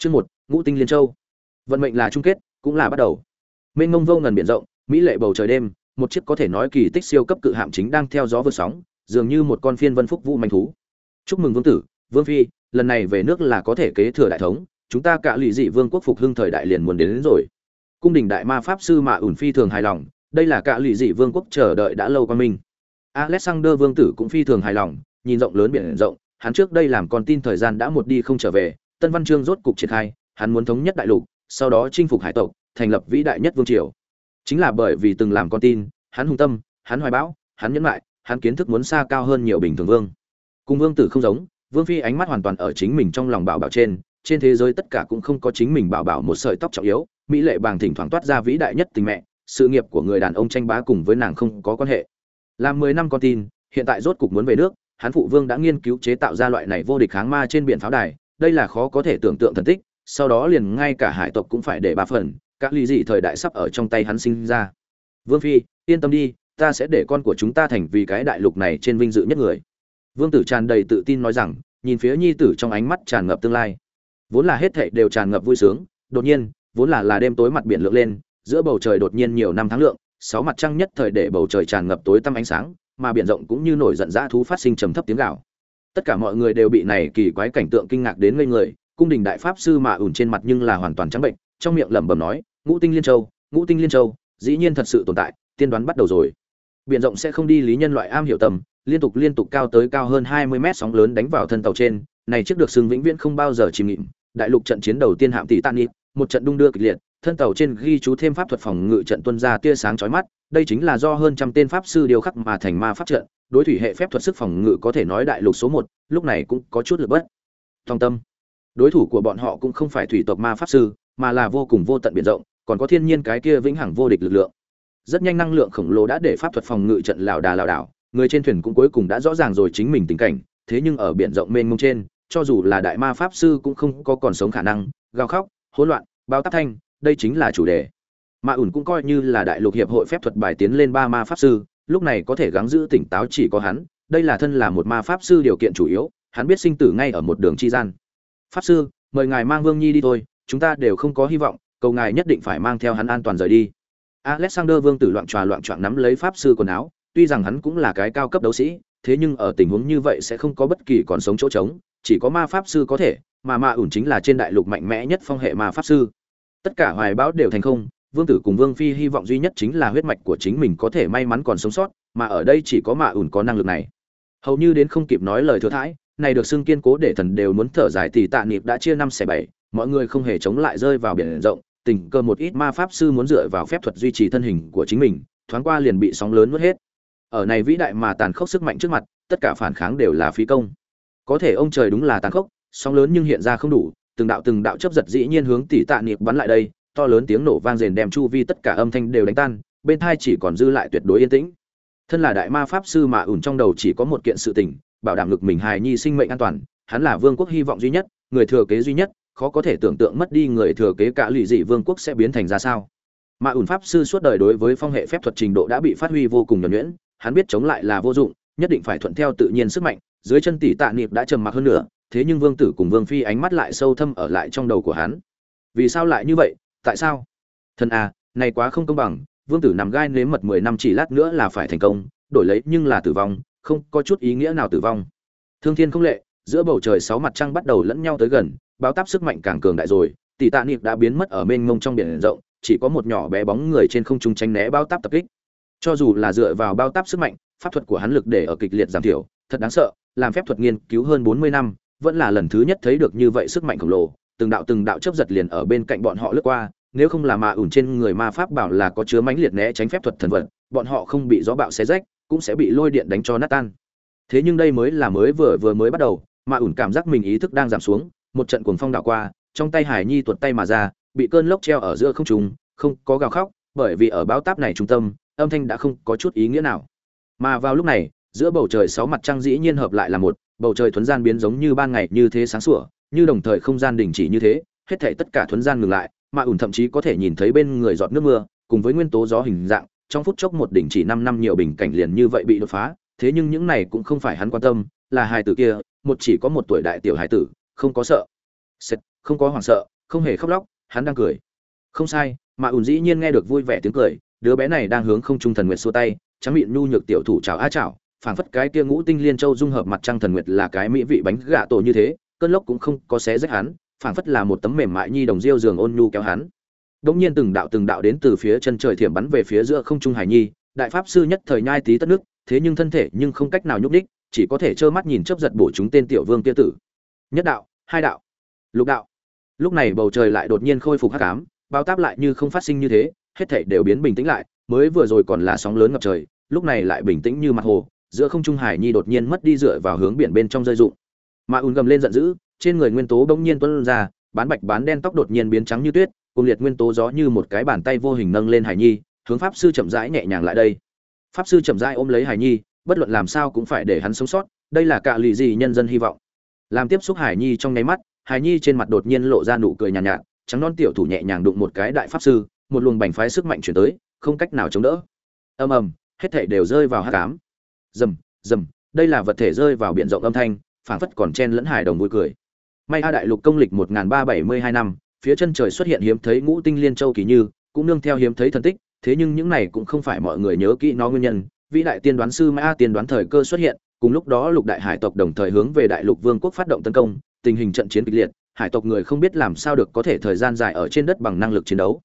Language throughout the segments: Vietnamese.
Chương một, Ngũ Tinh Liên Châu. Vận mệnh là chung kết, cũng là bắt đầu. Mênh mông vô ngần biển rộng, mỹ lệ bầu trời đêm, một chiếc có thể nói kỳ tích siêu cấp cự hạm chính đang theo gió vượt sóng, dường như một con phiên vân phúc vũ manh thú. Chúc mừng vương tử, vương phi, lần này về nước là có thể kế thừa đại thống, chúng ta cả lụy dị vương quốc phục hưng thời đại liền muốn đến, đến rồi. Cung đình đại ma pháp sư Mạ ủn phi thường hài lòng, đây là cả lụy dị vương quốc chờ đợi đã lâu qua mình. Alexander vương tử cũng phi thường hài lòng, nhìn rộng lớn biển rộng, hắn trước đây làm con tin thời gian đã một đi không trở về, Tân Văn Chương rốt cục triển khai, hắn muốn thống nhất đại lục, sau đó chinh phục hải tộc, thành lập vĩ đại nhất vương triều. Chính là bởi vì từng làm con tin, hắn hung tâm, hắn hoài bão, hắn nhẫn lại, hắn kiến thức muốn xa cao hơn nhiều bình thường vương. Cùng vương tử không giống, vương phi ánh mắt hoàn toàn ở chính mình trong lòng bảo bảo trên, trên thế giới tất cả cũng không có chính mình bảo bảo một sợi tóc trọng yếu, mỹ lệ bàng thỉnh thoảng toát ra vĩ đại nhất tình mẹ, sự nghiệp của người đàn ông tranh bá cùng với nàng không có quan hệ. Làm mười năm con tin, hiện tại rốt cục muốn về nước, hắn phụ vương đã nghiên cứu chế tạo ra loại này vô địch kháng ma trên biển pháo đài, đây là khó có thể tưởng tượng thần tích, sau đó liền ngay cả hải tộc cũng phải để ba phần, các ly dị thời đại sắp ở trong tay hắn sinh ra. Vương phi, yên tâm đi, ta sẽ để con của chúng ta thành vì cái đại lục này trên vinh dự nhất người. Vương tử tràn đầy tự tin nói rằng, nhìn phía nhi tử trong ánh mắt tràn ngập tương lai. Vốn là hết thảy đều tràn ngập vui sướng, đột nhiên, vốn là là đêm tối mặt biển lượng lên, giữa bầu trời đột nhiên nhiều năm tháng lượng, sáu mặt trăng nhất thời để bầu trời tràn ngập tối tăm ánh sáng, mà biển rộng cũng như nổi giận dã thú phát sinh trầm thấp tiếng gào. Tất cả mọi người đều bị này kỳ quái cảnh tượng kinh ngạc đến ngây người, cung đình đại pháp sư mà ủn trên mặt nhưng là hoàn toàn trắng bệnh, trong miệng lẩm bẩm nói, "Ngũ tinh liên châu, ngũ tinh liên châu, dĩ nhiên thật sự tồn tại, tiên đoán bắt đầu rồi." Biển rộng sẽ không đi lý nhân loại am hiểu tầm, liên tục liên tục cao tới cao hơn 20 mét sóng lớn đánh vào thân tàu trên, này trước được xưng vĩnh viễn không bao giờ chìm nghỉm. Đại lục trận chiến đầu tiên hạm tỷ Titanic, một trận đung đưa kịch liệt, thân tàu trên ghi chú thêm pháp thuật phòng ngự trận tuân ra tia sáng chói mắt, đây chính là do hơn trăm tên pháp sư điều khắc mà thành ma pháp trận, đối thủy hệ phép thuật sức phòng ngự có thể nói đại lục số một, lúc này cũng có chút lực bất. Thong tâm, đối thủ của bọn họ cũng không phải thủy tộc ma pháp sư, mà là vô cùng vô tận biển rộng, còn có thiên nhiên cái kia vĩnh hằng vô địch lực lượng. Rất nhanh năng lượng khổng lồ đã để pháp thuật phòng ngự trận lảo đà lảo đảo, người trên thuyền cũng cuối cùng đã rõ ràng rồi chính mình tình cảnh, thế nhưng ở biển rộng mênh mông trên, cho dù là đại ma pháp sư cũng không có còn sống khả năng, gào khóc, hỗn loạn, bao táp thanh, đây chính là chủ đề mà ủn cũng coi như là đại lục hiệp hội phép thuật bài tiến lên ba ma pháp sư, lúc này có thể gắng giữ tỉnh táo chỉ có hắn, đây là thân là một ma pháp sư điều kiện chủ yếu, hắn biết sinh tử ngay ở một đường chi gian. Pháp sư, mời ngài mang vương nhi đi thôi, chúng ta đều không có hy vọng, cầu ngài nhất định phải mang theo hắn an toàn rời đi. Alexander vương tử loạn tròa loạn trọn nắm lấy pháp sư quần áo, tuy rằng hắn cũng là cái cao cấp đấu sĩ, thế nhưng ở tình huống như vậy sẽ không có bất kỳ còn sống chỗ trống, chỉ có ma pháp sư có thể, mà ma ủn chính là trên đại lục mạnh mẽ nhất phong hệ ma pháp sư. Tất cả hoài bão đều thành không vương tử cùng vương phi hy vọng duy nhất chính là huyết mạch của chính mình có thể may mắn còn sống sót, mà ở đây chỉ có mạ ủn có năng lực này. Hầu như đến không kịp nói lời thừa thãi, này được xưng kiên cố để thần đều muốn thở dài thì tạ niệm đã chia năm xẻ bảy, mọi người không hề chống lại rơi vào biển rộng, tình cơ một ít ma pháp sư muốn dựa vào phép thuật duy trì thân hình của chính mình, thoáng qua liền bị sóng lớn nuốt hết. Ở này vĩ đại mà tàn khốc sức mạnh trước mặt, tất cả phản kháng đều là phí công. Có thể ông trời đúng là tàn khốc, sóng lớn nhưng hiện ra không đủ, từng đạo từng đạo chấp giật dĩ nhiên hướng tỷ tạ niệm bắn lại đây to lớn tiếng nổ vang rền đem chu vi tất cả âm thanh đều đánh tan, bên thai chỉ còn dư lại tuyệt đối yên tĩnh. Thân là đại ma pháp sư mà ủn trong đầu chỉ có một kiện sự tình, bảo đảm lực mình hài nhi sinh mệnh an toàn, hắn là vương quốc hy vọng duy nhất, người thừa kế duy nhất, khó có thể tưởng tượng mất đi người thừa kế cả lụy dị vương quốc sẽ biến thành ra sao. Mà ủn pháp sư suốt đời đối với phong hệ phép thuật trình độ đã bị phát huy vô cùng nhuẩn nhuyễn, hắn biết chống lại là vô dụng, nhất định phải thuận theo tự nhiên sức mạnh, dưới chân tỷ tạ niệm đã trầm mặc hơn nữa, thế nhưng vương tử cùng vương phi ánh mắt lại sâu thâm ở lại trong đầu của hắn. Vì sao lại như vậy? Tại sao? Thần à này quá không công bằng, vương tử nằm gai nếm mật mười năm chỉ lát nữa là phải thành công, đổi lấy nhưng là tử vong, không có chút ý nghĩa nào tử vong. Thương thiên không lệ, giữa bầu trời sáu mặt trăng bắt đầu lẫn nhau tới gần, báo táp sức mạnh càng cường đại rồi, tỷ tạ niệm đã biến mất ở mênh mông trong biển rộng, chỉ có một nhỏ bé bóng người trên không trung tránh né bao táp tập kích. Cho dù là dựa vào bao táp sức mạnh, pháp thuật của hắn lực để ở kịch liệt giảm thiểu, thật đáng sợ, làm phép thuật nghiên cứu hơn bốn mươi năm, vẫn là lần thứ nhất thấy được như vậy sức mạnh khổng lồ, từng đạo từng đạo chớp giật liền ở bên cạnh bọn họ lướt qua nếu không là ma ủn trên người ma pháp bảo là có chứa mãnh liệt né tránh phép thuật thần vật, bọn họ không bị gió bạo xé rách, cũng sẽ bị lôi điện đánh cho nát tan. Thế nhưng đây mới là mới vừa vừa mới bắt đầu, ma ủn cảm giác mình ý thức đang giảm xuống, một trận cuồng phong đảo qua, trong tay hải nhi tuột tay mà ra, bị cơn lốc treo ở giữa không trung, không có gào khóc, bởi vì ở báo táp này trung tâm, âm thanh đã không có chút ý nghĩa nào. Mà vào lúc này, giữa bầu trời sáu mặt trăng dĩ nhiên hợp lại là một, bầu trời thuần gian biến giống như ban ngày như thế sáng sủa, như đồng thời không gian đình chỉ như thế, hết thảy tất cả thuần gian ngừng lại mà ủn thậm chí có thể nhìn thấy bên người giọt nước mưa cùng với nguyên tố gió hình dạng trong phút chốc một đỉnh chỉ năm năm nhiều bình cảnh liền như vậy bị đột phá thế nhưng những này cũng không phải hắn quan tâm là hai tử kia một chỉ có một tuổi đại tiểu hải tử không có sợ. Sệt, không có hoảng sợ không hề khóc lóc hắn đang cười. Không sai mà ủn dĩ nhiên nghe được vui vẻ tiếng cười đứa bé này đang hướng không trung thần nguyệt xua tay trắng miệng nhu nhược tiểu thủ chào a chào phảng phất cái kia ngũ tinh liên châu dung hợp mặt trăng thần nguyệt là cái mỹ vị bánh gạ tổ như thế cơn lốc cũng không có xé rách hắn phảng phất là một tấm mềm mại nhi đồng diêu giường ôn nhu kéo hắn. Đống nhiên từng đạo từng đạo đến từ phía chân trời thiểm bắn về phía giữa không trung hải nhi, đại pháp sư nhất thời nhai tí tất nước, thế nhưng thân thể nhưng không cách nào nhúc đích chỉ có thể trơ mắt nhìn chớp giật bổ chúng tên tiểu vương kia tử. Nhất đạo, hai đạo, lục đạo. Lúc này bầu trời lại đột nhiên khôi phục hắc ám, bao táp lại như không phát sinh như thế, hết thảy đều biến bình tĩnh lại, mới vừa rồi còn là sóng lớn ngập trời, lúc này lại bình tĩnh như mặt hồ, giữa không trung hải nhi đột nhiên mất đi dựa vào hướng biển bên trong rơi rụng. Mà ùn gầm lên giận dữ trên người nguyên tố bỗng nhiên tuôn ra bán bạch bán đen tóc đột nhiên biến trắng như tuyết cùng liệt nguyên tố gió như một cái bàn tay vô hình nâng lên hải nhi hướng pháp sư chậm rãi nhẹ nhàng lại đây. Pháp sư chậm rãi ôm lấy hải nhi bất luận làm sao cũng phải để hắn sống sót đây là cạ lì gì nhân dân hy vọng. Làm tiếp xúc hải nhi trong nháy mắt hải nhi trên mặt đột nhiên lộ ra nụ cười nhàn nhạt, nhạt trắng non tiểu thủ nhẹ nhàng đụng một cái đại pháp sư một luồng bành phái sức mạnh chuyển tới không cách nào chống đỡ. Ầm ầm hết thảy đều rơi vào hắc ám. Rầm rầm đây là vật thể rơi vào biển rộng âm thanh phảng phất còn chen lẫn hài đồng vui cười may a đại lục công lịch một nghìn ba bảy mươi hai năm, phía chân trời xuất hiện hiếm thấy ngũ tinh liên châu kỳ như, cũng nương theo hiếm thấy thần tích, thế nhưng những này cũng không phải mọi người nhớ kỹ nó nguyên nhân. Vĩ đại tiên đoán sư mã tiên đoán thời cơ xuất hiện, cùng lúc đó lục đại hải tộc đồng thời hướng về đại lục vương quốc phát động tấn công, tình hình trận chiến kịch liệt, hải tộc người không biết làm sao được có thể thời gian dài ở trên đất bằng năng lực chiến đấu.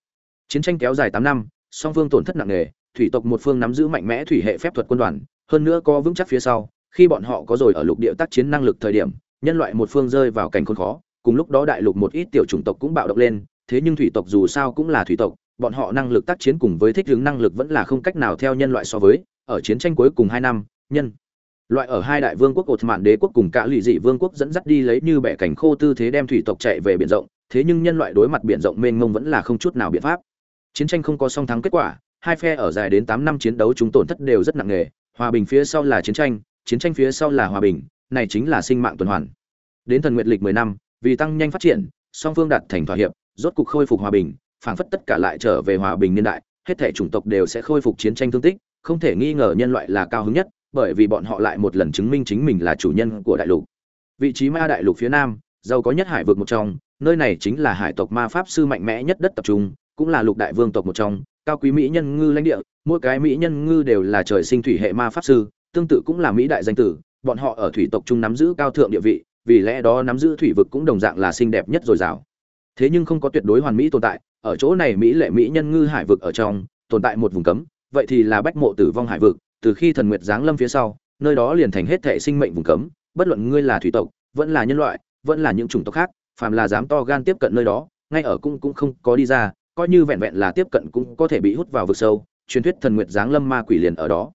Chiến tranh kéo dài tám năm, song phương tổn thất nặng nề, thủy tộc một phương nắm giữ mạnh mẽ thủy hệ phép thuật quân đoàn, hơn nữa có vững chắc phía sau, khi bọn họ có rồi ở lục địa tác chiến năng lực thời điểm nhân loại một phương rơi vào cảnh khốn khó, cùng lúc đó đại lục một ít tiểu chủng tộc cũng bạo động lên, thế nhưng thủy tộc dù sao cũng là thủy tộc, bọn họ năng lực tác chiến cùng với thích hướng năng lực vẫn là không cách nào theo nhân loại so với, ở chiến tranh cuối cùng hai năm, nhân loại ở hai đại vương quốc ột mạn đế quốc cùng cả lụy dị vương quốc dẫn dắt đi lấy như bẻ cảnh khô tư thế đem thủy tộc chạy về biển rộng, thế nhưng nhân loại đối mặt biển rộng mênh mông vẫn là không chút nào biện pháp. Chiến tranh không có song thắng kết quả, hai phe ở dài đến tám năm chiến đấu chúng tổn thất đều rất nặng nề, hòa bình phía sau là chiến tranh chiến tranh phía sau là hòa bình này chính là sinh mạng tuần hoàn. Đến thần nguyệt lịch mười năm, vì tăng nhanh phát triển, song phương đạt thành thỏa hiệp, rốt cục khôi phục hòa bình, phảng phất tất cả lại trở về hòa bình niên đại, hết thảy chủng tộc đều sẽ khôi phục chiến tranh thương tích, không thể nghi ngờ nhân loại là cao hứng nhất, bởi vì bọn họ lại một lần chứng minh chính mình là chủ nhân của đại lục. Vị trí ma đại lục phía nam, giàu có nhất hải vực một trong, nơi này chính là hải tộc ma pháp sư mạnh mẽ nhất đất tập trung, cũng là lục đại vương tộc một trong, cao quý mỹ nhân ngư lãnh địa, mỗi cái mỹ nhân ngư đều là trời sinh thủy hệ ma pháp sư, tương tự cũng là mỹ đại danh tử bọn họ ở thủy tộc trung nắm giữ cao thượng địa vị, vì lẽ đó nắm giữ thủy vực cũng đồng dạng là xinh đẹp nhất rồi dào. Thế nhưng không có tuyệt đối hoàn mỹ tồn tại, ở chỗ này mỹ lệ mỹ nhân ngư hải vực ở trong, tồn tại một vùng cấm, vậy thì là bách mộ tử vong hải vực, từ khi thần nguyệt giáng lâm phía sau, nơi đó liền thành hết thảy sinh mệnh vùng cấm, bất luận ngươi là thủy tộc, vẫn là nhân loại, vẫn là những chủng tộc khác, phàm là dám to gan tiếp cận nơi đó, ngay ở cung cũng không có đi ra, coi như vẹn vẹn là tiếp cận cũng có thể bị hút vào vực sâu, truyền thuyết thần nguyệt giáng lâm ma quỷ liền ở đó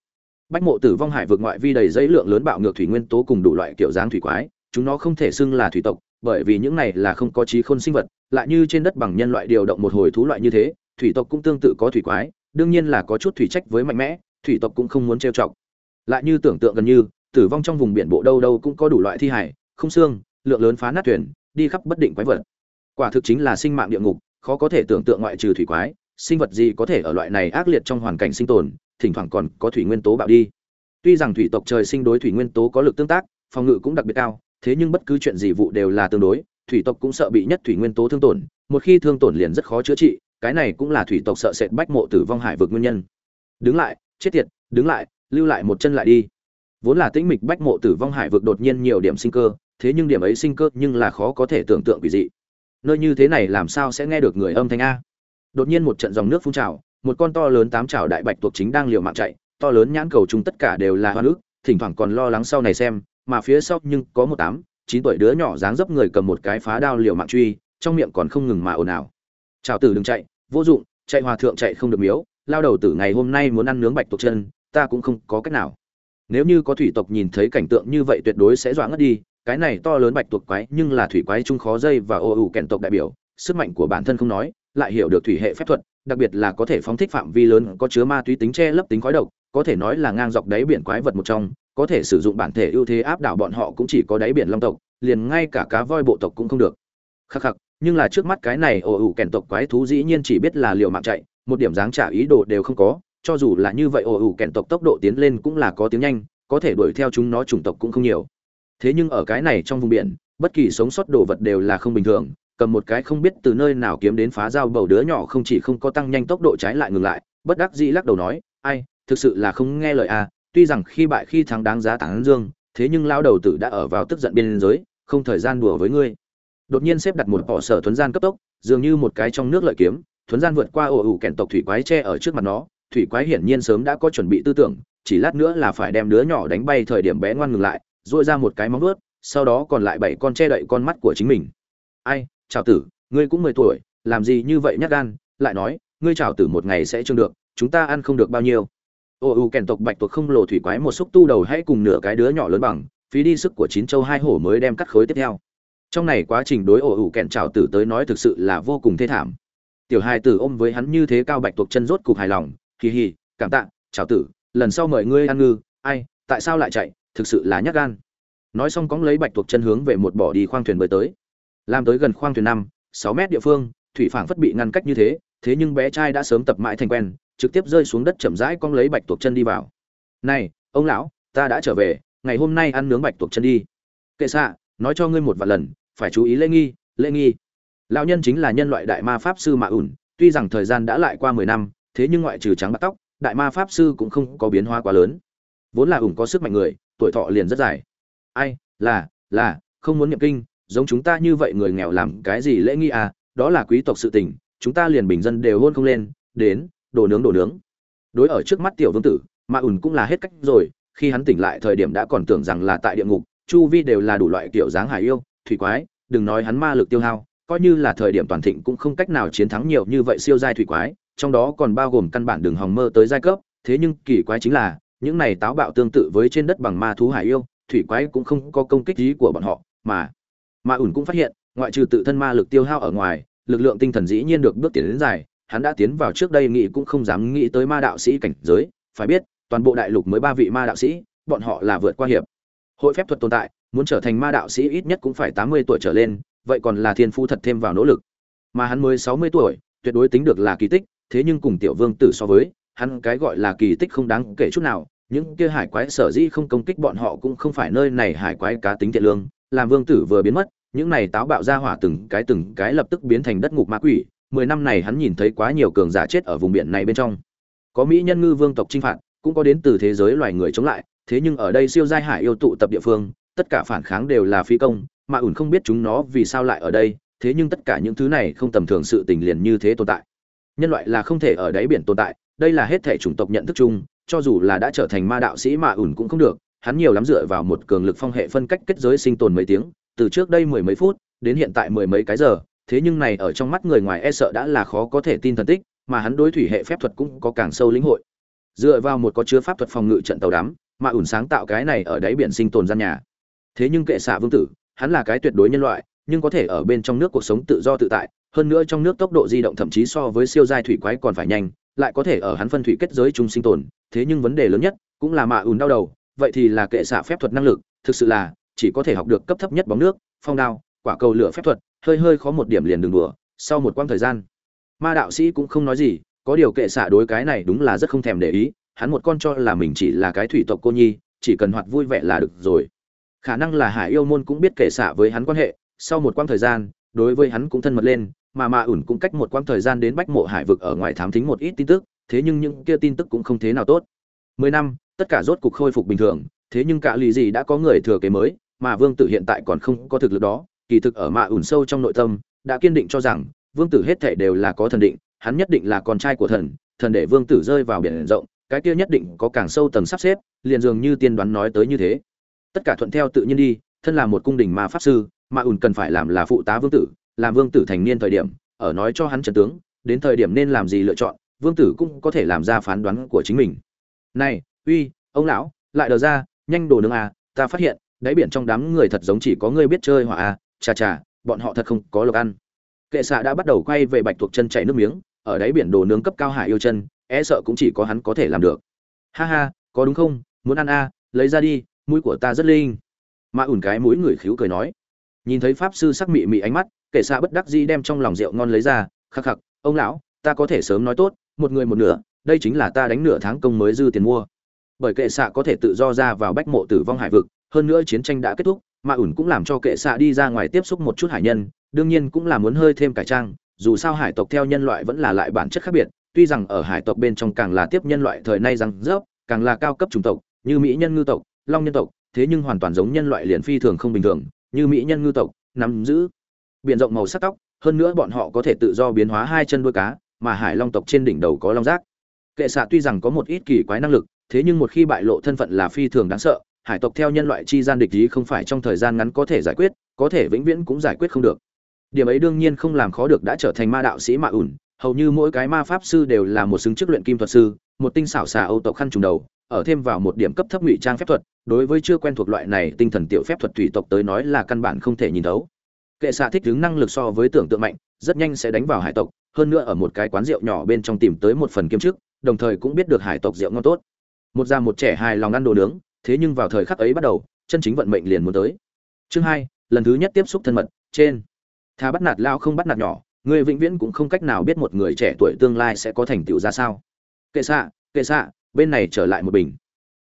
bách mộ tử vong hải vượt ngoại vi đầy dây lượng lớn bạo ngược thủy nguyên tố cùng đủ loại kiểu dáng thủy quái, chúng nó không thể xưng là thủy tộc, bởi vì những này là không có trí khôn sinh vật, lại như trên đất bằng nhân loại điều động một hồi thú loại như thế, thủy tộc cũng tương tự có thủy quái, đương nhiên là có chút thủy trách với mạnh mẽ, thủy tộc cũng không muốn trêu chọc. Lại như tưởng tượng gần như, tử vong trong vùng biển bộ đâu đâu cũng có đủ loại thi hải không xương, lượng lớn phá nát thuyền, đi khắp bất định quái vật. Quả thực chính là sinh mạng địa ngục, khó có thể tưởng tượng ngoại trừ thủy quái, sinh vật gì có thể ở loại này ác liệt trong hoàn cảnh sinh tồn thỉnh thoảng còn có thủy nguyên tố bạo đi. Tuy rằng thủy tộc trời sinh đối thủy nguyên tố có lực tương tác, phòng ngự cũng đặc biệt cao, thế nhưng bất cứ chuyện gì vụ đều là tương đối, thủy tộc cũng sợ bị nhất thủy nguyên tố thương tổn, một khi thương tổn liền rất khó chữa trị, cái này cũng là thủy tộc sợ sệt bách mộ tử vong hải vực nguyên nhân. Đứng lại, chết tiệt, đứng lại, lưu lại một chân lại đi. Vốn là tĩnh mịch bách mộ tử vong hải vực đột nhiên nhiều điểm sinh cơ, thế nhưng điểm ấy sinh cơ nhưng là khó có thể tưởng tượng quỷ dị. Nơi như thế này làm sao sẽ nghe được người âm thanh a? Đột nhiên một trận dòng nước phun trào một con to lớn tám chảo đại bạch tuộc chính đang liều mạng chạy, to lớn nhãn cầu chúng tất cả đều là hoa nước, thỉnh thoảng còn lo lắng sau này xem, mà phía sau nhưng có một tám, chín tuổi đứa nhỏ dáng dấp người cầm một cái phá đao liều mạng truy, trong miệng còn không ngừng mà ồn ào. Chào tử đừng chạy, vô dụng, chạy hòa thượng chạy không được miếu, lao đầu tử ngày hôm nay muốn ăn nướng bạch tuộc chân, ta cũng không có cách nào. Nếu như có thủy tộc nhìn thấy cảnh tượng như vậy tuyệt đối sẽ dọa ngất đi, cái này to lớn bạch tuộc quái nhưng là thủy quái trung khó dây và ô ủ kèn tộc đại biểu, sức mạnh của bản thân không nói, lại hiểu được thủy hệ phép thuật đặc biệt là có thể phóng thích phạm vi lớn, có chứa ma túy tính che lấp tính khói độc, có thể nói là ngang dọc đáy biển quái vật một trong, có thể sử dụng bản thể ưu thế áp đảo bọn họ cũng chỉ có đáy biển long tộc, liền ngay cả cá voi bộ tộc cũng không được. Khắc khắc, nhưng là trước mắt cái này ồ ủ kèn tộc quái thú dĩ nhiên chỉ biết là liều mạng chạy, một điểm dáng trả ý đồ đều không có, cho dù là như vậy ồ ủ kèn tộc tốc độ tiến lên cũng là có tiếng nhanh, có thể đuổi theo chúng nó chủng tộc cũng không nhiều. Thế nhưng ở cái này trong vùng biển, bất kỳ sống sót đồ vật đều là không bình thường cầm một cái không biết từ nơi nào kiếm đến phá dao bầu đứa nhỏ không chỉ không có tăng nhanh tốc độ trái lại ngừng lại, bất đắc dĩ lắc đầu nói, ai, thực sự là không nghe lời à tuy rằng khi bại khi thắng đáng giá tán dương, thế nhưng lao đầu tử đã ở vào tức giận biên giới, không thời gian đùa với ngươi. Đột nhiên xếp đặt một bỏ sở thuấn gian cấp tốc, dường như một cái trong nước lợi kiếm, thuấn gian vượt qua ổ ủ kẹn tộc thủy quái tre ở trước mặt nó, thủy quái hiển nhiên sớm đã có chuẩn bị tư tưởng, chỉ lát nữa là phải đem đứa nhỏ đánh bay thời điểm bé ngoan ngừng lại dội ra một cái móng vuốt, sau đó còn lại bảy con che đậy con mắt của chính mình. Ai chào tử, ngươi cũng mười tuổi, làm gì như vậy nhát gan? Lại nói, ngươi chào tử một ngày sẽ trương được, chúng ta ăn không được bao nhiêu. Ô u kèn tộc bạch tuộc không lộ thủy quái một xúc tu đầu hãy cùng nửa cái đứa nhỏ lớn bằng, phí đi sức của chín châu hai hổ mới đem cắt khối tiếp theo. Trong này quá trình đối ổ ủ kẹn trào tử tới nói thực sự là vô cùng thê thảm. Tiểu hai tử ôm với hắn như thế cao bạch tuộc chân rốt cục hài lòng, hì hì, cảm tạ trào tử, lần sau mời ngươi ăn ngư, ai, tại sao lại chạy, thực sự là nhát gan. Nói xong cóng lấy bạch tuộc chân hướng về một bỏ đi khoang thuyền mới tới làm tới gần khoang thuyền năm, sáu mét địa phương, thủy phảng phất bị ngăn cách như thế thế nhưng bé trai đã sớm tập mãi thành quen, trực tiếp rơi xuống đất chậm rãi cong lấy bạch tuộc chân đi vào. Này, ông lão, ta đã trở về, ngày hôm nay ăn nướng bạch tuộc chân đi. Kệ xạ, nói cho ngươi một vài lần, phải chú ý lễ nghi lễ nghi. Lão nhân chính là nhân loại đại ma pháp sư mạ ủn tuy rằng thời gian đã lại qua mười năm, thế nhưng ngoại trừ trắng bạc tóc, đại ma pháp sư cũng không có biến hóa quá lớn. Vốn là ủn có sức mạnh người, tuổi thọ liền rất dài. Ai, là là, không muốn nhậm kinh giống chúng ta như vậy người nghèo làm cái gì lễ nghi à đó là quý tộc sự tình, chúng ta liền bình dân đều hôn không lên, đến đồ nướng đồ nướng. Đối ở trước mắt tiểu vương tử, ma ủn cũng là hết cách rồi, khi hắn tỉnh lại thời điểm đã còn tưởng rằng là tại địa ngục, chu vi đều là đủ loại kiểu dáng hải yêu, thủy quái, đừng nói hắn ma lực tiêu hao, coi như là thời điểm toàn thịnh cũng không cách nào chiến thắng nhiều như vậy siêu giai thủy quái, trong đó còn bao gồm căn bản đường hòng mơ tới giai cấp, thế nhưng kỳ quái chính là, những này táo bạo tương tự với trên đất bằng ma thú hải yêu, thủy quái cũng không có công kích ý của bọn họ, mà ma ủn cũng phát hiện, ngoại trừ tự thân ma lực tiêu hao ở ngoài, lực lượng tinh thần dĩ nhiên được bước tiến đến dài, hắn đã tiến vào trước đây nghĩ cũng không dám nghĩ tới ma đạo sĩ cảnh giới, phải biết, toàn bộ đại lục mới ba vị ma đạo sĩ, bọn họ là vượt qua hiệp. Hội phép thuật tồn tại, muốn trở thành ma đạo sĩ ít nhất cũng phải tám mươi tuổi trở lên, vậy còn là thiên phu thật thêm vào nỗ lực. Mà hắn mới sáu mươi tuổi, tuyệt đối tính được là kỳ tích, thế nhưng cùng tiểu vương tử so với, hắn cái gọi là kỳ tích không đáng kể chút nào, những kia hải quái sở dĩ không công kích bọn họ cũng không phải nơi này hải quái cá tính thiện lương, làm vương tử vừa biến mất những này táo bạo ra hỏa từng cái từng cái lập tức biến thành đất ngục ma quỷ, mười năm này hắn nhìn thấy quá nhiều cường giả chết ở vùng biển này bên trong. Có mỹ nhân ngư vương tộc chinh phạt, cũng có đến từ thế giới loài người chống lại, thế nhưng ở đây siêu giai hải yêu tụ tập địa phương, tất cả phản kháng đều là phi công, mà ủn không biết chúng nó vì sao lại ở đây, thế nhưng tất cả những thứ này không tầm thường sự tình liền như thế tồn tại. Nhân loại là không thể ở đáy biển tồn tại, đây là hết thể chủng tộc nhận thức chung, cho dù là đã trở thành ma đạo sĩ mà ủn cũng không được, hắn nhiều lắm dựa vào một cường lực phong hệ phân cách kết giới sinh tồn mấy tiếng từ trước đây mười mấy phút, đến hiện tại mười mấy cái giờ, thế nhưng này ở trong mắt người ngoài e sợ đã là khó có thể tin thần tích, mà hắn đối thủy hệ phép thuật cũng có càng sâu lĩnh hội. Dựa vào một có chứa pháp thuật phòng ngự trận tàu đắm, mà ủn sáng tạo cái này ở đáy biển sinh tồn gian nhà. Thế nhưng kệ xạ vương tử, hắn là cái tuyệt đối nhân loại, nhưng có thể ở bên trong nước cuộc sống tự do tự tại, hơn nữa trong nước tốc độ di động thậm chí so với siêu giai thủy quái còn phải nhanh, lại có thể ở hắn phân thủy kết giới chung sinh tồn, thế nhưng vấn đề lớn nhất cũng là mạ ùn đau đầu, vậy thì là kệ xạ phép thuật năng lực, thực sự là chỉ có thể học được cấp thấp nhất bóng nước, phong đao, quả cầu lửa phép thuật, hơi hơi khó một điểm liền đường đùa, sau một quãng thời gian. Ma đạo sĩ cũng không nói gì, có điều kệ xạ đối cái này đúng là rất không thèm để ý, hắn một con cho là mình chỉ là cái thủy tộc cô nhi, chỉ cần hoạt vui vẻ là được rồi. Khả năng là hải yêu môn cũng biết kệ xạ với hắn quan hệ, sau một quãng thời gian, đối với hắn cũng thân mật lên, mà Ma ủn cũng cách một quãng thời gian đến bách mộ hải vực ở ngoài thám thính một ít tin tức, thế nhưng những kia tin tức cũng không thế nào tốt. Mười năm, tất cả rốt cục khôi phục bình thường, thế nhưng cả lì gì đã có người thừa kế mới mà vương tử hiện tại còn không có thực lực đó, kỳ thực ở mạ ủn sâu trong nội tâm, đã kiên định cho rằng, vương tử hết thể đều là có thần định, hắn nhất định là con trai của thần thần để vương tử rơi vào biển rộng, cái kia nhất định có càng sâu tầng sắp xếp, liền dường như tiên đoán nói tới như thế. Tất cả thuận theo tự nhiên đi, thân là một cung đình ma pháp sư mạ ủn cần phải làm là phụ tá vương tử, làm vương tử thành niên thời điểm, ở nói cho hắn trần tướng, đến thời điểm nên làm gì lựa chọn, vương tử cũng có thể làm ra phán đoán của chính mình. Này, uy, ông lão, lại đờ ra, nhanh đồ nương à ta phát hiện đáy biển trong đám người thật giống chỉ có ngươi biết chơi hỏa à chà chà bọn họ thật không có lộc ăn. Kệ xạ đã bắt đầu quay về bạch thuộc chân chảy nước miếng ở đáy biển đồ nướng cấp cao hải yêu chân e sợ cũng chỉ có hắn có thể làm được. Ha ha có đúng không? Muốn ăn à, lấy ra đi mũi của ta rất linh. Mã ủn cái mũi người khiếu cười nói. Nhìn thấy pháp sư sắc mị mị ánh mắt kệ xạ bất đắc dĩ đem trong lòng rượu ngon lấy ra khắc khắc ông lão ta có thể sớm nói tốt một người một nửa đây chính là ta đánh nửa tháng công mới dư tiền mua. Bởi kệ xạ có thể tự do ra vào bách mộ tử vong hải vực hơn nữa chiến tranh đã kết thúc mà ủn cũng làm cho kệ xạ đi ra ngoài tiếp xúc một chút hải nhân, đương nhiên cũng là muốn hơi thêm cải trang, dù sao hải tộc theo nhân loại vẫn là lại bản chất khác biệt, tuy rằng ở hải tộc bên trong càng là tiếp nhân loại thời nay rằng rớp, càng là cao cấp chủng tộc, như mỹ nhân ngư tộc, long nhân tộc, thế nhưng hoàn toàn giống nhân loại liền phi thường không bình thường, như mỹ nhân ngư tộc, nắm giữ biển rộng màu sắc tóc, hơn nữa bọn họ có thể tự do biến hóa hai chân đuôi cá, mà hải long tộc trên đỉnh đầu có long giác. Kệ xạ tuy rằng có một ít kỳ quái năng lực, thế nhưng một khi bại lộ thân phận là phi thường đáng sợ hải tộc theo nhân loại chi gian địch ý không phải trong thời gian ngắn có thể giải quyết, có thể vĩnh viễn cũng giải quyết không được. Điểm ấy đương nhiên không làm khó được đã trở thành ma đạo sĩ mạ ủn hầu như mỗi cái ma pháp sư đều là một xứng chức luyện kim thuật sư, một tinh xảo xà âu tộc khăn trùng đầu, ở thêm vào một điểm cấp thấp ngụy trang phép thuật, đối với chưa quen thuộc loại này tinh thần tiểu phép thuật thủy tộc tới nói là căn bản không thể nhìn thấu. Kệ xạ thích đứng năng lực so với tưởng tượng mạnh, rất nhanh sẽ đánh vào hải tộc, hơn nữa ở một cái quán rượu nhỏ bên trong tìm tới một phần kiếm chức, đồng thời cũng biết được hải tộc rượu ngon tốt. Một già một trẻ hài lòng ăn đồ nướng thế nhưng vào thời khắc ấy bắt đầu, chân chính vận mệnh liền muốn tới. Chương hai, lần thứ nhất tiếp xúc thân mật, trên. Thà bắt nạt lao không bắt nạt nhỏ, người vĩnh viễn cũng không cách nào biết một người trẻ tuổi tương lai sẽ có thành tựu ra sao. Kệ xạ kệ xạ, bên này trở lại một bình.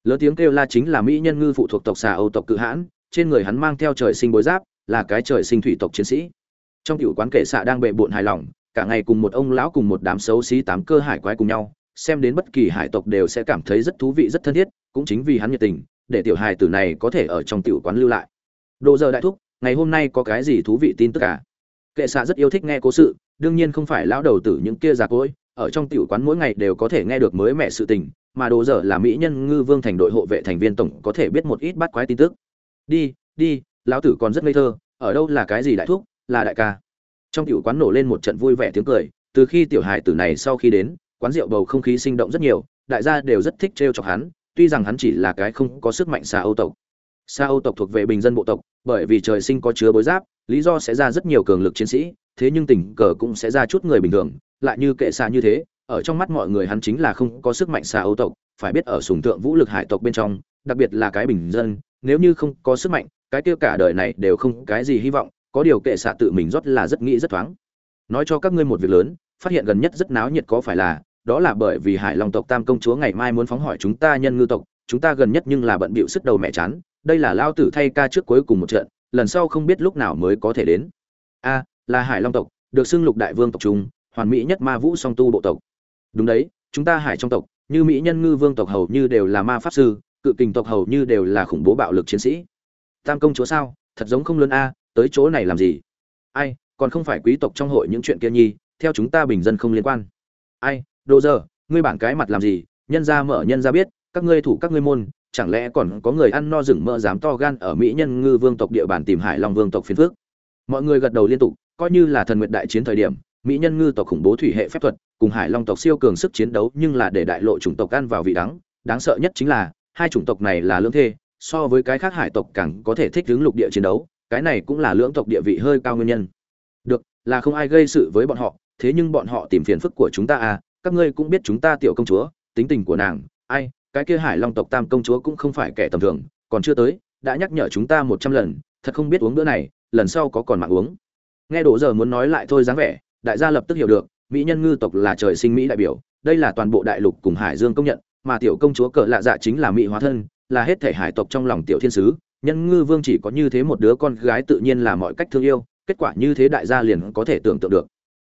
Lớn tiếng kêu la chính là mỹ nhân ngư phụ thuộc tộc xà âu tộc cự hãn, trên người hắn mang theo trời sinh bối giáp, là cái trời sinh thủy tộc chiến sĩ. Trong tiểu quán kệ xạ đang bệ bộn hài lòng, cả ngày cùng một ông lão cùng một đám xấu xí tám cơ hải quái cùng nhau, xem đến bất kỳ hải tộc đều sẽ cảm thấy rất thú vị, rất thân thiết cũng chính vì hắn nhiệt tình, để tiểu hài tử này có thể ở trong tiểu quán lưu lại. Đồ giờ đại thúc, ngày hôm nay có cái gì thú vị tin tức cả kệ xạ rất yêu thích nghe cố sự, đương nhiên không phải lão đầu tử những kia già cỗi, ở trong tiểu quán mỗi ngày đều có thể nghe được mới mẻ sự tình, mà đồ giờ là mỹ nhân ngư vương thành đội hộ vệ thành viên tổng có thể biết một ít bắt quái tin tức. Đi đi, lão tử còn rất ngây thơ, ở đâu là cái gì đại thúc, là đại ca. Trong tiểu quán nổ lên một trận vui vẻ tiếng cười, từ khi tiểu hài tử này sau khi đến, quán rượu bầu không khí sinh động rất nhiều, đại gia đều rất thích trêu chọc hắn tuy rằng hắn chỉ là cái không có sức mạnh xa âu tộc. Xa âu tộc thuộc về bình dân bộ tộc, bởi vì trời sinh có chứa bối giáp, lý do sẽ ra rất nhiều cường lực chiến sĩ, thế nhưng tình cờ cũng sẽ ra chút người bình thường, lại như kệ xa như thế, ở trong mắt mọi người hắn chính là không có sức mạnh xa âu tộc, phải biết ở sùng thượng vũ lực hải tộc bên trong, đặc biệt là cái bình dân, nếu như không có sức mạnh, cái tiêu cả đời này đều không cái gì hy vọng, có điều kệ xạ tự mình rót là rất nghĩ rất thoáng. Nói cho các ngươi một việc lớn, phát hiện gần nhất rất náo nhiệt có phải là đó là bởi vì hải long tộc tam công chúa ngày mai muốn phóng hỏi chúng ta nhân ngư tộc, chúng ta gần nhất nhưng là bận bịu sức đầu mẹ chán, đây là lao tử thay ca trước cuối cùng một trận, lần sau không biết lúc nào mới có thể đến. A, là hải long tộc, được xưng lục đại vương tộc trung hoàn mỹ nhất ma vũ song tu bộ tộc. Đúng đấy, chúng ta hải trong tộc, như mỹ nhân ngư vương tộc hầu như đều là ma pháp sư, cự kình tộc hầu như đều là khủng bố bạo lực chiến sĩ. Tam công chúa sao? Thật giống không lớn a, tới chỗ này làm gì? Ai, còn không phải quý tộc trong hội những chuyện kia nhi, theo chúng ta bình dân không liên quan. Ai đồ giờ, ngươi bản cái mặt làm gì? Nhân ra mở nhân ra biết, các ngươi thủ các ngươi môn, chẳng lẽ còn có người ăn no rừng mỡ dám to gan ở mỹ nhân ngư vương tộc địa bàn tìm hải long vương tộc phiên phước mọi người gật đầu liên tục, coi như là thần nguyện đại chiến thời điểm, mỹ nhân ngư tộc khủng bố thủy hệ phép thuật, cùng hải long tộc siêu cường sức chiến đấu nhưng là để đại lộ chủng tộc ăn vào vị đắng. Đáng sợ nhất chính là, hai chủng tộc này là lưỡng thê, so với cái khác hải tộc càng có thể thích đứng lục địa chiến đấu, cái này cũng là lưỡng tộc địa vị hơi cao nguyên nhân. Được, là không ai gây sự với bọn họ, thế nhưng bọn họ tìm phiền phức của chúng ta à các ngươi cũng biết chúng ta tiểu công chúa, tính tình của nàng, ai, cái kia hải long tộc tam công chúa cũng không phải kẻ tầm thường, còn chưa tới, đã nhắc nhở chúng ta một trăm lần, thật không biết uống bữa này, lần sau có còn mạng uống. Nghe đổ giờ muốn nói lại thôi dáng vẻ, đại gia lập tức hiểu được, mỹ nhân ngư tộc là trời sinh mỹ đại biểu, đây là toàn bộ đại lục cùng hải dương công nhận, mà tiểu công chúa cỡ lạ dạ chính là mỹ hóa thân, là hết thể hải tộc trong lòng tiểu thiên sứ, nhân ngư vương chỉ có như thế một đứa con gái tự nhiên là mọi cách thương yêu, kết quả như thế đại gia liền có thể tưởng tượng được.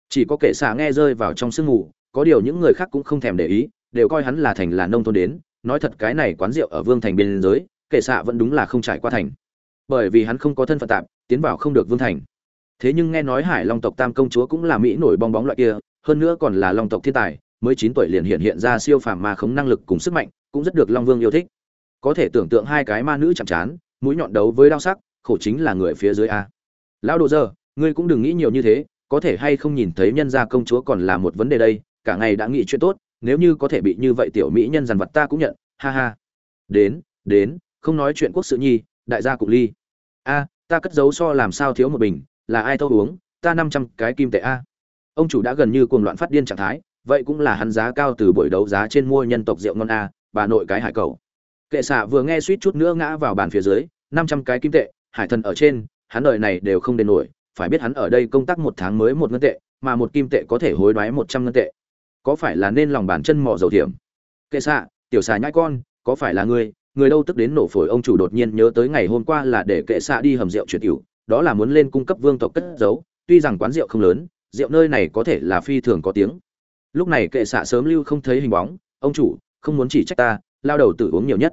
Chỉ có kệ xạ nghe rơi vào trong sương ngủ có điều những người khác cũng không thèm để ý, đều coi hắn là thành là nông thôn đến, nói thật cái này quán rượu ở vương thành biên giới kệ xạ vẫn đúng là không trải qua thành. Bởi vì hắn không có thân phận tạm, tiến vào không được vương thành. Thế nhưng nghe nói hải long tộc tam công chúa cũng là mỹ nổi bong bóng loại kia, hơn nữa còn là long tộc thiên tài, mới chín tuổi liền hiện hiện ra siêu phàm mà không năng lực cùng sức mạnh, cũng rất được long vương yêu thích. Có thể tưởng tượng hai cái ma nữ chạm chán mũi nhọn đấu với đao sắc, khổ chính là người phía dưới a. Lão đồ dơ ngươi cũng đừng nghĩ nhiều như thế, có thể hay không nhìn thấy nhân gia công chúa còn là một vấn đề đây cả ngày đã nghĩ chuyện tốt, nếu như có thể bị như vậy tiểu mỹ nhân dằn vặt ta cũng nhận, ha ha. Đến đến, không nói chuyện quốc sự nhi, đại gia cục ly. A, ta cất giấu so làm sao thiếu một bình, là ai thâu uống, ta năm trăm cái kim tệ a. Ông chủ đã gần như cuồng loạn phát điên trạng thái, vậy cũng là hắn giá cao từ buổi đấu giá trên mua nhân tộc rượu ngon a, bà nội cái hải cầu. Kệ xạ vừa nghe suýt chút nữa ngã vào bàn phía dưới, năm trăm cái kim tệ, hải thần ở trên, hắn đời này đều không đền nổi, phải biết hắn ở đây công tác một tháng mới một ngân tệ, mà một kim tệ có thể hối đoái một trăm ngân tệ có phải là nên lòng bàn chân mò dầu thiểm? Kệ xạ, tiểu xà nhãi con, có phải là ngươi? Người đâu tức đến nổ phổi ông chủ đột nhiên nhớ tới ngày hôm qua là để kệ xạ đi hầm rượu chuyển tiểu, đó là muốn lên cung cấp vương tộc cất giấu, tuy rằng quán rượu không lớn, rượu nơi này có thể là phi thường có tiếng. Lúc này kệ xạ sớm lưu không thấy hình bóng, ông chủ, không muốn chỉ trách ta, lao đầu tử uống nhiều nhất.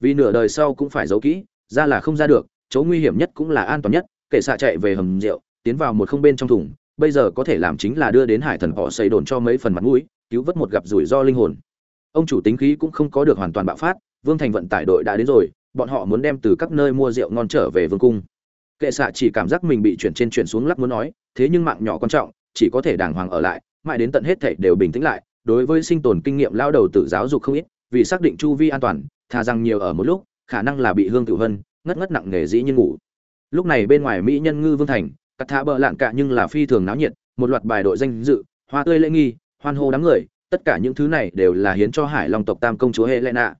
Vì nửa đời sau cũng phải giấu kỹ, ra là không ra được, chỗ nguy hiểm nhất cũng là an toàn nhất. Kệ xạ chạy về hầm rượu, tiến vào một không bên trong thùng bây giờ có thể làm chính là đưa đến hải thần họ xây đồn cho mấy phần mặt mũi, cứu vớt một gặp rủi ro linh hồn. Ông chủ tính khí cũng không có được hoàn toàn bạo phát, vương thành vận tải đội đã đến rồi, bọn họ muốn đem từ các nơi mua rượu ngon trở về vương cung. Kệ xạ chỉ cảm giác mình bị chuyển trên chuyển xuống lắc muốn nói, thế nhưng mạng nhỏ quan trọng, chỉ có thể đàng hoàng ở lại, mãi đến tận hết thảy đều bình tĩnh lại, đối với sinh tồn kinh nghiệm lao đầu tự giáo dục không ít, vì xác định chu vi an toàn, thà rằng nhiều ở một lúc, khả năng là bị hương tự vân ngất ngất nặng nề dĩ như ngủ. Lúc này bên ngoài mỹ nhân ngư vương thành cắt thả bờ lạn cả nhưng là phi thường náo nhiệt, một loạt bài đội danh dự, hoa tươi lễ nghi, hoan hô đám người, tất cả những thứ này đều là hiến cho hải long tộc tam công chúa hệ lệ nạ.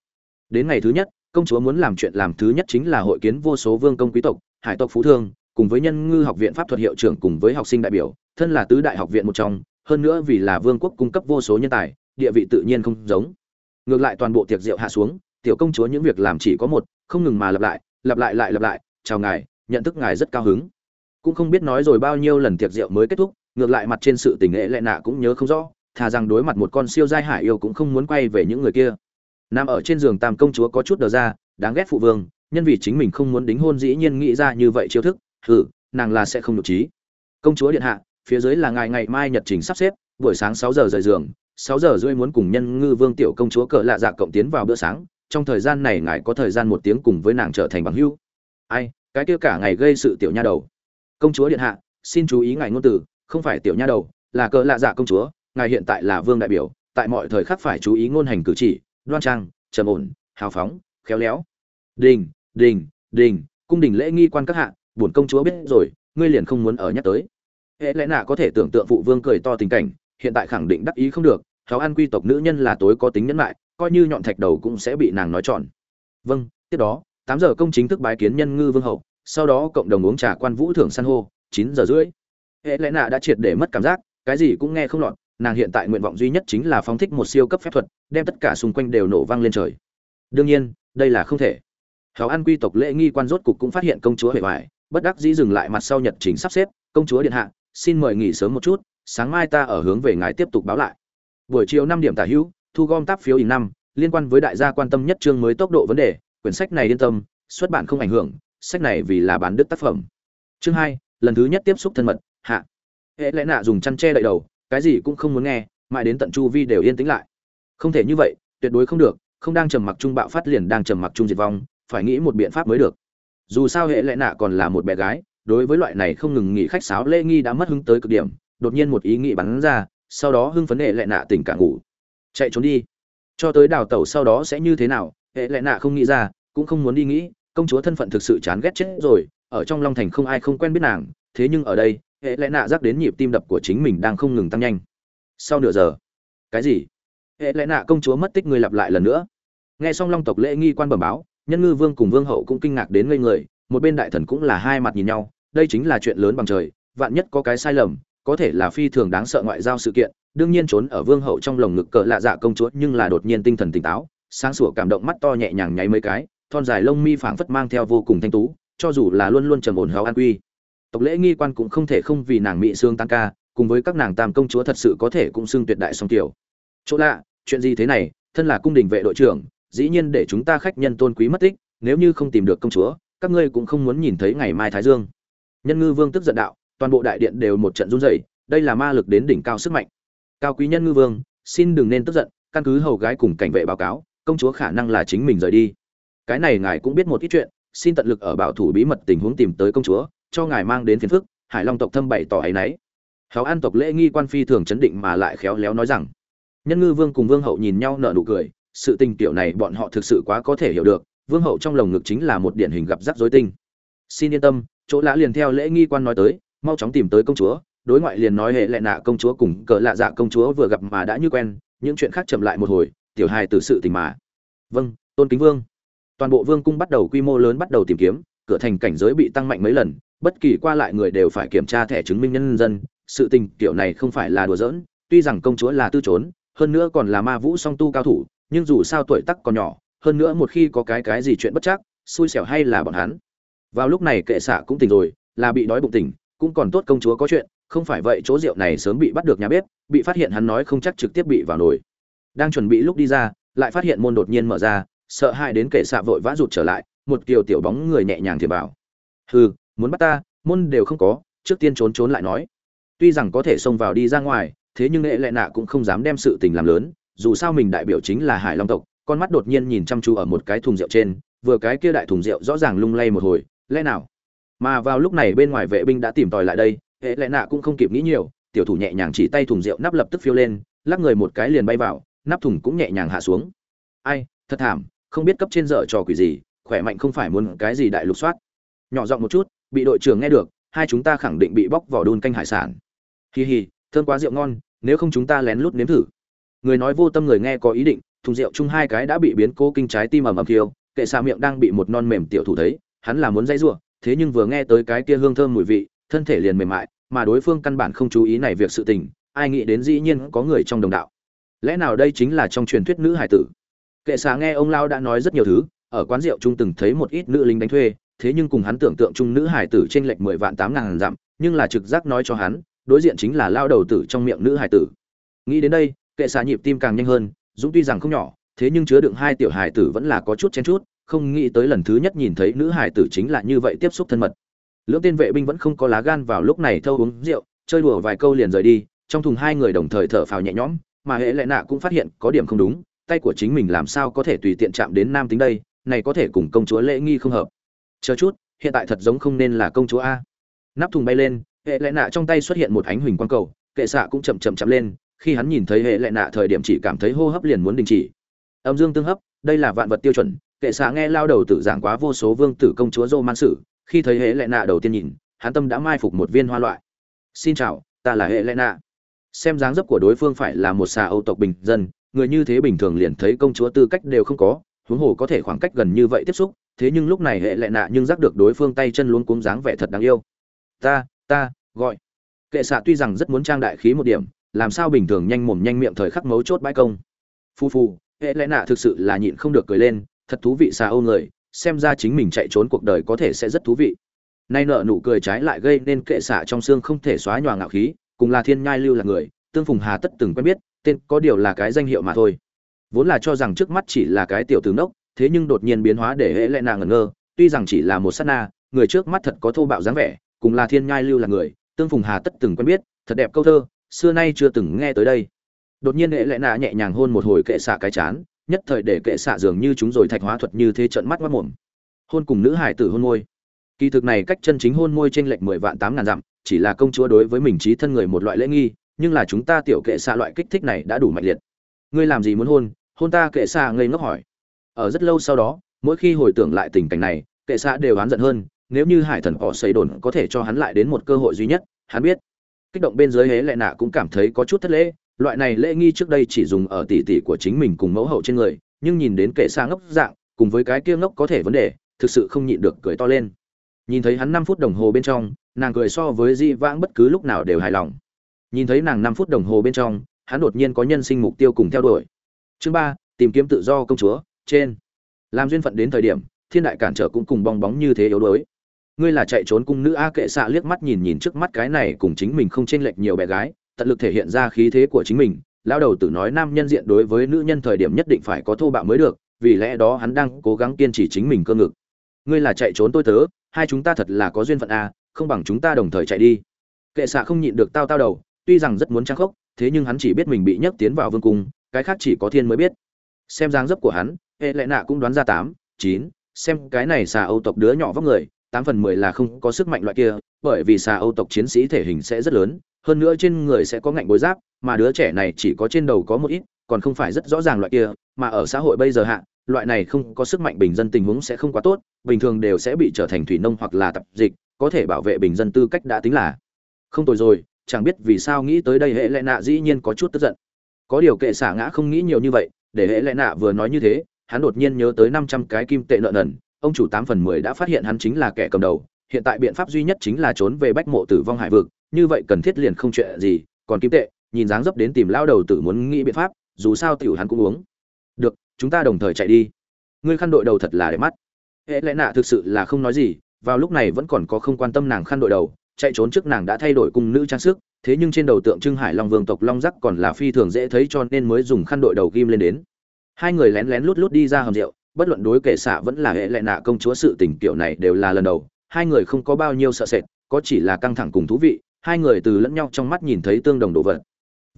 Đến ngày thứ nhất, công chúa muốn làm chuyện làm thứ nhất chính là hội kiến vô số vương công quý tộc, hải tộc phú thương, cùng với nhân ngư học viện pháp thuật hiệu trưởng cùng với học sinh đại biểu, thân là tứ đại học viện một trong, hơn nữa vì là vương quốc cung cấp vô số nhân tài, địa vị tự nhiên không giống. Ngược lại toàn bộ tiệc rượu hạ xuống, tiểu công chúa những việc làm chỉ có một, không ngừng mà lặp lại lặp lại lại lặp lại, chào ngài, nhận thức ngài rất cao hứng cũng không biết nói rồi bao nhiêu lần tiệc rượu mới kết thúc, ngược lại mặt trên sự tình nghệ lệ nạ cũng nhớ không rõ, thà rằng đối mặt một con siêu giai hải yêu cũng không muốn quay về những người kia. Nằm ở trên giường tam công chúa có chút đờ ra, đáng ghét phụ vương, nhân vì chính mình không muốn đính hôn dĩ nhiên nghĩ ra như vậy chiêu thức thử nàng là sẽ không được trí. Công chúa điện hạ, phía dưới là ngày ngày mai nhật trình sắp xếp, buổi sáng sáu giờ rời giường, sáu giờ rưỡi muốn cùng nhân ngư vương tiểu công chúa cỡ lạ dạ cộng tiến vào bữa sáng, trong thời gian này ngài có thời gian một tiếng cùng với nàng trở thành bằng hữu. Ai, cái kia cả ngày gây sự tiểu nha đầu công chúa điện hạ, xin chú ý ngài ngôn từ, không phải tiểu nha đầu, là cỡ lạ dạ công chúa, ngài hiện tại là vương đại biểu, tại mọi thời khắc phải chú ý ngôn hành cử chỉ, đoan trang, trầm ổn, hào phóng, khéo léo. Đình đình đình, cung đình lễ nghi quan các hạ, bổn công chúa biết rồi, ngươi liền không muốn ở nhắc tới. Hễ lẽ nạ có thể tưởng tượng phụ vương cười to tình cảnh, hiện tại khẳng định đắc ý không được, cháu ăn quy tộc nữ nhân là tối có tính nhẫn lại coi như nhọn thạch đầu cũng sẽ bị nàng nói tròn vâng tiếp đó, tám giờ công chính thức bái kiến nhân ngư vương hậu sau đó cộng đồng uống trà quan vũ thưởng san hô, chín giờ rưỡi. Hệ lẽ nạ đã triệt để mất cảm giác, cái gì cũng nghe không lọt, nàng hiện tại nguyện vọng duy nhất chính là phóng thích một siêu cấp phép thuật, đem tất cả xung quanh đều nổ vang lên trời. Đương nhiên, đây là không thể. Cháu ăn quy tộc lễ nghi quan rốt cục cũng phát hiện công chúa hệ hoài, bất đắc dĩ dừng lại mặt sau nhật trình sắp xếp, công chúa điện hạ, xin mời nghỉ sớm một chút, sáng mai ta ở hướng về ngài tiếp tục báo lại. Buổi chiều năm điểm tả hữu, thu gom táp phiếu ỉ năm, liên quan với đại gia quan tâm nhất chương mới tốc độ vấn đề, quyển sách này yên tâm, xuất bản không ảnh hưởng sách này vì là bán đức tác phẩm. Chương hai, lần thứ nhất tiếp xúc thân mật, hạ. Hệ lẽ nạ dùng chăn che đậy đầu, cái gì cũng không muốn nghe, mãi đến tận chu vi đều yên tĩnh lại. Không thể như vậy, tuyệt đối không được, không đang trầm mặc trung bạo phát liền đang trầm mặc trung diệt vong, phải nghĩ một biện pháp mới được. Dù sao hệ lẽ nạ còn là một bé gái, đối với loại này không ngừng nghỉ khách sáo lễ nghi đã mất hứng tới cực điểm, đột nhiên một ý nghĩ bắn ra, sau đó hưng phấn hệ lẽ nạ tỉnh cả ngủ. Chạy trốn đi. Cho tới đào tẩu sau đó sẽ như thế nào, hệ lẽ nạ không nghĩ ra, cũng không muốn đi nghĩ công chúa thân phận thực sự chán ghét chết rồi, ở trong long thành không ai không quen biết nàng, thế nhưng ở đây, hệ lẽ nạ rắc đến nhịp tim đập của chính mình đang không ngừng tăng nhanh. Sau nửa giờ, cái gì? Hệ lẽ nạ công chúa mất tích người lặp lại lần nữa. Nghe xong long tộc lễ nghi quan bẩm báo, nhân ngư vương cùng vương hậu cũng kinh ngạc đến ngây người, một bên đại thần cũng là hai mặt nhìn nhau, đây chính là chuyện lớn bằng trời, vạn nhất có cái sai lầm, có thể là phi thường đáng sợ ngoại giao sự kiện, đương nhiên trốn ở vương hậu trong lồng ngực cỡ lạ dạ công chúa nhưng là đột nhiên tinh thần tỉnh táo, sáng sủa cảm động mắt to nhẹ nhàng nháy mấy cái thon dài lông mi phảng phất mang theo vô cùng thanh tú, cho dù là luôn luôn trầm ổn hào an quy. Tộc lễ nghi quan cũng không thể không vì nàng mỹ xương tăng ca, cùng với các nàng tam công chúa thật sự có thể cũng xưng tuyệt đại song tiểu chỗ lạ, chuyện gì thế này, thân là cung đình vệ đội trưởng, dĩ nhiên để chúng ta khách nhân tôn quý mất tích, nếu như không tìm được công chúa, các ngươi cũng không muốn nhìn thấy ngày mai thái dương. Nhân ngư vương tức giận đạo, toàn bộ đại điện đều một trận run rẩy, đây là ma lực đến đỉnh cao sức mạnh. Cao quý nhân ngư vương, xin đừng nên tức giận, căn cứ hầu gái cùng cảnh vệ báo cáo, công chúa khả năng là chính mình rời đi cái này ngài cũng biết một ít chuyện, xin tận lực ở bảo thủ bí mật tình huống tìm tới công chúa, cho ngài mang đến phiền phức, hải long tộc thâm bày tỏ ấy nấy khéo an tộc lễ nghi quan phi thường chấn định mà lại khéo léo nói rằng, nhân ngư vương cùng vương hậu nhìn nhau nở nụ cười, sự tình tiểu này bọn họ thực sự quá có thể hiểu được, vương hậu trong lồng ngực chính là một điển hình gặp rắc rối tinh. Xin yên tâm, chỗ lã liền theo lễ nghi quan nói tới, mau chóng tìm tới công chúa, đối ngoại liền nói hệ lệ nạ công chúa cùng cỡ lạ dạ công chúa vừa gặp mà đã như quen, những chuyện khác chậm lại một hồi, tiểu hài từ sự tình mà. Vâng tôn kính vương toàn bộ vương cung bắt đầu quy mô lớn bắt đầu tìm kiếm, cửa thành cảnh giới bị tăng mạnh mấy lần, bất kỳ qua lại người đều phải kiểm tra thẻ chứng minh nhân dân. Sự tình kiểu này không phải là đùa giỡn, tuy rằng công chúa là tư trốn, hơn nữa còn là ma vũ song tu cao thủ, nhưng dù sao tuổi tắc còn nhỏ, hơn nữa một khi có cái cái gì chuyện bất chắc, xui xẻo hay là bọn hắn. Vào lúc này kệ xạ cũng tỉnh rồi, là bị đói bụng tỉnh, cũng còn tốt công chúa có chuyện, không phải vậy chỗ rượu này sớm bị bắt được nhà bếp, bị phát hiện hắn nói không chắc trực tiếp bị vào nồi. Đang chuẩn bị lúc đi ra, lại phát hiện môn đột nhiên mở ra sợ hãi đến kệ xạ vội vã rụt trở lại, một kiều tiểu bóng người nhẹ nhàng thì bảo, hừ, muốn bắt ta, môn đều không có, trước tiên trốn trốn lại nói. Tuy rằng có thể xông vào đi ra ngoài, thế nhưng lệ lệ nạ cũng không dám đem sự tình làm lớn, dù sao mình đại biểu chính là hải long tộc, con mắt đột nhiên nhìn chăm chú ở một cái thùng rượu trên, vừa cái kia đại thùng rượu rõ ràng lung lay một hồi, lẽ nào? Mà vào lúc này bên ngoài vệ binh đã tìm tòi lại đây hệ lệ nạ cũng không kịp nghĩ nhiều, tiểu thủ nhẹ nhàng chỉ tay thùng rượu nắp lập tức phiêu lên, lắc người một cái liền bay vào, nắp thùng cũng nhẹ nhàng hạ xuống. Ai, thật thảm không biết cấp trên dở trò quỷ gì, khỏe mạnh không phải muốn cái gì đại lục soát. Nhỏ giọng một chút, bị đội trưởng nghe được, hai chúng ta khẳng định bị bóc vỏ đun canh hải sản. Hì hì thơm quá rượu ngon, nếu không chúng ta lén lút nếm thử. Người nói vô tâm người nghe có ý định, thùng rượu chung hai cái đã bị biến cố kinh trái tim ầm ầm thiêu, kệ xà miệng đang bị một non mềm tiểu thủ thấy, hắn là muốn dây giụa thế nhưng vừa nghe tới cái kia hương thơm mùi vị, thân thể liền mềm mại, mà đối phương căn bản không chú ý này việc sự tình, ai nghĩ đến dĩ nhiên có người trong đồng đạo. Lẽ nào đây chính là trong truyền thuyết nữ hải tử? Kệ xà nghe ông lao đã nói rất nhiều thứ, ở quán rượu chung từng thấy một ít nữ lính đánh thuê, thế nhưng cùng hắn tưởng tượng chung nữ hải tử trên lệch mười vạn tám ngàn dặm, nhưng là trực giác nói cho hắn, đối diện chính là lao đầu tử trong miệng nữ hải tử. Nghĩ đến đây, kệ xà nhịp tim càng nhanh hơn, dũng tuy rằng không nhỏ, thế nhưng chứa đựng hai tiểu hải tử vẫn là có chút chen chút, không nghĩ tới lần thứ nhất nhìn thấy nữ hải tử chính là như vậy tiếp xúc thân mật. Lưỡng tên vệ binh vẫn không có lá gan vào lúc này thâu uống rượu, chơi đùa vài câu liền rời đi, trong thùng hai người đồng thời thở phào nhẹ nhõm, mà hệ lệ nạ cũng phát hiện có điểm không đúng tay của chính mình làm sao có thể tùy tiện chạm đến nam tính đây, này có thể cùng công chúa lễ nghi không hợp. Chờ chút, hiện tại thật giống không nên là công chúa a. Nắp thùng bay lên, hệ lệ nạ trong tay xuất hiện một ánh huỳnh quang cầu, kệ xạ cũng chậm chậm chậm lên, khi hắn nhìn thấy hệ lệ nạ thời điểm chỉ cảm thấy hô hấp liền muốn đình chỉ. Âm dương tương hấp, đây là vạn vật tiêu chuẩn, kệ xạ nghe lao đầu tử giảng quá vô số vương tử công chúa dô man sử, khi thấy hệ lệ nạ đầu tiên nhìn, hắn tâm đã mai phục một viên hoa loại. Xin chào, ta là hệ lệ nạ. Xem dáng dấp của đối phương phải là một xà âu tộc bình dân người như thế bình thường liền thấy công chúa tư cách đều không có, huống hồ có thể khoảng cách gần như vậy tiếp xúc, thế nhưng lúc này hệ lệ nạ nhưng giác được đối phương tay chân luôn cuống dáng vẻ thật đáng yêu. Ta ta, gọi. Kệ xạ tuy rằng rất muốn trang đại khí một điểm, làm sao bình thường nhanh mồm nhanh miệng thời khắc mấu chốt bãi công. Phu phu hệ lệ nạ thực sự là nhịn không được cười lên, thật thú vị xà ô người, xem ra chính mình chạy trốn cuộc đời có thể sẽ rất thú vị. Nay nợ nụ cười trái lại gây nên kệ xạ trong xương không thể xóa nhòa ngạo khí, cùng là thiên nhai lưu là người, tương phùng hà tất từng quen biết tên có điều là cái danh hiệu mà thôi. Vốn là cho rằng trước mắt chỉ là cái tiểu tướng đốc thế nhưng đột nhiên biến hóa để hệ lẽ nàng ngẩn ngơ, tuy rằng chỉ là một sát na, người trước mắt thật có thô bạo dáng vẻ, cùng là thiên nhai lưu là người, tương phùng hà tất từng quen biết, thật đẹp câu thơ, xưa nay chưa từng nghe tới đây. Đột nhiên hệ lẽ nạ nhẹ nhàng hôn một hồi kệ xạ cái chán, nhất thời để kệ xạ dường như chúng rồi thạch hóa thuật như thế trận mắt mắt mồm. Hôn cùng nữ hải tử hôn môi. Kỳ thực này cách chân chính hôn môi trên lệch mười vạn tám ngàn dặm, chỉ là công chúa đối với mình trí thân người một loại lễ nghi nhưng là chúng ta tiểu kệ xạ loại kích thích này đã đủ mạnh liệt. Ngươi làm gì muốn hôn? Hôn ta kệ xạ ngây ngốc hỏi. Ở rất lâu sau đó, mỗi khi hồi tưởng lại tình cảnh này, kệ xạ đều oán giận hơn, nếu như hải thần họ xây đồn có thể cho hắn lại đến một cơ hội duy nhất, hắn biết. Kích động bên dưới hế lệ nạ cũng cảm thấy có chút thất lễ, loại này lễ nghi trước đây chỉ dùng ở tỷ tỷ của chính mình cùng mẫu hậu trên người, nhưng nhìn đến kệ xa ngốc dạng, cùng với cái kia ngốc có thể vấn đề, thực sự không nhịn được cười to lên. Nhìn thấy hắn năm phút đồng hồ bên trong, nàng cười so với di vãng bất cứ lúc nào đều hài lòng nhìn thấy nàng năm phút đồng hồ bên trong, hắn đột nhiên có nhân sinh mục tiêu cùng theo đuổi. Chương ba, tìm kiếm tự do công chúa, trên. Làm duyên phận đến thời điểm, thiên đại cản trở cũng cùng bong bóng như thế yếu đuối. Ngươi là chạy trốn cung nữ a kệ xạ liếc mắt nhìn nhìn trước mắt cái này cùng chính mình không chênh lệch nhiều bé gái, tận lực thể hiện ra khí thế của chính mình. Lao đầu tử nói nam nhân diện đối với nữ nhân thời điểm nhất định phải có thô bạo mới được, vì lẽ đó hắn đang cố gắng kiên trì chính mình cơ ngực. Ngươi là chạy trốn tôi tớ, hai chúng ta thật là có duyên phận a, không bằng chúng ta đồng thời chạy đi. Kệ xạ không nhịn được tao tao đầu tuy rằng rất muốn trang khốc, thế nhưng hắn chỉ biết mình bị nhấc tiến vào vương cung, cái khác chỉ có thiên mới biết. Xem dáng dấp của hắn, hệ lệ nạ cũng đoán ra tám, chín, xem cái này xà âu tộc đứa nhỏ vóc người, tám phần mười là không có sức mạnh loại kia, bởi vì xà âu tộc chiến sĩ thể hình sẽ rất lớn, hơn nữa trên người sẽ có ngạnh bối giáp, mà đứa trẻ này chỉ có trên đầu có một ít, còn không phải rất rõ ràng loại kia, mà ở xã hội bây giờ hạ, loại này không có sức mạnh bình dân tình huống sẽ không quá tốt, bình thường đều sẽ bị trở thành thủy nông hoặc là tập dịch, có thể bảo vệ bình dân tư cách đã tính là không tồi rồi chẳng biết vì sao nghĩ tới đây hệ lệ nạ dĩ nhiên có chút tức giận. Có điều kệ xả ngã không nghĩ nhiều như vậy, để hệ lệ nạ vừa nói như thế, hắn đột nhiên nhớ tới năm trăm cái kim tệ nợ nần, ông chủ tám phần mười đã phát hiện hắn chính là kẻ cầm đầu, hiện tại biện pháp duy nhất chính là trốn về bách mộ tử vong hải vực, như vậy cần thiết liền không chuyện gì, còn kim tệ, nhìn dáng dấp đến tìm lao đầu tử muốn nghĩ biện pháp, dù sao tiểu hắn cũng uống. Được, chúng ta đồng thời chạy đi. Ngươi khăn đội đầu thật là đẹp mắt. Hệ lẽ nạ thực sự là không nói gì, vào lúc này vẫn còn có không quan tâm nàng khăn đội đầu chạy trốn trước nàng đã thay đổi cung nữ trang sức, thế nhưng trên đầu tượng trưng hải long vương tộc long giác còn là phi thường dễ thấy cho nên mới dùng khăn đội đầu ghim lên đến. Hai người lén lén lút lút đi ra hầm rượu, bất luận đối kể xạ vẫn là hệ lệ nạ công chúa sự tình kiểu này đều là lần đầu, hai người không có bao nhiêu sợ sệt, có chỉ là căng thẳng cùng thú vị, hai người từ lẫn nhau trong mắt nhìn thấy tương đồng đồ vật.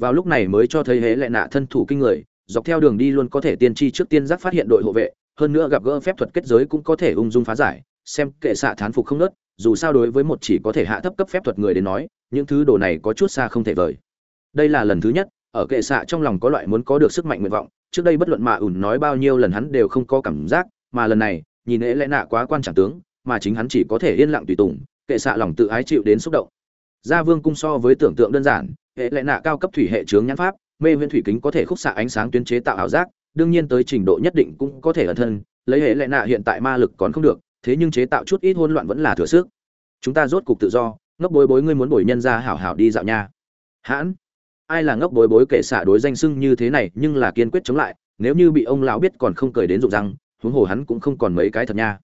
Vào lúc này mới cho thấy hệ lệ nạ thân thủ kinh người, dọc theo đường đi luôn có thể tiên tri trước tiên giác phát hiện đội hộ vệ, hơn nữa gặp gỡ phép thuật kết giới cũng có thể ung dung phá giải, xem kệ xạ thán phục không nớt dù sao đối với một chỉ có thể hạ thấp cấp phép thuật người đến nói, những thứ đồ này có chút xa không thể vời. Đây là lần thứ nhất, ở kệ xạ trong lòng có loại muốn có được sức mạnh nguyện vọng, trước đây bất luận mạ ủn nói bao nhiêu lần hắn đều không có cảm giác, mà lần này, nhìn lẽ lẽ nạ quá quan trọng tướng, mà chính hắn chỉ có thể yên lặng tùy tùng, kệ xạ lòng tự ái chịu đến xúc động. Gia vương cung so với tưởng tượng đơn giản, hệ lẽ nạ cao cấp thủy hệ chướng nhãn pháp, mê viên thủy kính có thể khúc xạ ánh sáng tuyến chế tạo ảo giác, đương nhiên tới trình độ nhất định cũng có thể ẩn thân, lấy hệ lẽ nạ hiện tại ma lực còn không được thế nhưng chế tạo chút ít hỗn loạn vẫn là thừa sức. Chúng ta rốt cục tự do, ngốc bối bối ngươi muốn bồi nhân ra hảo hảo đi dạo nha. Hãn, ai là ngốc bối bối kệ xạ đối danh sưng như thế này nhưng là kiên quyết chống lại, nếu như bị ông lão biết còn không cười đến rụng răng, huống hồ hắn cũng không còn mấy cái thật nha.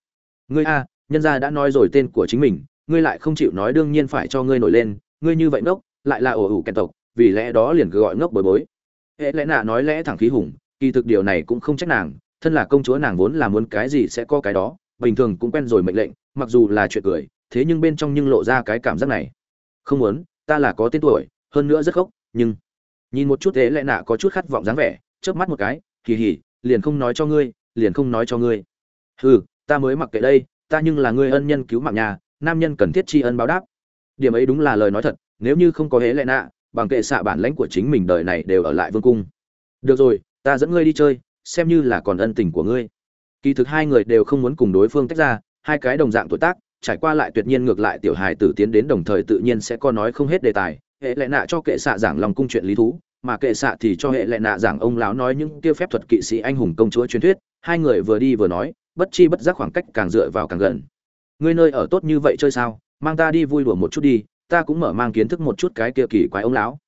Ngươi a, nhân gia đã nói rồi tên của chính mình, ngươi lại không chịu nói đương nhiên phải cho ngươi nổi lên, ngươi như vậy ngốc, lại là ổ ủ kèn tộc, vì lẽ đó liền cứ gọi ngốc bối bối. Hễ lẽ nạ nói lẽ thẳng khí hùng, kỳ thực điều này cũng không trách nàng, thân là công chúa nàng vốn là muốn cái gì sẽ có cái đó bình thường cũng quen rồi mệnh lệnh, mặc dù là chuyện cười, thế nhưng bên trong nhưng lộ ra cái cảm giác này. Không muốn, ta là có tên tuổi, hơn nữa rất khốc, nhưng nhìn một chút thế lẽ nạ có chút khát vọng dáng vẻ, chớp mắt một cái kỳ hỉ liền không nói cho ngươi, liền không nói cho ngươi. Hừ, ta mới mặc kệ đây, ta nhưng là ngươi ân nhân cứu mạng nhà, nam nhân cần thiết tri ân báo đáp. Điểm ấy đúng là lời nói thật, nếu như không có hễ lệ nạ, bằng kệ xạ bản lãnh của chính mình đời này đều ở lại vương cung. Được rồi, ta dẫn ngươi đi chơi, xem như là còn ân tình của ngươi kỳ thực hai người đều không muốn cùng đối phương tách ra, hai cái đồng dạng tuổi tác, trải qua lại tuyệt nhiên ngược lại tiểu hài tử tiến đến đồng thời tự nhiên sẽ có nói không hết đề tài. Hệ lệ nạ cho kệ xạ giảng lòng cung chuyện lý thú, mà kệ xạ thì cho hệ lệ nạ giảng ông lão nói những kia phép thuật kỵ sĩ anh hùng công chúa truyền thuyết. Hai người vừa đi vừa nói, bất chi bất giác khoảng cách càng dựa vào càng gần. Ngươi nơi ở tốt như vậy chơi sao? Mang ta đi vui đùa một chút đi, ta cũng mở mang kiến thức một chút cái kia kỳ quái ông lão.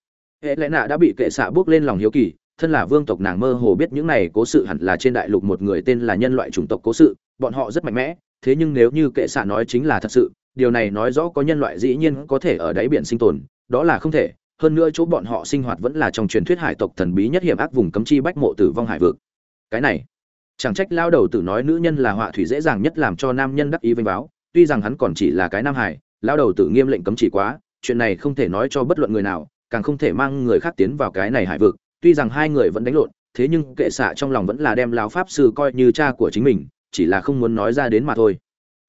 Hệ lệ nạ đã bị kệ xạ bước lên lòng hiếu kỳ thân là vương tộc nàng mơ hồ biết những này cố sự hẳn là trên đại lục một người tên là nhân loại chủng tộc cố sự, bọn họ rất mạnh mẽ, thế nhưng nếu như kệ xạ nói chính là thật sự, điều này nói rõ có nhân loại dĩ nhiên có thể ở đáy biển sinh tồn, đó là không thể, hơn nữa chỗ bọn họ sinh hoạt vẫn là trong truyền thuyết hải tộc thần bí nhất hiểm ác vùng cấm chi bách mộ tử vong hải vực. Cái này, chẳng trách lao đầu tử nói nữ nhân là họa thủy dễ dàng nhất làm cho nam nhân đắc ý vinh báo, tuy rằng hắn còn chỉ là cái nam hải, lao đầu tử nghiêm lệnh cấm chỉ quá, chuyện này không thể nói cho bất luận người nào, càng không thể mang người khác tiến vào cái này hải vực tuy rằng hai người vẫn đánh lộn, thế nhưng kệ xạ trong lòng vẫn là đem lão pháp sư coi như cha của chính mình, chỉ là không muốn nói ra đến mà thôi.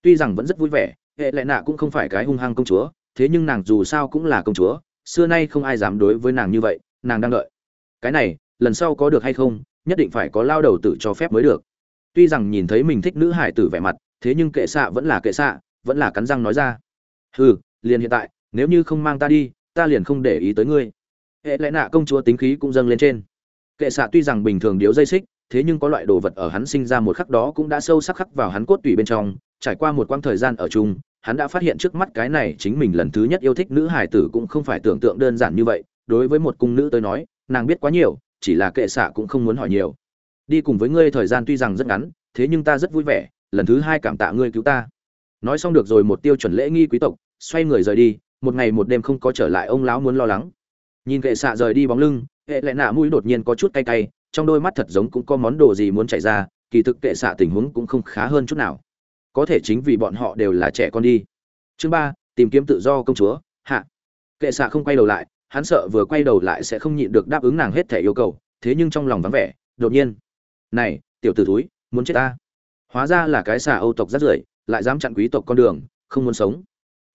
Tuy rằng vẫn rất vui vẻ, hệ lệ nạ cũng không phải cái hung hăng công chúa, thế nhưng nàng dù sao cũng là công chúa, xưa nay không ai dám đối với nàng như vậy, nàng đang đợi. Cái này, lần sau có được hay không, nhất định phải có lao đầu tử cho phép mới được. Tuy rằng nhìn thấy mình thích nữ hải tử vẻ mặt, thế nhưng kệ xạ vẫn là kệ xạ, vẫn là cắn răng nói ra. Hừ, liền hiện tại, nếu như không mang ta đi, ta liền không để ý tới ngươi hệ lẽ nạ công chúa tính khí cũng dâng lên trên. Kệ xạ tuy rằng bình thường điếu dây xích, thế nhưng có loại đồ vật ở hắn sinh ra một khắc đó cũng đã sâu sắc khắc vào hắn cốt tủy bên trong. Trải qua một quãng thời gian ở chung, hắn đã phát hiện trước mắt cái này chính mình lần thứ nhất yêu thích nữ hải tử cũng không phải tưởng tượng đơn giản như vậy. Đối với một cung nữ tới nói, nàng biết quá nhiều, chỉ là kệ xạ cũng không muốn hỏi nhiều. Đi cùng với ngươi thời gian tuy rằng rất ngắn, thế nhưng ta rất vui vẻ, lần thứ hai cảm tạ ngươi cứu ta. Nói xong được rồi một tiêu chuẩn lễ nghi quý tộc, xoay người rời đi, một ngày một đêm không có trở lại, ông lão muốn lo lắng nhìn kệ xạ rời đi bóng lưng, hệ lẽ nạ mũi đột nhiên có chút cay cay, trong đôi mắt thật giống cũng có món đồ gì muốn chảy ra, kỳ thực kệ xạ tình huống cũng không khá hơn chút nào. Có thể chính vì bọn họ đều là trẻ con đi. Chương ba, tìm kiếm tự do công chúa, hạ. Kệ xạ không quay đầu lại, hắn sợ vừa quay đầu lại sẽ không nhịn được đáp ứng nàng hết thẻ yêu cầu, thế nhưng trong lòng vắng vẻ, đột nhiên. Này, tiểu t ử túi muốn chết ta. Hóa ra là cái xà âu tộc rất rưởi, lại dám chặn quý tộc con đường, không muốn sống.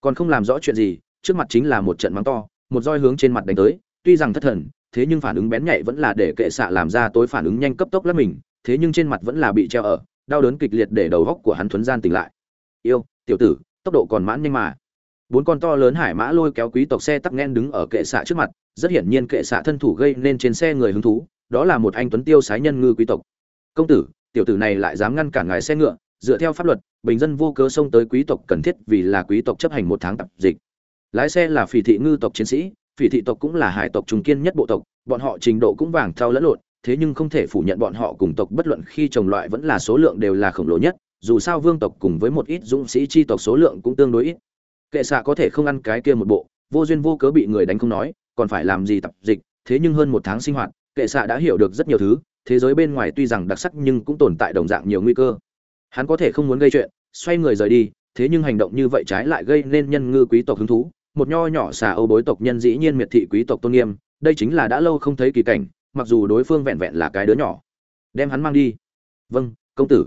Còn không làm rõ chuyện gì, trước mặt chính là một trận mắng to một roi hướng trên mặt đánh tới, tuy rằng thất thần, thế nhưng phản ứng bén nhạy vẫn là để kệ xạ làm ra tối phản ứng nhanh cấp tốc lắm mình, thế nhưng trên mặt vẫn là bị treo ở, đau đớn kịch liệt để đầu góc của hắn thuấn gian tỉnh lại. Yêu, tiểu tử, tốc độ còn mãn nhanh mà. Bốn con to lớn hải mã lôi kéo quý tộc xe tắc nghen đứng ở kệ xạ trước mặt, rất hiển nhiên kệ xạ thân thủ gây nên trên xe người hứng thú, đó là một anh tuấn tiêu sái nhân ngư quý tộc. Công tử, tiểu tử này lại dám ngăn cản ngài xe ngựa, dựa theo pháp luật, bình dân vô cớ xông tới quý tộc cần thiết vì là quý tộc chấp hành một tháng tập dịch lái xe là phỉ thị ngư tộc chiến sĩ, phỉ thị tộc cũng là hải tộc trùng kiên nhất bộ tộc, bọn họ trình độ cũng vàng thao lẫn lộn, thế nhưng không thể phủ nhận bọn họ cùng tộc bất luận khi trồng loại vẫn là số lượng đều là khổng lồ nhất, dù sao vương tộc cùng với một ít dũng sĩ chi tộc số lượng cũng tương đối ít. Kệ xạ có thể không ăn cái kia một bộ, vô duyên vô cớ bị người đánh không nói, còn phải làm gì tập dịch, thế nhưng hơn một tháng sinh hoạt, kệ xạ đã hiểu được rất nhiều thứ, thế giới bên ngoài tuy rằng đặc sắc nhưng cũng tồn tại đồng dạng nhiều nguy cơ. Hắn có thể không muốn gây chuyện, xoay người rời đi, thế nhưng hành động như vậy trái lại gây nên nhân ngư quý tộc hứng thú một nho nhỏ xà âu bối tộc nhân dĩ nhiên miệt thị quý tộc tôn nghiêm, đây chính là đã lâu không thấy kỳ cảnh, mặc dù đối phương vẹn vẹn là cái đứa nhỏ. Đem hắn mang đi. Vâng công tử.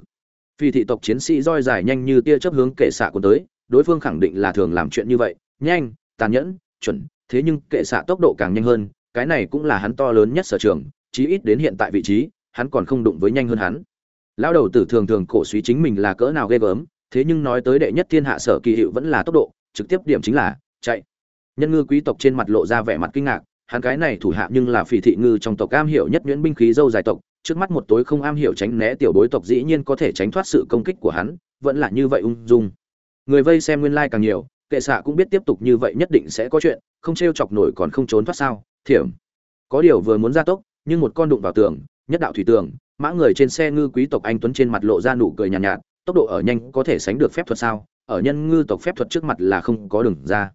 Phi thị tộc chiến sĩ roi dài nhanh như tia chớp hướng kệ xạ của tới, đối phương khẳng định là thường làm chuyện như vậy. Nhanh, tàn nhẫn, chuẩn, thế nhưng kệ xạ tốc độ càng nhanh hơn, cái này cũng là hắn to lớn nhất sở trường, chí ít đến hiện tại vị trí, hắn còn không đụng với nhanh hơn hắn. Lão đầu tử thường thường cổ suý chính mình là cỡ nào ghê gớm, thế nhưng nói tới đệ nhất thiên hạ sở kỳ hiệu vẫn là tốc độ, trực tiếp điểm chính là chạy. Nhân ngư quý tộc trên mặt lộ ra vẻ mặt kinh ngạc hắn cái này thủ hạ nhưng là phỉ thị ngư trong tộc am hiểu nhất nhuyễn binh khí dâu dài tộc trước mắt một tối không am hiểu tránh né tiểu bối tộc dĩ nhiên có thể tránh thoát sự công kích của hắn vẫn là như vậy ung dung. Người vây xem nguyên lai like càng nhiều kệ xạ cũng biết tiếp tục như vậy nhất định sẽ có chuyện không t r e o chọc nổi còn không trốn thoát sao thiểm. Có điều vừa muốn ra tốc nhưng một con đụng vào tường nhất đạo thủy tường mã người trên xe ngư quý tộc anh tuấn trên mặt lộ ra nụ cười nhàn nhạt, nhạt tốc độ ở nhanh có thể sánh được phép thuật sao ở nhân ngư tộc phép thuật trước mặt là không có đường ra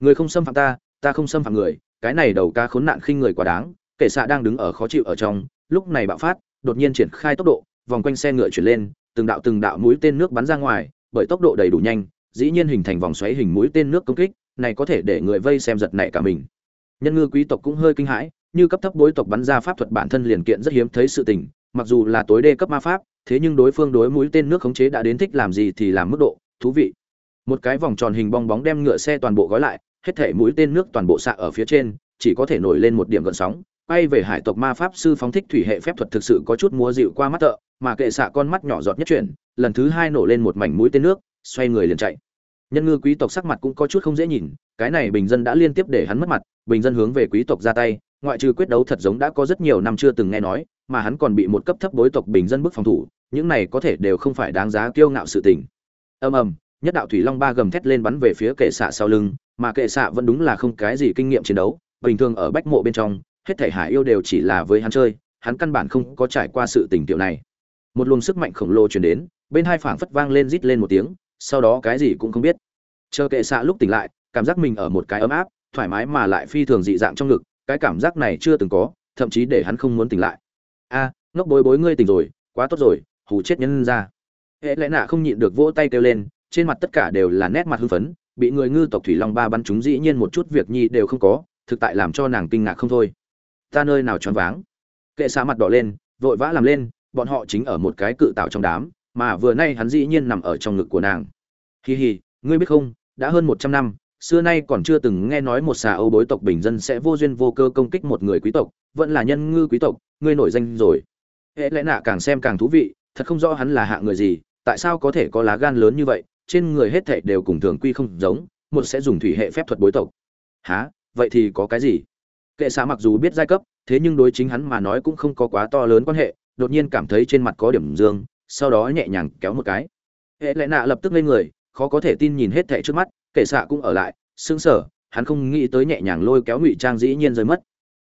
người không xâm phạm ta ta không xâm phạm người, cái này đầu ca khốn nạn khinh người quá đáng kệ xạ đang đứng ở khó chịu ở trong, lúc này bạo phát, đột nhiên triển khai tốc độ, vòng quanh xe ngựa chuyển lên, từng đạo từng đạo mũi tên nước bắn ra ngoài, bởi tốc độ đầy đủ nhanh, dĩ nhiên hình thành vòng xoáy hình mũi tên nước công kích, này có thể để người vây xem giật nảy cả mình. Nhân ngư quý tộc cũng hơi kinh hãi, như cấp thấp bối tộc bắn ra pháp thuật bản thân liền kiện rất hiếm thấy sự tình, mặc dù là tối đê cấp ma pháp, thế nhưng đối phương đối mũi tên nước khống chế đã đến thích làm gì thì làm mức độ, thú vị. Một cái vòng tròn hình bong bóng đem ngựa xe toàn bộ gói lại hết thể mũi tên nước toàn bộ xạ ở phía trên chỉ có thể nổi lên một điểm gợn sóng. Quay về hải tộc ma pháp sư phóng thích thủy hệ phép thuật thực sự có chút múa dịu qua mắt tợ, mà kệ xạ con mắt nhỏ giọt nhất chuyển lần thứ hai nổ lên một mảnh mũi tên nước xoay người liền chạy. Nhân ngư quý tộc sắc mặt cũng có chút không dễ nhìn cái này bình dân đã liên tiếp để hắn mất mặt bình dân hướng về quý tộc ra tay ngoại trừ quyết đấu thật giống đã có rất nhiều năm chưa từng nghe nói mà hắn còn bị một cấp thấp bối tộc bình dân bức phòng thủ những này có thể đều không phải đáng giá kiêu ngạo sự tình. Ầm ầm nhất đạo thủy long ba gầm thét lên bắn về phía kệ xạ sau lưng mà kệ xạ vẫn đúng là không cái gì kinh nghiệm chiến đấu, bình thường ở bách mộ bên trong, hết thể hải yêu đều chỉ là với hắn chơi, hắn căn bản không có trải qua sự tình tiểu này. Một luồng sức mạnh khổng lồ truyền đến, bên hai phảng phất vang lên rít lên một tiếng, sau đó cái gì cũng không biết. Chờ kệ xạ lúc tỉnh lại, cảm giác mình ở một cái ấm áp, thoải mái mà lại phi thường dị dạng trong ngực, cái cảm giác này chưa từng có, thậm chí để hắn không muốn tỉnh lại. A, ngốc bối bối ngươi tỉnh rồi, quá tốt rồi, hù chết nhân ra. Hệ lẽ nạ không nhịn được vỗ tay kêu lên trên mặt tất cả đều là nét mặt hưng phấn, bị người ngư tộc thủy long ba bắn chúng dĩ nhiên một chút việc nhi đều không có, thực tại làm cho nàng kinh ngạc không thôi. Ta nơi nào choáng váng. Kệ xạ mặt đỏ lên, vội vã làm lên, bọn họ chính ở một cái cự tạo trong đám, mà vừa nay hắn dĩ nhiên nằm ở trong ngực của nàng. Hì hì ngươi biết không, đã hơn một trăm năm, xưa nay còn chưa từng nghe nói một xà âu bối tộc bình dân sẽ vô duyên vô cơ công kích một người quý tộc, vẫn là nhân ngư quý tộc, ngươi nổi danh rồi. Hệ lẽ nạ càng xem càng thú vị, thật không rõ hắn là hạ người gì, tại sao có thể có lá gan lớn như vậy trên người hết thảy đều cùng thường quy không giống, một sẽ dùng thủy hệ phép thuật bối tộc. Há vậy thì có cái gì? Kệ xạ mặc dù biết giai cấp, thế nhưng đối chính hắn mà nói cũng không có quá to lớn quan hệ, đột nhiên cảm thấy trên mặt có điểm dương, sau đó nhẹ nhàng kéo một cái. Hệ lệ nạ lập tức lên người, khó có thể tin nhìn hết thảy trước mắt, kệ xạ cũng ở lại, sững sờ, hắn không nghĩ tới nhẹ nhàng lôi kéo ngụy trang dĩ nhiên rơi mất.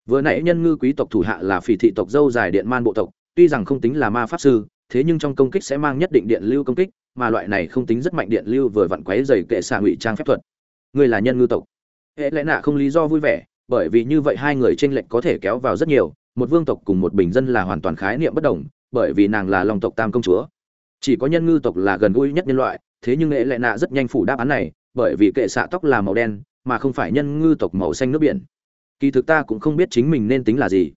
Vừa nãy nhân ngư quý tộc thủ hạ là phỉ thị tộc dâu dài điện man bộ tộc, tuy rằng không tính là ma pháp sư, thế nhưng trong công kích sẽ mang nhất định điện lưu công kích mà loại này không tính rất mạnh điện lưu vừa vặn quấy dày kệ xạ ngụy trang phép thuật. Người là nhân ngư tộc. Hệ lẽ nạ không lý do vui vẻ, bởi vì như vậy hai người tranh lệch có thể kéo vào rất nhiều, một vương tộc cùng một bình dân là hoàn toàn khái niệm bất đồng, bởi vì nàng là lòng tộc tam công chúa. Chỉ có nhân ngư tộc là gần gũi nhất nhân loại, thế nhưng hệ lẽ nạ rất nhanh phủ đáp án này, bởi vì kệ xạ tóc là màu đen, mà không phải nhân ngư tộc màu xanh nước biển. Kỳ thực ta cũng không biết chính mình nên tính là gì.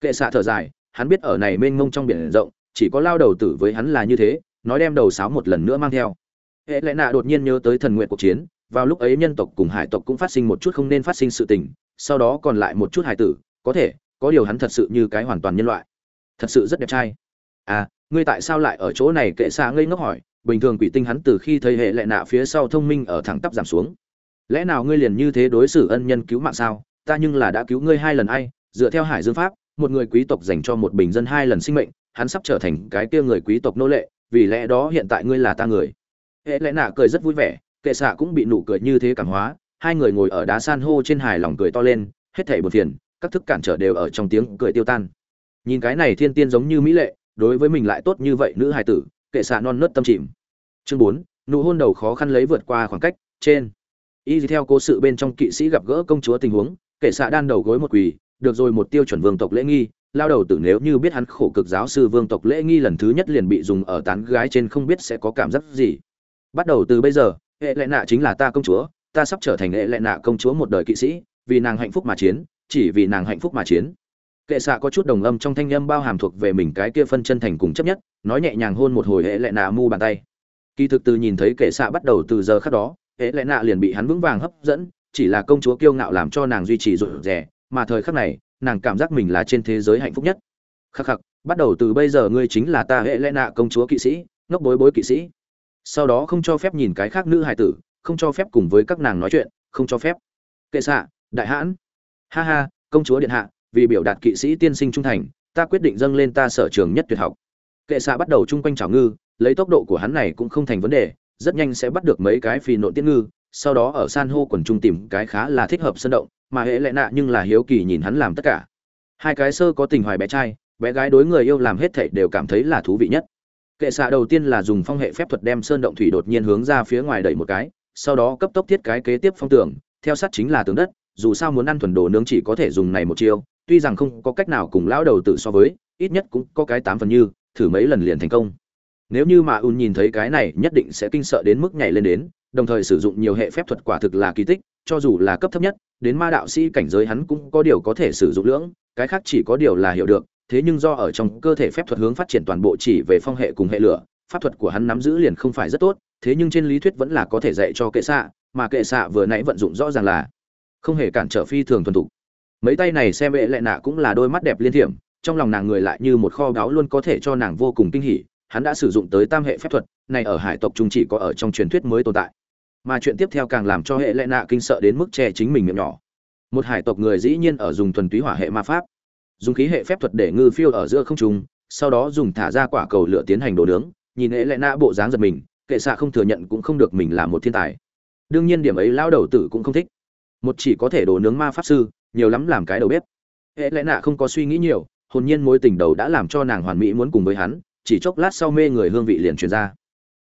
Kệ xạ thở dài, hắn biết ở này mênh mông trong biển rộng, chỉ có lao đầu tử với hắn là như thế nói đem đầu sáo một lần nữa mang theo. Hệ lẽ nạ đột nhiên nhớ tới thần nguyện cuộc chiến, vào lúc ấy nhân tộc cùng hải tộc cũng phát sinh một chút không nên phát sinh sự tình, sau đó còn lại một chút hải tử, có thể, có điều hắn thật sự như cái hoàn toàn nhân loại. Thật sự rất đẹp trai. À ngươi tại sao lại ở chỗ này? Kệ xa ngây ngốc hỏi. Bình thường quỷ tinh hắn từ khi thấy hệ lệ nạ phía sau thông minh ở thẳng tắp giảm xuống. Lẽ nào ngươi liền như thế đối xử ân nhân cứu mạng sao? Ta nhưng là đã cứu ngươi hai lần ai? Dựa theo hải dương pháp, một người quý tộc dành cho một bình dân hai lần sinh mệnh, hắn sắp trở thành cái kia người quý tộc nô lệ vì lẽ đó hiện tại ngươi là ta người. Hệ lẽ nạ cười rất vui vẻ, kệ xạ cũng bị nụ cười như thế cảm hóa, hai người ngồi ở đá san hô trên hài lòng cười to lên, hết thảy buồn phiền, các thức cản trở đều ở trong tiếng cười tiêu tan. Nhìn cái này thiên tiên giống như mỹ lệ, đối với mình lại tốt như vậy nữ hài tử, kệ xạ non nớt tâm chìm. Chương bốn, nụ hôn đầu khó khăn lấy vượt qua khoảng cách, trên. Y theo cố sự bên trong kỵ sĩ gặp gỡ công chúa tình huống, kệ xạ đan đầu gối một quỳ, được rồi một tiêu chuẩn vương tộc lễ nghi lao đầu tử nếu như biết hắn khổ cực giáo sư vương tộc lễ nghi lần thứ nhất liền bị dùng ở tán gái trên không biết sẽ có cảm giác gì. Bắt đầu từ bây giờ, hệ lệ nạ chính là ta công chúa, ta sắp trở thành hệ lệ nạ công chúa một đời kỵ sĩ, vì nàng hạnh phúc mà chiến, chỉ vì nàng hạnh phúc mà chiến. Kệ xạ có chút đồng âm trong thanh âm bao hàm thuộc về mình cái kia phân chân thành cùng chấp nhất, nói nhẹ nhàng hôn một hồi hệ lệ nạ mu bàn tay. Kỳ thực từ nhìn thấy kệ xạ bắt đầu từ giờ khắc đó, hệ lệ nạ liền bị hắn vững vàng hấp dẫn, chỉ là công chúa kiêu ngạo làm cho nàng duy trì rụt rè, mà thời khắc này nàng cảm giác mình là trên thế giới hạnh phúc nhất. Khắc khắc, bắt đầu từ bây giờ ngươi chính là ta hệ lẽ nạ công chúa kỵ sĩ, ngốc bối bối kỵ sĩ. Sau đó không cho phép nhìn cái khác nữ hài tử, không cho phép cùng với các nàng nói chuyện, không cho phép. Kệ xạ, đại hãn. Ha ha, công chúa điện hạ, vì biểu đạt kỵ sĩ tiên sinh trung thành, ta quyết định dâng lên ta sở trường nhất tuyệt học. Kệ xạ bắt đầu chung quanh trào ngư, lấy tốc độ của hắn này cũng không thành vấn đề, rất nhanh sẽ bắt được mấy cái phì nộn tiết ngư, sau đó ở san hô quần trung tìm cái khá là thích hợp sân động mà hệ lệ nạ nhưng là hiếu kỳ nhìn hắn làm tất cả. Hai cái sơ có tình hoài bé trai, bé gái đối người yêu làm hết thảy đều cảm thấy là thú vị nhất. Kệ xạ đầu tiên là dùng phong hệ phép thuật đem sơn động thủy đột nhiên hướng ra phía ngoài đẩy một cái, sau đó cấp tốc thiết cái kế tiếp phong tường, theo sát chính là tường đất, dù sao muốn ăn thuần đồ nướng chỉ có thể dùng này một chiêu, tuy rằng không có cách nào cùng lão đầu tự so với, ít nhất cũng có cái tám phần như, thử mấy lần liền thành công. Nếu như mà un nhìn thấy cái này nhất định sẽ kinh sợ đến mức nhảy lên đến đồng thời sử dụng nhiều hệ phép thuật quả thực là kỳ tích, cho dù là cấp thấp nhất, đến ma đạo sĩ cảnh giới hắn cũng có điều có thể sử dụng lưỡng, cái khác chỉ có điều là hiểu được, thế nhưng do ở trong cơ thể phép thuật hướng phát triển toàn bộ chỉ về phong hệ cùng hệ lửa, pháp thuật của hắn nắm giữ liền không phải rất tốt, thế nhưng trên lý thuyết vẫn là có thể dạy cho kệ xạ, mà kệ xạ vừa nãy vận dụng rõ ràng là không hề cản trở phi thường thuần thục. Mấy tay này xem vệ lệ nạ cũng là đôi mắt đẹp liên thiểm, trong lòng nàng người lại như một kho báu luôn có thể cho nàng vô cùng kinh hỉ, hắn đã sử dụng tới tam hệ phép thuật, này ở hải tộc chúng chỉ có ở trong truyền thuyết mới tồn tại mà chuyện tiếp theo càng làm cho hệ lệ nạ kinh sợ đến mức che chính mình miệng nhỏ. Một hải tộc người dĩ nhiên ở dùng thuần túy hỏa hệ ma pháp, dùng khí hệ phép thuật để ngư phiêu ở giữa không trung, sau đó dùng thả ra quả cầu lửa tiến hành đồ nướng. Nhìn hệ lệ nạ bộ dáng giật mình, kệ xạ không thừa nhận cũng không được mình là một thiên tài. Đương nhiên điểm ấy lao đầu tử cũng không thích. Một chỉ có thể đồ nướng ma pháp sư, nhiều lắm làm cái đầu bếp. Hệ lệ nạ không có suy nghĩ nhiều, hồn nhiên mối tình đầu đã làm cho nàng hoàn mỹ muốn cùng với hắn, chỉ chốc lát sau mê người hương vị liền truyền ra.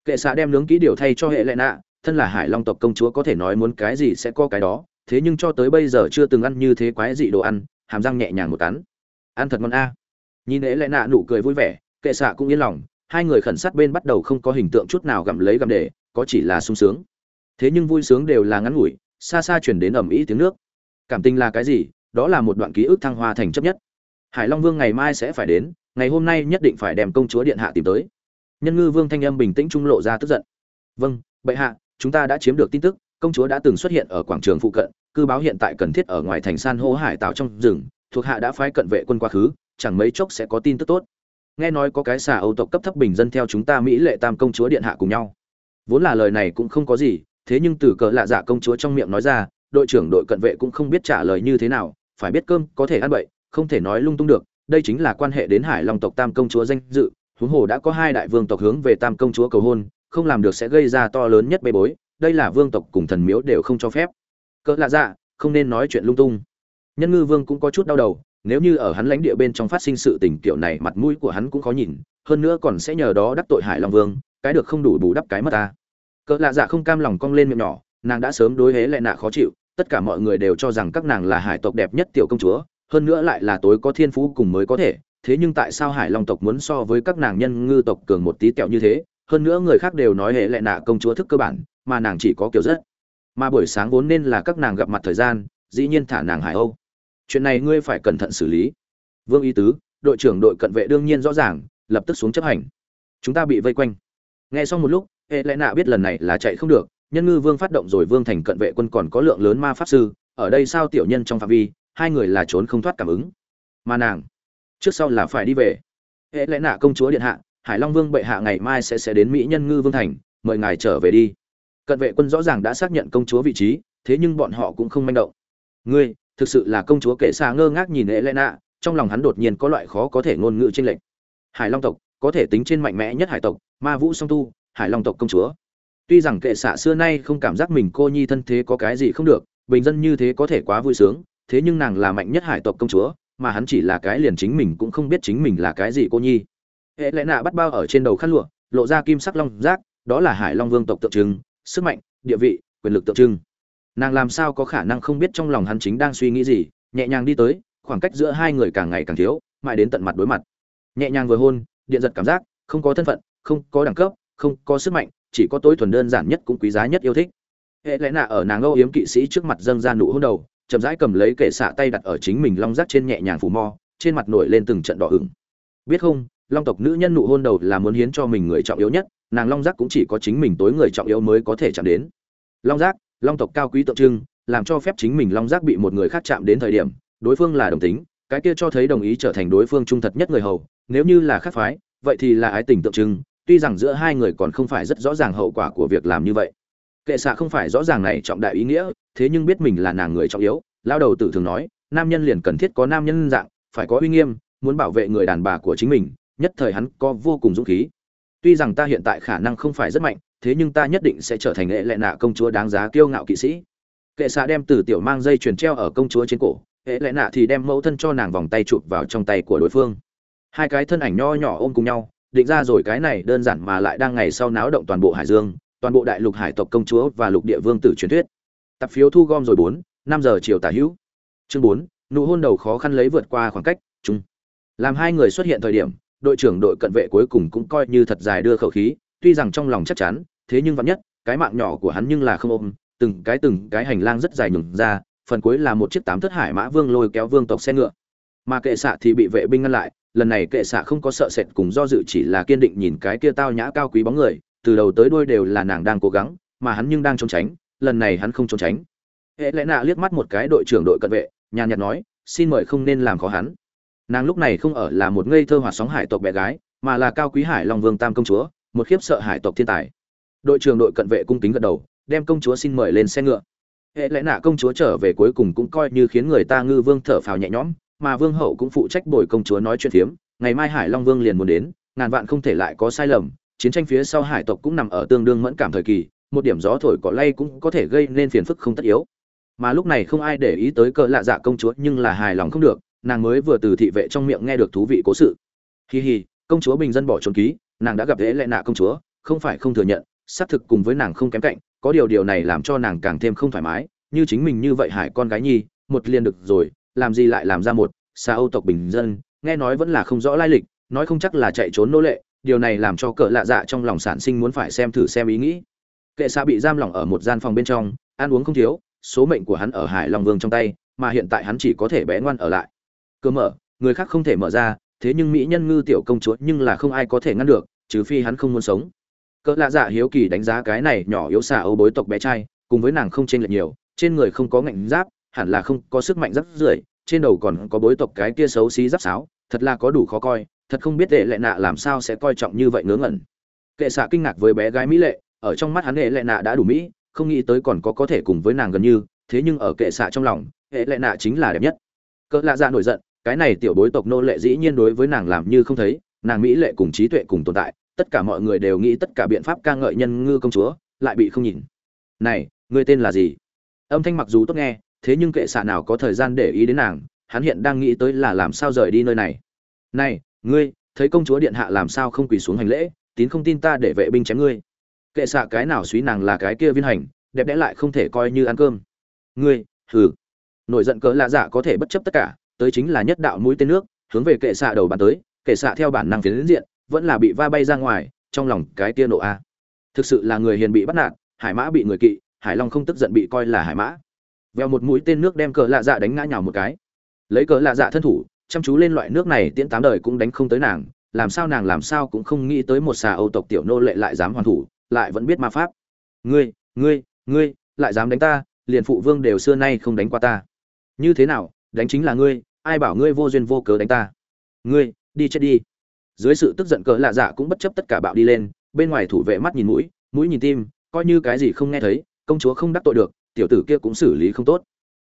Kệ xạ đem nướng kỹ điều thay cho hệ lệ nạ thân là hải long tộc công chúa có thể nói muốn cái gì sẽ có cái đó, thế nhưng cho tới bây giờ chưa từng ăn như thế quái dị đồ ăn, hàm răng nhẹ nhàng một cắn. Ăn thật ngon a. Nhìn ế lẽ nạ nụ cười vui vẻ, kệ xạ cũng yên lòng, hai người khẩn sát bên bắt đầu không có hình tượng chút nào gặm lấy gặm để, có chỉ là sung sướng. Thế nhưng vui sướng đều là ngắn ngủi, xa xa chuyển đến ẩm ý tiếng nước. Cảm tình là cái gì? Đó là một đoạn ký ức thăng hoa thành chấp nhất. Hải long vương ngày mai sẽ phải đến, ngày hôm nay nhất định phải đem công chúa điện hạ tìm tới. Nhân ngư vương thanh âm bình tĩnh trung lộ ra tức giận. Vâng bệ hạ chúng ta đã chiếm được tin tức, công chúa đã từng xuất hiện ở quảng trường phụ cận, cư báo hiện tại cần thiết ở ngoài thành san hô hải tạo trong rừng, thuộc hạ đã phái cận vệ quân quá khứ, chẳng mấy chốc sẽ có tin tức tốt. Nghe nói có cái xà âu tộc cấp thấp bình dân theo chúng ta mỹ lệ tam công chúa điện hạ cùng nhau. Vốn là lời này cũng không có gì, thế nhưng từ cờ lạ dạ công chúa trong miệng nói ra, đội trưởng đội cận vệ cũng không biết trả lời như thế nào, phải biết cơm có thể ăn bậy, không thể nói lung tung được, đây chính là quan hệ đến hải long tộc tam công chúa danh dự, huống hồ đã có hai đại vương tộc hướng về tam công chúa cầu hôn không làm được sẽ gây ra to lớn nhất bê bối, đây là vương tộc cùng thần miếu đều không cho phép. Cỡ lạ dạ không nên nói chuyện lung tung. Nhân ngư vương cũng có chút đau đầu, nếu như ở hắn lãnh địa bên trong phát sinh sự tình kiểu này, mặt mũi của hắn cũng khó nhìn, hơn nữa còn sẽ nhờ đó đắc tội hải long vương, cái được không đủ bù đắp cái mất ta. Cỡ lạ dạ không cam lòng cong lên miệng nhỏ, nàng đã sớm đối hế lại nạ khó chịu, tất cả mọi người đều cho rằng các nàng là hải tộc đẹp nhất tiểu công chúa, hơn nữa lại là tối có thiên phú cùng mới có thể, thế nhưng tại sao hải long tộc muốn so với các nàng nhân ngư tộc cường một tí kẹo như thế? Hơn nữa người khác đều nói hệ lại nạ công chúa thức cơ bản, mà nàng chỉ có kiểu rất. Mà buổi sáng vốn nên là các nàng gặp mặt thời gian, dĩ nhiên thả nàng hải âu. Chuyện này ngươi phải cẩn thận xử lý. Vương y tứ, đội trưởng đội cận vệ đương nhiên rõ ràng, lập tức xuống chấp hành. Chúng ta bị vây quanh. Nghe xong một lúc, hệ lẽ nạ biết lần này là chạy không được, nhân ngư vương phát động rồi vương thành cận vệ quân còn có lượng lớn ma pháp sư, ở đây sao tiểu nhân trong phạm vi, hai người là trốn không thoát cảm ứng. Mà nàng, trước sau là phải đi về. Hệ lẽ nạ công chúa điện hạ hải long vương bệ hạ ngày mai sẽ sẽ đến mỹ nhân ngư vương thành, mời ngài trở về đi. Cận vệ quân rõ ràng đã xác nhận công chúa vị trí, thế nhưng bọn họ cũng không manh động. Ngươi, thực sự là công chúa kệ xa ngơ ngác nhìn hệ lẽ nạ trong lòng hắn đột nhiên có loại khó có thể ngôn ngữ trên lệnh hải long tộc, có thể tính trên mạnh mẽ nhất hải tộc, ma vũ song tu, hải long tộc công chúa. Tuy rằng kệ xạ xưa nay không cảm giác mình cô nhi thân thế có cái gì không được, bình dân như thế có thể quá vui sướng, thế nhưng nàng là mạnh nhất hải tộc công chúa, mà hắn chỉ là cái liền chính mình cũng không biết chính mình là cái gì cô nhi hệ lẽ nạ bắt bao ở trên đầu khăn lụa, lộ ra kim sắc long giác đó là hải long vương tộc tượng trưng, sức mạnh, địa vị, quyền lực tượng trưng. Nàng làm sao có khả năng không biết trong lòng hắn chính đang suy nghĩ gì, nhẹ nhàng đi tới, khoảng cách giữa hai người càng ngày càng thiếu, mãi đến tận mặt đối mặt. Nhẹ nhàng vừa hôn, điện giật cảm giác, không có thân phận, không có đẳng cấp, không có sức mạnh, chỉ có tối thuần đơn giản nhất cũng quý giá nhất yêu thích. Hệ lẽ nạ ở nàng âu yếm kỵ sĩ trước mặt dâng ra nụ hôn đầu, chậm rãi cầm lấy kệ xạ tay đặt ở chính mình long rác trên nhẹ nhàng phủ mo, trên mặt nổi lên từng trận đỏ ửng. Biết không long tộc nữ nhân nụ hôn đầu là muốn hiến cho mình người trọng yếu nhất, nàng long giác cũng chỉ có chính mình tối người trọng yếu mới có thể chạm đến. Long giác, long tộc cao quý tượng trưng, làm cho phép chính mình long giác bị một người khác chạm đến thời điểm, đối phương là đồng tính, cái kia cho thấy đồng ý trở thành đối phương trung thật nhất người hầu, nếu như là khác phái, vậy thì là ái tình tượng trưng, tuy rằng giữa hai người còn không phải rất rõ ràng hậu quả của việc làm như vậy. Kệ xạ không phải rõ ràng này trọng đại ý nghĩa, thế nhưng biết mình là nàng người trọng yếu lao đầu tử thường nói, nam nhân liền cần thiết có nam nhân dạng, phải có uy nghiêm, muốn bảo vệ người đàn bà của chính mình nhất thời hắn có vô cùng dũng khí. Tuy rằng ta hiện tại khả năng không phải rất mạnh, thế nhưng ta nhất định sẽ trở thành hệ lệ nạ công chúa đáng giá kiêu ngạo kỵ sĩ. Kệ xạ đem từ tiểu mang dây chuyền treo ở công chúa trên cổ hệ lệ nạ thì đem mẫu thân cho nàng vòng tay chụp vào trong tay của đối phương. Hai cái thân ảnh nho nhỏ ôm cùng nhau, định ra rồi cái này đơn giản mà lại đang ngày sau náo động toàn bộ hải dương, toàn bộ đại lục hải tộc công chúa và lục địa vương tử truyền thuyết. Tập phiếu thu gom rồi bốn, năm giờ chiều tả hữu. Chương bốn, nụ hôn đầu khó khăn lấy vượt qua khoảng cách, chung. Làm hai người xuất hiện thời điểm đội trưởng đội cận vệ cuối cùng cũng coi như thật dài đưa khẩu khí, tuy rằng trong lòng chắc chắn, thế nhưng vẫn nhất, cái mạng nhỏ của hắn nhưng là không ôm, từng cái từng cái hành lang rất dài nhường ra, phần cuối là một chiếc tám thất hải mã vương lôi kéo vương tộc xe ngựa. Mà kệ xạ thì bị vệ binh ngăn lại, lần này kệ xạ không có sợ sệt cùng do dự chỉ là kiên định nhìn cái kia tao nhã cao quý bóng người, từ đầu tới đuôi đều là nàng đang cố gắng, mà hắn nhưng đang trốn tránh, lần này hắn không trốn tránh. Hệ lẽ nạ liếc mắt một cái đội trưởng đội cận vệ, nhàn nhạt nói, xin mời không nên làm khó hắn nàng lúc này không ở là một ngây thơ hoạt sóng hải tộc bé gái, mà là cao quý hải long vương tam công chúa, một khiếp sợ hải tộc thiên tài. Đội trưởng đội cận vệ cung kính gật đầu, đem công chúa xin mời lên xe ngựa. Hệ lẽ nạ công chúa trở về cuối cùng cũng coi như khiến người ta ngư vương thở phào nhẹ nhõm, mà vương hậu cũng phụ trách bồi công chúa nói chuyện phiếm. Ngày mai hải long vương liền muốn đến, ngàn vạn không thể lại có sai lầm, chiến tranh phía sau hải tộc cũng nằm ở tương đương mẫn cảm thời kỳ, một điểm gió thổi cỏ lay cũng có thể gây nên phiền phức không tất yếu. Mà lúc này không ai để ý tới cỡ lạ dạ công chúa, nhưng là hài lòng không được nàng mới vừa từ thị vệ trong miệng nghe được thú vị cố sự. Hi hi, công chúa bình dân bỏ trốn ký, nàng đã gặp thế lệ nạ công chúa, không phải không thừa nhận, xác thực cùng với nàng không kém cạnh, có điều điều này làm cho nàng càng thêm không thoải mái, như chính mình như vậy hải con gái nhi, một liền được rồi, làm gì lại làm ra một, xa âu tộc bình dân, nghe nói vẫn là không rõ lai lịch, nói không chắc là chạy trốn nô lệ, điều này làm cho cỡ lạ dạ trong lòng sản sinh muốn phải xem thử xem ý nghĩ. Kệ xa bị giam lỏng ở một gian phòng bên trong, ăn uống không thiếu, số mệnh của hắn ở hải long vương trong tay, mà hiện tại hắn chỉ có thể bé ngoan ở lại cơ mở, người khác không thể mở ra, thế nhưng mỹ nhân ngư tiểu công chúa nhưng là không ai có thể ngăn được, trừ phi hắn không muốn sống. Cỡ lạ dạ hiếu kỳ đánh giá cái này nhỏ yếu xà âu bối tộc bé trai, cùng với nàng không chênh lệch nhiều, trên người không có ngạnh giáp, hẳn là không có sức mạnh rất rưởi trên đầu còn có bối tộc cái kia xấu xí giáp sáo, thật là có đủ khó coi, thật không biết đệ lệ nạ làm sao sẽ coi trọng như vậy ngớ ngẩn. Kệ xạ kinh ngạc với bé gái mỹ lệ, ở trong mắt hắn đệ lệ nạ đã đủ mỹ, không nghĩ tới còn có có thể cùng với nàng gần như, thế nhưng ở kệ xạ trong lòng hệ lệ nạ chính là đẹp nhất. Cỡ lạ dạ nổi giận cái này tiểu bối tộc nô lệ dĩ nhiên đối với nàng làm như không thấy, nàng mỹ lệ cùng trí tuệ cùng tồn tại, tất cả mọi người đều nghĩ tất cả biện pháp ca ngợi nhân ngư công chúa, lại bị không nhìn. Này, ngươi tên là gì? Âm thanh mặc dù tốt nghe, thế nhưng kệ xạ nào có thời gian để ý đến nàng, hắn hiện đang nghĩ tới là làm sao rời đi nơi này. Này, ngươi, thấy công chúa điện hạ làm sao không quỳ xuống hành lễ, tín không tin ta để vệ binh chém ngươi. Kệ xạ cái nào suý nàng là cái kia viên hành, đẹp đẽ lại không thể coi như ăn cơm. Ngươi, hừ. Nổi giận cỡ lạ dạ có thể bất chấp tất cả tới chính là nhất đạo mũi tên nước, hướng về kệ xạ đầu bàn tới, kệ xạ theo bản năng phiến diện, vẫn là bị va bay ra ngoài, trong lòng cái tia nộ a. Thực sự là người hiền bị bắt nạt, hải mã bị người kỵ, hải long không tức giận bị coi là hải mã. Veo một mũi tên nước đem cờ lạ dạ đánh ngã nhào một cái. Lấy cờ lạ dạ thân thủ, chăm chú lên loại nước này tiễn tám đời cũng đánh không tới nàng, làm sao nàng làm sao cũng không nghĩ tới một xà âu tộc tiểu nô lệ lại dám hoàn thủ, lại vẫn biết ma pháp. Ngươi ngươi ngươi, lại dám đánh ta, liền phụ vương đều xưa nay không đánh qua ta. Như thế nào, đánh chính là ngươi ai bảo ngươi vô duyên vô cớ đánh ta? Ngươi, đi chết đi. Dưới sự tức giận cỡ lạ dạ cũng bất chấp tất cả bạo đi lên, bên ngoài thủ vệ mắt nhìn mũi mũi nhìn tim, coi như cái gì không nghe thấy, công chúa không đắc tội được, tiểu tử kia cũng xử lý không tốt.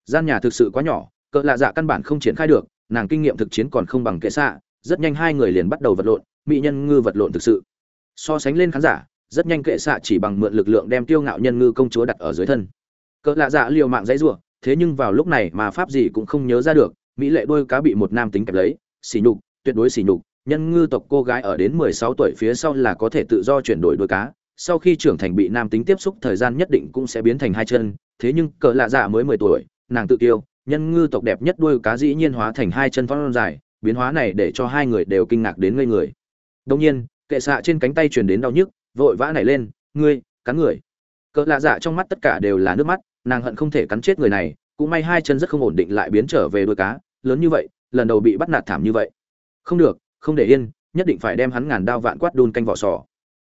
Gian nhà thực sự quá nhỏ cỡ lạ dạ căn bản không triển khai được, nàng kinh nghiệm thực chiến còn không bằng kệ xạ, rất nhanh hai người liền bắt đầu vật lộn, mỹ nhân ngư vật lộn thực sự. So sánh lên khán giả, rất nhanh kệ xạ chỉ bằng mượn lực lượng đem tiêu ngạo nhân ngư công chúa đặt ở dưới thân. Cỡ lạ dạ liều mạng dãy rủa, thế nhưng vào lúc này mà pháp gì cũng không nhớ ra được mỹ lệ đôi cá bị một nam tính kẹp lấy xỉ nhục, tuyệt đối xỉ nhục, nhân ngư tộc cô gái ở đến 16 tuổi phía sau là có thể tự do chuyển đổi đôi cá, sau khi trưởng thành bị nam tính tiếp xúc thời gian nhất định cũng sẽ biến thành hai chân, thế nhưng cỡ lạ dạ mới 10 tuổi, nàng tự tiêu nhân ngư tộc đẹp nhất đuôi cá dĩ nhiên hóa thành hai chân phong dài, biến hóa này để cho hai người đều kinh ngạc đến ngây người. Đông nhiên, kệ xạ trên cánh tay truyền đến đau nhức, vội vã nảy lên, ngươi, cắn người. Cỡ lạ dạ trong mắt tất cả đều là nước mắt, nàng hận không thể cắn chết người này, cũng may hai chân rất không ổn định lại biến trở về đuôi cá lớn như vậy, lần đầu bị bắt nạt thảm như vậy. Không được, không để yên, nhất định phải đem hắn ngàn đao vạn quát đun canh vỏ sò.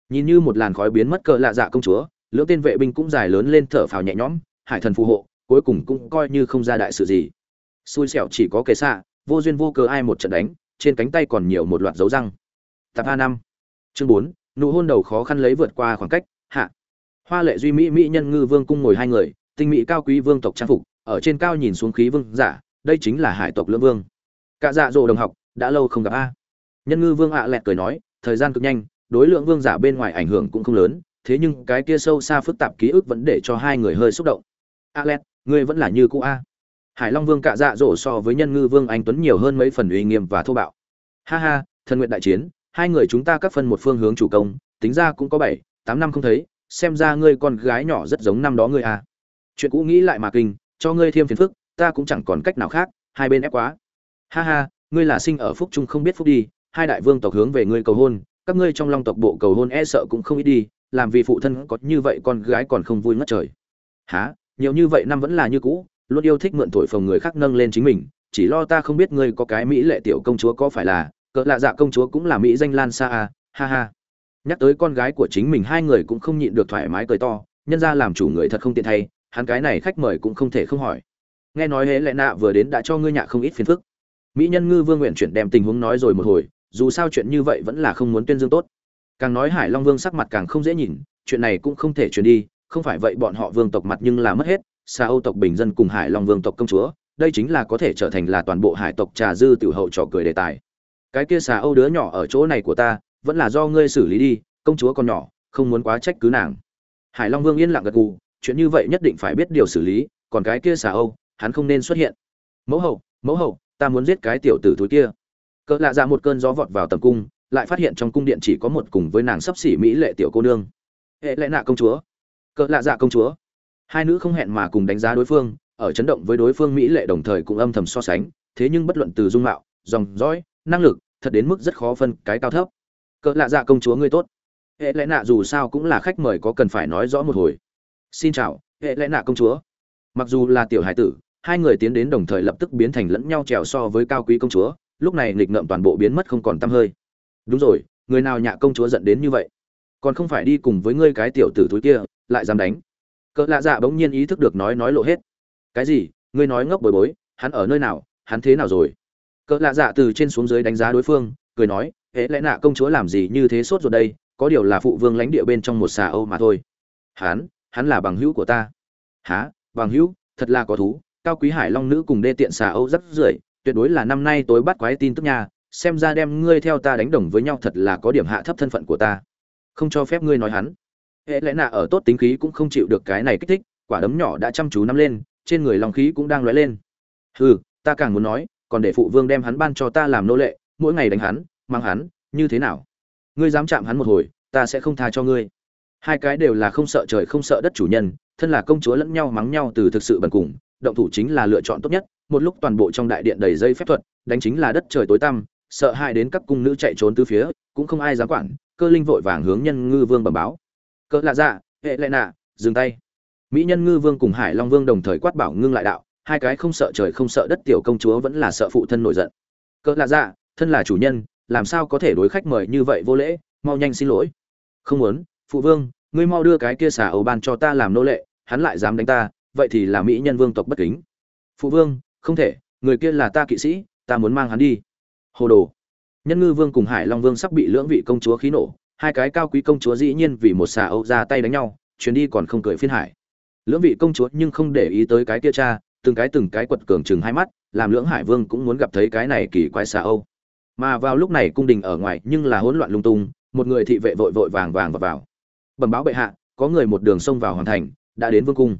Nhìn như một làn khói biến mất cỡ lạ dạ công chúa, lưỡng tên vệ binh cũng dài lớn lên thở phào nhẹ nhõm, hải thần phù hộ, cuối cùng cũng coi như không ra đại sự gì. Xui xẻo chỉ có kề xạ vô duyên vô cớ ai một trận đánh, trên cánh tay còn nhiều một loạt dấu răng. Tập a năm. Chương bốn, nụ hôn đầu khó khăn lấy vượt qua khoảng cách, hạ. Hoa lệ duy mỹ mỹ nhân ngư vương cung ngồi hai người, tinh mỹ cao quý vương tộc trang phục, ở trên cao nhìn xuống khí vương giả đây chính là hải tộc lưỡng vương. Cả dạ dỗ đồng học, đã lâu không gặp a. Nhân ngư vương ạ lẹt cười nói, thời gian cực nhanh, đối lượng vương giả bên ngoài ảnh hưởng cũng không lớn, thế nhưng cái kia sâu xa phức tạp ký ức vẫn để cho hai người hơi xúc động. A lẹt, ngươi vẫn là như cũ a. Hải long vương cạ dạ dỗ so với nhân ngư vương anh tuấn nhiều hơn mấy phần uy nghiêm và thô bạo. Ha ha, thần nguyện đại chiến, hai người chúng ta các phân một phương hướng chủ công, tính ra cũng có bảy, tám năm không thấy, xem ra ngươi con gái nhỏ rất giống năm đó ngươi à. chuyện cũ nghĩ lại mà kinh, cho ngươi thêm phiền phức ta cũng chẳng còn cách nào khác, hai bên ép quá. Ha ha, ngươi là sinh ở phúc trung không biết phúc đi, hai đại vương tộc hướng về ngươi cầu hôn, các ngươi trong long tộc bộ cầu hôn e sợ cũng không ít đi, làm vì phụ thân có như vậy con gái còn không vui ngất trời. Há nhiều như vậy năm vẫn là như cũ, luôn yêu thích mượn thổi phồng người khác nâng lên chính mình, chỉ lo ta không biết ngươi có cái mỹ lệ tiểu công chúa có phải là, cỡ lạ dạ công chúa cũng là mỹ danh lan xa à ha ha. Nhắc tới con gái của chính mình hai người cũng không nhịn được thoải mái cười to, nhân ra làm chủ người thật không tiện thay, hắn cái này khách mời cũng không thể không hỏi nghe nói hễ lệ nạ vừa đến đã cho ngươi nhạ không ít phiền phức. Mỹ nhân ngư vương nguyện chuyển đem tình huống nói rồi một hồi, dù sao chuyện như vậy vẫn là không muốn tuyên dương tốt. Càng nói hải long vương sắc mặt càng không dễ nhìn, chuyện này cũng không thể truyền đi, không phải vậy bọn họ vương tộc mặt nhưng là mất hết xa âu tộc bình dân cùng hải long vương tộc công chúa, đây chính là có thể trở thành là toàn bộ hải tộc trà dư tiểu hậu trò cười đề tài. Cái kia xà âu đứa nhỏ ở chỗ này của ta, vẫn là do ngươi xử lý đi, công chúa còn nhỏ, không muốn quá trách cứ nàng. Hải long vương yên lặng gật gù, chuyện như vậy nhất định phải biết điều xử lý, còn cái kia xà âu hắn không nên xuất hiện. Mẫu hậu mẫu hậu, ta muốn giết cái tiểu tử thúi kia. Cỡ lạ ra dạ một cơn gió vọt vào tầm cung, lại phát hiện trong cung điện chỉ có một cùng với nàng sấp xỉ mỹ lệ tiểu cô nương. Hệ lẽ nạ công chúa. Cỡ lạ dạ công chúa. Hai nữ không hẹn mà cùng đánh giá đối phương, ở chấn động với đối phương mỹ lệ đồng thời cũng âm thầm so sánh, thế nhưng bất luận từ dung mạo, dòng dõi, năng lực, thật đến mức rất khó phân cái cao thấp. Cỡ lạ dạ công chúa ngươi tốt. Hệ lẽ nạ dù sao cũng là khách mời có cần phải nói rõ một hồi. Xin chào, hệ lẽ nạ công chúa. Mặc dù là tiểu hải tử hai người tiến đến đồng thời lập tức biến thành lẫn nhau trèo so với cao quý công chúa, lúc này nghịch ngợm toàn bộ biến mất không còn t hơi. Đúng rồi, người nào nhạ công chúa giận đến như vậy? Còn không phải đi cùng với ngươi cái tiểu tử thúi kia, lại dám đánh. Cỡ lạ dạ bỗng nhiên ý thức được nói nói lộ hết. Cái gì? Ngươi nói ngốc bồi bối, hắn ở nơi nào? Hắn thế nào rồi? Cỡ lạ dạ từ trên xuống dưới đánh giá đối phương, cười nói hễ lẽ nạ công chúa làm gì như thế sốt rồi đây? Có điều là phụ vương lãnh địa bên trong một xà âu mà thôi. Hắn? Hắn là bằng hữu của ta. Há bằng hữu? Thật là có thú cao quý hải long nữ cùng đê tiện xà âu rất rưởi, tuyệt đối là năm nay tối bắt quái tin tức nha, xem ra đem ngươi theo ta đánh đồng với nhau thật là có điểm hạ thấp thân phận của ta. Không cho phép ngươi nói hắn. Hệ lẽ nạ ở tốt tính khí cũng không chịu được cái này kích thích, quả đấm nhỏ đã chăm chú nắm lên, trên người lòng khí cũng đang lóe lên. Hừ, ta càng muốn nói, còn để phụ vương đem hắn ban cho ta làm nô lệ, mỗi ngày đánh hắn, mang hắn, như thế nào? Ngươi dám chạm hắn một hồi, ta sẽ không tha cho ngươi. Hai cái đều là không sợ trời không sợ đất chủ nhân, thân là công chúa lẫn nhau mắng nhau từ thực sự bần cùng động thủ chính là lựa chọn tốt nhất, một lúc toàn bộ trong đại điện đầy dây phép thuật, đánh chính là đất trời tối tăm, sợ hai đến các cung nữ chạy trốn từ phía, cũng không ai dám quản, cơ linh vội vàng hướng nhân ngư vương bẩm báo. Cỡ lạ dạ hệ lệ nạ, dừng tay. Mỹ nhân ngư vương cùng hải long vương đồng thời quát bảo ngưng lại đạo, hai cái không sợ trời không sợ đất tiểu công chúa vẫn là sợ phụ thân nổi giận. Cỡ lạ dạ thân là chủ nhân, làm sao có thể đối khách mời như vậy vô lễ, mau nhanh xin lỗi. Không muốn, phụ vương, ngươi mau đưa cái kia xà ấu ban cho ta làm nô lệ, hắn lại dám đánh ta vậy thì là mỹ nhân vương tộc bất kính. Phụ vương không thể người kia là ta kỵ sĩ ta muốn mang hắn đi. Hồ đồ. Nhân ngư vương cùng hải long vương sắp bị lưỡng vị công chúa khí nổ hai cái cao quý công chúa dĩ nhiên vì một xà âu ra tay đánh nhau chuyến đi còn không cười phiên hải. Lưỡng vị công chúa nhưng không để ý tới cái kia cha từng cái từng cái quật cường chừng hai mắt làm lưỡng hải vương cũng muốn gặp thấy cái này kỳ quái xà âu mà vào lúc này cung đình ở ngoài nhưng là hỗn loạn lung tung một người thị vệ vội vội vàng vàng vào, vào. bẩm báo bệ hạ có người một đường xông vào hoàn thành đã đến vương cung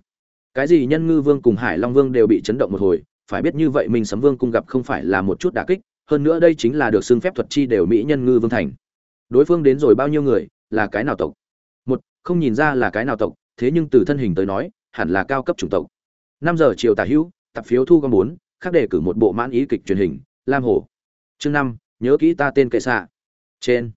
cái gì nhân ngư vương cùng hải long vương đều bị chấn động một hồi, phải biết như vậy mình sấm vương cung gặp không phải là một chút đả kích, hơn nữa đây chính là được xưng phép thuật chi đều mỹ nhân ngư vương thành. Đối phương đến rồi bao nhiêu người, là cái nào tộc? Một, không nhìn ra là cái nào tộc, thế nhưng từ thân hình tới nói, hẳn là cao cấp chủng tộc. Năm giờ chiều tả hữu, tập phiếu thu gom bốn khác đề cử một bộ mãn ý kịch truyền hình, lam hổ chương năm, nhớ kỹ ta tên kệ xạ. Trên.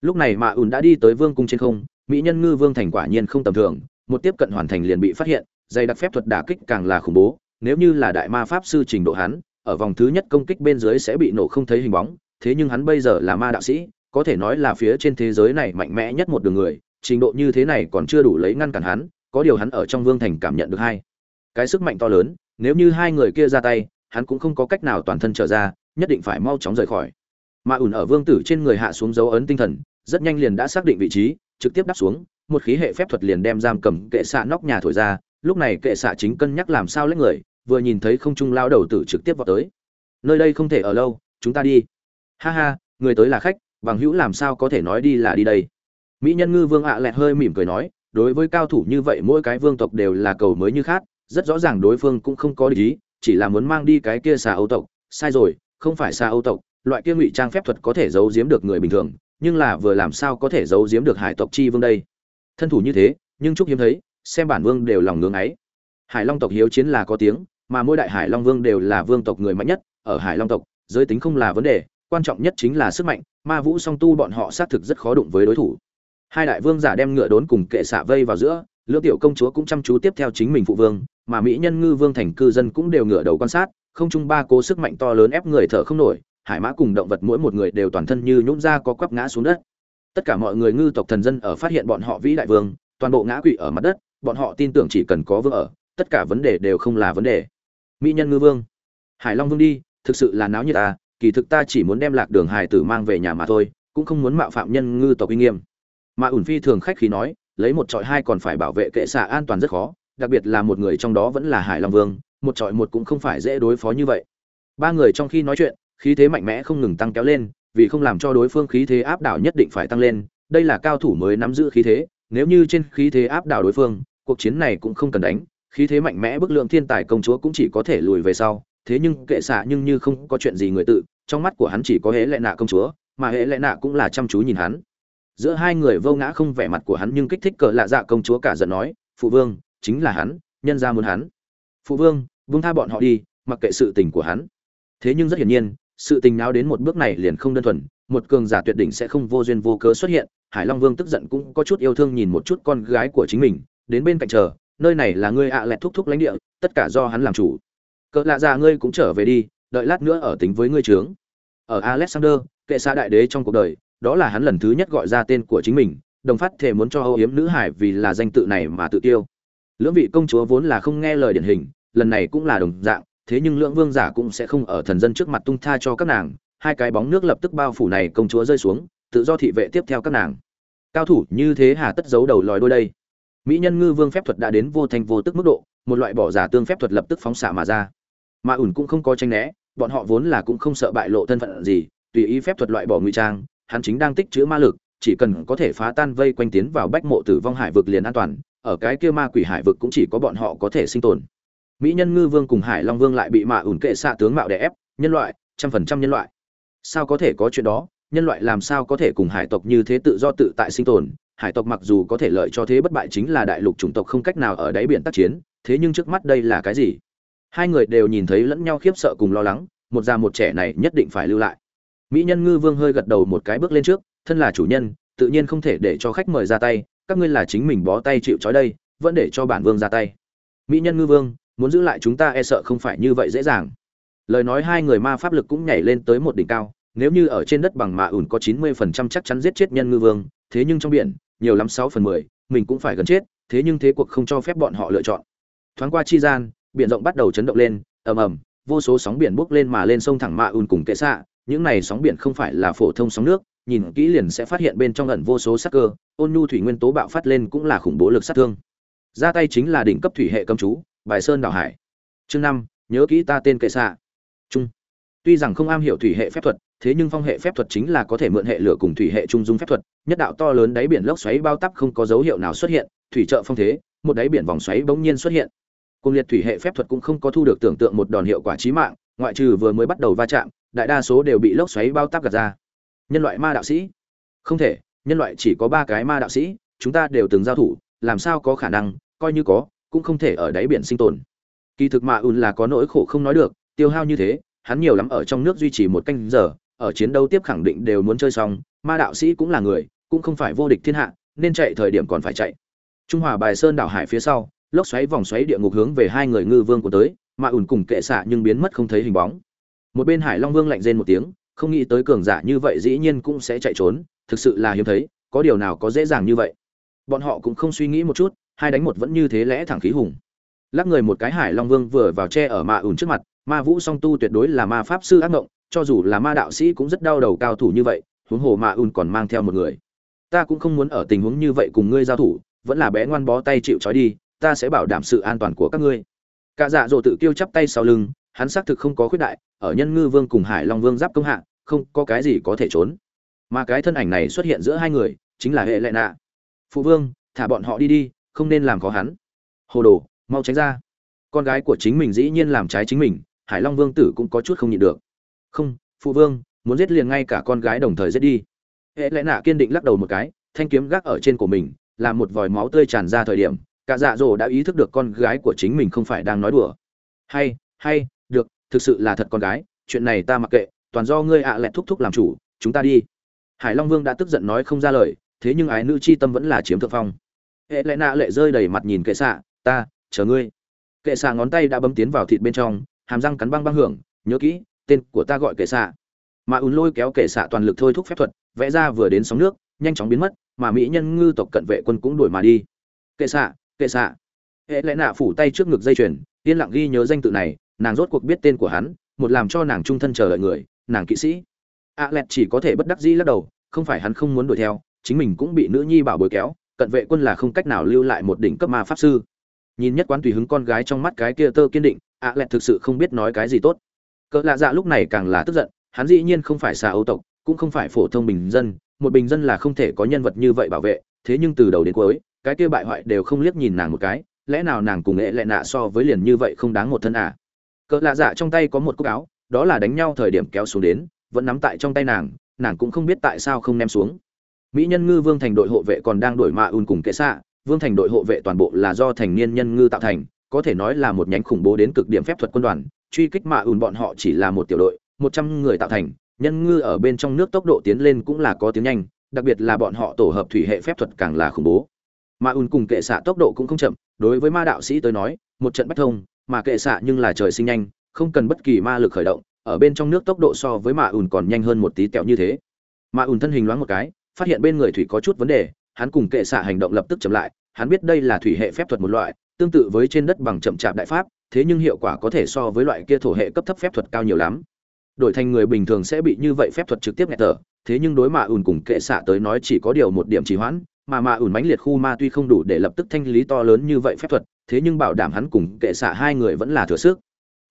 Lúc này mạ ùn đã đi tới vương cung trên không, mỹ nhân ngư vương thành quả nhiên không tầm thường, một tiếp cận hoàn thành liền bị phát hiện dày đặc phép thuật đả kích càng là khủng bố, nếu như là đại ma pháp sư trình độ hắn, ở vòng thứ nhất công kích bên dưới sẽ bị nổ không thấy hình bóng, thế nhưng hắn bây giờ là ma đạo sĩ, có thể nói là phía trên thế giới này mạnh mẽ nhất một đường người, trình độ như thế này còn chưa đủ lấy ngăn cản hắn, có điều hắn ở trong vương thành cảm nhận được hai cái sức mạnh to lớn, nếu như hai người kia ra tay, hắn cũng không có cách nào toàn thân trở ra, nhất định phải mau chóng rời khỏi. Ma ủn ở vương tử trên người hạ xuống dấu ấn tinh thần, rất nhanh liền đã xác định vị trí, trực tiếp đáp xuống, một khí hệ phép thuật liền đem giam cầm kệ xạ nóc nhà thổi ra lúc này kệ xạ chính cân nhắc làm sao lấy người, vừa nhìn thấy không trung lao đầu tử trực tiếp vào tới. Nơi đây không thể ở lâu, chúng ta đi. Ha ha, người tới là khách, bằng hữu làm sao có thể nói đi là đi đây? Mỹ nhân ngư vương ạ à lẹt hơi mỉm cười nói, đối với cao thủ như vậy mỗi cái vương tộc đều là cầu mới như khác, rất rõ ràng đối phương cũng không có lý, chỉ là muốn mang đi cái kia xà âu tộc. Sai rồi, không phải xà âu tộc, loại kia ngụy trang phép thuật có thể giấu giếm được người bình thường, nhưng là vừa làm sao có thể giấu giếm được hải tộc chi vương đây? Thân thủ như thế, nhưng chúc hiếm thấy xem bản vương đều lòng ngưỡng ấy. Hải long tộc hiếu chiến là có tiếng, mà mỗi đại hải long vương đều là vương tộc người mạnh nhất, ở hải long tộc, giới tính không là vấn đề, quan trọng nhất chính là sức mạnh, ma vũ song tu bọn họ xác thực rất khó đụng với đối thủ. Hai đại vương giả đem ngựa đốn cùng kệ xạ vây vào giữa lưỡng tiểu công chúa cũng chăm chú tiếp theo chính mình phụ vương, mà mỹ nhân ngư vương thành cư dân cũng đều ngựa đầu quan sát, không trung ba cố sức mạnh to lớn ép người thở không nổi, hải mã cùng động vật mỗi một người đều toàn thân như nhũn ra có quắp ngã xuống đất. Tất cả mọi người ngư tộc thần dân ở phát hiện bọn họ vĩ đại vương, toàn bộ ngã quỵ ở mặt đất bọn họ tin tưởng chỉ cần có vương ở, tất cả vấn đề đều không là vấn đề. Mỹ nhân ngư vương. Hải long vương đi, thực sự là náo như ta à, kỳ thực ta chỉ muốn đem lạc đường hải tử mang về nhà mà thôi, cũng không muốn mạo phạm nhân ngư tộc uy nghiêm. Mà ủn phi thường khách khí nói, lấy một trọi hai còn phải bảo vệ kệ xạ an toàn rất khó, đặc biệt là một người trong đó vẫn là hải long vương, một trọi một cũng không phải dễ đối phó như vậy. Ba người trong khi nói chuyện, khí thế mạnh mẽ không ngừng tăng kéo lên, vì không làm cho đối phương khí thế áp đảo nhất định phải tăng lên, đây là cao thủ mới nắm giữ khí thế, nếu như trên khí thế áp đảo đối phương cuộc chiến này cũng không cần đánh, khí thế mạnh mẽ bức lượng thiên tài công chúa cũng chỉ có thể lùi về sau. Thế nhưng kệ xạ nhưng như không có chuyện gì người tự, trong mắt của hắn chỉ có hễ lệ nạ công chúa, mà hễ lệ nạ cũng là chăm chú nhìn hắn. Giữa hai người vô ngã không vẻ mặt của hắn nhưng kích thích cờ lạ dạ công chúa cả giận nói, phụ vương, chính là hắn, nhân ra muốn hắn. Phụ vương vương tha bọn họ đi, mặc kệ sự tình của hắn. Thế nhưng rất hiển nhiên, sự tình nào đến một bước này liền không đơn thuần, một cường giả tuyệt đỉnh sẽ không vô duyên vô cớ xuất hiện, hải long vương tức giận cũng có chút yêu thương nhìn một chút con gái của chính mình đến bên cạnh chờ, nơi này là ngươi ạ lẹt thúc thúc lãnh địa, tất cả do hắn làm chủ. Cỡ lạ ra ngươi cũng trở về đi, đợi lát nữa ở tính với ngươi trướng. Ở alexander, kệ xa đại đế trong cuộc đời, đó là hắn lần thứ nhất gọi ra tên của chính mình, đồng phát thể muốn cho âu yếm nữ hải vì là danh tự này mà tự tiêu. Lưỡng vị công chúa vốn là không nghe lời điển hình, lần này cũng là đồng dạng, thế nhưng lưỡng vương giả cũng sẽ không ở thần dân trước mặt tung tha cho các nàng, hai cái bóng nước lập tức bao phủ này công chúa rơi xuống, tự do thị vệ tiếp theo các nàng. Cao thủ như thế hà tất giấu đầu lòi đôi đây mỹ nhân ngư vương phép thuật đã đến vô thành vô tức mức độ, một loại bỏ giả tương phép thuật lập tức phóng xạ mà ra. Mà ủn cũng không có tranh né, bọn họ vốn là cũng không sợ bại lộ thân phận gì, tùy ý phép thuật loại bỏ ngụy trang, hắn chính đang tích chữ ma lực, chỉ cần có thể phá tan vây quanh tiến vào bách mộ tử vong hải vực liền an toàn, ở cái kia ma quỷ hải vực cũng chỉ có bọn họ có thể sinh tồn. Mỹ nhân ngư vương cùng hải long vương lại bị mạ ủn kệ xạ tướng mạo đè ép, nhân loại, trăm phần trăm nhân loại. Sao có thể có chuyện đó, nhân loại làm sao có thể cùng hải tộc như thế tự do tự tại sinh tồn hải tộc mặc dù có thể lợi cho thế bất bại chính là đại lục chủng tộc không cách nào ở đáy biển tác chiến, thế nhưng trước mắt đây là cái gì? Hai người đều nhìn thấy lẫn nhau khiếp sợ cùng lo lắng, một già một trẻ này nhất định phải lưu lại. Mỹ nhân ngư vương hơi gật đầu một cái bước lên trước, thân là chủ nhân, tự nhiên không thể để cho khách mời ra tay, các ngươi là chính mình bó tay chịu trói đây, vẫn để cho bản vương ra tay. Mỹ nhân ngư vương, muốn giữ lại chúng ta e sợ không phải như vậy dễ dàng. Lời nói hai người ma pháp lực cũng nhảy lên tới một đỉnh cao, nếu như ở trên đất bằng mà ủn có chín mươi phần trăm chắc chắn giết chết nhân ngư vương, thế nhưng trong biển nhiều lắm sáu phần mười, mình cũng phải gần chết, thế nhưng thế cuộc không cho phép bọn họ lựa chọn. Thoáng qua chi gian, biển rộng bắt đầu chấn động lên, ầm ầm, vô số sóng biển bốc lên mà lên sông thẳng mạ ùn cùng kệ xạ. Những này sóng biển không phải là phổ thông sóng nước, nhìn kỹ liền sẽ phát hiện bên trong ẩn vô số sắc cơ, ôn nhu thủy nguyên tố bạo phát lên cũng là khủng bố lực sát thương. Ra tay chính là đỉnh cấp thủy hệ cấm chú, bài sơn đảo hải. Chương năm, nhớ kỹ ta tên kệ xạ. Trung. Tuy rằng không am hiểu thủy hệ phép thuật thế nhưng phong hệ phép thuật chính là có thể mượn hệ lửa cùng thủy hệ trung dung phép thuật nhất đạo to lớn đáy biển lốc xoáy bao tắp không có dấu hiệu nào xuất hiện thủy trợ phong thế một đáy biển vòng xoáy bỗng nhiên xuất hiện Cung liệt thủy hệ phép thuật cũng không có thu được tưởng tượng một đòn hiệu quả chí mạng, ngoại trừ vừa mới bắt đầu va chạm, đại đa số đều bị lốc xoáy bao tắp gạt ra. Nhân loại ma đạo sĩ? Không thể, nhân loại chỉ có ba cái ma đạo sĩ, chúng ta đều từng giao thủ, làm sao có khả năng, coi như có, cũng không thể ở đáy biển sinh tồn. Kỳ thực mà ùn là có nỗi khổ không nói được, tiêu hao như thế, hắn nhiều lắm ở trong nước duy trì một canh giờ, ở chiến đấu tiếp khẳng định đều muốn chơi xong, ma đạo sĩ cũng là người, cũng không phải vô địch thiên hạ, nên chạy thời điểm còn phải chạy. Trung Hòa Bài Sơn đảo hải phía sau, lốc xoáy vòng xoáy địa ngục hướng về hai người ngư vương của tới, mà ùn cùng kệ xạ nhưng biến mất không thấy hình bóng. Một bên Hải Long Vương lạnh rên một tiếng, không nghĩ tới cường giả như vậy dĩ nhiên cũng sẽ chạy trốn, thực sự là hiếm thấy, có điều nào có dễ dàng như vậy. Bọn họ cũng không suy nghĩ một chút, hai đánh một vẫn như thế lẽ thẳng khí hùng. Lắc người một cái Hải Long Vương vừa vào che ở Ma ùn trước mặt, Ma Vũ song tu tuyệt đối là ma pháp sư ác ngộng, cho dù là ma đạo sĩ cũng rất đau đầu cao thủ như vậy, huống hồ Ma Un còn mang theo một người. Ta cũng không muốn ở tình huống như vậy cùng ngươi giao thủ, vẫn là bé ngoan bó tay chịu trói đi, ta sẽ bảo đảm sự an toàn của các ngươi. Cả dạ dỗ tự kiêu chắp tay sau lưng, hắn xác thực không có khuyết đại, ở Nhân Ngư Vương cùng Hải Long Vương giáp công hạ, không có cái gì có thể trốn. Mà cái thân ảnh này xuất hiện giữa hai người, chính là hệ lệ nạ. Phụ vương, thả bọn họ đi đi, không nên làm khó hắn. Hồ đồ, mau tránh ra. Con gái của chính mình dĩ nhiên làm trái chính mình, Hải Long Vương tử cũng có chút không nhịn được. Không, phụ vương, muốn giết liền ngay cả con gái đồng thời giết đi. Hệ lẽ nạ kiên định lắc đầu một cái, thanh kiếm gác ở trên của mình, làm một vòi máu tươi tràn ra thời điểm, cả dạ dỗ đã ý thức được con gái của chính mình không phải đang nói đùa. Hay hay được thực sự là thật con gái chuyện này ta mặc kệ toàn do ngươi ạ à lẹt thúc thúc làm chủ chúng ta đi. Hải long vương đã tức giận nói không ra lời thế nhưng ái nữ chi tâm vẫn là chiếm thượng phong. Hệ lẽ nạ lệ rơi đầy mặt nhìn kệ xạ ta chờ ngươi. Kệ xạ ngón tay đã bấm tiến vào thịt bên trong hàm răng cắn băng băng hưởng nhớ kỹ tên của ta gọi kệ xạ. Mà ùn lôi kéo kệ xạ toàn lực thôi thúc phép thuật, vẽ ra vừa đến sóng nước, nhanh chóng biến mất, mà mỹ nhân ngư tộc cận vệ quân cũng đuổi mà đi. Kệ xạ kệ xạ. Hệ lẽ nạ phủ tay trước ngực dây chuyền, yên lặng ghi nhớ danh tự này, nàng rốt cuộc biết tên của hắn, một làm cho nàng trung thân chờ đợi người, nàng kỵ sĩ. A lẹt chỉ có thể bất đắc dĩ lắc đầu, không phải hắn không muốn đuổi theo, chính mình cũng bị nữ nhi bảo bối kéo, cận vệ quân là không cách nào lưu lại một đỉnh cấp ma pháp sư. Nhìn nhất quán tùy hứng con gái trong mắt cái kia tơ kiên định, a lẹt thực sự không biết nói cái gì tốt cỡ lạ dạ lúc này càng là tức giận, hắn dĩ nhiên không phải xà âu tộc, cũng không phải phổ thông bình dân, một bình dân là không thể có nhân vật như vậy bảo vệ, thế nhưng từ đầu đến cuối, cái kia bại hoại đều không liếc nhìn nàng một cái, lẽ nào nàng cùng nghệ lệ nạ so với liền như vậy không đáng một thân à? Cỡ lạ dạ trong tay có một cúc áo, đó là đánh nhau thời điểm kéo xuống đến, vẫn nắm tại trong tay nàng nàng cũng không biết tại sao không ném xuống. Mỹ nhân ngư vương thành đội hộ vệ còn đang đuổi mạ Un cùng kệ xạ, vương thành đội hộ vệ toàn bộ là do thành niên nhân ngư tạo thành, có thể nói là một nhánh khủng bố đến cực điểm phép thuật quân đoàn truy kích mạ ùn bọn họ chỉ là một tiểu đội, một trăm người tạo thành, nhân ngư ở bên trong nước tốc độ tiến lên cũng là có tiếng nhanh, đặc biệt là bọn họ tổ hợp thủy hệ phép thuật càng là khủng bố. Ma ùn cùng kệ xạ tốc độ cũng không chậm, đối với ma đạo sĩ tới nói, một trận bách thông, mà kệ xạ nhưng là trời sinh nhanh, không cần bất kỳ ma lực khởi động, ở bên trong nước tốc độ so với ma ùn còn nhanh hơn một tí tẹo như thế. Ma ùn thân hình loáng một cái, phát hiện bên người thủy có chút vấn đề, hắn cùng kệ xạ hành động lập tức chậm lại, hắn biết đây là thủy hệ phép thuật một loại, tương tự với trên đất bằng chậm chạp đại pháp thế nhưng hiệu quả có thể so với loại kia thổ hệ cấp thấp phép thuật cao nhiều lắm. Đổi thành người bình thường sẽ bị như vậy phép thuật trực tiếp nghẹt thở, thế nhưng đối mạ ùn cùng kệ xạ tới nói chỉ có điều một điểm trì hoãn, mà mạ ủn mãnh liệt khu ma tuy không đủ để lập tức thanh lý to lớn như vậy phép thuật, thế nhưng bảo đảm hắn cùng kệ xạ hai người vẫn là thừa sức.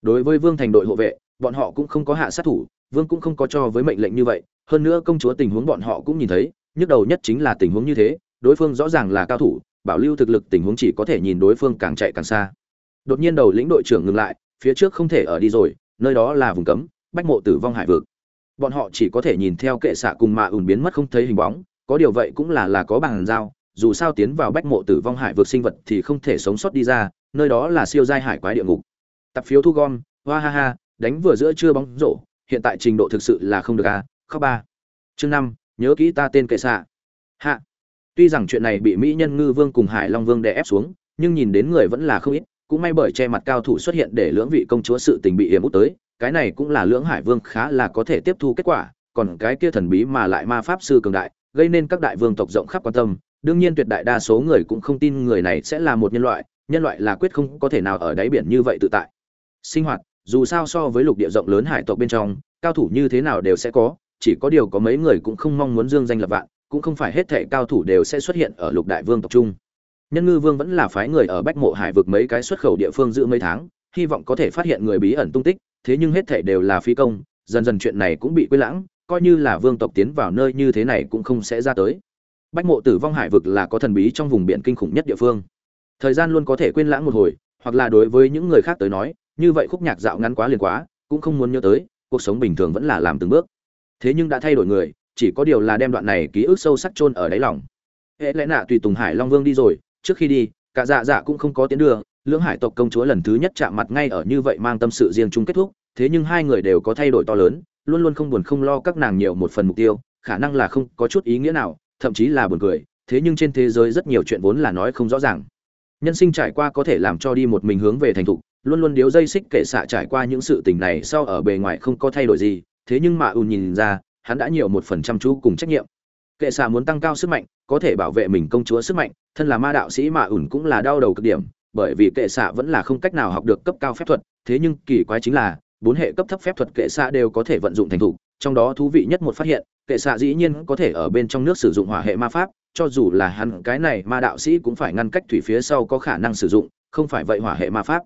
Đối với vương thành đội hộ vệ, bọn họ cũng không có hạ sát thủ, vương cũng không có cho với mệnh lệnh như vậy, hơn nữa công chúa tình huống bọn họ cũng nhìn thấy, nhức đầu nhất chính là tình huống như thế, đối phương rõ ràng là cao thủ, bảo lưu thực lực tình huống chỉ có thể nhìn đối phương càng chạy càng xa đột nhiên đầu lĩnh đội trưởng ngừng lại phía trước không thể ở đi rồi nơi đó là vùng cấm bách mộ tử vong hải vực. Bọn họ chỉ có thể nhìn theo kệ xạ cùng mạ ùn biến mất không thấy hình bóng có điều vậy cũng là là có bằng giao dù sao tiến vào bách mộ tử vong hải vực sinh vật thì không thể sống sót đi ra nơi đó là siêu giai hải quái địa ngục. Tập phiếu thu gom hoa ha ha đánh vừa giữa chưa bóng rổ hiện tại trình độ thực sự là không được à, khóc ba. Chương năm nhớ kỹ ta tên kệ xạ. Hạ. Tuy rằng chuyện này bị mỹ nhân ngư vương cùng hải long vương đè ép xuống nhưng nhìn đến người vẫn là không ít cũng may bởi che mặt cao thủ xuất hiện để lưỡng vị công chúa sự tình bị hiểm út tới, cái này cũng là lưỡng hải vương khá là có thể tiếp thu kết quả, còn cái kia thần bí mà lại ma pháp sư cường đại, gây nên các đại vương tộc rộng khắp quan tâm. Đương nhiên tuyệt đại đa số người cũng không tin người này sẽ là một nhân loại nhân loại là quyết không có thể nào ở đáy biển như vậy tự tại. Sinh hoạt, dù sao so với lục địa rộng lớn hải tộc bên trong, cao thủ như thế nào đều sẽ có, chỉ có điều có mấy người cũng không mong muốn dương danh lập vạn, cũng không phải hết thệ cao thủ đều sẽ xuất hiện ở lục đại vương tộc trung nhân ngư vương vẫn là phái người ở bách mộ hải vực mấy cái xuất khẩu địa phương giữ mấy tháng, hy vọng có thể phát hiện người bí ẩn tung tích, thế nhưng hết thể đều là phi công, dần dần chuyện này cũng bị quên lãng, coi như là vương tộc tiến vào nơi như thế này cũng không sẽ ra tới. Bách mộ tử vong hải vực là có thần bí trong vùng biển kinh khủng nhất địa phương. Thời gian luôn có thể quên lãng một hồi, hoặc là đối với những người khác tới nói, như vậy khúc nhạc dạo ngắn quá liền quá, cũng không muốn nhớ tới, cuộc sống bình thường vẫn là làm từng bước. Thế nhưng đã thay đổi người, chỉ có điều là đem đoạn này ký ức sâu sắc chôn ở đáy lòng. Hệ lẽ nạ tùy tùng hải long vương đi rồi trước khi đi, cả dạ dạ cũng không có tiến đưa lưỡng hải tộc công chúa lần thứ nhất chạm mặt ngay ở như vậy mang tâm sự riêng chung kết thúc, thế nhưng hai người đều có thay đổi to lớn, luôn luôn không buồn không lo các nàng nhiều một phần mục tiêu, khả năng là không có chút ý nghĩa nào, thậm chí là buồn cười, thế nhưng trên thế giới rất nhiều chuyện vốn là nói không rõ ràng. Nhân sinh trải qua có thể làm cho đi một mình hướng về thành thục, luôn luôn điếu dây xích kệ xạ trải qua những sự tình này sau ở bề ngoài không có thay đổi gì, thế nhưng mà ùn nhìn ra, hắn đã nhiều một phần trăm chú cùng trách nhiệm kệ xạ muốn tăng cao sức mạnh, có thể bảo vệ mình công chúa sức mạnh, thân là ma đạo sĩ mà ủn cũng là đau đầu cực điểm, bởi vì kệ xạ vẫn là không cách nào học được cấp cao phép thuật, thế nhưng kỳ quái chính là, bốn hệ cấp thấp phép thuật kệ xạ đều có thể vận dụng thành thục, trong đó thú vị nhất một phát hiện, kệ xạ dĩ nhiên có thể ở bên trong nước sử dụng hỏa hệ ma pháp, cho dù là hắn, cái này ma đạo sĩ cũng phải ngăn cách thủy phía sau có khả năng sử dụng, không phải vậy hỏa hệ ma pháp.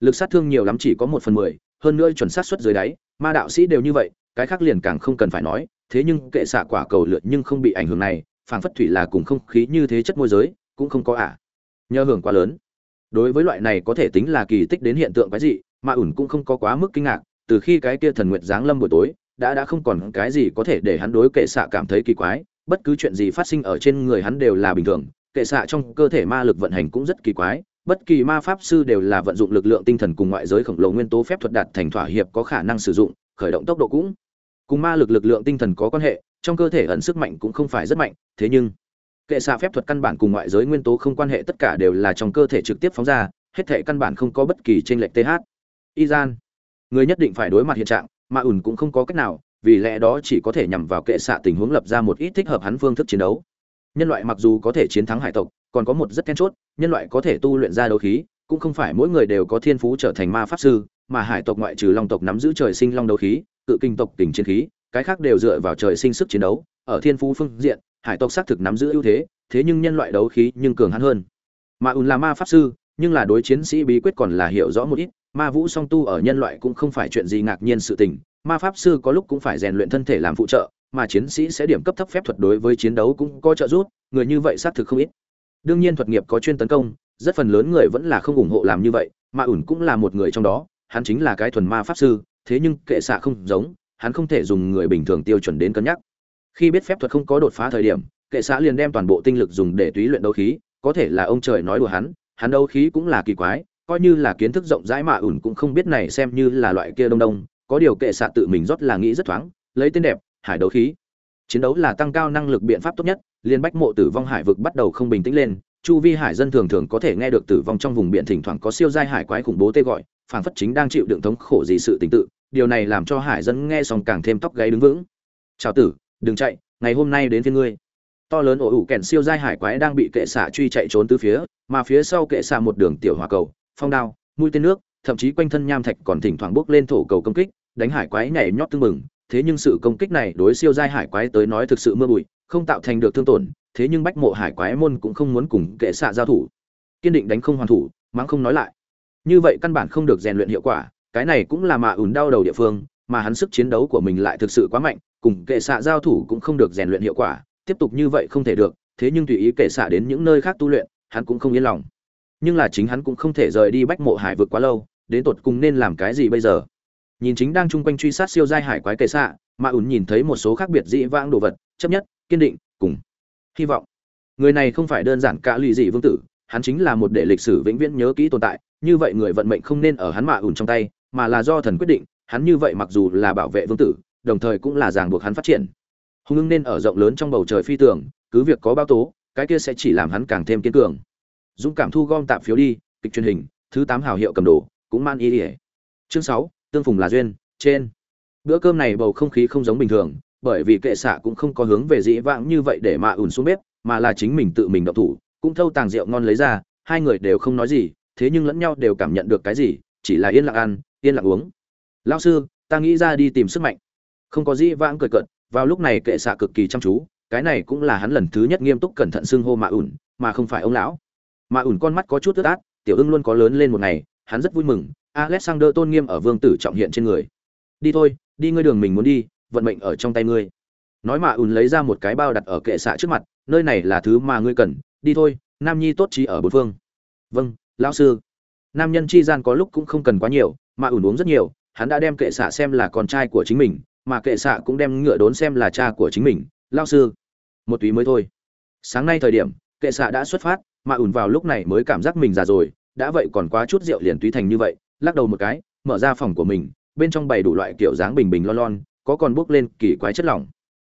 Lực sát thương nhiều lắm chỉ có một phần mười, hơn nữa chuẩn sát xuất dưới đáy, ma đạo sĩ đều như vậy, cái khác liền càng không cần phải nói thế nhưng kệ xạ quả cầu lượn nhưng không bị ảnh hưởng này, phảng phất thủy là cùng không khí như thế chất môi giới, cũng không có ả. Nhờ hưởng quá lớn. Đối với loại này có thể tính là kỳ tích đến hiện tượng cái gì mà ủn cũng không có quá mức kinh ngạc, từ khi cái kia thần nguyện giáng lâm buổi tối, đã đã không còn cái gì có thể để hắn đối kệ xạ cảm thấy kỳ quái, bất cứ chuyện gì phát sinh ở trên người hắn đều là bình thường, kệ xạ trong cơ thể ma lực vận hành cũng rất kỳ quái, bất kỳ ma pháp sư đều là vận dụng lực lượng tinh thần cùng ngoại giới khổng lồ nguyên tố phép thuật đạt thành thỏa hiệp có khả năng sử dụng, khởi động tốc độ cũng cùng ma lực lực lượng tinh thần có quan hệ, trong cơ thể ẩn sức mạnh cũng không phải rất mạnh, thế nhưng, kệ xạ phép thuật căn bản cùng ngoại giới nguyên tố không quan hệ, tất cả đều là trong cơ thể trực tiếp phóng ra, hết thể căn bản không có bất kỳ tranh lệch th y gian người nhất định phải đối mặt hiện trạng, mà ủn cũng không có cách nào, vì lẽ đó chỉ có thể nhằm vào kệ xạ tình huống lập ra một ít thích hợp hắn phương thức chiến đấu. Nhân loại mặc dù có thể chiến thắng hải tộc, còn có một rất then chốt, nhân loại có thể tu luyện ra đấu khí, cũng không phải mỗi người đều có thiên phú trở thành ma pháp sư, mà hải tộc ngoại trừ long tộc nắm giữ trời sinh long đấu khí cự kinh tộc tình chiến khí, cái khác đều dựa vào trời sinh sức chiến đấu, ở thiên phú phương diện, hải tộc xác thực nắm giữ ưu thế thế nhưng nhân loại đấu khí nhưng cường hãn hơn. Mà Un là ma pháp sư, nhưng là đối chiến sĩ bí quyết còn là hiểu rõ một ít, ma vũ song tu ở nhân loại cũng không phải chuyện gì ngạc nhiên sự tình, ma pháp sư có lúc cũng phải rèn luyện thân thể làm phụ trợ, mà chiến sĩ sẽ điểm cấp thấp phép thuật đối với chiến đấu cũng có trợ giúp, người như vậy xác thực không ít. Đương nhiên thuật nghiệp có chuyên tấn công, rất phần lớn người vẫn là không ủng hộ làm như vậy, mà ủn cũng là một người trong đó, hắn chính là cái thuần ma pháp sư thế nhưng kệ xạ không giống, hắn không thể dùng người bình thường tiêu chuẩn đến cân nhắc. Khi biết phép thuật không có đột phá thời điểm, kệ xạ liền đem toàn bộ tinh lực dùng để túy luyện đấu khí, có thể là ông trời nói đùa hắn hắn đấu khí cũng là kỳ quái, coi như là kiến thức rộng rãi mà ủn cũng không biết này xem như là loại kia đông đông, có điều kệ xạ tự mình rót là nghĩ rất thoáng, lấy tên đẹp, hải đấu khí. Chiến đấu là tăng cao năng lực biện pháp tốt nhất, liên bách mộ tử vong hải vực bắt đầu không bình tĩnh lên, chu vi hải dân thường thường có thể nghe được tử vong trong vùng biển thỉnh thoảng có siêu giai hải quái khủng bố tê gọi, phảng phất chính đang chịu đựng thống khổ gì sự tình tự điều này làm cho hải dân nghe xong càng thêm tóc gáy đứng vững. Chào tử, đừng chạy, ngày hôm nay đến phía ngươi. To lớn ổ ủ kèn siêu giai hải quái đang bị kệ xạ truy chạy trốn từ phía, mà phía sau kệ xạ một đường tiểu hỏa cầu, phong đao, mũi tên nước, thậm chí quanh thân nham thạch còn thỉnh thoảng bốc lên thổ cầu công kích, đánh hải quái nhảy nhót tưng mừng thế nhưng sự công kích này đối siêu giai hải quái tới nói thực sự mưa bụi, không tạo thành được thương tổn, thế nhưng bách mộ hải quái môn cũng không muốn cùng kệ xạ giao thủ. Kiên định đánh không hoàn thủ, mắng không nói lại. Như vậy căn bản không được rèn luyện hiệu quả cái này cũng là mạ ủn đau đầu địa phương, mà hắn sức chiến đấu của mình lại thực sự quá mạnh, cùng kệ xạ giao thủ cũng không được rèn luyện hiệu quả, tiếp tục như vậy không thể được, thế nhưng tùy ý kệ xạ đến những nơi khác tu luyện, hắn cũng không yên lòng. Nhưng là chính hắn cũng không thể rời đi bách mộ hải vượt quá lâu, đến tột cùng nên làm cái gì bây giờ? Nhìn chính đang chung quanh truy sát siêu giai hải quái kệ xạ, mà ủn nhìn thấy một số khác biệt dĩ vãng đồ vật, chấp nhất, kiên định, cùng hy vọng. Người này không phải đơn giản cả lụy dị vương tử, hắn chính là một để lịch sử vĩnh viễn nhớ kỹ tồn tại, như vậy người vận mệnh không nên ở hắn mạ ủn trong tay mà là do thần quyết định, hắn như vậy mặc dù là bảo vệ vương tử, đồng thời cũng là ràng buộc hắn phát triển. Hùng ưng nên ở rộng lớn trong bầu trời phi tưởng cứ việc có bao tố, cái kia sẽ chỉ làm hắn càng thêm kiên cường. Dũng cảm thu gom tạm phiếu đi, kịch truyền hình, thứ tám hào hiệu cầm đồ, cũng man y ỉa chương sáu, tương phùng là duyên, trên. Bữa cơm này bầu không khí không giống bình thường, bởi vì kệ xạ cũng không có hướng về dĩ vãng như vậy để mà ủn xuống bếp, mà là chính mình tự mình động thủ, cũng thâu tàng rượu ngon lấy ra, hai người đều không nói gì, thế nhưng lẫn nhau đều cảm nhận được cái gì, chỉ là yên lặng ăn yên lặng uống. Lao sư, ta nghĩ ra đi tìm sức mạnh. Không có dĩ vãng cười cợt, vào lúc này kệ xạ cực kỳ chăm chú, cái này cũng là hắn lần thứ nhất nghiêm túc cẩn thận xưng hô mạ ủn, mà không phải ông lão. Mạ ủn con mắt có chút ướt át, tiểu ưng luôn có lớn lên một ngày, hắn rất vui mừng, alexander tôn nghiêm ở vương tử trọng hiện trên người. Đi thôi, đi ngươi đường mình muốn đi, vận mệnh ở trong tay ngươi. Nói mạ ủn lấy ra một cái bao đặt ở kệ xạ trước mặt, nơi này là thứ mà ngươi cần, đi thôi, nam nhi tốt trí ở bốn phương. Vâng lão sư. Nam nhân chi gian có lúc cũng không cần quá nhiều mà ủn uống rất nhiều, hắn đã đem kệ xạ xem là con trai của chính mình, mà kệ xạ cũng đem ngựa đốn xem là cha của chính mình. Lao sư, một túy mới thôi. Sáng nay thời điểm, kệ xạ đã xuất phát, mà ủn vào lúc này mới cảm giác mình già rồi, đã vậy còn quá chút rượu liền túy thành như vậy, lắc đầu một cái, mở ra phòng của mình, bên trong bày đủ loại kiểu dáng bình bình lon lon, có còn bốc lên kỳ quái chất lỏng.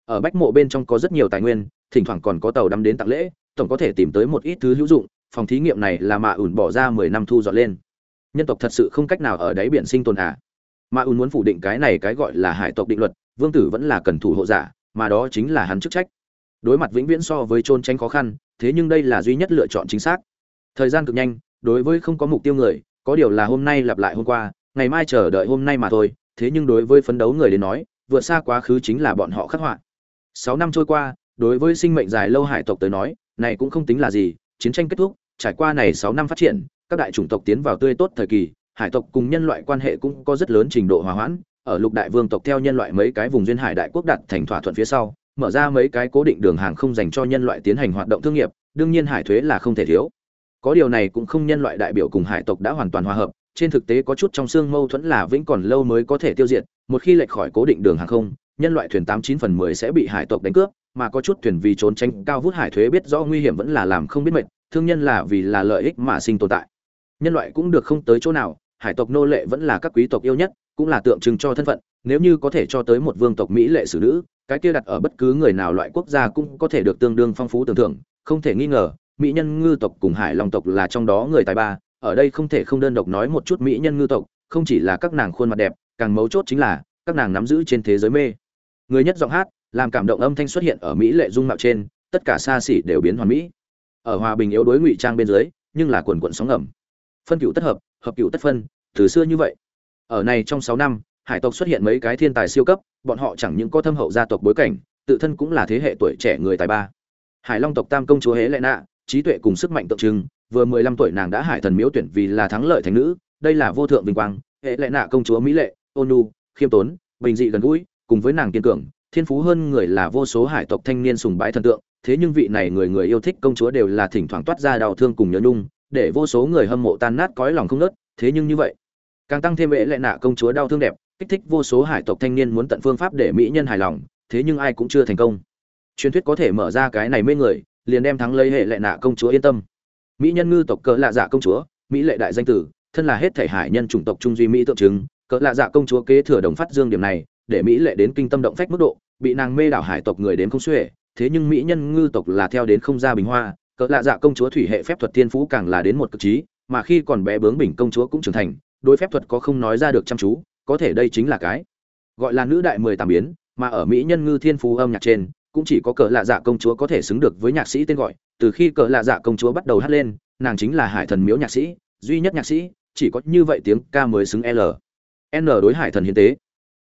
Ở bách mộ bên trong có rất nhiều tài nguyên, thỉnh thoảng còn có tàu đắm đến tặng lễ, tổng có thể tìm tới một ít thứ hữu dụng, phòng thí nghiệm này là mạ ủn bỏ ra mười năm thu dọn lên nhân tộc thật sự không cách nào ở đáy biển sinh tồn à. Mà ùn muốn phủ định cái này cái gọi là hải tộc định luật, vương tử vẫn là cần thủ hộ giả, mà đó chính là hắn chức trách. Đối mặt vĩnh viễn so với trôn tránh khó khăn, thế nhưng đây là duy nhất lựa chọn chính xác. Thời gian cực nhanh, đối với không có mục tiêu người, có điều là hôm nay lặp lại hôm qua, ngày mai chờ đợi hôm nay mà thôi, thế nhưng đối với phấn đấu người đến nói, vượt xa quá khứ chính là bọn họ khắc họa. Sáu năm trôi qua, đối với sinh mệnh dài lâu hải tộc tới nói, này cũng không tính là gì, chiến tranh kết thúc, trải qua này sáu năm phát triển các đại chủng tộc tiến vào tươi tốt thời kỳ, hải tộc cùng nhân loại quan hệ cũng có rất lớn trình độ hòa hoãn, ở lục đại vương tộc theo nhân loại mấy cái vùng duyên hải đại quốc đặt thành thỏa thuận phía sau, mở ra mấy cái cố định đường hàng không dành cho nhân loại tiến hành hoạt động thương nghiệp, đương nhiên hải thuế là không thể thiếu. Có điều này cũng không nhân loại đại biểu cùng hải tộc đã hoàn toàn hòa hợp, trên thực tế có chút trong xương mâu thuẫn là vĩnh còn lâu mới có thể tiêu diệt, một khi lệch khỏi cố định đường hàng không, nhân loại thuyền tám chín phần mười sẽ bị hải tộc đánh cướp, mà có chút thuyền vì trốn tránh cao vút hải thuế biết rõ nguy hiểm vẫn là làm không biết mệt, thương nhân là vì là lợi ích mà sinh tồn tại nhân loại cũng được không tới chỗ nào, hải tộc nô lệ vẫn là các quý tộc yêu nhất, cũng là tượng trưng cho thân phận, nếu như có thể cho tới một vương tộc mỹ lệ xử nữ, cái kia đặt ở bất cứ người nào loại quốc gia cũng có thể được tương đương phong phú tưởng thưởng, không thể nghi ngờ, mỹ nhân ngư tộc cùng hải long tộc là trong đó người tài ba, ở đây không thể không đơn độc nói một chút mỹ nhân ngư tộc, không chỉ là các nàng khuôn mặt đẹp, càng mấu chốt chính là, các nàng nắm giữ trên thế giới mê. Người nhất giọng hát, làm cảm động âm thanh xuất hiện ở mỹ lệ dung mạo trên, tất cả xa xỉ đều biến hoàn mỹ. Ở hòa bình yếu đối ngụy trang bên dưới, nhưng là quần quận sóng ngầm phân cựu tất hợp hợp cựu tất phân, từ xưa như vậy. Ở này trong sáu năm, hải tộc xuất hiện mấy cái thiên tài siêu cấp, bọn họ chẳng những có thâm hậu gia tộc bối cảnh, tự thân cũng là thế hệ tuổi trẻ người tài ba. Hải long tộc tam công chúa hế lệ nạ trí tuệ cùng sức mạnh tượng trưng, vừa mười lăm tuổi nàng đã hải thần miếu tuyển vì là thắng lợi thành nữ, đây là vô thượng vinh quang. Hệ lệ nạ công chúa mỹ lệ, ôn nhu khiêm tốn, bình dị gần gũi, cùng với nàng kiên cường, thiên phú hơn người là vô số hải tộc thanh niên sùng bái thần tượng, thế nhưng vị này người người yêu thích công chúa đều là thỉnh thoảng toát ra đau thương cùng nhớ nhung để vô số người hâm mộ tan nát cõi lòng không nớt, thế nhưng như vậy, càng tăng thêm vệ lệ nạ công chúa đau thương đẹp, kích thích vô số hải tộc thanh niên muốn tận phương pháp để mỹ nhân hài lòng, thế nhưng ai cũng chưa thành công. Truyền thuyết có thể mở ra cái này mê người, liền đem thắng lấy hệ lệ nạ công chúa yên tâm. Mỹ nhân ngư tộc cỡ lạ dạ công chúa, mỹ lệ đại danh tử, thân là hết thể hải nhân chủng tộc trung duy mỹ tượng trưng, cỡ lạ dạ công chúa kế thừa đồng phát dương điểm này, để mỹ lệ đến kinh tâm động phách mức độ, bị nàng mê đảo hải tộc người đến không xuể, thế nhưng mỹ nhân ngư tộc là theo đến không ra bình hoa cỡ lạ dạ công chúa thủy hệ phép thuật thiên phú càng là đến một cực trí, mà khi còn bé bướng bình công chúa cũng trưởng thành, đối phép thuật có không nói ra được chăm chú, có thể đây chính là cái gọi là nữ đại mười tám biến, mà ở mỹ nhân ngư thiên phú âm nhạc trên, cũng chỉ có cỡ lạ dạ công chúa có thể xứng được với nhạc sĩ tên gọi, từ khi cỡ lạ dạ công chúa bắt đầu hát lên, nàng chính là hải thần miếu nhạc sĩ, duy nhất nhạc sĩ, chỉ có như vậy tiếng ca mới xứng l. N đối hải thần hiến tế.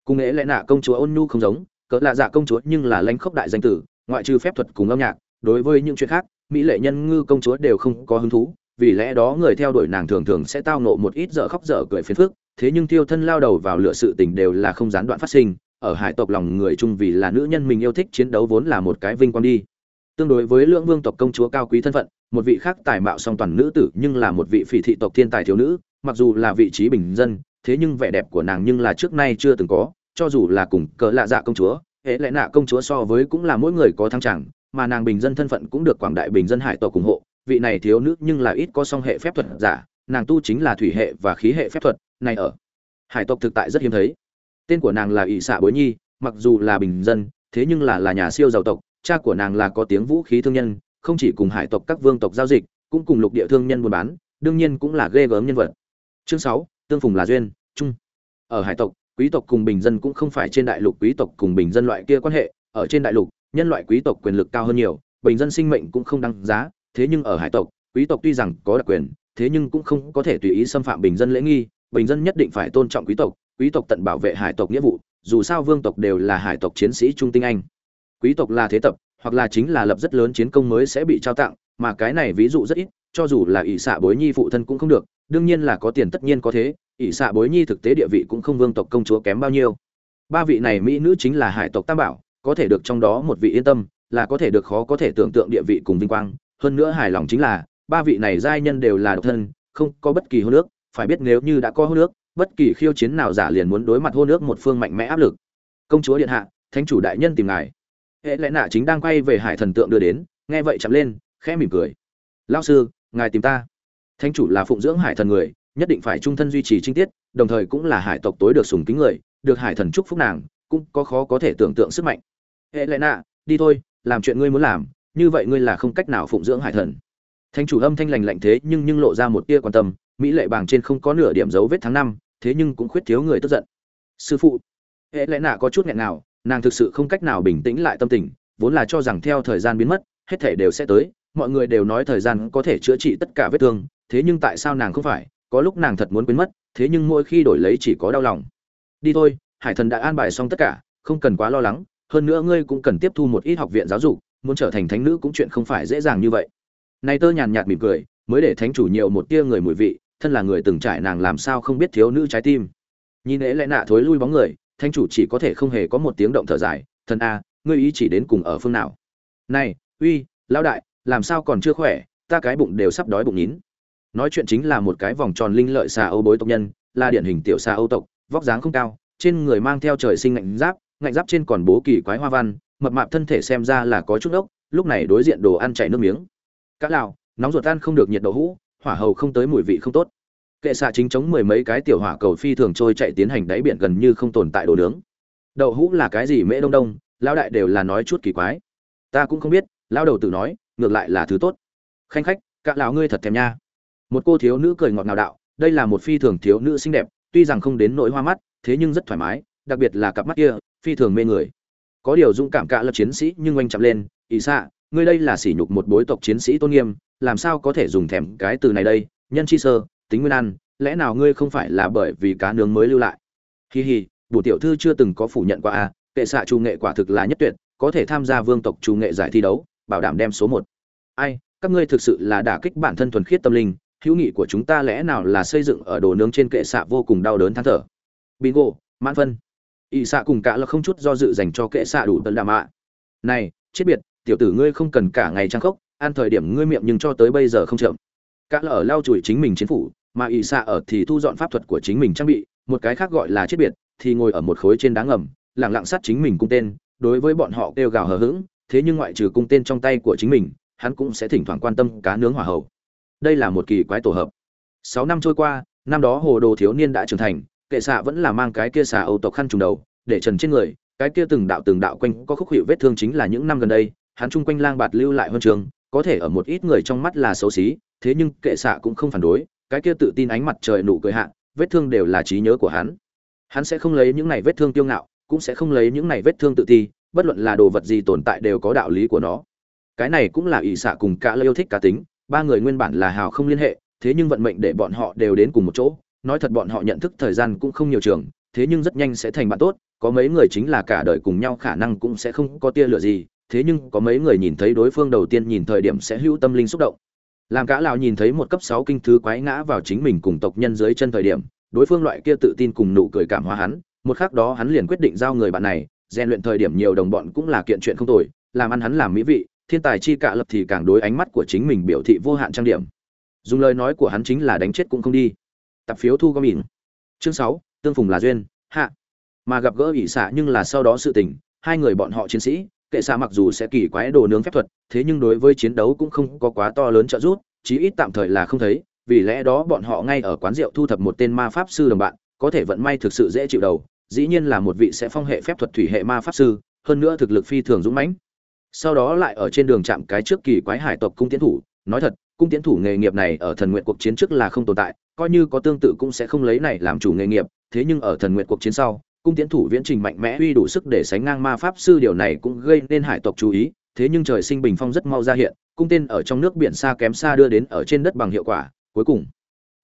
Cùng nghệ lẽ nạ công chúa ôn nhu không giống, cỡ lạ dạ công chúa nhưng là lãnh khốc đại danh tử, ngoại trừ phép thuật cùng âm nhạc, đối với những chuyện khác mỹ lệ nhân ngư công chúa đều không có hứng thú, vì lẽ đó người theo đuổi nàng thường thường sẽ tao nộ một ít dở khóc dở cười phiền phức, thế nhưng tiêu thân lao đầu vào lựa sự tình đều là không gián đoạn phát sinh, ở hải tộc lòng người chung vì là nữ nhân mình yêu thích chiến đấu vốn là một cái vinh quang đi. Tương đối với lưỡng vương tộc công chúa cao quý thân phận, một vị khác tài mạo song toàn nữ tử nhưng là một vị phỉ thị tộc thiên tài thiếu nữ, mặc dù là vị trí bình dân, thế nhưng vẻ đẹp của nàng nhưng là trước nay chưa từng có, cho dù là cùng cỡ lạ dạ công chúa, hệ lẽ nạ công chúa so với cũng là mỗi người có thăng chẳng mà nàng bình dân thân phận cũng được quảng đại bình dân hải tộc ủng hộ, vị này thiếu nữ nhưng là ít có song hệ phép thuật giả, nàng tu chính là thủy hệ và khí hệ phép thuật, này ở hải tộc thực tại rất hiếm thấy. Tên của nàng là ỷ xạ bối nhi, mặc dù là bình dân, thế nhưng là là nhà siêu giàu tộc, cha của nàng là có tiếng vũ khí thương nhân, không chỉ cùng hải tộc các vương tộc giao dịch, cũng cùng lục địa thương nhân buôn bán, đương nhiên cũng là ghê gớm nhân vật. Chương sáu, tương phùng là duyên chung ở hải tộc, quý tộc cùng bình dân cũng không phải trên đại lục, quý tộc cùng bình dân loại kia quan hệ, ở trên đại lục nhân loại quý tộc quyền lực cao hơn nhiều, bình dân sinh mệnh cũng không đăng giá, thế nhưng ở hải tộc, quý tộc tuy rằng có đặc quyền, thế nhưng cũng không có thể tùy ý xâm phạm bình dân lễ nghi, bình dân nhất định phải tôn trọng quý tộc quý tộc tận bảo vệ hải tộc nghĩa vụ, dù sao vương tộc đều là hải tộc chiến sĩ trung tinh anh. Quý tộc là thế tập, hoặc là chính là lập rất lớn chiến công mới sẽ bị trao tặng, mà cái này ví dụ rất ít, cho dù là ỷ xạ bối nhi phụ thân cũng không được, đương nhiên là có tiền tất nhiên có thế, ỷ xạ bối nhi thực tế địa vị cũng không vương tộc công chúa kém bao nhiêu. Ba vị này mỹ nữ chính là hải tộc tam bảo có thể được trong đó một vị yên tâm, là có thể được khó có thể tưởng tượng địa vị cùng vinh quang. Hơn nữa hài lòng chính là, ba vị này giai nhân đều là độc thân, không có bất kỳ hôn nước phải biết nếu như đã có hô nước bất kỳ khiêu chiến nào giả liền muốn đối mặt hô nước một phương mạnh mẽ áp lực. Công chúa điện hạ, thánh chủ đại nhân tìm ngài. Hệ lẽ nạ chính đang quay về hải thần tượng đưa đến, nghe vậy chậm lên, khẽ mỉm cười. Lao sư, ngài tìm ta. Thánh chủ là phụng dưỡng hải thần người, nhất định phải trung thân duy trì trinh tiết, đồng thời cũng là hải tộc tối được sùng kính người, được hải thần chúc phúc nàng cũng có khó có thể tưởng tượng sức mạnh. Hệ lệ nạ đi thôi, làm chuyện ngươi muốn làm, như vậy ngươi là không cách nào phụng dưỡng hải thần. Thánh chủ âm thanh lành lạnh thế nhưng nhưng lộ ra một tia quan tâm, mỹ lệ bàng trên không có nửa điểm dấu vết tháng năm, thế nhưng cũng khuyết thiếu người tức giận. Sư phụ hệ lệ nạ có chút nghẹn nào, nàng thực sự không cách nào bình tĩnh lại tâm tình, vốn là cho rằng theo thời gian biến mất, hết thể đều sẽ tới, mọi người đều nói thời gian có thể chữa trị tất cả vết thương, thế nhưng tại sao nàng không phải, có lúc nàng thật muốn quên mất, thế nhưng mỗi khi đổi lấy chỉ có đau lòng. Đi thôi hải thần đã an bài xong tất cả, không cần quá lo lắng, hơn nữa ngươi cũng cần tiếp thu một ít học viện giáo dục, muốn trở thành thánh nữ cũng chuyện không phải dễ dàng như vậy. Này tơ nhàn nhạt mỉm cười, mới để thánh chủ nhiều một tia người mùi vị, thân là người từng trải nàng làm sao không biết thiếu nữ trái tim. Nhìn ế lẽ nạ thối lui bóng người, thánh chủ chỉ có thể không hề có một tiếng động thở dài, thần a, ngươi ý chỉ đến cùng ở phương nào? Này, uy, lão đại, làm sao còn chưa khỏe, ta cái bụng đều sắp đói bụng nhín nói chuyện chính là một cái vòng tròn linh lợi xà âu bối tộc nhân, là điển hình tiểu xà âu tộc, vóc dáng không cao trên người mang theo trời sinh ngạnh giáp ngạnh giáp trên còn bố kỳ quái hoa văn, mập mạp thân thể xem ra là có chút ốc, lúc này đối diện đồ ăn chảy nước miếng. Cá lào, nóng ruột ăn không được nhiệt độ hũ, hỏa hầu không tới mùi vị không tốt. Kệ xạ chính chống mười mấy cái tiểu hỏa cầu phi thường trôi chạy tiến hành đáy biển gần như không tồn tại đồ nướng. Đậu hũ là cái gì mễ đông đông, lão đại đều là nói chút kỳ quái. Ta cũng không biết, lão đầu tử nói, ngược lại là thứ tốt. Khanh khách cả lão ngươi thật thèm nha. Một cô thiếu nữ cười ngọt ngào đạo, đây là một phi thường thiếu nữ xinh đẹp, tuy rằng không đến nỗi hoa mắt thế nhưng rất thoải mái đặc biệt là cặp mắt kia phi thường mê người. Có điều dũng cảm cả lập chiến sĩ nhưng oanh chậm lên ý xạ ngươi đây là sỉ nhục một bối tộc chiến sĩ tôn nghiêm làm sao có thể dùng thèm cái từ này đây? Nhân chi sơ tính nguyên ăn lẽ nào ngươi không phải là bởi vì cá nướng mới lưu lại? Hi hi bổ tiểu thư chưa từng có phủ nhận qua a à, kệ xạ trù nghệ quả thực là nhất tuyệt có thể tham gia vương tộc trù nghệ giải thi đấu bảo đảm đem số một. Ai các ngươi thực sự là đả kích bản thân thuần khiết tâm linh hữu nghị của chúng ta lẽ nào là xây dựng ở đồ nướng trên kệ xạ vô cùng đau đớn than thở? Bingo, mãn phân. Ỵ xạ cùng cả là không chút do dự dành cho kệ xạ đủ tận đạm ạ. Này, chết biệt, tiểu tử ngươi không cần cả ngày trang khốc, ăn thời điểm ngươi miệng nhưng cho tới bây giờ không chậm. Cả là ở lau chùi chính mình chiến phủ, mà ỵ xạ ở thì thu dọn pháp thuật của chính mình trang bị, một cái khác gọi là chết biệt, thì ngồi ở một khối trên đá ngầm lẳng lặng sát chính mình cung tên, đối với bọn họ kêu gào hờ hững, thế nhưng ngoại trừ cung tên trong tay của chính mình, hắn cũng sẽ thỉnh thoảng quan tâm cá nướng hỏa hậu. Đây là một kỳ quái tổ hợp. Sáu năm trôi qua, năm đó hồ đồ thiếu niên đã trưởng thành kệ xạ vẫn là mang cái kia xà âu tộc khăn trùng đầu, để trần trên người, cái kia từng đạo từng đạo quanh có khúc hiệu vết thương chính là những năm gần đây, hắn chung quanh lang bạt lưu lại huân trường, có thể ở một ít người trong mắt là xấu xí, thế nhưng kệ xạ cũng không phản đối, cái kia tự tin ánh mặt trời nụ cười hạ, vết thương đều là trí nhớ của hắn. Hắn sẽ không lấy những này vết thương tiêu ngạo, cũng sẽ không lấy những này vết thương tự ti, bất luận là đồ vật gì tồn tại đều có đạo lý của nó. Cái này cũng là ỷ xạ cùng cả yêu thích cá tính, ba người nguyên bản là hào không liên hệ, thế nhưng vận mệnh để bọn họ đều đến cùng một chỗ nói thật bọn họ nhận thức thời gian cũng không nhiều trường, thế nhưng rất nhanh sẽ thành bạn tốt, có mấy người chính là cả đời cùng nhau khả năng cũng sẽ không có tia lửa gì, thế nhưng có mấy người nhìn thấy đối phương đầu tiên nhìn thời điểm sẽ hữu tâm linh xúc động. Làm cả lão nhìn thấy một cấp sáu kinh thứ quái ngã vào chính mình cùng tộc nhân dưới chân thời điểm, đối phương loại kia tự tin cùng nụ cười cảm hóa hắn, một khắc đó hắn liền quyết định giao người bạn này, rèn luyện thời điểm nhiều đồng bọn cũng là kiện chuyện không tồi, làm ăn hắn làm mỹ vị, thiên tài chi cả lập thì càng đối ánh mắt của chính mình biểu thị vô hạn trang điểm. Dùng lời nói của hắn chính là đánh chết cũng không đi tập phiếu thu gom ỉn. Chương sáu, tương phùng là duyên, hạ. Mà gặp gỡ ỷ xạ nhưng là sau đó sự tình, hai người bọn họ chiến sĩ, kệ xạ mặc dù sẽ kỳ quái đồ nướng phép thuật, thế nhưng đối với chiến đấu cũng không có quá to lớn trợ giúp, chí ít tạm thời là không thấy, vì lẽ đó bọn họ ngay ở quán rượu thu thập một tên ma pháp sư đồng bạn, có thể vận may thực sự dễ chịu đầu, dĩ nhiên là một vị sẽ phong hệ phép thuật thủy hệ ma pháp sư, hơn nữa thực lực phi thường dũng mãnh. Sau đó lại ở trên đường chạm cái trước kỳ quái hải tộc cung tiến thủ, nói thật, cung tiến thủ nghề nghiệp này ở thần nguyện cuộc chiến trước là không tồn tại coi như có tương tự cũng sẽ không lấy này làm chủ nghề nghiệp, thế nhưng ở thần nguyện cuộc chiến sau, cung tiến thủ viễn trình mạnh mẽ uy đủ sức để sánh ngang ma pháp sư điều này cũng gây nên hải tộc chú ý, thế nhưng trời sinh bình phong rất mau ra hiện, cung tên ở trong nước biển xa kém xa đưa đến ở trên đất bằng hiệu quả, cuối cùng,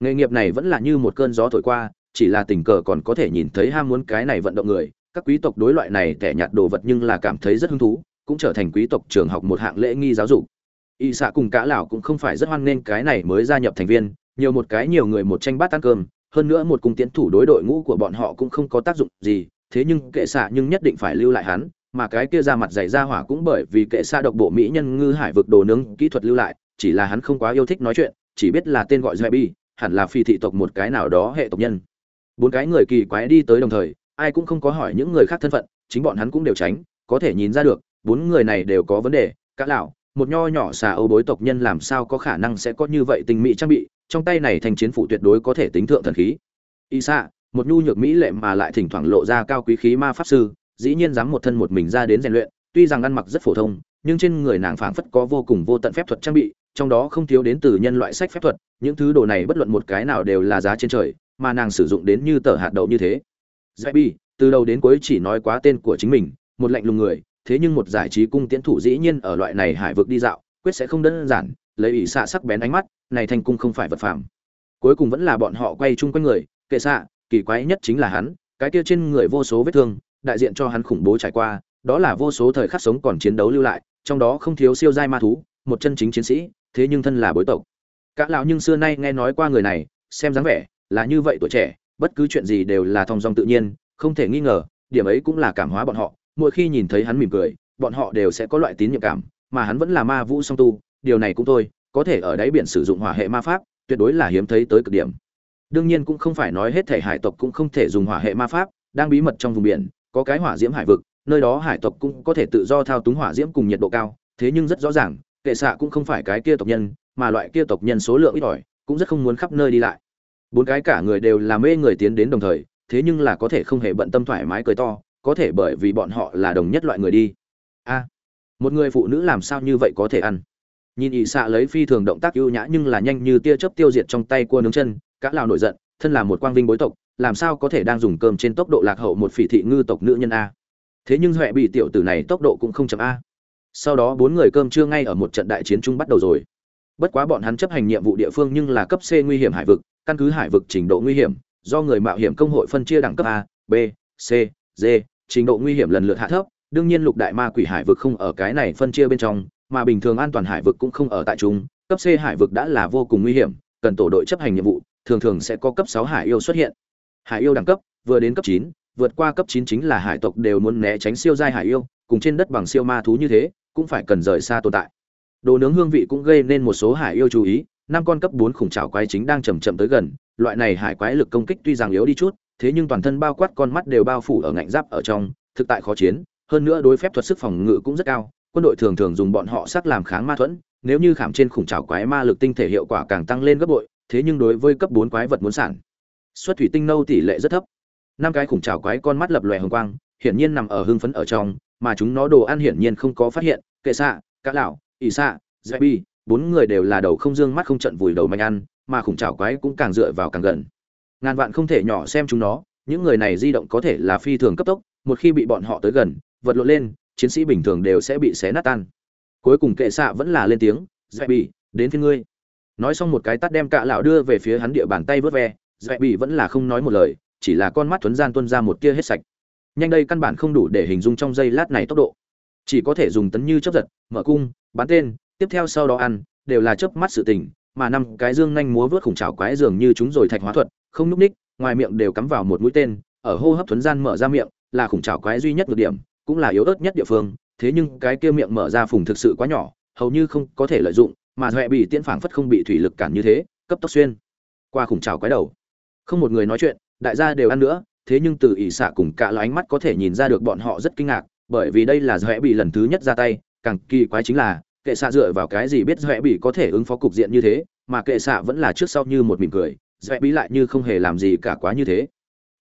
nghề nghiệp này vẫn là như một cơn gió thổi qua, chỉ là tình cờ còn có thể nhìn thấy ham muốn cái này vận động người, các quý tộc đối loại này tẻ nhạt đồ vật nhưng là cảm thấy rất hứng thú, cũng trở thành quý tộc trường học một hạng lễ nghi giáo dục. Y xạ cùng cả lão cũng không phải rất hoan nghênh cái này mới gia nhập thành viên nhiều một cái nhiều người một tranh bát ăn cơm hơn nữa một cung tiến thủ đối đội ngũ của bọn họ cũng không có tác dụng gì thế nhưng kệ xạ nhưng nhất định phải lưu lại hắn mà cái kia ra mặt dày ra hỏa cũng bởi vì kệ xạ độc bộ mỹ nhân ngư hải vực đồ nướng kỹ thuật lưu lại chỉ là hắn không quá yêu thích nói chuyện chỉ biết là tên gọi Zebi, hẳn là phi thị tộc một cái nào đó hệ tộc nhân. Bốn cái người kỳ quái đi tới đồng thời ai cũng không có hỏi những người khác thân phận chính bọn hắn cũng đều tránh có thể nhìn ra được bốn người này đều có vấn đề cả lão một nho nhỏ xà âu bối tộc nhân làm sao có khả năng sẽ có như vậy tình mỹ trang bị trong tay này thành chiến phủ tuyệt đối có thể tính thượng thần khí. Y xạ một nhu nhược mỹ lệ mà lại thỉnh thoảng lộ ra cao quý khí ma pháp sư dĩ nhiên dám một thân một mình ra đến rèn luyện tuy rằng ăn mặc rất phổ thông nhưng trên người nàng phảng phất có vô cùng vô tận phép thuật trang bị trong đó không thiếu đến từ nhân loại sách phép thuật những thứ đồ này bất luận một cái nào đều là giá trên trời mà nàng sử dụng đến như tờ hạt đậu như thế. Zebi, từ đầu đến cuối chỉ nói quá tên của chính mình một lạnh lùng người thế nhưng một giải trí cung tiễn thủ dĩ nhiên ở loại này hải vực đi dạo, quyết sẽ không đơn giản, lấy ỷ xạ sắc bén ánh mắt, này thành cung không phải vật phàm. Cuối cùng vẫn là bọn họ quay chung quanh người, kệ xạ, kỳ quái nhất chính là hắn, cái kia trên người vô số vết thương, đại diện cho hắn khủng bố trải qua, đó là vô số thời khắc sống còn chiến đấu lưu lại, trong đó không thiếu siêu giai ma thú, một chân chính chiến sĩ, thế nhưng thân là bối tộc. Cả lão nhưng xưa nay nghe nói qua người này, xem dáng vẻ, là như vậy tuổi trẻ, bất cứ chuyện gì đều là thong dong tự nhiên, không thể nghi ngờ, điểm ấy cũng là cảm hóa bọn họ mỗi khi nhìn thấy hắn mỉm cười, bọn họ đều sẽ có loại tín nhiệm cảm, mà hắn vẫn là ma vũ song tu, điều này cũng thôi, có thể ở đáy biển sử dụng hỏa hệ ma pháp, tuyệt đối là hiếm thấy tới cực điểm. Đương nhiên cũng không phải nói hết thể hải tộc cũng không thể dùng hỏa hệ ma pháp, đang bí mật trong vùng biển, có cái hỏa diễm hải vực, nơi đó hải tộc cũng có thể tự do thao túng hỏa diễm cùng nhiệt độ cao, thế nhưng rất rõ ràng, kệ xạ cũng không phải cái kia tộc nhân, mà loại kia tộc nhân số lượng ít ỏi, cũng rất không muốn khắp nơi đi lại. Bốn cái cả người đều là mê người tiến đến đồng thời, thế nhưng là có thể không hề bận tâm thoải mái cười to có thể bởi vì bọn họ là đồng nhất loại người đi. A, một người phụ nữ làm sao như vậy có thể ăn? Nhìn ỵ xạ lấy phi thường động tác ưu nhã nhưng là nhanh như tia chớp tiêu diệt trong tay cua nướng chân, cả lào nổi giận, thân là một quang vinh bối tộc, làm sao có thể đang dùng cơm trên tốc độ lạc hậu một phỉ thị ngư tộc nữ nhân a? Thế nhưng huệ bị tiểu tử này tốc độ cũng không chậm a. Sau đó bốn người cơm trưa ngay ở một trận đại chiến chung bắt đầu rồi. Bất quá bọn hắn chấp hành nhiệm vụ địa phương nhưng là cấp c nguy hiểm hải vực, căn cứ hải vực trình độ nguy hiểm, do người mạo hiểm công hội phân chia đẳng cấp a, b, c, d trình độ nguy hiểm lần lượt hạ thấp, đương nhiên lục đại ma quỷ hải vực không ở cái này phân chia bên trong, mà bình thường an toàn hải vực cũng không ở tại chúng, cấp c hải vực đã là vô cùng nguy hiểm, cần tổ đội chấp hành nhiệm vụ, thường thường sẽ có cấp sáu hải yêu xuất hiện. Hải yêu đẳng cấp, vừa đến cấp chín, vượt qua cấp chín chính là hải tộc đều muốn né tránh siêu giai hải yêu, cùng trên đất bằng siêu ma thú như thế, cũng phải cần rời xa tồn tại. Đồ nướng hương vị cũng gây nên một số hải yêu chú ý, năm con cấp bốn khủng trào quái chính đang chậm chậm tới gần, loại này hải quái lực công kích tuy rằng yếu đi chút thế nhưng toàn thân bao quát con mắt đều bao phủ ở ngạnh giáp ở trong thực tại khó chiến. Hơn nữa đối phép thuật sức phòng ngự cũng rất cao quân đội thường thường dùng bọn họ sắc làm kháng ma thuẫn nếu như khảm trên khủng trảo quái ma lực tinh thể hiệu quả càng tăng lên gấp bội thế nhưng đối với cấp bốn quái vật muốn sản xuất thủy tinh nâu tỷ lệ rất thấp. Năm cái khủng trảo quái con mắt lập lòe hồng quang hiển nhiên nằm ở hưng phấn ở trong mà chúng nó đồ ăn hiển nhiên không có phát hiện kệ xạ cá lão ỷ xạ Zebi, bi bốn người đều là đầu không dương mắt không trận vùi đầu mạnh ăn mà khủng trảo quái cũng càng dựa vào càng gần ngàn vạn không thể nhỏ xem chúng nó, những người này di động có thể là phi thường cấp tốc, một khi bị bọn họ tới gần, vật lộn lên, chiến sĩ bình thường đều sẽ bị xé nát tan. Cuối cùng kệ xạ vẫn là lên tiếng dạy bị đến phía ngươi. Nói xong một cái tắt đem cạ lão đưa về phía hắn địa bàn tay vớt ve dạy bị vẫn là không nói một lời, chỉ là con mắt thuấn gian tuân ra một tia hết sạch. Nhanh đây căn bản không đủ để hình dung trong giây lát này tốc độ. Chỉ có thể dùng tấn như chấp giật, mở cung bán tên, tiếp theo sau đó ăn, đều là chớp mắt sự tình, mà năm cái dương nhanh múa vớt khủng trào quái dường như chúng rồi thạch hóa thuật không núp ních, ngoài miệng đều cắm vào một mũi tên, ở hô hấp thuấn gian mở ra miệng là khủng trào quái duy nhất được điểm, cũng là yếu ớt nhất địa phương, thế nhưng cái kia miệng mở ra phùng thực sự quá nhỏ, hầu như không có thể lợi dụng, mà huệ bị tiễn phảng phất không bị thủy lực cản như thế, cấp tốc xuyên qua khủng trào quái đầu. Không một người nói chuyện, đại gia đều ăn nữa, thế nhưng từ ỷ xạ cùng cả là ánh mắt có thể nhìn ra được bọn họ rất kinh ngạc, bởi vì đây là huệ bị lần thứ nhất ra tay, càng kỳ quái chính là, kệ xạ dựa vào cái gì biết huệ bị có thể ứng phó cục diện như thế, mà kệ xạ vẫn là trước sau như một mỉm cười huệ bí lại như không hề làm gì cả quá như thế.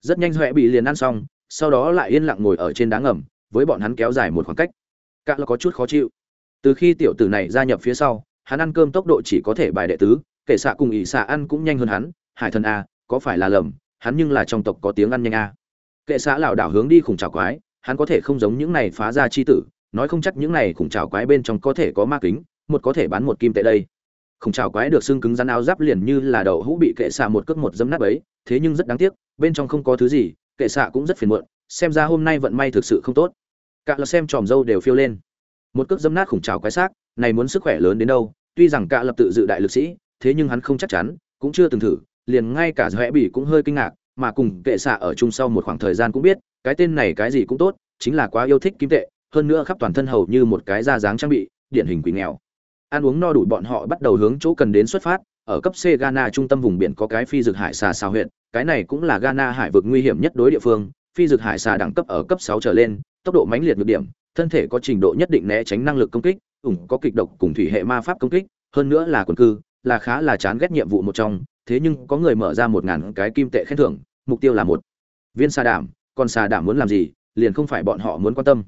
Rất nhanh huệ bị liền ăn xong, sau đó lại yên lặng ngồi ở trên đá ngầm, với bọn hắn kéo dài một khoảng cách. Cạ là có chút khó chịu. Từ khi tiểu tử này gia nhập phía sau, hắn ăn cơm tốc độ chỉ có thể bài đệ tứ kệ xạ cùng ỷ xạ ăn cũng nhanh hơn hắn. Hải thần a, có phải là lầm, hắn nhưng là trong tộc có tiếng ăn nhanh a. Kệ xạ lảo đảo hướng đi khủng trào quái, hắn có thể không giống những này phá ra chi tử, nói không chắc những này khủng trào quái bên trong có thể có ma kính, một có thể bán một kim tệ đây khủng trào quái được xương cứng rắn áo giáp liền như là đầu hũ bị kệ xạ một cước một dấm nát ấy thế nhưng rất đáng tiếc, bên trong không có thứ gì, kệ xạ cũng rất phiền muộn, xem ra hôm nay vận may thực sự không tốt. Cả là xem tròm dâu đều phiêu lên. Một cước dấm nát khủng trào quái xác, này muốn sức khỏe lớn đến đâu, tuy rằng cả lập tự dự đại lực sĩ, thế nhưng hắn không chắc chắn, cũng chưa từng thử, liền ngay cả rẽ bỉ cũng hơi kinh ngạc, mà cùng kệ xạ ở chung sau một khoảng thời gian cũng biết, cái tên này cái gì cũng tốt, chính là quá yêu thích kim tệ, hơn nữa khắp toàn thân hầu như một cái da dáng trang bị, điển hình quỷ nghèo ăn uống no đủ bọn họ bắt đầu hướng chỗ cần đến xuất phát ở cấp C Ghana trung tâm vùng biển có cái phi dược hải xà sao huyện, cái này cũng là Ghana hải vực nguy hiểm nhất đối địa phương, phi dược hải xà đẳng cấp ở cấp sáu trở lên, tốc độ mãnh liệt ngược điểm, thân thể có trình độ nhất định né tránh năng lực công kích, ủng có kịch độc cùng thủy hệ ma pháp công kích, hơn nữa là quần cư, là khá là chán ghét nhiệm vụ một trong, thế nhưng có người mở ra một ngàn cái kim tệ khen thưởng, mục tiêu là một viên xà đảm, còn xà đảm muốn làm gì, liền không phải bọn họ muốn quan tâm.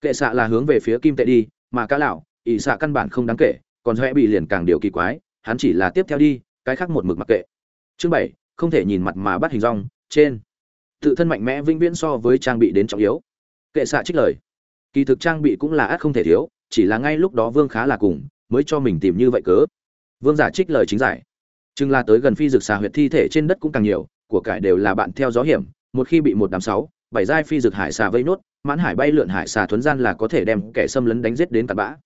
Kệ xạ là hướng về phía kim tệ đi, mà cá lão, ỷ xạ căn bản không đáng kể, còn Hoè bị liền càng điều kỳ quái, hắn chỉ là tiếp theo đi, cái khác một mực mặc kệ. Chương bảy không thể nhìn mặt mà bắt hình rong, trên. Tự thân mạnh mẽ vĩnh viễn so với trang bị đến trọng yếu. Kệ xạ trích lời. Kỳ thực trang bị cũng là ác không thể thiếu, chỉ là ngay lúc đó Vương khá là cùng, mới cho mình tìm như vậy cớ. Vương giả trích lời chính giải. Chừng là tới gần phi dược xà huyệt thi thể trên đất cũng càng nhiều, của cải đều là bạn theo gió hiểm, một khi bị một đám sáu, bảy giai phi dược hải xà vây nốt, mãn hải bay lượn hải xà thuấn gian là có thể đem kẻ xâm lấn đánh giết đến tận bã.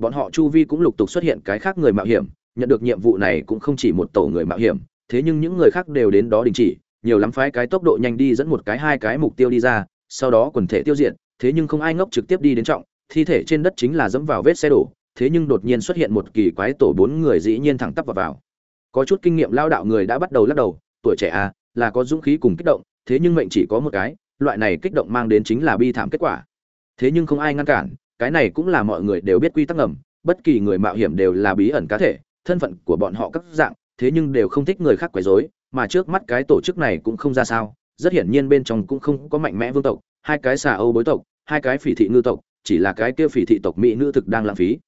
Bọn họ chu vi cũng lục tục xuất hiện cái khác người mạo hiểm, nhận được nhiệm vụ này cũng không chỉ một tổ người mạo hiểm, thế nhưng những người khác đều đến đó đình chỉ, nhiều lắm phái cái tốc độ nhanh đi dẫn một cái hai cái mục tiêu đi ra, sau đó quần thể tiêu diệt, thế nhưng không ai ngốc trực tiếp đi đến trọng, thi thể trên đất chính là dẫm vào vết xe đổ, thế nhưng đột nhiên xuất hiện một kỳ quái tổ bốn người dĩ nhiên thẳng tắp vào vào. Có chút kinh nghiệm lao đạo người đã bắt đầu lắc đầu, tuổi trẻ à, là có dũng khí cùng kích động, thế nhưng mệnh chỉ có một cái, loại này kích động mang đến chính là bi thảm kết quả. Thế nhưng không ai ngăn cản, cái này cũng là mọi người đều biết quy tắc ngầm, bất kỳ người mạo hiểm đều là bí ẩn cá thể, thân phận của bọn họ các dạng, thế nhưng đều không thích người khác quấy rối, mà trước mắt cái tổ chức này cũng không ra sao, rất hiển nhiên bên trong cũng không có mạnh mẽ vương tộc, hai cái xà Âu bối tộc, hai cái phỉ thị ngư tộc, chỉ là cái kia phỉ thị tộc mỹ nữ thực đang lãng phí.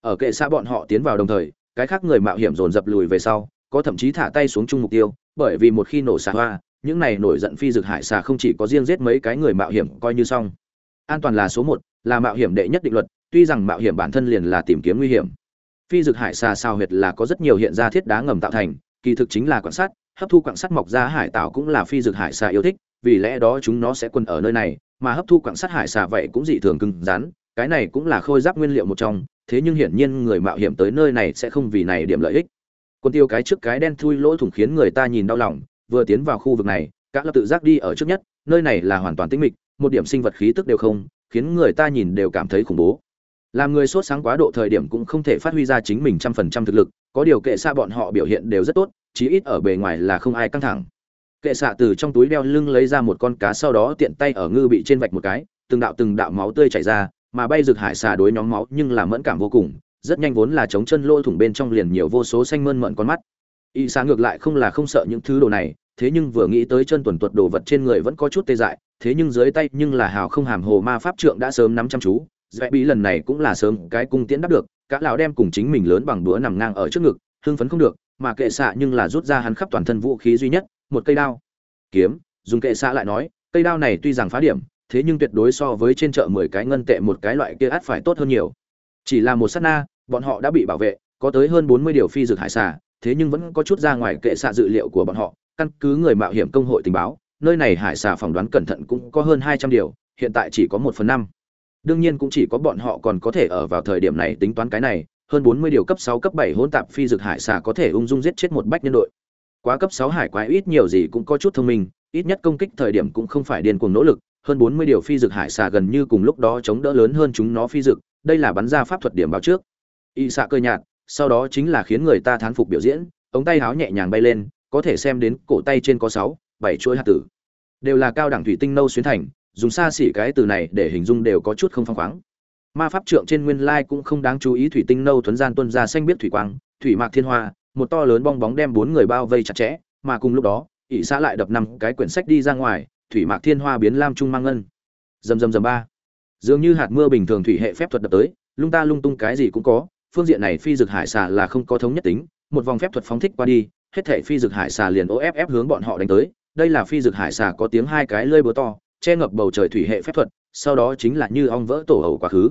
Ở kệ xa bọn họ tiến vào đồng thời, cái khác người mạo hiểm dồn dập lùi về sau, có thậm chí thả tay xuống chung mục tiêu, bởi vì một khi nổ xà hoa, những này nổi giận phi dược hải xà không chỉ có riêng giết mấy cái người mạo hiểm coi như xong. An toàn là số một, là mạo hiểm đệ nhất định luật, tuy rằng mạo hiểm bản thân liền là tìm kiếm nguy hiểm. Phi dược hải xà sao huyệt là có rất nhiều hiện ra thiết đá ngầm tạo thành, kỳ thực chính là quan sát, hấp thu quặng sắt mọc ra hải tạo cũng là phi dược hải xà yêu thích, vì lẽ đó chúng nó sẽ quân ở nơi này, mà hấp thu quặng sắt hải xà vậy cũng dị thường cứng rắn, cái này cũng là khôi giáp nguyên liệu một trong, thế nhưng hiển nhiên người mạo hiểm tới nơi này sẽ không vì này điểm lợi ích. Quân tiêu cái trước cái đen thui lỗ thủng khiến người ta nhìn đau lòng, vừa tiến vào khu vực này, các lập tự giác đi ở trước nhất, nơi này là hoàn toàn tĩnh mịch, một điểm sinh vật khí tức đều không, khiến người ta nhìn đều cảm thấy khủng bố. Làm người sốt sáng quá độ thời điểm cũng không thể phát huy ra chính mình trăm phần trăm thực lực, có điều kệ xạ bọn họ biểu hiện đều rất tốt, chí ít ở bề ngoài là không ai căng thẳng. Kệ xạ từ trong túi đeo lưng lấy ra một con cá sau đó tiện tay ở ngư bị trên vạch một cái, từng đạo từng đạo máu tươi chảy ra, mà bay rực hải xà đối nhóm máu nhưng là mẫn cảm vô cùng, rất nhanh vốn là chống chân lôi thủng bên trong liền nhiều vô số xanh mơn mận con mắt. Y xạ ngược lại không là không sợ những thứ đồ này, thế nhưng vừa nghĩ tới chân tuần tuột đồ vật trên người vẫn có chút tê dại, thế nhưng dưới tay nhưng là hào không hàm hồ ma pháp trượng đã sớm nắm chăm chú, dễ bị lần này cũng là sớm cái cung tiễn đáp được, cả lão đem cùng chính mình lớn bằng đũa nằm ngang ở trước ngực, hưng phấn không được, mà kệ xạ nhưng là rút ra hắn khắp toàn thân vũ khí duy nhất, một cây đao. Kiếm, dùng kệ xạ lại nói, cây đao này tuy rằng phá điểm, thế nhưng tuyệt đối so với trên chợ mười cái ngân tệ một cái loại kia át phải tốt hơn nhiều. Chỉ là một sát na, bọn họ đã bị bảo vệ, có tới hơn bốn mươi điều phi dược hải xà, thế nhưng vẫn có chút ra ngoài kệ xạ dự liệu của bọn họ, căn cứ người mạo hiểm công hội tình báo, nơi này hải xà phỏng đoán cẩn thận cũng có hơn hai trăm điều, hiện tại chỉ có một phần năm. Đương nhiên cũng chỉ có bọn họ còn có thể ở vào thời điểm này tính toán cái này, hơn bốn mươi điều cấp sáu cấp bảy hỗn tạp phi dược hải xà có thể ung dung giết chết một bách nhân đội. Quá cấp sáu hải quái ít nhiều gì cũng có chút thông minh, ít nhất công kích thời điểm cũng không phải điên cuồng nỗ lực, hơn bốn mươi điều phi dược hải xà gần như cùng lúc đó chống đỡ lớn hơn chúng nó phi dược, đây là bắn ra pháp thuật điểm báo trước. Y xạ cơ nhạt, sau đó chính là khiến người ta thán phục biểu diễn, ống tay háo nhẹ nhàng bay lên, có thể xem đến cổ tay trên có sáu, bảy chuỗi hạt tử. Đều là cao đẳng thủy tinh nâu xuyến thành, dùng xa xỉ cái từ này để hình dung đều có chút không phong khoáng. Ma pháp trượng trên nguyên lai cũng không đáng chú ý thủy tinh nâu thuấn gian tuân ra xanh biết thủy quang thủy mạc thiên hoa một to lớn bong bóng đem bốn người bao vây chặt chẽ mà cùng lúc đó ỷ xã lại đập năm cái quyển sách đi ra ngoài thủy mạc thiên hoa biến lam trung mang ngân. Dầm dầm dầm ba. Dường như hạt mưa bình thường thủy hệ phép thuật đập tới lung ta lung tung cái gì cũng có phương diện này phi dực hải xà là không có thống nhất tính một vòng phép thuật phóng thích qua đi hết thể phi dược hải xà liền off hướng bọn họ đánh tới. Đây là phi dược hải xà có tiếng hai cái lưỡi búa to, che ngập bầu trời thủy hệ phép thuật, sau đó chính là như ong vỡ tổ ẩu quá khứ.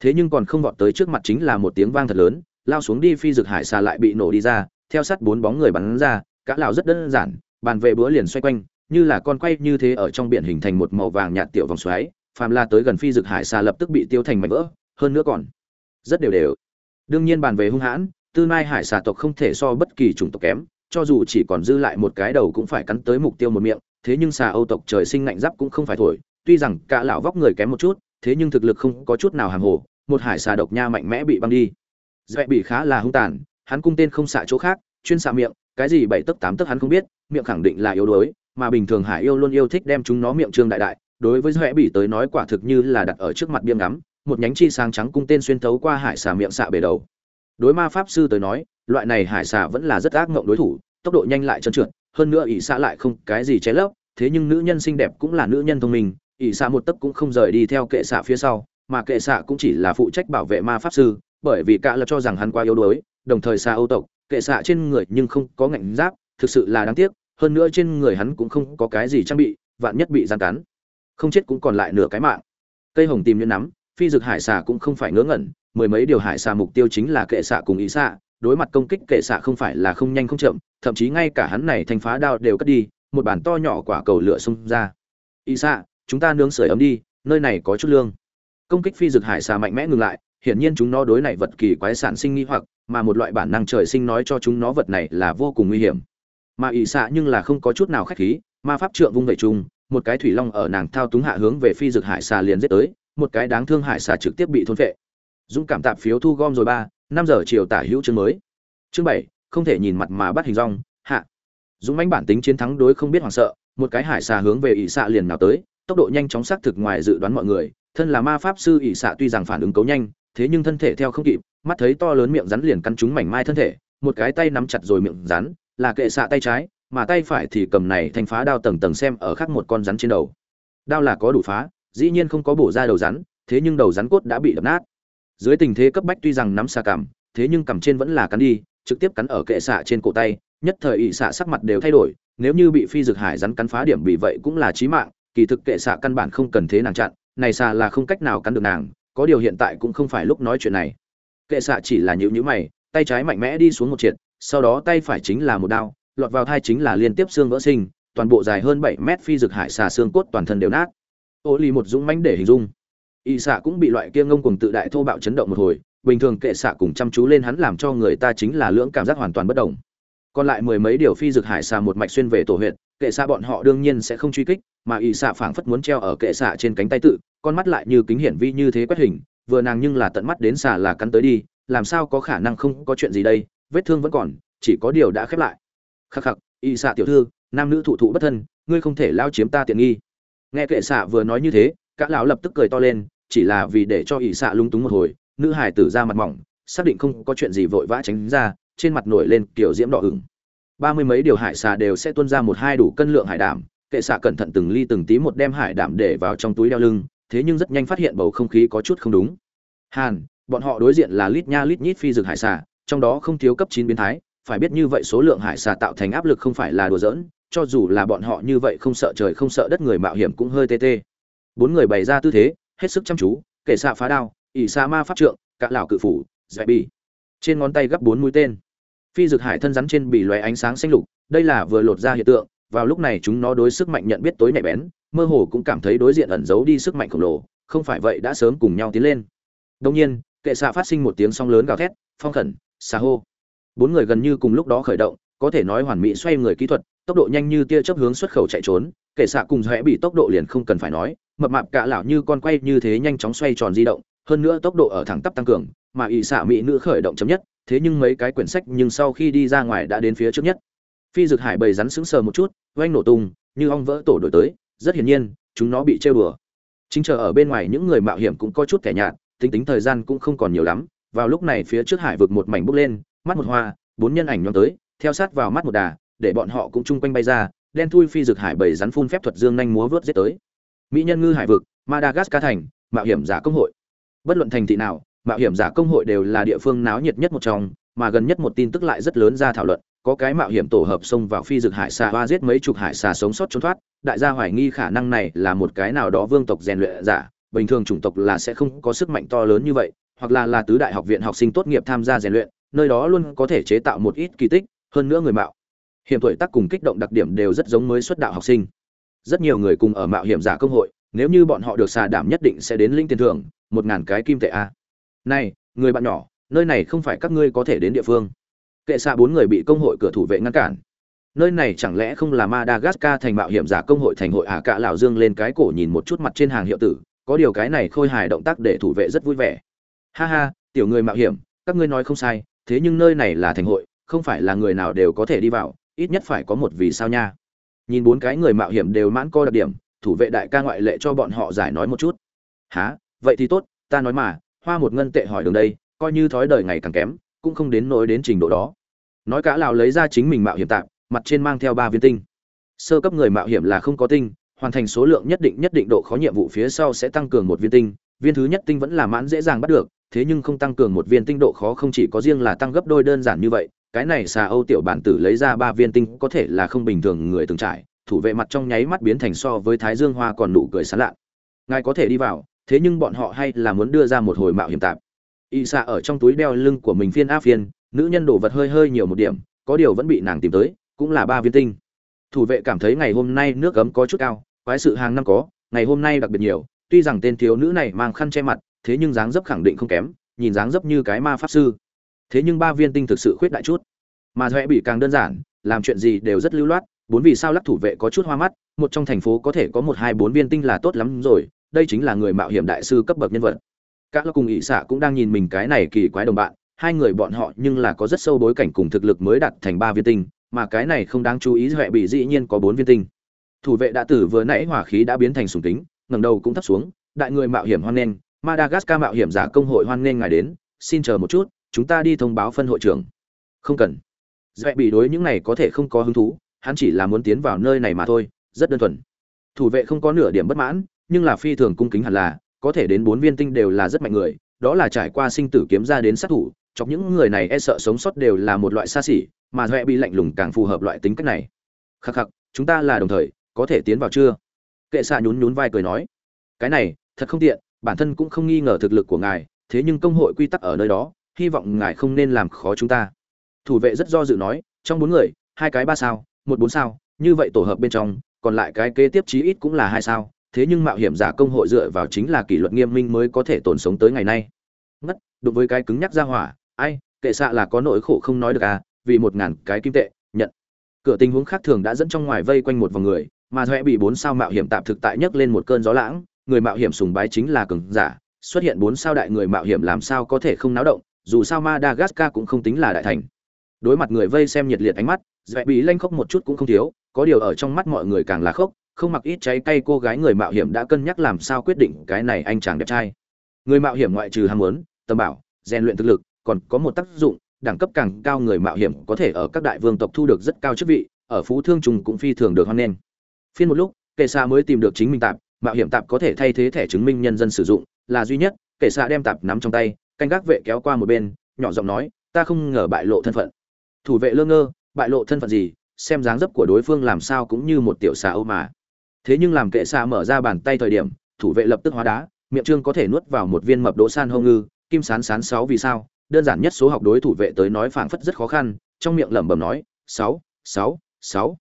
Thế nhưng còn không vọt tới trước mặt chính là một tiếng vang thật lớn, lao xuống đi phi dược hải xà lại bị nổ đi ra, theo sát bốn bóng người bắn ra, cả lão rất đơn giản, bàn về búa liền xoay quanh, như là con quay như thế ở trong biển hình thành một màu vàng nhạt tiểu vòng xoáy, phàm la tới gần phi dược hải xà lập tức bị tiêu thành mảnh vỡ, hơn nữa còn rất đều đều. Đương nhiên bàn về hung hãn tư mai hải xà tộc không thể so bất kỳ chủng tộc kém, cho dù chỉ còn dư lại một cái đầu cũng phải cắn tới mục tiêu một miệng, thế nhưng xà âu tộc trời sinh ngạnh giáp cũng không phải thổi, tuy rằng cả lão vóc người kém một chút, thế nhưng thực lực không có chút nào hàng hồ, một hải xà độc nha mạnh mẽ bị băng đi. Dễ bị khá là hung tàn, hắn cung tên không xạ chỗ khác, chuyên xạ miệng, cái gì bảy tấc tám tấc hắn không biết, miệng khẳng định là yếu đuối, mà bình thường hải yêu luôn yêu thích đem chúng nó miệng trương đại đại, đối với dễ bị tới nói quả thực như là đặt ở trước mặt biêm ngắm, một nhánh chi sáng trắng cung tên xuyên thấu qua hải xà miệng xạ bể đầu đối ma pháp sư tới nói, loại này hải xà vẫn là rất ác mộng đối thủ, tốc độ nhanh lại trơn trượt, hơn nữa ỷ xạ lại không cái gì che lấp, thế nhưng nữ nhân xinh đẹp cũng là nữ nhân thông minh, ỷ xạ một tấc cũng không rời đi theo kệ xạ phía sau, mà kệ xạ cũng chỉ là phụ trách bảo vệ ma pháp sư, bởi vì cả là cho rằng hắn quá yếu đuối, đồng thời xa âu tộc, kệ xạ trên người nhưng không có ngạnh giáp, thực sự là đáng tiếc, hơn nữa trên người hắn cũng không có cái gì trang bị, vạn nhất bị gian cắn, không chết cũng còn lại nửa cái mạng. Cây hồng tìm như nắm, phi dực hải xà cũng không phải ngớ ngẩn mười mấy điều hải xà mục tiêu chính là kệ xạ cùng ý xạ, đối mặt công kích kệ xạ không phải là không nhanh không chậm, thậm chí ngay cả hắn này thành phá đao đều cất đi, một bản to nhỏ quả cầu lửa xông ra. Ý xạ, chúng ta nướng sưởi ấm đi, nơi này có chút lương. Công kích phi dực hải xà mạnh mẽ ngừng lại, hiển nhiên chúng nó đối này vật kỳ quái sản sinh nghi hoặc, mà một loại bản năng trời sinh nói cho chúng nó vật này là vô cùng nguy hiểm. Mà ỷ xạ nhưng là không có chút nào khách khí, ma pháp trượng vung về chung một cái thủy long ở nàng thao túng hạ hướng về phi dực hải xà liền giết tới, một cái đáng thương hải xà trực tiếp bị thôn vệ dũng cảm tạp phiếu thu gom rồi ba, năm giờ chiều tả hữu chương mới. Chương bảy, không thể nhìn mặt mà bắt hình rong, hạ. Dũng mãnh bản tính chiến thắng đối không biết hoảng sợ, một cái hải xà hướng về ỷ xạ liền nào tới, tốc độ nhanh chóng xác thực ngoài dự đoán mọi người, thân là ma pháp sư ỷ xạ tuy rằng phản ứng cấu nhanh, thế nhưng thân thể theo không kịp, mắt thấy to lớn miệng rắn liền căn trúng mảnh mai thân thể, một cái tay nắm chặt rồi miệng rắn, là kệ xạ tay trái, mà tay phải thì cầm này thanh phá đao tầng tầng xem ở khắc một con rắn trên đầu. Đao là có đủ phá, dĩ nhiên không có bổ ra đầu rắn, thế nhưng đầu rắn cốt đã bị đập nát dưới tình thế cấp bách tuy rằng nắm xà cằm, thế nhưng cằm trên vẫn là cắn đi, trực tiếp cắn ở kệ xạ trên cổ tay, nhất thời ỵ xạ sắc mặt đều thay đổi, nếu như bị phi dược hải rắn cắn phá điểm bị vậy cũng là chí mạng, kỳ thực kệ xạ căn bản không cần thế nàng chặn, này xà là không cách nào cắn được nàng, có điều hiện tại cũng không phải lúc nói chuyện này. Kệ xạ chỉ là nhữ nhữ mày, tay trái mạnh mẽ đi xuống một triệt sau đó tay phải chính là một đao, lọt vào thai chính là liên tiếp xương vỡ sinh, toàn bộ dài hơn bảy mét phi dược hải xà xương cốt toàn thân đều nát. Ô ly một dũng mãnh để hình dung y xạ cũng bị loại kia ngông cùng tự đại thô bạo chấn động một hồi, bình thường kệ xạ cùng chăm chú lên hắn làm cho người ta chính là lưỡng cảm giác hoàn toàn bất đồng. Còn lại mười mấy điều phi dực hải xà một mạch xuyên về tổ huyện kệ xạ bọn họ đương nhiên sẽ không truy kích, mà y xạ phảng phất muốn treo ở kệ xạ trên cánh tay tự, con mắt lại như kính hiển vi như thế quét hình, vừa nàng nhưng là tận mắt đến xà là cắn tới đi, làm sao có khả năng không có chuyện gì đây, vết thương vẫn còn, chỉ có điều đã khép lại. Khắc khắc, y xạ tiểu thư, nam nữ thụ thụ bất thân, ngươi không thể lao chiếm ta tiện nghi. Nghe kệ xạ vừa nói như thế, các lão lập tức cười to lên chỉ là vì để cho ỷ xạ lung túng một hồi, nữ hải tử ra mặt mỏng, xác định không có chuyện gì vội vã tránh ra, trên mặt nổi lên kiểu diễm đỏ ửng. Ba mươi mấy điều hải xà đều sẽ tuôn ra một hai đủ cân lượng hải đảm, kệ xạ cẩn thận từng ly từng tí một đem hải đảm để vào trong túi đeo lưng, thế nhưng rất nhanh phát hiện bầu không khí có chút không đúng. Hàn, bọn họ đối diện là lít nha lít nhít phi rừng hải xà, trong đó không thiếu cấp chín biến thái, phải biết như vậy số lượng hải xà tạo thành áp lực không phải là đùa giỡn, cho dù là bọn họ như vậy không sợ trời không sợ đất người mạo hiểm cũng hơi tê tê. Bốn người bày ra tư thế hết sức chăm chú, kể xạ phá đao, ỷ xa ma pháp trượng cạ lão cự phủ, dạy bì. Trên ngón tay gấp bốn mũi tên. Phi dực hải thân rắn trên bị loé ánh sáng xanh lục, đây là vừa lột ra hiện tượng, vào lúc này chúng nó đối sức mạnh nhận biết tối nhạy bén, mơ hồ cũng cảm thấy đối diện ẩn giấu đi sức mạnh khổng lồ, không phải vậy đã sớm cùng nhau tiến lên. Đông nhiên, kệ xạ phát sinh một tiếng song lớn gào thét, phong khẩn, xà hô. Bốn người gần như cùng lúc đó khởi động, có thể nói hoàn mỹ xoay người kỹ thuật, tốc độ nhanh như tia chớp hướng xuất khẩu chạy trốn, kệ xạ cùng rẽ bị tốc độ liền không cần phải nói mập mạp cả lão như con quay như thế nhanh chóng xoay tròn di động, hơn nữa tốc độ ở thẳng tắp tăng cường, mà ỵ xạ mỹ nữ khởi động chấm nhất, thế nhưng mấy cái quyển sách nhưng sau khi đi ra ngoài đã đến phía trước nhất. Phi dực hải bầy rắn sững sờ một chút, oanh nổ tung, như ong vỡ tổ đổi tới, rất hiển nhiên, chúng nó bị trêu đùa. Chính chờ ở bên ngoài những người mạo hiểm cũng có chút kẻ nhạt, tính tính thời gian cũng không còn nhiều lắm, vào lúc này phía trước hải vực một mảnh bốc lên, mắt một hoa, bốn nhân ảnh nhóm tới, theo sát vào mắt một đà, để bọn họ cũng chung quanh bay ra, đen thui phi dực hải bầy rắn phun phép thuật dương nhanh múa vớt giết tới mỹ nhân ngư hải vực, madagascar thành, mạo hiểm giả công hội. Bất luận thành thị nào, mạo hiểm giả công hội đều là địa phương náo nhiệt nhất một trong, mà gần nhất một tin tức lại rất lớn ra thảo luận, có cái mạo hiểm tổ hợp xông vào phi dực hải xà hoa giết mấy chục hải xà sống sót trốn thoát, đại gia hoài nghi khả năng này là một cái nào đó vương tộc rèn luyện giả, bình thường chủng tộc là sẽ không có sức mạnh to lớn như vậy, hoặc là là tứ đại học viện học sinh tốt nghiệp tham gia rèn luyện, nơi đó luôn có thể chế tạo một ít kỳ tích, hơn nữa người mạo. Hiểm tuổi tác cùng kích động đặc điểm đều rất giống mới xuất đạo học sinh rất nhiều người cùng ở mạo hiểm giả công hội, nếu như bọn họ được xà đảm nhất định sẽ đến linh tiền thưởng, một ngàn cái kim tệ a. Này, người bạn nhỏ, nơi này không phải các ngươi có thể đến địa phương. Kệ xạ bốn người bị công hội cửa thủ vệ ngăn cản. Nơi này chẳng lẽ không là madagascar thành mạo hiểm giả công hội thành hội ả à? Cả lão dương lên cái cổ nhìn một chút mặt trên hàng hiệu tử, có điều cái này khôi hài động tác để thủ vệ rất vui vẻ. Ha ha, tiểu người mạo hiểm, các ngươi nói không sai, thế nhưng nơi này là thành hội, không phải là người nào đều có thể đi vào, ít nhất phải có một vì sao nha nhìn bốn cái người mạo hiểm đều mãn co đặc điểm, thủ vệ đại ca ngoại lệ cho bọn họ giải nói một chút. Há vậy thì tốt, ta nói mà, hoa một ngân tệ hỏi đường đây, coi như thói đời ngày càng kém, cũng không đến nỗi đến trình độ đó. Nói cả lào lấy ra chính mình mạo hiểm tạm mặt trên mang theo ba viên tinh. Sơ cấp người mạo hiểm là không có tinh, hoàn thành số lượng nhất định nhất định độ khó nhiệm vụ phía sau sẽ tăng cường một viên tinh, viên thứ nhất tinh vẫn là mãn dễ dàng bắt được, thế nhưng không tăng cường một viên tinh độ khó không chỉ có riêng là tăng gấp đôi đơn giản như vậy cái này xà âu tiểu bản tử lấy ra ba viên tinh có thể là không bình thường người từng trải, thủ vệ mặt trong nháy mắt biến thành so với thái dương hoa còn nụ cười sán lạ ngài có thể đi vào, thế nhưng bọn họ hay là muốn đưa ra một hồi mạo hiểm tạp. Y xạ ở trong túi đeo lưng của mình phiên a phiên, nữ nhân đổ vật hơi hơi nhiều một điểm, có điều vẫn bị nàng tìm tới, cũng là ba viên tinh. Thủ vệ cảm thấy ngày hôm nay nước gấm có chút cao, quái sự hàng năm có, ngày hôm nay đặc biệt nhiều, tuy rằng tên thiếu nữ này mang khăn che mặt, thế nhưng dáng dấp khẳng định không kém, nhìn dáng dấp như cái ma pháp sư thế nhưng ba viên tinh thực sự khuyết đại chút. Mà dõe bị càng đơn giản, làm chuyện gì đều rất lưu loát, bốn vì sao lắc thủ vệ có chút hoa mắt, một trong thành phố có thể có một hai bốn viên tinh là tốt lắm rồi, đây chính là người mạo hiểm đại sư cấp bậc nhân vật. Các lo cùng ỵ xạ cũng đang nhìn mình cái này kỳ quái đồng bạn, hai người bọn họ nhưng là có rất sâu bối cảnh cùng thực lực mới đạt thành ba viên tinh, mà cái này không đáng chú ý huệ bị dĩ nhiên có bốn viên tinh. Thủ vệ đã tử vừa nãy hỏa khí đã biến thành sùng tính ngẩng đầu cũng thấp xuống, đại người mạo hiểm hoan nghênh, madagascar mạo hiểm giả công hội hoan nghênh ngài đến, xin chờ một chút chúng ta đi thông báo phân hội trưởng. Không cần. Dễ bị đối những này có thể không có hứng thú, hắn chỉ là muốn tiến vào nơi này mà thôi, rất đơn thuần. Thủ vệ không có nửa điểm bất mãn, nhưng là phi thường cung kính hẳn là, có thể đến bốn viên tinh đều là rất mạnh người, đó là trải qua sinh tử kiếm ra đến sát thủ, chọc những người này e sợ sống sót đều là một loại xa xỉ, mà dễ bị lạnh lùng càng phù hợp loại tính cách này. Khắc khắc, chúng ta là đồng thời, có thể tiến vào chưa? Kệ xạ nhún nhún vai cười nói. Cái này, thật không tiện, bản thân cũng không nghi ngờ thực lực của ngài, thế nhưng công hội quy tắc ở nơi đó hy vọng ngài không nên làm khó chúng ta. Thủ vệ rất do dự nói, trong bốn người, hai cái ba sao, một bốn sao, như vậy tổ hợp bên trong, còn lại cái kế tiếp chí ít cũng là hai sao, thế nhưng mạo hiểm giả công hội dựa vào chính là kỷ luật nghiêm minh mới có thể tồn sống tới ngày nay. Ngất đối với cái cứng nhắc ra hỏa, ai, kệ xạ là có nỗi khổ không nói được à vì một ngàn cái kim tệ, nhận. Cửa tình huống khác thường đã dẫn trong ngoài vây quanh một vòng người, mà doẹ bị bốn sao mạo hiểm tạm thực tại nhấc lên một cơn gió lãng, người mạo hiểm sùng bái chính là cường giả, xuất hiện bốn sao đại người mạo hiểm làm sao có thể không náo động dù sao madagascar cũng không tính là đại thành. Đối mặt người vây xem nhiệt liệt ánh mắt dễ bị lanh khóc một chút cũng không thiếu, có điều ở trong mắt mọi người càng là khóc, không mặc ít cháy tay cô gái người mạo hiểm đã cân nhắc làm sao quyết định cái này anh chàng đẹp trai. Người mạo hiểm ngoại trừ ham muốn tâm bảo, rèn luyện thực lực, còn có một tác dụng, đẳng cấp càng cao người mạo hiểm có thể ở các đại vương tộc thu được rất cao chức vị, ở phú thương trùng cũng phi thường được hoan nghênh. Phiên một lúc, kệ xa mới tìm được chính mình tạp, mạo hiểm tạp có thể thay thế thẻ chứng minh nhân dân sử dụng, là duy nhất, kệ xa đem tạp nắm trong tay canh gác vệ kéo qua một bên, nhỏ giọng nói, ta không ngờ bại lộ thân phận. Thủ vệ lơ ngơ, bại lộ thân phận gì? Xem dáng dấp của đối phương làm sao cũng như một tiểu xà âu mà. Thế nhưng làm kệ xà mở ra bàn tay thời điểm, thủ vệ lập tức hóa đá, miệng trương có thể nuốt vào một viên mập đỗ san hông ngư, kim sán sán sáu vì sao? Đơn giản nhất số học đối thủ vệ tới nói phảng phất rất khó khăn, trong miệng lẩm bẩm nói, sáu sáu sáu.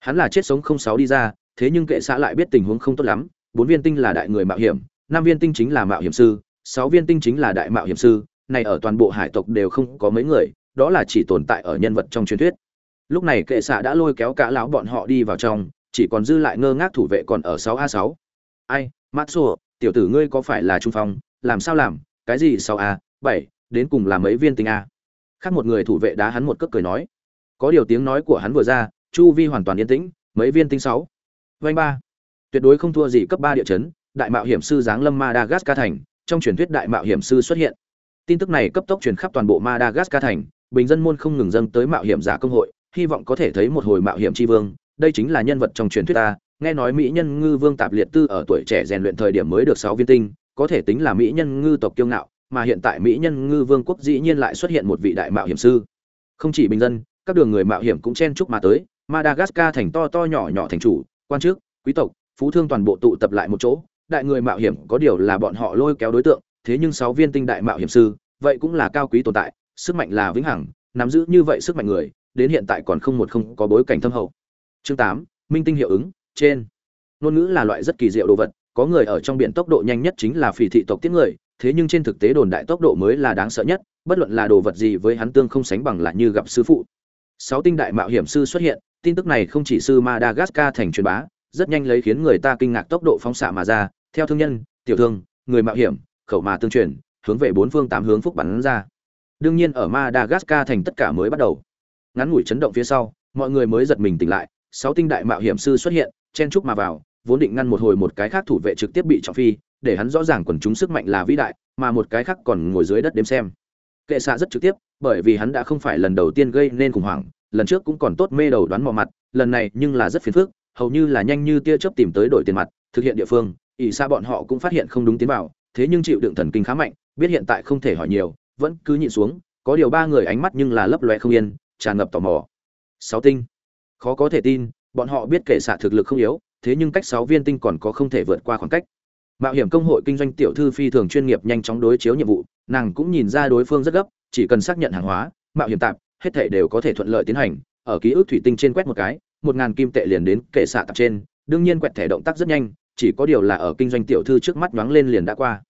Hắn là chết sống không sáu đi ra, thế nhưng kệ xã lại biết tình huống không tốt lắm, bốn viên tinh là đại người mạo hiểm, năm viên tinh chính là mạo hiểm sư sáu viên tinh chính là đại mạo hiểm sư, này ở toàn bộ hải tộc đều không có mấy người, đó là chỉ tồn tại ở nhân vật trong truyền thuyết. Lúc này kệ xạ đã lôi kéo cả lão bọn họ đi vào trong, chỉ còn dư lại ngơ ngác thủ vệ còn ở sáu a sáu. Ai mát xô tiểu tử ngươi có phải là trung phong? Làm sao làm? Cái gì sáu a, bảy, đến cùng là mấy viên tinh a? Khác một người thủ vệ đá hắn một cước cười nói. Có điều tiếng nói của hắn vừa ra, chu vi hoàn toàn yên tĩnh, mấy viên tinh sáu. Vanh ba. Tuyệt đối không thua gì cấp ba địa chấn, đại mạo hiểm sư giáng lâm madagascar thành trong truyền thuyết đại mạo hiểm sư xuất hiện. Tin tức này cấp tốc truyền khắp toàn bộ madagascar thành, bình dân môn không ngừng dâng tới mạo hiểm giả công hội, hy vọng có thể thấy một hồi mạo hiểm tri vương. Đây chính là nhân vật trong truyền thuyết ta, nghe nói mỹ nhân ngư vương tạp liệt tư ở tuổi trẻ rèn luyện thời điểm mới được sáu viên tinh, có thể tính là mỹ nhân ngư tộc kiêu ngạo, mà hiện tại mỹ nhân ngư vương quốc dĩ nhiên lại xuất hiện một vị đại mạo hiểm sư. Không chỉ bình dân, các đường người mạo hiểm cũng chen chúc mà tới, madagascar thành to to nhỏ nhỏ thành chủ, quan chức, quý tộc, phú thương toàn bộ tụ tập lại một chỗ đại người mạo hiểm có điều là bọn họ lôi kéo đối tượng, thế nhưng sáu viên tinh đại mạo hiểm sư, vậy cũng là cao quý tồn tại, sức mạnh là vĩnh hằng, nắm giữ như vậy sức mạnh người, đến hiện tại còn không một không có bối cảnh thâm hậu. Chương tám, minh tinh hiệu ứng, trên. Ngôn ngữ là loại rất kỳ diệu đồ vật, có người ở trong biển tốc độ nhanh nhất chính là phỉ thị tộc tiết người, thế nhưng trên thực tế đồn đại tốc độ mới là đáng sợ nhất, bất luận là đồ vật gì với hắn tương không sánh bằng là như gặp sư phụ. Sáu tinh đại mạo hiểm sư xuất hiện, tin tức này không chỉ sư madagascar thành truyền bá rất nhanh lấy khiến người ta kinh ngạc tốc độ phóng xạ mà ra. Theo thương nhân, tiểu thương, người mạo hiểm, khẩu mà tương truyền, hướng về bốn phương tám hướng phúc bắn ra. Đương nhiên ở madagascar thành tất cả mới bắt đầu. Ngắn ngủi chấn động phía sau, mọi người mới giật mình tỉnh lại. Sáu tinh đại mạo hiểm sư xuất hiện, chen chúc mà vào, vốn định ngăn một hồi một cái khác thủ vệ trực tiếp bị trọng phi, để hắn rõ ràng quần chúng sức mạnh là vĩ đại, mà một cái khác còn ngồi dưới đất đếm xem. Kệ xạ rất trực tiếp, bởi vì hắn đã không phải lần đầu tiên gây nên khủng hoảng, lần trước cũng còn tốt mê đầu đoán mò mặt, lần này nhưng là rất phiền phức hầu như là nhanh như tia chớp tìm tới đổi tiền mặt, thực hiện địa phương, ỷ xa bọn họ cũng phát hiện không đúng tiến vào, thế nhưng chịu đựng thần kinh khá mạnh, biết hiện tại không thể hỏi nhiều, vẫn cứ nhịn xuống, có điều ba người ánh mắt nhưng là lấp loe không yên, tràn ngập tò mò. Sáu tinh. Khó có thể tin, bọn họ biết kệ xạ thực lực không yếu, thế nhưng cách sáu viên tinh còn có không thể vượt qua khoảng cách. Mạo hiểm công hội kinh doanh tiểu thư phi thường chuyên nghiệp nhanh chóng đối chiếu nhiệm vụ, nàng cũng nhìn ra đối phương rất gấp, chỉ cần xác nhận hàng hóa, mạo hiểm tạp, hết thể đều có thể thuận lợi tiến hành, ở ký ức thủy tinh trên quét một cái một ngàn kim tệ liền đến kệ xạ tạp trên, đương nhiên quẹt thẻ động tác rất nhanh, chỉ có điều là ở kinh doanh tiểu thư trước mắt nhoáng lên liền đã qua.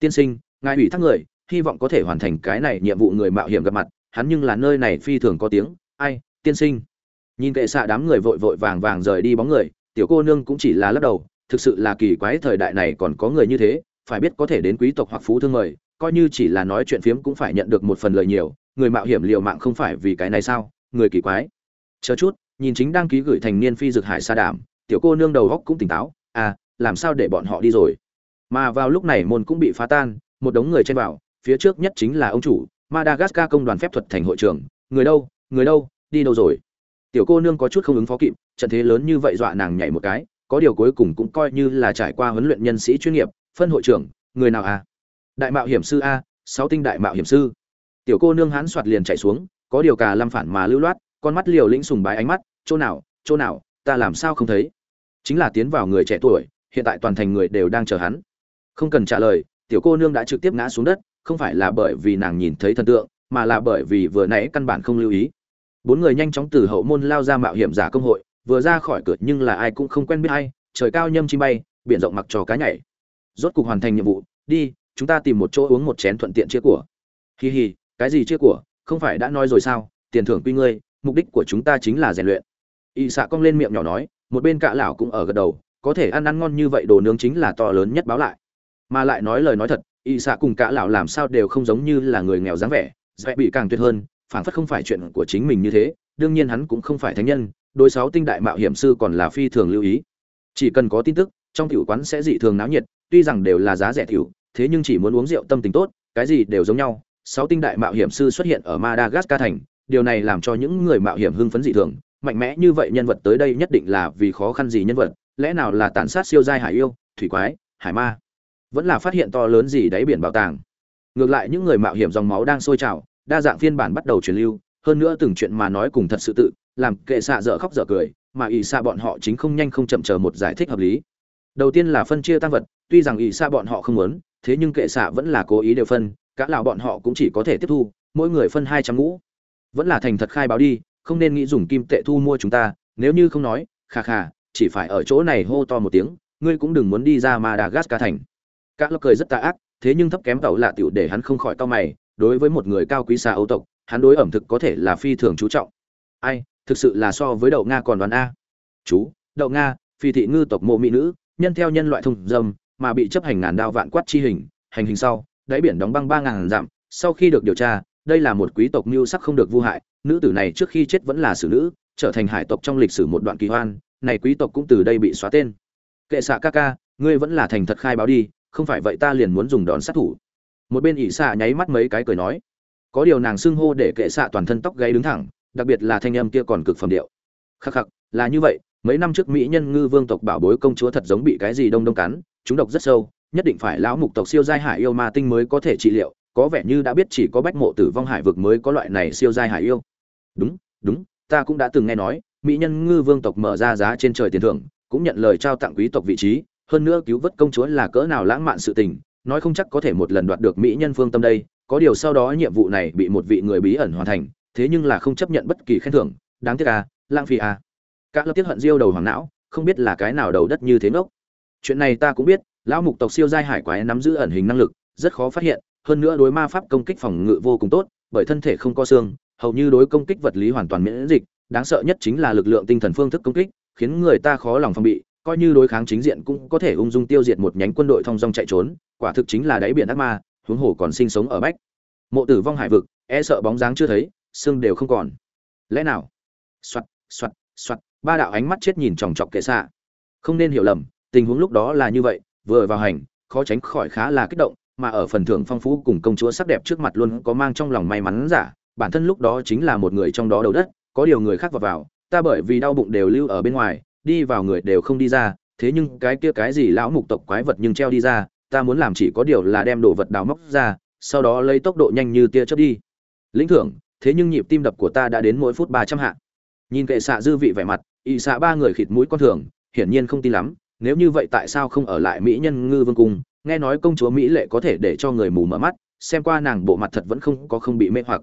Tiên sinh, ngài ủy thác người, hy vọng có thể hoàn thành cái này nhiệm vụ người mạo hiểm gặp mặt, hắn nhưng là nơi này phi thường có tiếng, ai, tiên sinh. Nhìn kệ xạ đám người vội vội vàng vàng rời đi bóng người, tiểu cô nương cũng chỉ là lắc đầu, thực sự là kỳ quái thời đại này còn có người như thế, phải biết có thể đến quý tộc hoặc phú thương mời, coi như chỉ là nói chuyện phiếm cũng phải nhận được một phần lời nhiều, người mạo hiểm liều mạng không phải vì cái này sao, người kỳ quái. Chờ chút nhìn chính đăng ký gửi thành niên phi dược hải sa đảm tiểu cô nương đầu góc cũng tỉnh táo à làm sao để bọn họ đi rồi? Mà vào lúc này môn cũng bị phá tan, một đống người chen vào, phía trước nhất chính là ông chủ, madagascar công đoàn phép thuật thành hội trưởng, người đâu người đâu, đi đâu rồi? Tiểu cô nương có chút không ứng phó kịp, trận thế lớn như vậy dọa nàng nhảy một cái, có điều cuối cùng cũng coi như là trải qua huấn luyện nhân sĩ chuyên nghiệp, phân hội trưởng, người nào à? Đại mạo hiểm sư a, sáu tinh đại mạo hiểm sư. Tiểu cô nương hán soạt liền chạy xuống, có điều cả lâm phản mà lưu loát, con mắt liều lĩnh sùng bái ánh mắt chỗ nào chỗ nào, ta làm sao không thấy? Chính là tiến vào người trẻ tuổi, hiện tại toàn thành người đều đang chờ hắn. Không cần trả lời, tiểu cô nương đã trực tiếp ngã xuống đất, không phải là bởi vì nàng nhìn thấy thần tượng, mà là bởi vì vừa nãy căn bản không lưu ý. Bốn người nhanh chóng từ hậu môn lao ra mạo hiểm giả công hội, vừa ra khỏi cửa nhưng là ai cũng không quen biết ai, trời cao nhâm chim bay, biển rộng mặc trò cá nhảy. Rốt cục hoàn thành nhiệm vụ, đi, chúng ta tìm một chỗ uống một chén thuận tiện chia của. Hì hì cái gì chia của? Không phải đã nói rồi sao? Tiền thưởng quy ngươi, mục đích của chúng ta chính là rèn luyện y xạ cong lên miệng nhỏ nói, một bên cạ lão cũng ở gật đầu, có thể ăn ăn ngon như vậy đồ nướng chính là to lớn nhất báo lại. Mà lại nói lời nói thật, y xạ cùng cạ lão làm sao đều không giống như là người nghèo dáng vẻ, dễ bị càng tuyệt hơn, phảng phất không phải chuyện của chính mình như thế, đương nhiên hắn cũng không phải thánh nhân, đối sáu tinh đại mạo hiểm sư còn là phi thường lưu ý. Chỉ cần có tin tức, trong tiểu quán sẽ dị thường náo nhiệt, tuy rằng đều là giá rẻ tiểu, thế nhưng chỉ muốn uống rượu tâm tình tốt, cái gì đều giống nhau. Sáu tinh đại mạo hiểm sư xuất hiện ở madagascar thành, điều này làm cho những người mạo hiểm hưng phấn dị thường mạnh mẽ như vậy nhân vật tới đây nhất định là vì khó khăn gì nhân vật, lẽ nào là tàn sát siêu giai hải yêu, thủy quái, hải ma? Vẫn là phát hiện to lớn gì đáy biển bảo tàng. Ngược lại những người mạo hiểm dòng máu đang sôi trào, đa dạng phiên bản bắt đầu truyền lưu, hơn nữa từng chuyện mà nói cùng thật sự tự, làm kệ xạ dở khóc dở cười, mà ỷ xạ bọn họ chính không nhanh không chậm chờ một giải thích hợp lý. Đầu tiên là phân chia tăng vật, tuy rằng ỷ xạ bọn họ không muốn, thế nhưng kệ xạ vẫn là cố ý đều phân, cả lão bọn họ cũng chỉ có thể tiếp thu, mỗi người phân hai trăm ngũ. Vẫn là thành thật khai báo đi không nên nghĩ dùng kim tệ thu mua chúng ta, nếu như không nói khà khà chỉ phải ở chỗ này hô to một tiếng, ngươi cũng đừng muốn đi ra madagascar thành. Cả lộc cười rất tà ác, thế nhưng thấp kém tàu lạ tiểu để hắn không khỏi cao mày, đối với một người cao quý xa âu tộc, hắn đối ẩm thực có thể là phi thường chú trọng. Ai, thực sự là so với đậu nga còn đoán a. Chú, đậu nga, phi thị ngư tộc mộ mỹ nữ, nhân theo nhân loại thông dâm, mà bị chấp hành ngàn đao vạn quát chi hình, hành hình sau, đáy biển đóng băng ba ngàn dặm, sau khi được điều tra, đây là một quý tộc mưu sắc không được vu hại nữ tử này trước khi chết vẫn là xử nữ, trở thành hải tộc trong lịch sử một đoạn kỳ hoan, này quý tộc cũng từ đây bị xóa tên. Kệ xạ ca ca, ngươi vẫn là thành thật khai báo đi, không phải vậy ta liền muốn dùng đòn sát thủ. Một bên ỷ xạ nháy mắt mấy cái cười nói. Có điều nàng xưng hô để kệ xạ toàn thân tóc gáy đứng thẳng, đặc biệt là thanh âm kia còn cực phẩm điệu. Khắc khắc, là như vậy, mấy năm trước mỹ nhân ngư vương tộc bảo bối công chúa thật giống bị cái gì đông đông cắn, chúng độc rất sâu, nhất định phải lão mục tộc siêu giai hải yêu ma tinh mới có thể trị liệu, có vẻ như đã biết chỉ có bách mộ tử vong hải vực mới có loại này siêu giai hải yêu đúng đúng, ta cũng đã từng nghe nói, mỹ nhân ngư vương tộc mở ra giá trên trời tiền thưởng, cũng nhận lời trao tặng quý tộc vị trí, hơn nữa cứu vớt công chúa là cỡ nào lãng mạn sự tình, nói không chắc có thể một lần đoạt được mỹ nhân phương tâm đây, có điều sau đó nhiệm vụ này bị một vị người bí ẩn hoàn thành, thế nhưng là không chấp nhận bất kỳ khen thưởng, đáng tiếc à lãng phí à. Các lập tiết hận diêu đầu hoàng não, không biết là cái nào đầu đất như thế ngốc. Chuyện này ta cũng biết, lão mục tộc siêu giai hải quái nắm giữ ẩn hình năng lực, rất khó phát hiện, hơn nữa đối ma pháp công kích phòng ngự vô cùng tốt, bởi thân thể không có xương hầu như đối công kích vật lý hoàn toàn miễn dịch, đáng sợ nhất chính là lực lượng tinh thần phương thức công kích, khiến người ta khó lòng phòng bị, coi như đối kháng chính diện cũng có thể ung dung tiêu diệt một nhánh quân đội thong dong chạy trốn, quả thực chính là đáy biển ác ma, huống hồ còn sinh sống ở bách. Mộ tử vong hải vực e sợ bóng dáng chưa thấy, xương đều không còn. Lẽ nào? Soạt soạt soạt, ba đạo ánh mắt chết nhìn chòng chọc kệ xạ. Không nên hiểu lầm, tình huống lúc đó là như vậy, vừa vào hành, khó tránh khỏi khá là kích động, mà ở phần thưởng phong phú cùng công chúa sắc đẹp trước mặt luôn có mang trong lòng may mắn giả bản thân lúc đó chính là một người trong đó đầu đất, có điều người khác vào vào, ta bởi vì đau bụng đều lưu ở bên ngoài, đi vào người đều không đi ra, thế nhưng cái kia cái gì lão mục tộc quái vật nhưng treo đi ra, ta muốn làm chỉ có điều là đem đồ vật đào móc ra, sau đó lấy tốc độ nhanh như tia chớp đi. Lĩnh thưởng, thế nhưng nhịp tim đập của ta đã đến mỗi phút ba trăm hạ. Nhìn kệ xạ dư vị vẻ mặt ỵ xạ ba người khịt mũi con thường, hiển nhiên không tin lắm, nếu như vậy tại sao không ở lại mỹ nhân ngư vương cung? Nghe nói công chúa mỹ lệ có thể để cho người mù mở mắt, xem qua nàng bộ mặt thật vẫn không có không bị mê hoặc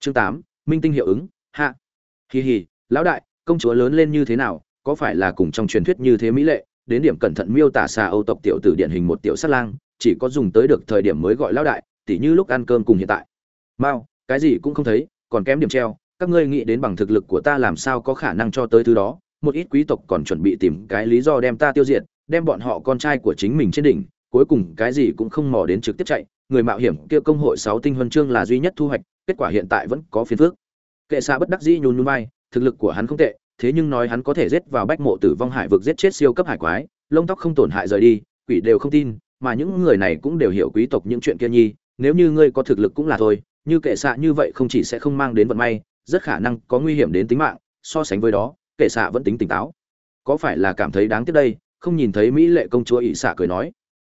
chương tám, minh tinh hiệu ứng, hạ. Hì hì, lão đại, công chúa lớn lên như thế nào, có phải là cùng trong truyền thuyết như thế mỹ lệ, đến điểm cẩn thận miêu tả xà âu tộc tiểu tử điển hình một tiểu sát lang, chỉ có dùng tới được thời điểm mới gọi lão đại, tỉ như lúc ăn cơm cùng hiện tại. Mao, cái gì cũng không thấy, còn kém điểm treo, các ngươi nghĩ đến bằng thực lực của ta làm sao có khả năng cho tới thứ đó, một ít quý tộc còn chuẩn bị tìm cái lý do đem ta tiêu diệt, đem bọn họ con trai của chính mình trên đỉnh, cuối cùng cái gì cũng không mò đến trực tiếp chạy người mạo hiểm kia công hội sáu tinh huân chương là duy nhất thu hoạch, kết quả hiện tại vẫn có phiền phức. kệ xa bất đắc dĩ nhún nhún vai, thực lực của hắn không tệ, thế nhưng nói hắn có thể giết vào bách mộ tử vong hải vực giết chết siêu cấp hải quái, lông tóc không tổn hại rời đi, quỷ đều không tin, mà những người này cũng đều hiểu quý tộc những chuyện kia nhi, nếu như ngươi có thực lực cũng là thôi, như kệ xạ như vậy không chỉ sẽ không mang đến vận may, rất khả năng có nguy hiểm đến tính mạng, so sánh với đó, kệ xạ vẫn tính tỉnh táo. Có phải là cảm thấy đáng tiếc đây? Không nhìn thấy mỹ lệ công chúa ỵ xạ cười nói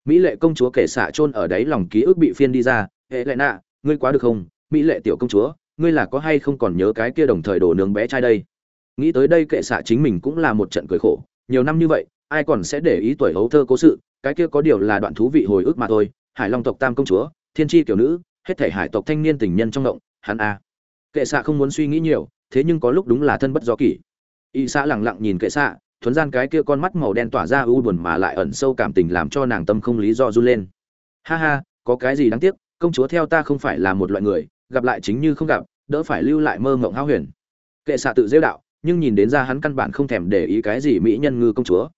mỹ lệ công chúa kể xạ chôn ở đấy lòng ký ức bị phiên đi ra. Hệ lệ nạ, ngươi quá được không? Mỹ lệ tiểu công chúa, ngươi là có hay không còn nhớ cái kia đồng thời đổ nướng bé trai đây? Nghĩ tới đây kệ xạ chính mình cũng là một trận cười khổ. Nhiều năm như vậy, ai còn sẽ để ý tuổi hấu thơ cố sự? Cái kia có điều là đoạn thú vị hồi ức mà thôi. Hải long tộc tam công chúa, thiên tri kiểu nữ, hết thể hải tộc thanh niên tình nhân trong động, hắn a. Kệ xạ không muốn suy nghĩ nhiều, thế nhưng có lúc đúng là thân bất do kỷ. Y xã lẳng lặng nhìn kệ xạ thuấn gian cái kia con mắt màu đen tỏa ra u buồn mà lại ẩn sâu cảm tình làm cho nàng tâm không lý do run lên. Ha ha, có cái gì đáng tiếc, công chúa theo ta không phải là một loại người, gặp lại chính như không gặp, đỡ phải lưu lại mơ mộng hao huyền. Kệ xạ tự rêu đạo, nhưng nhìn đến ra hắn căn bản không thèm để ý cái gì mỹ nhân ngư công chúa.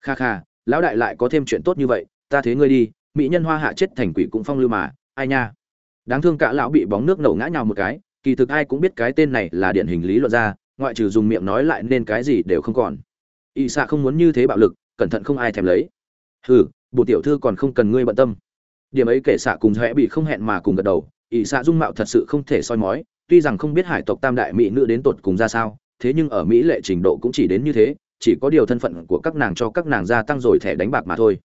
Kha kha, lão đại lại có thêm chuyện tốt như vậy, ta thế ngươi đi, mỹ nhân hoa hạ chết thành quỷ cũng phong lưu mà, ai nha. Đáng thương cả lão bị bóng nước nổ ngã nhào một cái, kỳ thực ai cũng biết cái tên này là điển hình lý luận ra, ngoại trừ dùng miệng nói lại nên cái gì đều không còn y xạ không muốn như thế bạo lực, cẩn thận không ai thèm lấy. Hừ bộ tiểu thư còn không cần ngươi bận tâm. Điểm ấy kể xạ cùng hẽ bị không hẹn mà cùng gật đầu. Y xạ dung mạo thật sự không thể soi mói, tuy rằng không biết hải tộc tam đại mỹ nữ đến tột cùng ra sao, thế nhưng ở mỹ lệ trình độ cũng chỉ đến như thế, chỉ có điều thân phận của các nàng cho các nàng gia tăng rồi thẻ đánh bạc mà thôi.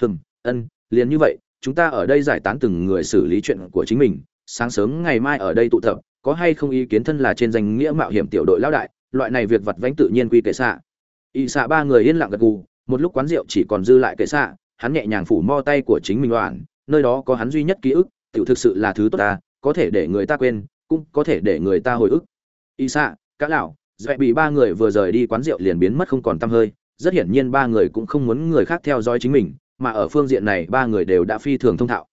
Hừm, ân, liền như vậy, chúng ta ở đây giải tán từng người xử lý chuyện của chính mình, sáng sớm ngày mai ở đây tụ tập, có hay không ý kiến thân là trên danh nghĩa mạo hiểm tiểu đội lão đại, loại này việc vặt vãnh tự nhiên quy kệ xạ y xạ ba người yên lặng gật gù, một lúc quán rượu chỉ còn dư lại kệ xạ, hắn nhẹ nhàng phủ mo tay của chính mình đoạn nơi đó có hắn duy nhất ký ức, tiểu thực sự là thứ tốt ta, có thể để người ta quên, cũng có thể để người ta hồi ức. Y xạ cá lão dạy bị ba người vừa rời đi quán rượu liền biến mất không còn tăm hơi, rất hiển nhiên ba người cũng không muốn người khác theo dõi chính mình, mà ở phương diện này ba người đều đã phi thường thông thạo.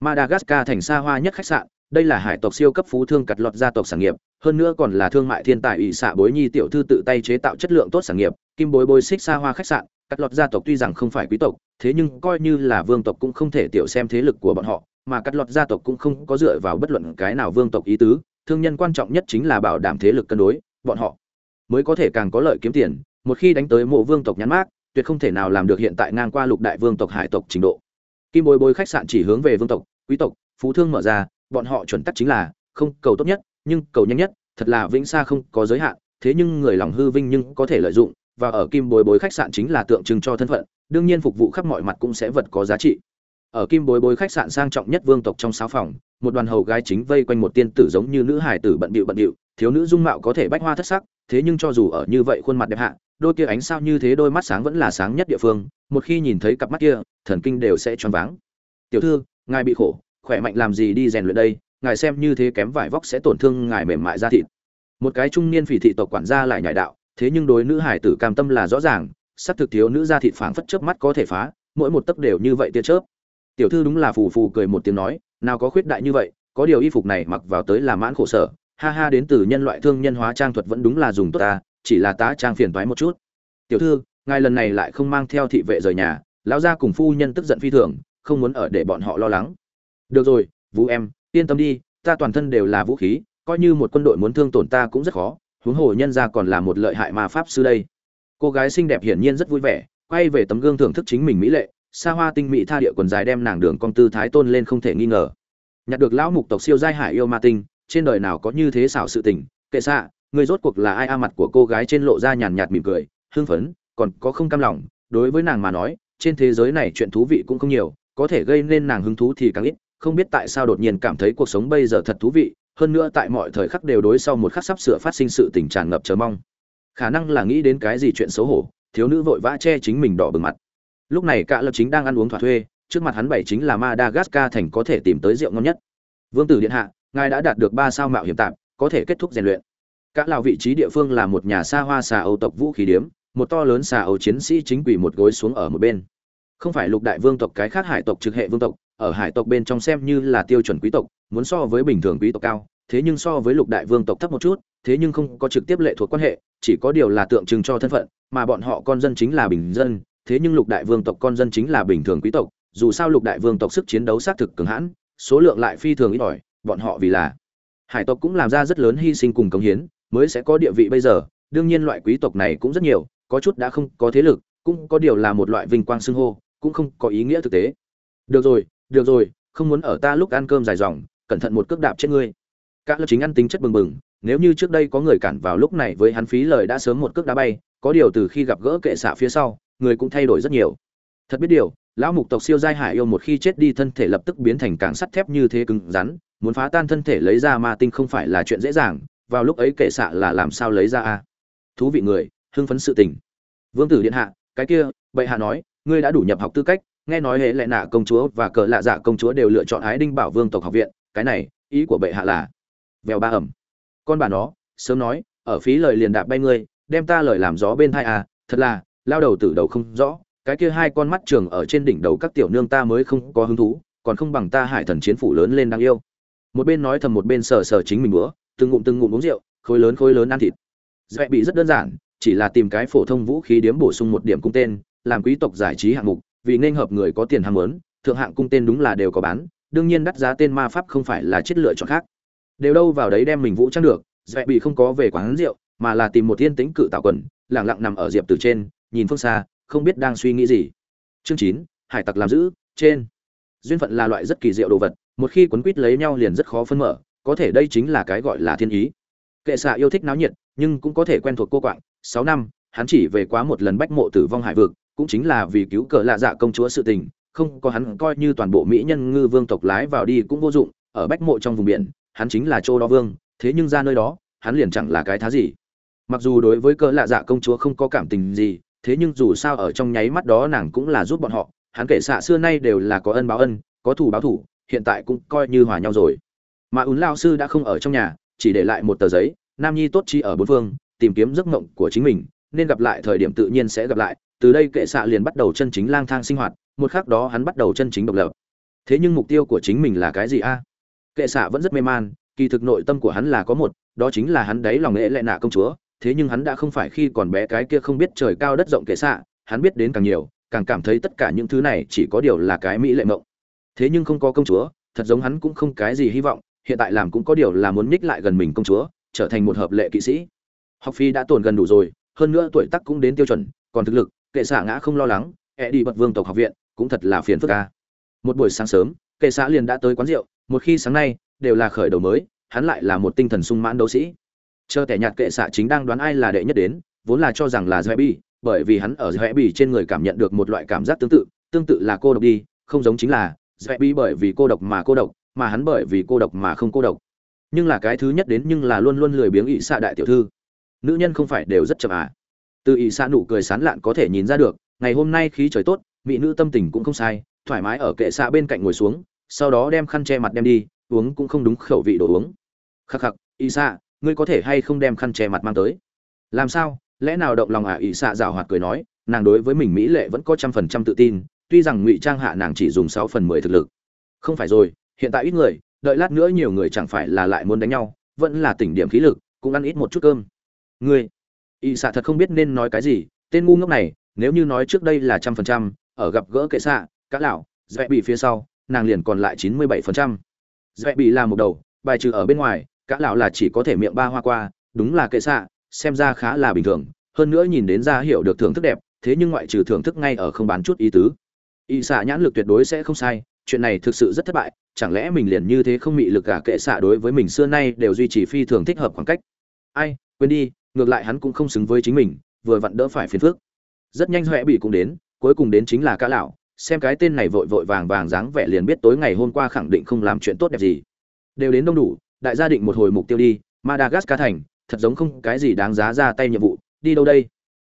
Madagascar thành xa hoa nhất khách sạn, đây là hải tộc siêu cấp phú thương cặt lọt gia tộc sản nghiệp, hơn nữa còn là thương mại thiên tài ủy xạ bối nhi tiểu thư tự tay chế tạo chất lượng tốt sản nghiệp kim bối bối xích xa hoa khách sạn cắt lọt gia tộc tuy rằng không phải quý tộc, thế nhưng coi như là vương tộc cũng không thể tiểu xem thế lực của bọn họ, mà cắt lọt gia tộc cũng không có dựa vào bất luận cái nào vương tộc ý tứ, thương nhân quan trọng nhất chính là bảo đảm thế lực cân đối, bọn họ mới có thể càng có lợi kiếm tiền, một khi đánh tới mộ vương tộc nhắn mát tuyệt không thể nào làm được hiện tại ngang qua lục đại vương tộc hải tộc trình độ. Kim bối bối khách sạn chỉ hướng về vương tộc, quý tộc, phú thương mở ra, bọn họ chuẩn tắc chính là không cầu tốt nhất, nhưng cầu nhanh nhất, thật là vĩnh xa không có giới hạn, thế nhưng người lòng hư vinh nhưng có thể lợi dụng và ở kim bối bối khách sạn chính là tượng trưng cho thân phận, đương nhiên phục vụ khắp mọi mặt cũng sẽ vật có giá trị. Ở kim bối bối khách sạn sang trọng nhất vương tộc trong sáu phòng, một đoàn hầu gái chính vây quanh một tiên tử giống như nữ hải tử bận bịu bận bịu, thiếu nữ dung mạo có thể bách hoa thất sắc, thế nhưng cho dù ở như vậy khuôn mặt đẹp hạ, đôi kia ánh sao như thế đôi mắt sáng vẫn là sáng nhất địa phương, một khi nhìn thấy cặp mắt kia, thần kinh đều sẽ choáng váng. Tiểu thư, ngài bị khổ, khỏe mạnh làm gì đi rèn luyện đây, ngài xem như thế kém vải vóc sẽ tổn thương ngài mềm mại da thịt. Một cái trung niên phỉ thị tộc quản gia lại nhảy đạo thế nhưng đối nữ hải tử cam tâm là rõ ràng sắc thực thiếu nữ ra thịt phảng phất chớp mắt có thể phá, mỗi một tấc đều như vậy tia chớp. Tiểu thư đúng là phù phù cười một tiếng nói, nào có khuyết đại như vậy, có điều y phục này mặc vào tới là mãn khổ sở, ha ha đến từ nhân loại thương nhân hóa trang thuật vẫn đúng là dùng tốt ta, chỉ là tá trang phiền toái một chút. Tiểu thư, ngài lần này lại không mang theo thị vệ rời nhà, lão gia cùng phu nhân tức giận phi thường, không muốn ở để bọn họ lo lắng. Được rồi, vũ em, yên tâm đi, ta toàn thân đều là vũ khí, coi như một quân đội muốn thương tổn ta cũng rất khó huống hồ nhân ra còn là một lợi hại ma pháp sư đây. Cô gái xinh đẹp hiển nhiên rất vui vẻ, quay về tấm gương thưởng thức chính mình mỹ lệ, xa hoa tinh mỹ tha địa quần dài đem nàng đường con tư thái tôn lên không thể nghi ngờ. Nhặt được lão mục tộc siêu giai hải yêu ma tinh, trên đời nào có như thế xảo sự tình, kệ xạ, người rốt cuộc là ai? A mặt của cô gái trên lộ ra nhàn nhạt mỉm cười, hưng phấn, còn có không cam lòng, đối với nàng mà nói, trên thế giới này chuyện thú vị cũng không nhiều, có thể gây nên nàng hứng thú thì càng ít, không biết tại sao đột nhiên cảm thấy cuộc sống bây giờ thật thú vị hơn nữa tại mọi thời khắc đều đối sau một khắc sắp sửa phát sinh sự tình tràn ngập chờ mong. Khả năng là nghĩ đến cái gì chuyện xấu hổ, thiếu nữ vội vã che chính mình đỏ bừng mặt. Lúc này cả lập chính đang ăn uống thỏa thuê, trước mặt hắn bảy chính là madagascar thành có thể tìm tới rượu ngon nhất. Vương tử điện hạ, ngài đã đạt được ba sao mạo hiểm tạm, có thể kết thúc rèn luyện. Cả lào vị trí địa phương là một nhà xa hoa xà âu tộc vũ khí điếm, một to lớn xà âu chiến sĩ chính quỷ một gối xuống ở một bên không phải lục đại vương tộc cái khác hải tộc trực hệ vương tộc, ở hải tộc bên trong xem như là tiêu chuẩn quý tộc, muốn so với bình thường quý tộc cao, thế nhưng so với lục đại vương tộc thấp một chút, thế nhưng không có trực tiếp lệ thuộc quan hệ, chỉ có điều là tượng trưng cho thân phận, mà bọn họ con dân chính là bình dân, thế nhưng lục đại vương tộc con dân chính là bình thường quý tộc, dù sao lục đại vương tộc sức chiến đấu xác thực cường hãn, số lượng lại phi thường ít ỏi, bọn họ vì là hải tộc cũng làm ra rất lớn hy sinh cùng cống hiến, mới sẽ có địa vị bây giờ, đương nhiên loại quý tộc này cũng rất nhiều, có chút đã không có thế lực, cũng có điều là một loại vinh quang xưng hô cũng không có ý nghĩa thực tế. Được rồi được rồi, không muốn ở ta lúc ăn cơm dài dòng, cẩn thận một cước đạp chết ngươi. Cả lớp chính ăn tính chất bừng bừng, nếu như trước đây có người cản vào lúc này với hắn phí lời đã sớm một cước đá bay, có điều từ khi gặp gỡ kệ xạ phía sau, người cũng thay đổi rất nhiều. Thật biết điều, lão mục tộc siêu giai hải yêu một khi chết đi thân thể lập tức biến thành càng sắt thép như thế cứng rắn, muốn phá tan thân thể lấy ra ma tinh không phải là chuyện dễ dàng, vào lúc ấy kệ xạ là làm sao lấy ra a? Thú vị người, hưng phấn sự tình. Vương tử điện hạ, cái kia, bệ hạ nói ngươi đã đủ nhập học tư cách, nghe nói hệ lệ nạ công chúa và cờ lạ dạ công chúa đều lựa chọn ái đinh bảo vương tộc học viện, cái này, ý của bệ hạ là, vèo ba ẩm. Con bà nó, sớm nói, ở phí lời liền đạp bay ngươi, đem ta lời làm gió bên thai à thật là, lao đầu từ đầu không rõ, cái kia hai con mắt trường ở trên đỉnh đầu các tiểu nương ta mới không có hứng thú, còn không bằng ta hải thần chiến phủ lớn lên đáng yêu. Một bên nói thầm một bên sờ sờ chính mình bữa, từng ngụm từng ngụm uống rượu, khối lớn khối lớn ăn thịt. Dễ bị rất đơn giản, chỉ là tìm cái phổ thông vũ khí điếm bổ sung một điểm cung tên làm quý tộc giải trí hạng mục, vì nên hợp người có tiền ham muốn, thượng hạng cung tên đúng là đều có bán, đương nhiên đắt giá tên ma pháp không phải là chất lựa chọn khác. Đều đâu vào đấy đem mình vũ trang được dễ bị không có về quán rượu, mà là tìm một thiên tính cự tạo quần lẳng lặng nằm ở diệp từ trên, nhìn phương xa, không biết đang suy nghĩ gì. Chương chín, hải tặc làm giữ trên. Duyên phận là loại rất kỳ diệu đồ vật, một khi quấn quýt lấy nhau liền rất khó phân mở, có thể đây chính là cái gọi là thiên ý. Kệ xạ yêu thích náo nhiệt, nhưng cũng có thể quen thuộc cô quạng, sáu năm, hắn chỉ về quá một lần bách mộ tử vong hải vực cũng chính là vì cứu cờ lạ dạ công chúa sự tình, không có hắn coi như toàn bộ mỹ nhân ngư vương tộc lái vào đi cũng vô dụng, ở bách mộ trong vùng biển, hắn chính là châu đó vương, thế nhưng ra nơi đó, hắn liền chẳng là cái thá gì. Mặc dù đối với cỡ lạ dạ công chúa không có cảm tình gì, thế nhưng dù sao ở trong nháy mắt đó nàng cũng là giúp bọn họ, hắn kể xạ xưa nay đều là có ân báo ân, có thủ báo thủ, hiện tại cũng coi như hòa nhau rồi. Mà ún lao sư đã không ở trong nhà, chỉ để lại một tờ giấy, nam nhi tốt chi ở bốn phương, tìm kiếm giấc mộng của chính mình, nên gặp lại thời điểm tự nhiên sẽ gặp lại từ đây kệ xạ liền bắt đầu chân chính lang thang sinh hoạt, một khác đó hắn bắt đầu chân chính độc lập. Thế nhưng mục tiêu của chính mình là cái gì a? Kệ xạ vẫn rất mê man, kỳ thực nội tâm của hắn là có một, đó chính là hắn đáy lòng lễ lệ nạ công chúa, thế nhưng hắn đã không phải khi còn bé cái kia không biết trời cao đất rộng kệ xạ, hắn biết đến càng nhiều, càng cảm thấy tất cả những thứ này chỉ có điều là cái mỹ lệ mộng. Thế nhưng không có công chúa, thật giống hắn cũng không cái gì hy vọng, hiện tại làm cũng có điều là muốn nhích lại gần mình công chúa, trở thành một hợp lệ kỵ sĩ. Học phi đã tồn gần đủ rồi, hơn nữa tuổi tác cũng đến tiêu chuẩn, còn thực lực kệ xạ ngã không lo lắng e đi bật vương tộc học viện, cũng thật là phiền phức ca một buổi sáng sớm, kệ xạ liền đã tới quán rượu, một khi sáng nay, đều là khởi đầu mới, hắn lại là một tinh thần sung mãn đấu sĩ. Chờ tẻ nhạt kệ xạ chính đang đoán ai là đệ nhất đến, vốn là cho rằng là dễ bi bởi vì hắn ở dễ bi trên người cảm nhận được một loại cảm giác tương tự tương tự là cô độc đi, không giống chính là dễ bi bởi vì cô độc mà cô độc, mà hắn bởi vì cô độc mà không cô độc. Nhưng là cái thứ nhất đến nhưng là luôn luôn lười biếng ỵ xạ đại tiểu thư. Nữ nhân không phải đều rất chậm à từ ỵ xạ nụ cười sán lạn có thể nhìn ra được, ngày hôm nay khí trời tốt, mỹ nữ tâm tình cũng không sai, thoải mái ở kệ xạ bên cạnh ngồi xuống, sau đó đem khăn che mặt đem đi, uống cũng không đúng khẩu vị đồ uống. Khắc khắc ỵ xạ, ngươi có thể hay không đem khăn che mặt mang tới? Làm sao? Lẽ nào động lòng à? Ỵ xạ rào hoạt cười nói, nàng đối với mình mỹ lệ vẫn có trăm phần trăm tự tin, tuy rằng ngụy trang hạ nàng chỉ dùng sáu phần mười thực lực. Không phải rồi, hiện tại ít người, đợi lát nữa nhiều người chẳng phải là lại muốn đánh nhau, vẫn là tỉnh điểm khí lực, cũng ăn ít một chút cơm. Ngươi Y xạ thật không biết nên nói cái gì, tên ngu ngốc này, nếu như nói trước đây là trăm phần trăm, ở gặp gỡ kệ xạ cá lão dễ bị phía sau, nàng liền còn lại chín mươi bảy phần trăm. Dễ bị là một đầu, bài trừ ở bên ngoài, cả lão là chỉ có thể miệng ba hoa qua, đúng là kệ xạ, xem ra khá là bình thường, hơn nữa nhìn đến ra hiểu được thưởng thức đẹp, thế nhưng ngoại trừ thưởng thức ngay ở không bán chút ý tứ. Y xạ nhãn lực tuyệt đối sẽ không sai, chuyện này thực sự rất thất bại, chẳng lẽ mình liền như thế không bị lực cả kệ xạ đối với mình xưa nay đều duy trì phi thường thích hợp khoảng cách? Ai, quên đi ngược lại hắn cũng không xứng với chính mình, vừa vặn đỡ phải phiền phước rất nhanh huệ bị cũng đến, cuối cùng đến chính là cá lão, xem cái tên này vội vội vàng vàng dáng vẻ liền biết tối ngày hôm qua khẳng định không làm chuyện tốt đẹp gì. Đều đến đông đủ, đại gia định một hồi mục tiêu đi, madagascar thành, thật giống không cái gì đáng giá ra tay nhiệm vụ, đi đâu đây?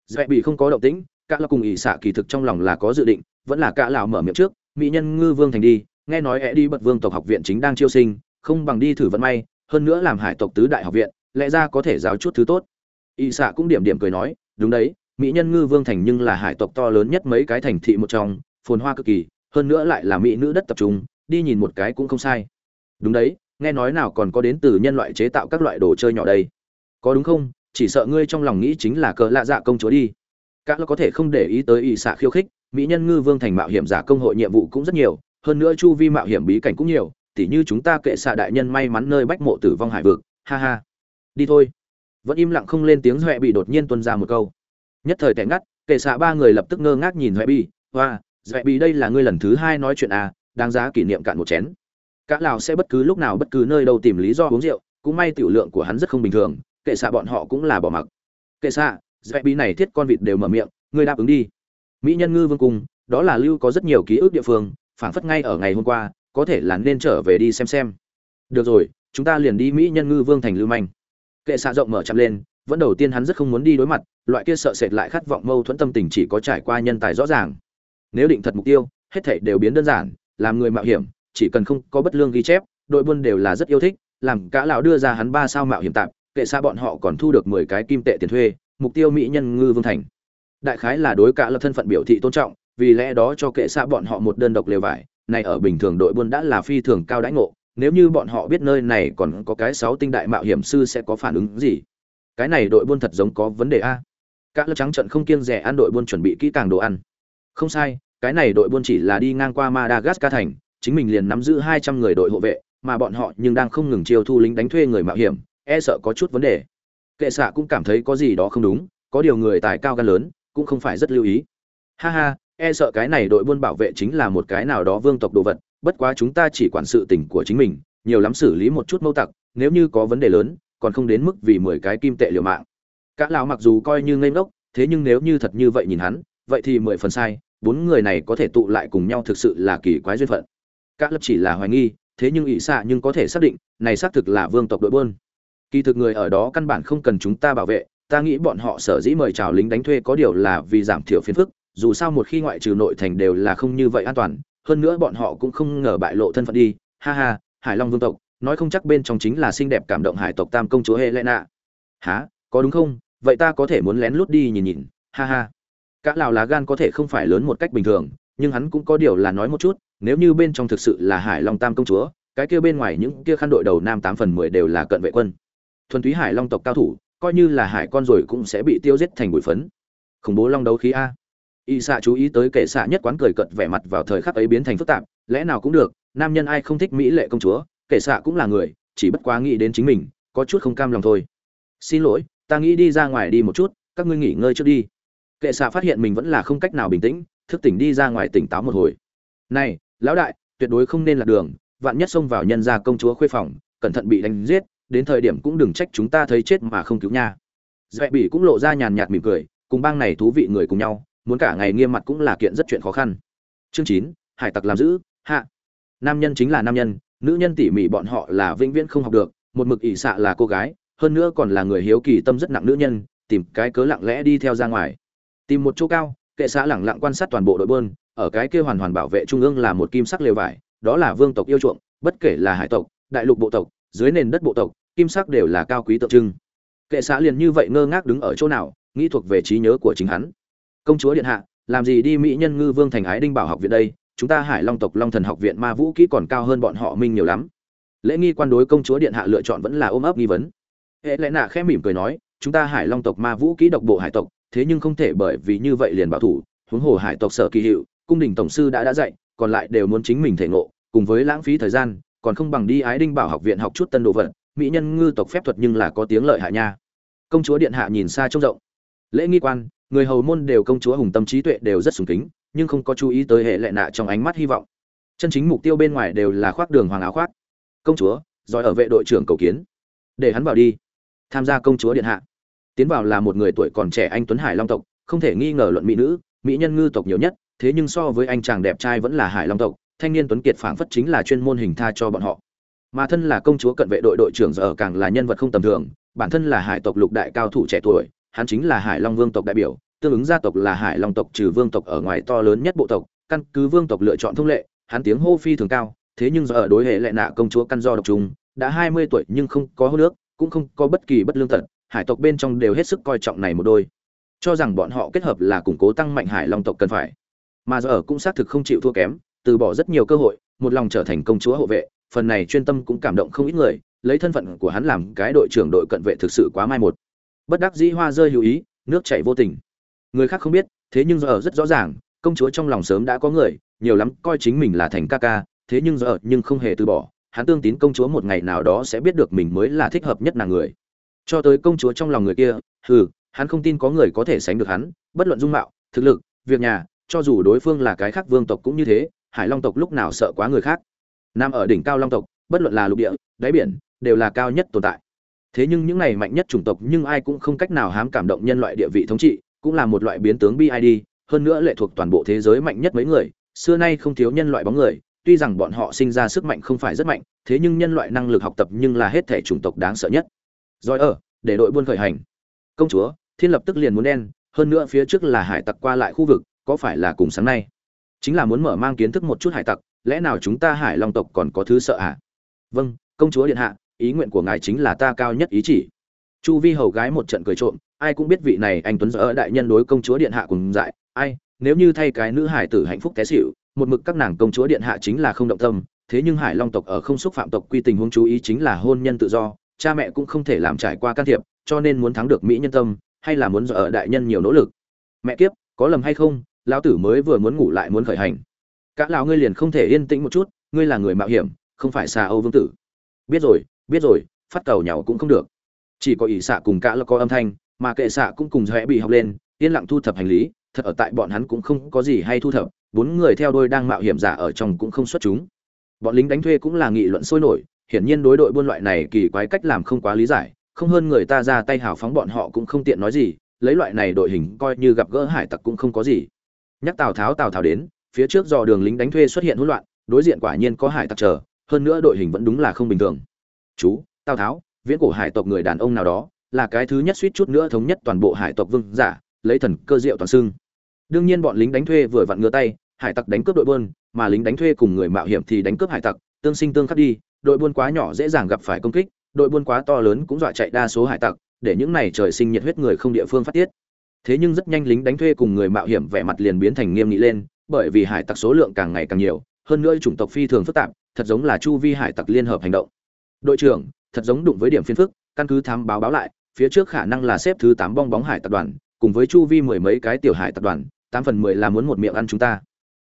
Dễ bị không có động tĩnh cả lão cùng ỷ xạ kỳ thực trong lòng là có dự định, vẫn là cả lão mở miệng trước, mỹ nhân ngư vương thành đi, nghe nói é đi bật vương tộc học viện chính đang chiêu sinh, không bằng đi thử vận may, hơn nữa làm hải tộc tứ đại học viện, lẽ ra có thể giáo chút thứ tốt. Y xạ cũng điểm điểm cười nói, đúng đấy, mỹ nhân ngư vương thành nhưng là hải tộc to lớn nhất mấy cái thành thị một trong, phồn hoa cực kỳ, hơn nữa lại là mỹ nữ đất tập trung, đi nhìn một cái cũng không sai. Đúng đấy, nghe nói nào còn có đến từ nhân loại chế tạo các loại đồ chơi nhỏ đây? Có đúng không? Chỉ sợ ngươi trong lòng nghĩ chính là cờ lạ dạ công chúa đi. Các lo có thể không để ý tới Y xạ khiêu khích, mỹ nhân ngư vương thành mạo hiểm giả công hội nhiệm vụ cũng rất nhiều, hơn nữa chu vi mạo hiểm bí cảnh cũng nhiều, tỉ như chúng ta kệ xạ đại nhân may mắn nơi bách mộ tử vong hải vực, ha ha. Đi thôi vẫn im lặng không lên tiếng huệ bị đột nhiên tuân ra một câu. Nhất thời tẻ ngắt kệ xạ ba người lập tức ngơ ngác nhìn huệ bị hoa huệ bị đây là ngươi lần thứ hai nói chuyện à đáng giá kỷ niệm cạn một chén. Cả lào sẽ bất cứ lúc nào bất cứ nơi đâu tìm lý do uống rượu, cũng may tiểu lượng của hắn rất không bình thường kệ xạ bọn họ cũng là bỏ mặc. Kệ xạ dạy bí này thiết con vịt đều mở miệng, ngươi đáp ứng đi. Mỹ nhân ngư vương cung, đó là lưu có rất nhiều ký ức địa phương, phảng phất ngay ở ngày hôm qua, có thể là nên trở về đi xem xem. Được rồi, chúng ta liền đi mỹ nhân ngư vương thành lưu manh kệ xạ rộng mở chậm lên, vẫn đầu tiên hắn rất không muốn đi đối mặt, loại kia sợ sệt lại khát vọng mâu thuẫn tâm tình chỉ có trải qua nhân tài rõ ràng. Nếu định thật mục tiêu, hết thảy đều biến đơn giản, làm người mạo hiểm, chỉ cần không có bất lương ghi chép, đội buôn đều là rất yêu thích, làm cả lão đưa ra hắn ba sao mạo hiểm tạm, kệ xa bọn họ còn thu được mười cái kim tệ tiền thuê, mục tiêu mỹ nhân ngư vương thành. Đại khái là đối cả lập thân phận biểu thị tôn trọng, vì lẽ đó cho kệ xa bọn họ một đơn độc lều vải, này ở bình thường đội buôn đã là phi thường cao đãi ngộ nếu như bọn họ biết nơi này còn có cái sáu tinh đại mạo hiểm sư sẽ có phản ứng gì? Cái này đội buôn thật giống có vấn đề a. Các lớp trắng trận không kiêng rẻ ăn đội buôn chuẩn bị kỹ càng đồ ăn. Không sai, cái này đội buôn chỉ là đi ngang qua madagascar thành, chính mình liền nắm giữ hai trăm người đội hộ vệ, mà bọn họ nhưng đang không ngừng chiêu thu lính đánh thuê người mạo hiểm e sợ có chút vấn đề. Kệ xạ cũng cảm thấy có gì đó không đúng, có điều người tài cao gan lớn, cũng không phải rất lưu ý. Ha ha e sợ cái này đội buôn bảo vệ chính là một cái nào đó vương tộc đồ vật bất quá chúng ta chỉ quản sự tình của chính mình, nhiều lắm xử lý một chút mâu tặc, nếu như có vấn đề lớn, còn không đến mức vì mười cái kim tệ liều mạng. Cả lão mặc dù coi như ngây ngốc, thế nhưng nếu như thật như vậy nhìn hắn, vậy thì mười phần sai, bốn người này có thể tụ lại cùng nhau thực sự là kỳ quái duyên phận. Cả lớp chỉ là hoài nghi, thế nhưng ỷ xạ nhưng có thể xác định, này xác thực là vương tộc đội buôn. Kỳ thực người ở đó căn bản không cần chúng ta bảo vệ, ta nghĩ bọn họ sở dĩ mời chào lính đánh thuê có điều là vì giảm thiểu phiền phức, dù sao một khi ngoại trừ nội thành đều là không như vậy an toàn hơn nữa bọn họ cũng không ngờ bại lộ thân phận đi. Ha ha, hải long vương tộc, nói không chắc bên trong chính là xinh đẹp cảm động hải tộc tam công chúa helena. Há có đúng không? Vậy ta có thể muốn lén lút đi nhìn nhìn. Ha ha. Cả lào lá gan có thể không phải lớn một cách bình thường, nhưng hắn cũng có điều là nói một chút, nếu như bên trong thực sự là hải long tam công chúa, cái kia bên ngoài những kia khăn đội đầu nam tám phần mười đều là cận vệ quân. Thuần túy hải long tộc cao thủ, coi như là hải con rồi cũng sẽ bị tiêu giết thành bụi phấn. Khủng bố long đấu khí a y xạ chú ý tới kệ xạ nhất quán cười cợt vẻ mặt vào thời khắc ấy biến thành phức tạp, lẽ nào cũng được, nam nhân ai không thích mỹ lệ công chúa, kệ xạ cũng là người, chỉ bất quá nghĩ đến chính mình, có chút không cam lòng thôi. Xin lỗi, ta nghĩ đi ra ngoài đi một chút, các ngươi nghỉ ngơi trước đi. Kệ xạ phát hiện mình vẫn là không cách nào bình tĩnh, thức tỉnh đi ra ngoài tỉnh táo một hồi. Này, lão đại, tuyệt đối không nên lạc đường, vạn nhất xông vào nhân gia công chúa khuê phòng, cẩn thận bị đánh giết, đến thời điểm cũng đừng trách chúng ta thấy chết mà không cứu nha. Dễ bỉ cũng lộ ra nhàn nhạt mỉm cười, cùng bang này thú vị người cùng nhau muốn cả ngày nghiêm mặt cũng là kiện rất chuyện khó khăn. Chương chín, hải tặc làm giữ hạ. Nam nhân chính là nam nhân, nữ nhân tỉ mỉ bọn họ là vĩnh viễn không học được, một mực ỷ xạ là cô gái, hơn nữa còn là người hiếu kỳ tâm rất nặng nữ nhân, tìm cái cớ lặng lẽ đi theo ra ngoài. Tìm một chỗ cao, kệ xã lẳng lặng quan sát toàn bộ đội bơn, ở cái kia hoàn hoàn bảo vệ trung ương là một kim sắc lều vải, đó là vương tộc yêu chuộng, bất kể là hải tộc, đại lục bộ tộc, dưới nền đất bộ tộc, kim sắc đều là cao quý tượng trưng. Kệ xã liền như vậy ngơ ngác đứng ở chỗ nào, nghĩ thuộc về trí nhớ của chính hắn công chúa điện hạ, làm gì đi mỹ nhân ngư vương thành ái đinh bảo học viện đây? Chúng ta hải long tộc long thần học viện ma vũ kỹ còn cao hơn bọn họ minh nhiều lắm. Lễ nghi quan đối công chúa điện hạ lựa chọn vẫn là ôm ấp nghi vấn. Hệ lẽ nạ khẽ mỉm cười nói, chúng ta hải long tộc ma vũ kỹ độc bộ hải tộc, thế nhưng không thể bởi vì như vậy liền bảo thủ, huống hồ hải tộc sở kỳ hiệu, cung đình tổng sư đã đã dạy, còn lại đều muốn chính mình thể ngộ, cùng với lãng phí thời gian, còn không bằng đi ái đinh bảo học viện học chút tân đồ vật, mỹ nhân ngư tộc phép thuật nhưng là có tiếng lợi hại nha. Công chúa điện hạ nhìn xa trông rộng. Lễ nghi quan người hầu môn đều công chúa hùng tâm trí tuệ đều rất sùng kính, nhưng không có chú ý tới hệ lệ nạ trong ánh mắt hy vọng. Chân chính mục tiêu bên ngoài đều là khoác đường hoàng áo khoác. Công chúa, giỏi ở vệ đội trưởng cầu kiến. Để hắn vào đi. Tham gia công chúa điện hạ. Tiến vào là một người tuổi còn trẻ anh tuấn hải long tộc, không thể nghi ngờ luận mỹ nữ, mỹ nhân ngư tộc nhiều nhất, thế nhưng so với anh chàng đẹp trai vẫn là hải long tộc, thanh niên tuấn kiệt phảng phất chính là chuyên môn hình tha cho bọn họ. Mà thân là công chúa cận vệ đội đội trưởng giờ càng là nhân vật không tầm thường, bản thân là hải tộc lục đại cao thủ trẻ tuổi hắn chính là hải long vương tộc đại biểu, tương ứng gia tộc là hải long tộc trừ vương tộc ở ngoài to lớn nhất bộ tộc, căn cứ vương tộc lựa chọn thông lệ, hắn tiếng hô phi thường cao, thế nhưng giờ ở đối hệ lệ nạ công chúa căn do độc trùng, đã hai mươi tuổi nhưng không có hô nước, cũng không có bất kỳ bất lương tật, hải tộc bên trong đều hết sức coi trọng này một đôi. Cho rằng bọn họ kết hợp là củng cố tăng mạnh hải long tộc cần phải. Mà giờ ở cũng xác thực không chịu thua kém, từ bỏ rất nhiều cơ hội, một lòng trở thành công chúa hộ vệ, phần này chuyên tâm cũng cảm động không ít người, lấy thân phận của hắn làm cái đội trưởng đội cận vệ thực sự quá mai một bất đắc dĩ hoa rơi hữu ý, nước chảy vô tình. Người khác không biết, thế nhưng giờ rất rõ ràng, công chúa trong lòng sớm đã có người, nhiều lắm coi chính mình là thành ca ca, thế nhưng giờ nhưng không hề từ bỏ, hắn tương tín công chúa một ngày nào đó sẽ biết được mình mới là thích hợp nhất nàng người. Cho tới công chúa trong lòng người kia, hừ, hắn không tin có người có thể sánh được hắn, bất luận dung mạo, thực lực, việc nhà, cho dù đối phương là cái khác vương tộc cũng như thế, hải long tộc lúc nào sợ quá người khác. Nam ở đỉnh cao long tộc, bất luận là lục địa, đáy biển, đều là cao nhất tồn tại thế nhưng những này mạnh nhất chủng tộc nhưng ai cũng không cách nào hám cảm động nhân loại địa vị thống trị, cũng là một loại biến tướng bid hơn nữa lệ thuộc toàn bộ thế giới mạnh nhất mấy người, xưa nay không thiếu nhân loại bóng người, tuy rằng bọn họ sinh ra sức mạnh không phải rất mạnh, thế nhưng nhân loại năng lực học tập nhưng là hết thể chủng tộc đáng sợ nhất. Rồi ở, để đội buôn khởi hành. Công chúa, thiên lập tức liền muốn đen, hơn nữa phía trước là hải tặc qua lại khu vực, có phải là cùng sáng nay? Chính là muốn mở mang kiến thức một chút hải tặc, lẽ nào chúng ta hải long tộc còn có thứ sợ à vâng công chúa điện hạ ý nguyện của ngài chính là ta cao nhất ý chỉ. Chu vi hầu gái một trận cười trộm, ai cũng biết vị này anh tuấn dỡ đại nhân đối công chúa điện hạ cùng dại, ai, nếu như thay cái nữ hải tử hạnh phúc té xỉu, một mực các nàng công chúa điện hạ chính là không động tâm, thế nhưng hải long tộc ở không xúc phạm tộc quy tình huống chú ý chính là hôn nhân tự do, cha mẹ cũng không thể làm trải qua can thiệp, cho nên muốn thắng được mỹ nhân tâm, hay là muốn ở đại nhân nhiều nỗ lực. Mẹ kiếp, có lầm hay không, lão tử mới vừa muốn ngủ lại muốn khởi hành. Các lão ngươi liền không thể yên tĩnh một chút, ngươi là người mạo hiểm, không phải xà âu vương tử. Biết rồi biết rồi, phát cầu nhau cũng không được. Chỉ có ỷ xạ cùng cả là có âm thanh, mà kệ xạ cũng cùng rẽ bị học lên, yên lặng thu thập hành lý, thật ở tại bọn hắn cũng không có gì hay thu thập, bốn người theo đôi đang mạo hiểm giả ở trong cũng không xuất chúng. Bọn lính đánh thuê cũng là nghị luận sôi nổi, hiển nhiên đối đội buôn loại này kỳ quái cách làm không quá lý giải, không hơn người ta ra tay hào phóng bọn họ cũng không tiện nói gì, lấy loại này đội hình coi như gặp gỡ hải tặc cũng không có gì. Nhắc tào tháo tào tháo đến, phía trước dò đường lính đánh thuê xuất hiện hỗn loạn, đối diện quả nhiên có hải tặc chờ, hơn nữa đội hình vẫn đúng là không bình thường chú, tào tháo, viễn cổ hải tộc người đàn ông nào đó, là cái thứ nhất suýt chút nữa thống nhất toàn bộ hải tộc vương giả, lấy thần cơ diệu toàn xưng. Đương nhiên bọn lính đánh thuê vừa vặn ngửa tay, hải tặc đánh cướp đội buôn, mà lính đánh thuê cùng người mạo hiểm thì đánh cướp hải tặc, tương sinh tương khắc đi, đội buôn quá nhỏ dễ dàng gặp phải công kích, đội buôn quá to lớn cũng dọa chạy đa số hải tặc, để những này trời sinh nhiệt huyết người không địa phương phát tiết. Thế nhưng rất nhanh lính đánh thuê cùng người mạo hiểm vẻ mặt liền biến thành nghiêm nghị lên, bởi vì hải tặc số lượng càng ngày càng nhiều, hơn nữa chủng tộc phi thường phức tạp, thật giống là chu vi hải tặc liên hợp hành động đội trưởng, thật giống đụng với điểm phiên phức, căn cứ thám báo báo lại, phía trước khả năng là xếp thứ tám bong bóng hải tập đoàn, cùng với chu vi mười mấy cái tiểu hải tập đoàn, tám phần mười là muốn một miệng ăn chúng ta.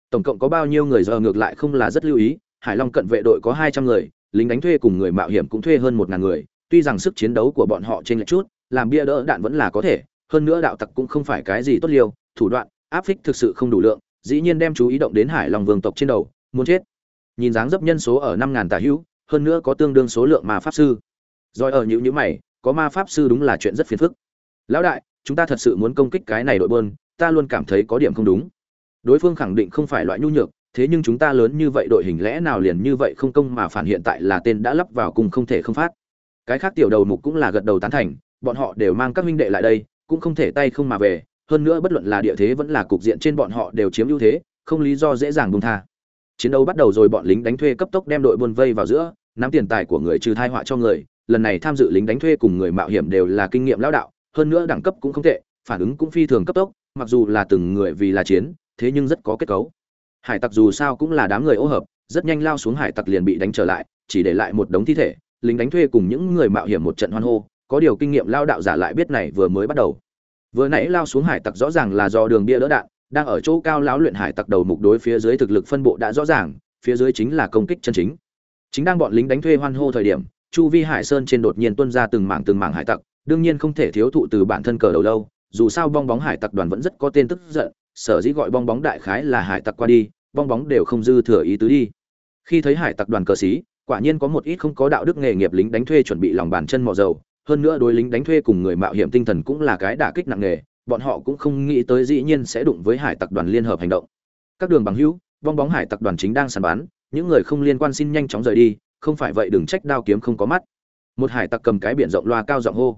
Tổng cộng có bao nhiêu người giờ ngược lại không là rất lưu ý, hải long cận vệ đội có hai trăm người, lính đánh thuê cùng người mạo hiểm cũng thuê hơn một ngàn người, tuy rằng sức chiến đấu của bọn họ trên lệch chút, làm bia đỡ đạn vẫn là có thể, hơn nữa đạo tặc cũng không phải cái gì tốt liêu, thủ đoạn, áp phích thực sự không đủ lượng, dĩ nhiên đem chú ý động đến hải long vương tộc trên đầu, muốn chết. Nhìn dáng dấp nhân số ở năm ngàn tà hữu hơn nữa có tương đương số lượng ma pháp sư. Rồi ở những những mày, có ma pháp sư đúng là chuyện rất phiền phức. Lão đại, chúng ta thật sự muốn công kích cái này đội bơn ta luôn cảm thấy có điểm không đúng. Đối phương khẳng định không phải loại nhu nhược, thế nhưng chúng ta lớn như vậy đội hình lẽ nào liền như vậy không công mà phản hiện tại là tên đã lắp vào cùng không thể không phát. Cái khác tiểu đầu mục cũng là gật đầu tán thành, bọn họ đều mang các huynh đệ lại đây, cũng không thể tay không mà về, hơn nữa bất luận là địa thế vẫn là cục diện trên bọn họ đều chiếm ưu thế, không lý do dễ dàng buông tha chiến đấu bắt đầu rồi bọn lính đánh thuê cấp tốc đem đội buôn vây vào giữa, nắm tiền tài của người trừ thai họa cho người, lần này tham dự lính đánh thuê cùng người mạo hiểm đều là kinh nghiệm lão đạo, hơn nữa đẳng cấp cũng không tệ, phản ứng cũng phi thường cấp tốc, mặc dù là từng người vì là chiến, thế nhưng rất có kết cấu. Hải tặc dù sao cũng là đám người ô hợp, rất nhanh lao xuống hải tặc liền bị đánh trở lại, chỉ để lại một đống thi thể, lính đánh thuê cùng những người mạo hiểm một trận hoan hô, có điều kinh nghiệm lao đạo giả lại biết này vừa mới bắt đầu. Vừa nãy lao xuống hải tặc rõ ràng là do đường bia đỡ đạn đang ở chỗ cao lão luyện hải tặc đầu mục đối phía dưới thực lực phân bộ đã rõ ràng, phía dưới chính là công kích chân chính. Chính đang bọn lính đánh thuê hoan hô thời điểm, chu vi hải sơn trên đột nhiên tuôn ra từng mảng từng mảng hải tặc, đương nhiên không thể thiếu thụ từ bản thân cờ đầu lâu, dù sao bong bóng hải tặc đoàn vẫn rất có tên tức giận, sở dĩ gọi bong bóng đại khái là hải tặc qua đi, bong bóng đều không dư thừa ý tứ đi. Khi thấy hải tặc đoàn cờ sĩ quả nhiên có một ít không có đạo đức nghề nghiệp lính đánh thuê chuẩn bị lòng bàn chân mò dầu, hơn nữa đối lính đánh thuê cùng người mạo hiểm tinh thần cũng là cái đả kích nặng nề bọn họ cũng không nghĩ tới dĩ nhiên sẽ đụng với hải tặc đoàn liên hợp hành động. Các đường bằng hữu bong bóng hải tặc đoàn chính đang sàn bán những người không liên quan xin nhanh chóng rời đi, không phải vậy đừng trách đao kiếm không có mắt. Một hải tặc cầm cái biển rộng loa cao giọng hô.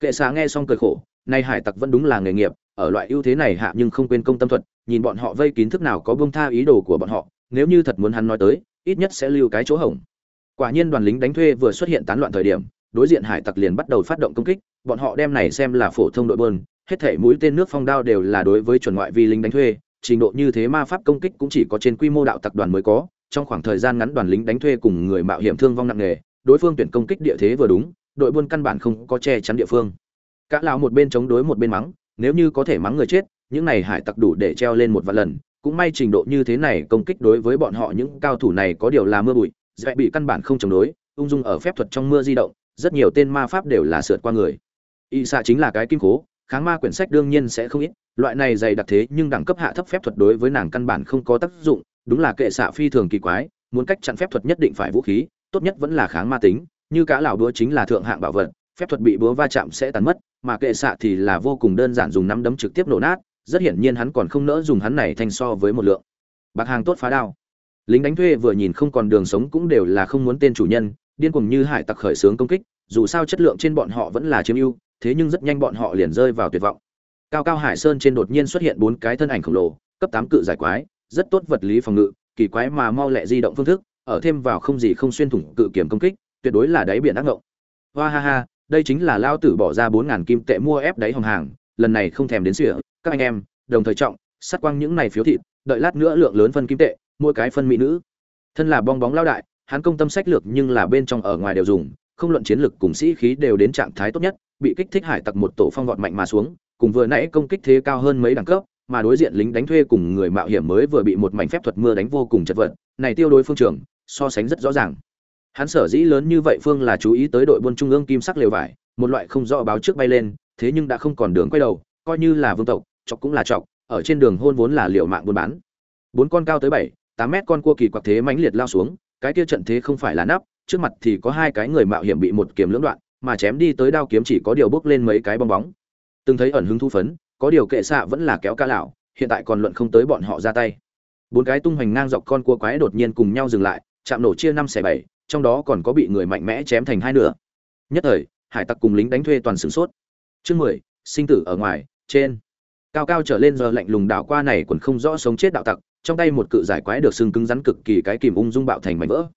Kệ xạ nghe xong cười khổ, nay hải tặc vẫn đúng là nghề nghiệp, ở loại ưu thế này hạ nhưng không quên công tâm thuật, nhìn bọn họ vây kín thức nào có bông tha ý đồ của bọn họ, nếu như thật muốn hắn nói tới, ít nhất sẽ lưu cái chỗ hổng. Quả nhiên đoàn lính đánh thuê vừa xuất hiện tán loạn thời điểm, đối diện hải tặc liền bắt đầu phát động công kích, bọn họ đem này xem là phổ thông đội bơn hết thể mũi tên nước phong đao đều là đối với chuẩn ngoại vi lính đánh thuê, trình độ như thế ma pháp công kích cũng chỉ có trên quy mô đạo tặc đoàn mới có, trong khoảng thời gian ngắn đoàn lính đánh thuê cùng người mạo hiểm thương vong nặng nề, đối phương tuyển công kích địa thế vừa đúng, đội buôn căn bản không có che chắn địa phương. Cả lão một bên chống đối một bên mắng, nếu như có thể mắng người chết, những này hải tặc đủ để treo lên một vài lần, cũng may trình độ như thế này công kích đối với bọn họ những cao thủ này có điều là mưa bụi, dễ bị căn bản không chống đối, ung dung ở phép thuật trong mưa di động, rất nhiều tên ma pháp đều là sượt qua người. Y xạ chính là cái kim cố kháng ma quyển sách đương nhiên sẽ không ít, loại này dày đặc thế nhưng đẳng cấp hạ thấp phép thuật đối với nàng căn bản không có tác dụng, đúng là kệ xạ phi thường kỳ quái, muốn cách chặn phép thuật nhất định phải vũ khí, tốt nhất vẫn là kháng ma tính, như cá lão đũa chính là thượng hạng bảo vật, phép thuật bị búa va chạm sẽ tàn mất, mà kệ xạ thì là vô cùng đơn giản dùng nắm đấm trực tiếp nổ nát, rất hiển nhiên hắn còn không nỡ dùng hắn này thành so với một lượng. Bạc hàng tốt phá đao. Lính đánh thuê vừa nhìn không còn đường sống cũng đều là không muốn tên chủ nhân, điên cuồng như hải tặc khởi xướng công kích, dù sao chất lượng trên bọn họ vẫn là chiếm ưu thế nhưng rất nhanh bọn họ liền rơi vào tuyệt vọng. Cao cao hải sơn trên đột nhiên xuất hiện bốn cái thân ảnh khổng lồ, cấp tám cự giải quái, rất tốt vật lý phòng ngự, kỳ quái mà mau lẹ di động phương thức, ở thêm vào không gì không xuyên thủng cự kiểm công kích, tuyệt đối là đáy biển ác ngộng. Hoa ha ha, đây chính là lao tử bỏ ra bốn ngàn kim tệ mua ép đáy hồng hàng, lần này không thèm đến sỉa các anh em, đồng thời trọng sát quang những này phiếu thịt, đợi lát nữa lượng lớn phân kim tệ, mỗi cái phân mỹ nữ. Thân là bong bóng lao đại, hắn công tâm sách lược nhưng là bên trong ở ngoài đều dùng, không luận chiến lực cùng sĩ khí đều đến trạng thái tốt nhất bị kích thích hải tặc một tổ phong vọt mạnh mà xuống, cùng vừa nãy công kích thế cao hơn mấy đẳng cấp, mà đối diện lính đánh thuê cùng người mạo hiểm mới vừa bị một mảnh phép thuật mưa đánh vô cùng chật vật, này tiêu đối phương trưởng, so sánh rất rõ ràng. Hắn sở dĩ lớn như vậy phương là chú ý tới đội buôn trung ương kim sắc lều vải, một loại không rõ báo trước bay lên, thế nhưng đã không còn đường quay đầu, coi như là vương tộc, chọc cũng là chọc, ở trên đường hôn vốn là liều mạng buôn bán. Bốn con cao tới bảy, tám mét con cua kỳ quặc thế mãnh liệt lao xuống, cái kia trận thế không phải là nắp, trước mặt thì có hai cái người mạo hiểm bị một kiếm lưỡng đoạn mà chém đi tới đao kiếm chỉ có điều bước lên mấy cái bong bóng. Từng thấy ẩn hứng thu phấn, có điều kệ xạ vẫn là kéo ca lão, hiện tại còn luận không tới bọn họ ra tay. Bốn cái tung hoành ngang dọc con cua quái đột nhiên cùng nhau dừng lại, chạm nổ chia năm xẻ bảy, trong đó còn có bị người mạnh mẽ chém thành hai nửa. Nhất thời, hải tặc cùng lính đánh thuê toàn sửng sốt. Chương mười, sinh tử ở ngoài, trên. Cao cao trở lên giờ lạnh lùng đảo qua này còn không rõ sống chết đạo tặc, trong tay một cự giải quái được xương cứng rắn cực kỳ cái kìm ung dung bạo thành mảnh vỡ.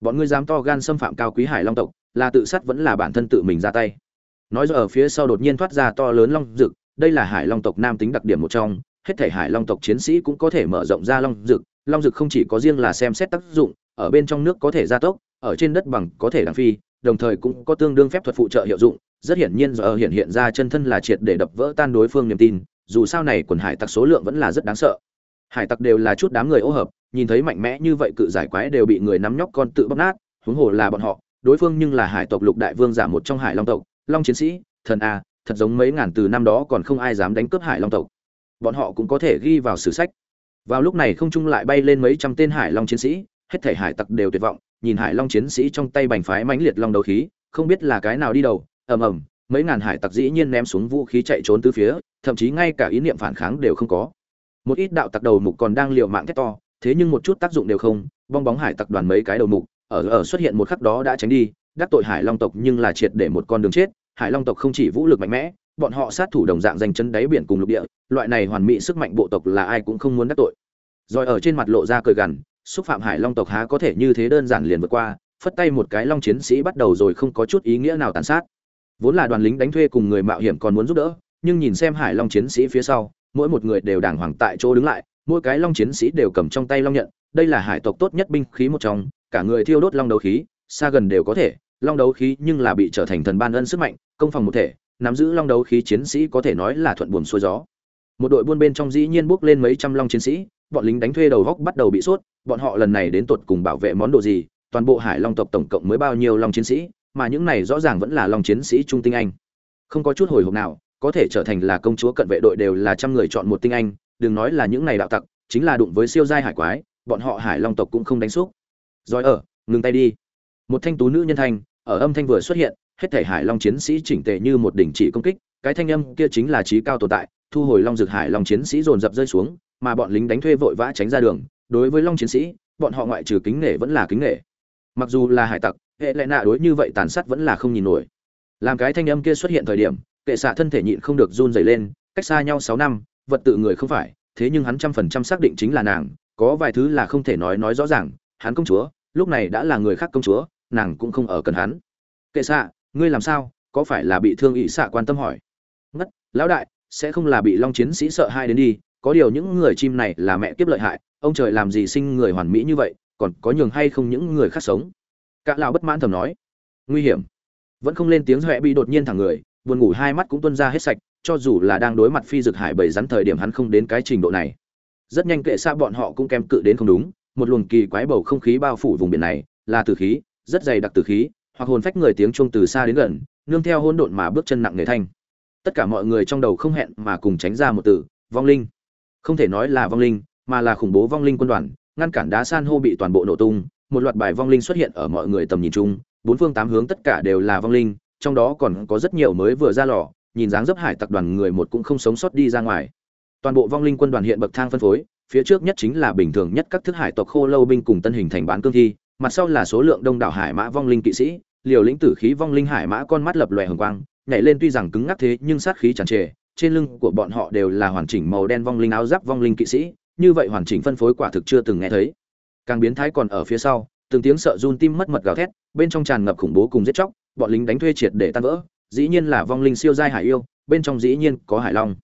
Bọn ngươi dám to gan xâm phạm cao quý hải long tộc là tự sát vẫn là bản thân tự mình ra tay. Nói rồi ở phía sau đột nhiên thoát ra to lớn long dực, đây là hải long tộc nam tính đặc điểm một trong, hết thể hải long tộc chiến sĩ cũng có thể mở rộng ra long dực long dực không chỉ có riêng là xem xét tác dụng, ở bên trong nước có thể gia tốc, ở trên đất bằng có thể đằng phi, đồng thời cũng có tương đương phép thuật phụ trợ hiệu dụng, rất hiển nhiên giờ hiện hiện ra chân thân là triệt để đập vỡ tan đối phương niềm tin, dù sao này quần hải tặc số lượng vẫn là rất đáng sợ. Hải tặc đều là chút đám người ô hợp, nhìn thấy mạnh mẽ như vậy cự giải quái đều bị người nắm nhóc con tự bóc nát, huống hồ là bọn họ đối phương nhưng là hải tộc lục đại vương giả một trong hải long tộc, long chiến sĩ, thần a, thật giống mấy ngàn từ năm đó còn không ai dám đánh cướp hải long tộc. Bọn họ cũng có thể ghi vào sử sách. Vào lúc này không trung lại bay lên mấy trăm tên hải long chiến sĩ, hết thể hải tặc đều tuyệt vọng, nhìn hải long chiến sĩ trong tay bành phái mãnh liệt long đấu khí, không biết là cái nào đi đầu, ầm ầm, mấy ngàn hải tặc dĩ nhiên ném xuống vũ khí chạy trốn từ phía, thậm chí ngay cả ý niệm phản kháng đều không có. Một ít đạo tặc đầu mục còn đang liều mạng thét to, thế nhưng một chút tác dụng đều không, bong bóng hải tặc đoàn mấy cái đầu mục ở ở xuất hiện một khắc đó đã tránh đi, đắc tội hải long tộc nhưng là triệt để một con đường chết. Hải long tộc không chỉ vũ lực mạnh mẽ, bọn họ sát thủ đồng dạng danh chân đáy biển cùng lục địa, loại này hoàn mỹ sức mạnh bộ tộc là ai cũng không muốn đắc tội. Rồi ở trên mặt lộ ra cười gằn, xúc phạm hải long tộc há có thể như thế đơn giản liền vượt qua, phất tay một cái long chiến sĩ bắt đầu rồi không có chút ý nghĩa nào tàn sát. Vốn là đoàn lính đánh thuê cùng người mạo hiểm còn muốn giúp đỡ, nhưng nhìn xem hải long chiến sĩ phía sau, mỗi một người đều đàng hoàng tại chỗ đứng lại, mỗi cái long chiến sĩ đều cầm trong tay long nhận, đây là hải tộc tốt nhất binh khí một trong cả người thiêu đốt long đấu khí, xa gần đều có thể, long đấu khí nhưng là bị trở thành thần ban ân sức mạnh, công phòng một thể, nắm giữ long đấu khí chiến sĩ có thể nói là thuận buồm xuôi gió. Một đội buôn bên trong dĩ nhiên bước lên mấy trăm long chiến sĩ, bọn lính đánh thuê đầu góc bắt đầu bị sốt, bọn họ lần này đến tột cùng bảo vệ món đồ gì, toàn bộ hải long tộc tổng cộng mới bao nhiêu long chiến sĩ, mà những này rõ ràng vẫn là long chiến sĩ trung tinh anh. Không có chút hồi hộp nào, có thể trở thành là công chúa cận vệ đội đều là trăm người chọn một tinh anh, đừng nói là những này đạo tặc, chính là đụng với siêu giai hải quái, bọn họ hải long tộc cũng không đánh xúc rồi ở, ngừng tay đi. Một thanh tú nữ nhân thanh, ở âm thanh vừa xuất hiện, hết thể hải long chiến sĩ chỉnh tề như một đỉnh chỉ công kích, cái thanh âm kia chính là trí cao tồn tại, thu hồi long dược hải long chiến sĩ dồn dập rơi xuống, mà bọn lính đánh thuê vội vã tránh ra đường, đối với long chiến sĩ, bọn họ ngoại trừ kính nể vẫn là kính nể. Mặc dù là hải tặc, hệ lệ nạ đối như vậy tàn sát vẫn là không nhìn nổi. Làm cái thanh âm kia xuất hiện thời điểm, kệ xạ thân thể nhịn không được run rẩy lên, cách xa nhau sáu năm, vật tự người không phải, thế nhưng hắn trăm phần trăm xác định chính là nàng, có vài thứ là không thể nói nói rõ ràng hắn công chúa, lúc này đã là người khác công chúa, nàng cũng không ở cần hắn. Kệ xạ, ngươi làm sao? Có phải là bị thương ỵ xạ quan tâm hỏi? Ngất, lão đại, sẽ không là bị long chiến sĩ sợ hai đến đi. Có điều những người chim này là mẹ kiếp lợi hại, ông trời làm gì sinh người hoàn mỹ như vậy, còn có nhường hay không những người khác sống? Cả lão bất mãn thầm nói. Nguy hiểm. Vẫn không lên tiếng huệ bị đột nhiên thẳng người, buồn ngủ hai mắt cũng tuôn ra hết sạch, cho dù là đang đối mặt phi dực hải bầy rắn thời điểm hắn không đến cái trình độ này. Rất nhanh kệ xa bọn họ cũng kém cự đến không đúng một luồng kỳ quái bầu không khí bao phủ vùng biển này, là tử khí, rất dày đặc tử khí, hoặc hồn phách người tiếng chuông từ xa đến gần, nương theo hỗn độn mà bước chân nặng nề thanh. Tất cả mọi người trong đầu không hẹn mà cùng tránh ra một từ, vong linh. Không thể nói là vong linh, mà là khủng bố vong linh quân đoàn, ngăn cản đá san hô bị toàn bộ nổ tung, một loạt bài vong linh xuất hiện ở mọi người tầm nhìn chung, bốn phương tám hướng tất cả đều là vong linh, trong đó còn có rất nhiều mới vừa ra lò, nhìn dáng dấp hải tặc đoàn người một cũng không sống sót đi ra ngoài. Toàn bộ vong linh quân đoàn hiện bậc thang phân phối phía trước nhất chính là bình thường nhất các thức hải tộc khô lâu binh cùng tân hình thành bán cương thi, mặt sau là số lượng đông đảo hải mã vong linh kỵ sĩ, liều lĩnh tử khí vong linh hải mã con mắt lập lòe hồng quang, nhảy lên tuy rằng cứng ngắc thế nhưng sát khí tràn trề, trên lưng của bọn họ đều là hoàn chỉnh màu đen vong linh áo giáp vong linh kỵ sĩ, như vậy hoàn chỉnh phân phối quả thực chưa từng nghe thấy. Càng biến thái còn ở phía sau, từng tiếng sợ run tim mất mật gào thét, bên trong tràn ngập khủng bố cùng giết chóc, bọn lính đánh thuê triệt để tan vỡ, dĩ nhiên là vong linh siêu giai hải yêu, bên trong dĩ nhiên có hải long.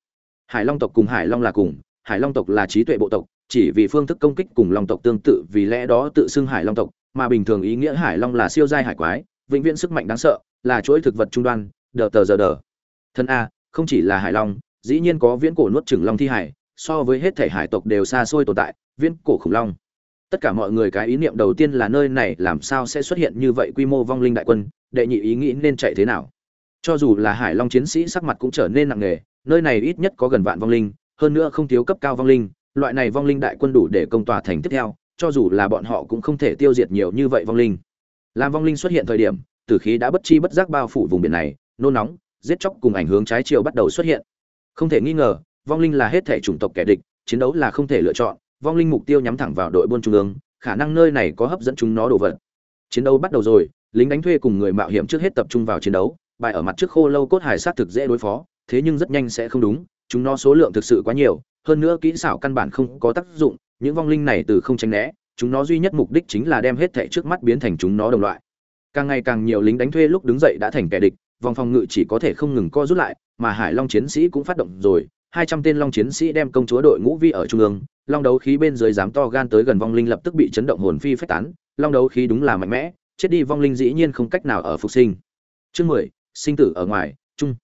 Hải long tộc cùng hải long là cùng hải long tộc là trí tuệ bộ tộc, chỉ vì phương thức công kích cùng long tộc tương tự, vì lẽ đó tự xưng hải long tộc, mà bình thường ý nghĩa hải long là siêu giai hải quái, vĩnh viễn sức mạnh đáng sợ, là chuỗi thực vật trung đoan, đờ tờ giờ đờ. Thân a, không chỉ là hải long, dĩ nhiên có viễn cổ nuốt trừng long thi hải, so với hết thể hải tộc đều xa xôi tồn tại, viễn cổ khủng long. Tất cả mọi người cái ý niệm đầu tiên là nơi này làm sao sẽ xuất hiện như vậy quy mô vong linh đại quân, đệ nhị ý nghĩ nên chạy thế nào? Cho dù là hải long chiến sĩ sắc mặt cũng trở nên nặng nề, nơi này ít nhất có gần vạn vong linh hơn nữa không thiếu cấp cao vong linh, loại này vong linh đại quân đủ để công tòa thành tiếp theo, cho dù là bọn họ cũng không thể tiêu diệt nhiều như vậy vong linh. Làm vong linh xuất hiện thời điểm, tử khí đã bất chi bất giác bao phủ vùng biển này, nôn nóng, giết chóc cùng ảnh hướng trái chiều bắt đầu xuất hiện. Không thể nghi ngờ, vong linh là hết thể chủng tộc kẻ địch, chiến đấu là không thể lựa chọn, vong linh mục tiêu nhắm thẳng vào đội buôn trung ương, khả năng nơi này có hấp dẫn chúng nó đồ vật. Chiến đấu bắt đầu rồi, lính đánh thuê cùng người mạo hiểm trước hết tập trung vào chiến đấu bài ở mặt trước khô lâu cốt hải sát thực dễ đối phó, thế nhưng rất nhanh sẽ không đúng chúng nó số lượng thực sự quá nhiều, hơn nữa kỹ xảo căn bản không có tác dụng, những vong linh này từ không tránh né, chúng nó duy nhất mục đích chính là đem hết thẻ trước mắt biến thành chúng nó đồng loại. Càng ngày càng nhiều lính đánh thuê lúc đứng dậy đã thành kẻ địch, vòng phòng ngự chỉ có thể không ngừng co rút lại, mà hải long chiến sĩ cũng phát động rồi, hai trăm tên long chiến sĩ đem công chúa đội ngũ vi ở trung ương, long đấu khí bên dưới dám to gan tới gần vong linh lập tức bị chấn động hồn phi phách tán, long đấu khí đúng là mạnh mẽ, chết đi vong linh dĩ nhiên không cách nào ở phục sinh. Chương mười, sinh tử ở ngoài, chung.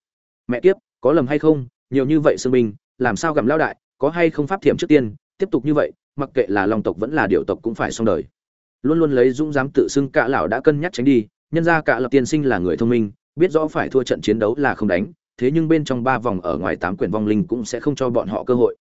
Mẹ kiếp, có lầm hay không nhiều như vậy xương binh, làm sao gặm lao đại, có hay không pháp thiểm trước tiên, tiếp tục như vậy, mặc kệ là long tộc vẫn là điệu tộc cũng phải xong đời. Luôn luôn lấy dũng dám tự xưng cả lão đã cân nhắc tránh đi, nhân ra cả lập tiên sinh là người thông minh, biết rõ phải thua trận chiến đấu là không đánh, thế nhưng bên trong ba vòng ở ngoài tám quyển vong linh cũng sẽ không cho bọn họ cơ hội.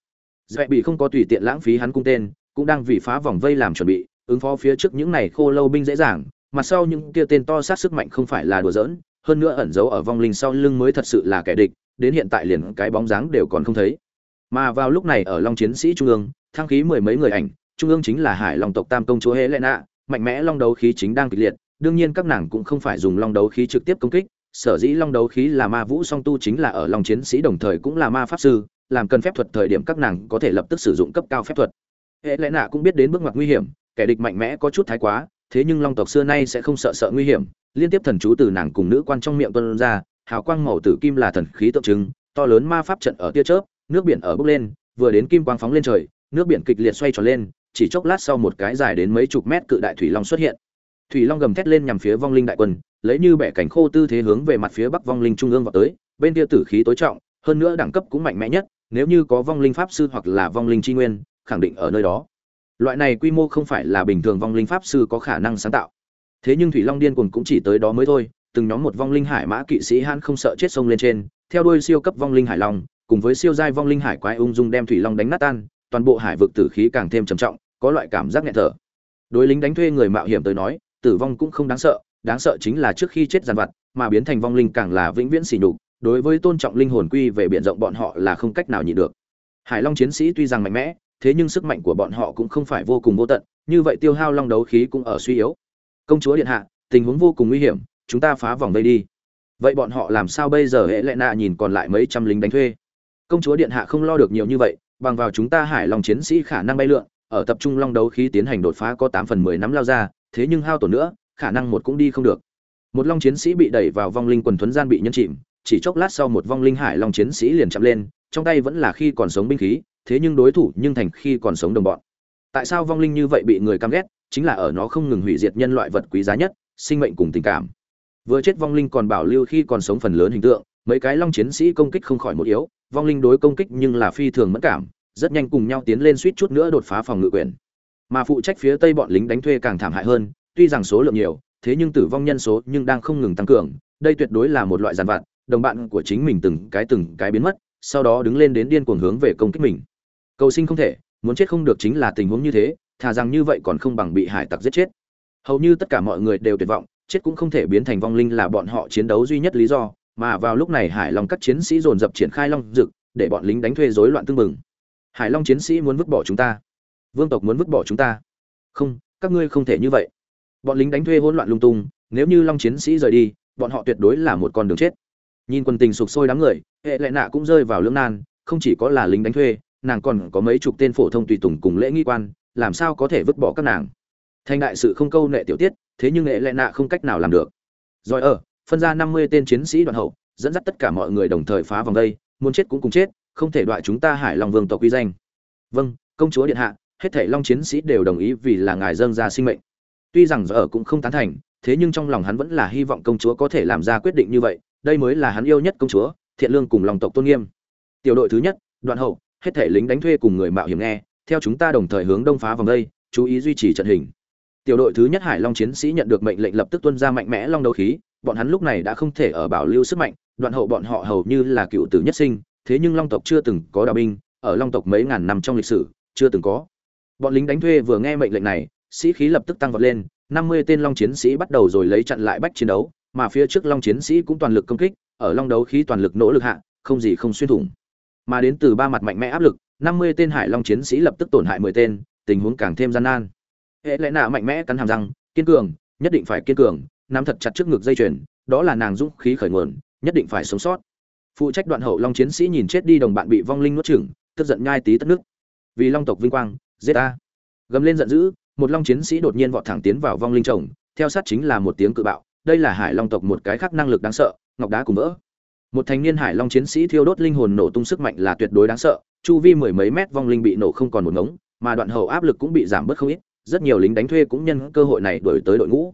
Dạy bị không có tùy tiện lãng phí hắn cung tên, cũng đang vì phá vòng vây làm chuẩn bị, ứng phó phía trước những này khô lâu binh dễ dàng mặt sau những kia tên to sát sức mạnh không phải là đùa giỡn, hơn nữa ẩn giấu ở vong linh sau lưng mới thật sự là kẻ địch đến hiện tại liền cái bóng dáng đều còn không thấy. Mà vào lúc này ở long chiến sĩ trung ương, thăng khí mười mấy người ảnh, trung ương chính là hải long tộc tam công chúa helena nạ, mạnh mẽ long đấu khí chính đang kịch liệt, đương nhiên các nàng cũng không phải dùng long đấu khí trực tiếp công kích, sở dĩ long đấu khí là ma vũ song tu chính là ở long chiến sĩ đồng thời cũng là ma pháp sư, làm cần phép thuật thời điểm các nàng có thể lập tức sử dụng cấp cao phép thuật. Hệ lẽ nạ cũng biết đến bước ngoặt nguy hiểm, kẻ địch mạnh mẽ có chút thái quá, thế nhưng long tộc xưa nay sẽ không sợ sợ nguy hiểm, liên tiếp thần chú từ nàng cùng nữ quan trong miệng tuân ra hào quang màu tử kim là thần khí tượng trưng, to lớn ma pháp trận ở tia chớp, nước biển ở bốc lên, vừa đến kim quang phóng lên trời, nước biển kịch liệt xoay tròn lên, chỉ chốc lát sau một cái dài đến mấy chục mét cự đại thủy long xuất hiện. Thủy long gầm thét lên nhằm phía vong linh đại quân, lấy như bẻ cảnh khô tư thế hướng về mặt phía bắc vong linh trung ương vào tới, bên kia tử khí tối trọng, hơn nữa đẳng cấp cũng mạnh mẽ nhất, nếu như có vong linh pháp sư hoặc là vong linh chi nguyên, khẳng định ở nơi đó. Loại này quy mô không phải là bình thường vong linh pháp sư có khả năng sáng tạo. Thế nhưng thủy long điên cuồng cũng chỉ tới đó mới thôi từng nhóm một vong linh hải mã kỵ sĩ hãn không sợ chết sông lên trên, theo đuôi siêu cấp vong linh hải long, cùng với siêu giai vong linh hải quái ung dung đem thủy long đánh nát tan, toàn bộ hải vực tử khí càng thêm trầm trọng, có loại cảm giác nghẹt thở. Đối lính đánh thuê người mạo hiểm tới nói, tử vong cũng không đáng sợ đáng sợ chính là trước khi chết giàn vặt, mà biến thành vong linh càng là vĩnh viễn xỉ nhục, đối với tôn trọng linh hồn quy về biển rộng bọn họ là không cách nào nhịn được. Hải long chiến sĩ tuy rằng mạnh mẽ, thế nhưng sức mạnh của bọn họ cũng không phải vô cùng vô tận, như vậy tiêu hao long đấu khí cũng ở suy yếu. Công chúa điện hạ, tình huống vô cùng nguy hiểm chúng ta phá vòng vây đi. Vậy bọn họ làm sao bây giờ? Hễ lệ nạ nhìn còn lại mấy trăm lính đánh thuê. Công chúa điện hạ không lo được nhiều như vậy, bằng vào chúng ta hải long chiến sĩ khả năng bay lượn, ở tập trung long đấu khí tiến hành đột phá có tám phần mười nắm lao ra, thế nhưng hao tổn nữa, khả năng một cũng đi không được. Một long chiến sĩ bị đẩy vào vong linh quần thuấn gian bị nhân chìm, chỉ chốc lát sau một vong linh hải long chiến sĩ liền chạm lên, trong tay vẫn là khi còn sống binh khí, thế nhưng đối thủ nhưng thành khi còn sống đồng bọn. Tại sao vong linh như vậy bị người căm ghét, chính là ở nó không ngừng hủy diệt nhân loại vật quý giá nhất, sinh mệnh cùng tình cảm vừa chết vong linh còn bảo lưu khi còn sống phần lớn hình tượng, mấy cái long chiến sĩ công kích không khỏi một yếu, vong linh đối công kích nhưng là phi thường mẫn cảm, rất nhanh cùng nhau tiến lên suýt chút nữa đột phá phòng ngự quyền. Mà phụ trách phía tây bọn lính đánh thuê càng thảm hại hơn, tuy rằng số lượng nhiều, thế nhưng tử vong nhân số nhưng đang không ngừng tăng cường, đây tuyệt đối là một loại giàn vặt, đồng bạn của chính mình từng cái từng cái biến mất, sau đó đứng lên đến điên cuồng hướng về công kích mình. Cầu sinh không thể, muốn chết không được chính là tình huống như thế, thà rằng như vậy còn không bằng bị hải tặc giết chết. Hầu như tất cả mọi người đều tuyệt vọng chết cũng không thể biến thành vong linh là bọn họ chiến đấu duy nhất lý do, mà vào lúc này hải long các chiến sĩ dồn dập triển khai long dực, để bọn lính đánh thuê rối loạn tương mừng hải long chiến sĩ muốn vứt bỏ chúng ta. Vương tộc muốn vứt bỏ chúng ta. Không, các ngươi không thể như vậy. Bọn lính đánh thuê hỗn loạn lung tung, nếu như long chiến sĩ rời đi, bọn họ tuyệt đối là một con đường chết. Nhìn quân tình sụp sôi đám người, hệ lệ nạ cũng rơi vào lưỡng nan, không chỉ có là lính đánh thuê, nàng còn có mấy chục tên phổ thông tùy tùng cùng lễ nghi quan, làm sao có thể vứt bỏ các nàng? Thành đại sự không câu nệ tiểu tiết, thế nhưng nghệ lệ nạ không cách nào làm được. Rồi ở, phân ra năm mươi tên chiến sĩ đoàn hậu, dẫn dắt tất cả mọi người đồng thời phá vòng đây, muốn chết cũng cùng chết, không thể đoại chúng ta hải long vương tộc uy danh. Vâng công chúa điện hạ, hết thảy long chiến sĩ đều đồng ý vì là ngài dâng ra sinh mệnh. Tuy rằng giờ cũng không tán thành, thế nhưng trong lòng hắn vẫn là hy vọng công chúa có thể làm ra quyết định như vậy, đây mới là hắn yêu nhất công chúa, thiện lương cùng lòng tộc tôn nghiêm. Tiểu đội thứ nhất đoạn hậu, hết thể lính đánh thuê cùng người mạo hiểm nghe, theo chúng ta đồng thời hướng đông phá vòng đây, chú ý duy trì trận hình tiểu đội thứ nhất hải long chiến sĩ nhận được mệnh lệnh lập tức tuân ra mạnh mẽ long đấu khí, bọn hắn lúc này đã không thể ở bảo lưu sức mạnh, đoạn hậu bọn họ hầu như là cựu tử nhất sinh, thế nhưng long tộc chưa từng có đạo binh, ở long tộc mấy ngàn năm trong lịch sử, chưa từng có. Bọn lính đánh thuê vừa nghe mệnh lệnh này, sĩ khí lập tức tăng vọt lên, năm mươi tên long chiến sĩ bắt đầu rồi lấy chặn lại bách chiến đấu, mà phía trước long chiến sĩ cũng toàn lực công kích, ở long đấu khí toàn lực nỗ lực hạ, không gì không xuyên thủng. Mà đến từ ba mặt mạnh mẽ áp lực, năm mươi tên hải long chiến sĩ lập tức tổn hại mười tên, tình huống càng thêm gian nan hệ lẽ nạ mạnh mẽ cắn hàm răng, kiên cường, nhất định phải kiên cường, nắm thật chặt trước ngực dây chuyền, đó là nàng dũng khí khởi nguồn, nhất định phải sống sót. Phụ trách đoạn hậu long chiến sĩ nhìn chết đi đồng bạn bị vong linh nuốt chửng, tức giận nhai tí tất nước. Vì long tộc vinh quang, giết ta. Gầm lên giận dữ, một long chiến sĩ đột nhiên vọt thẳng tiến vào vong linh chồng theo sát chính là một tiếng cự bạo, đây là hải long tộc một cái khác năng lực đáng sợ, ngọc đá cùng vỡ. Một thành niên hải long chiến sĩ thiêu đốt linh hồn nổ tung sức mạnh là tuyệt đối đáng sợ, chu vi mười mấy mét vong linh bị nổ không còn một ngống, mà đoạn hậu áp lực cũng bị giảm bớt không ít rất nhiều lính đánh thuê cũng nhân cơ hội này đuổi tới đội ngũ.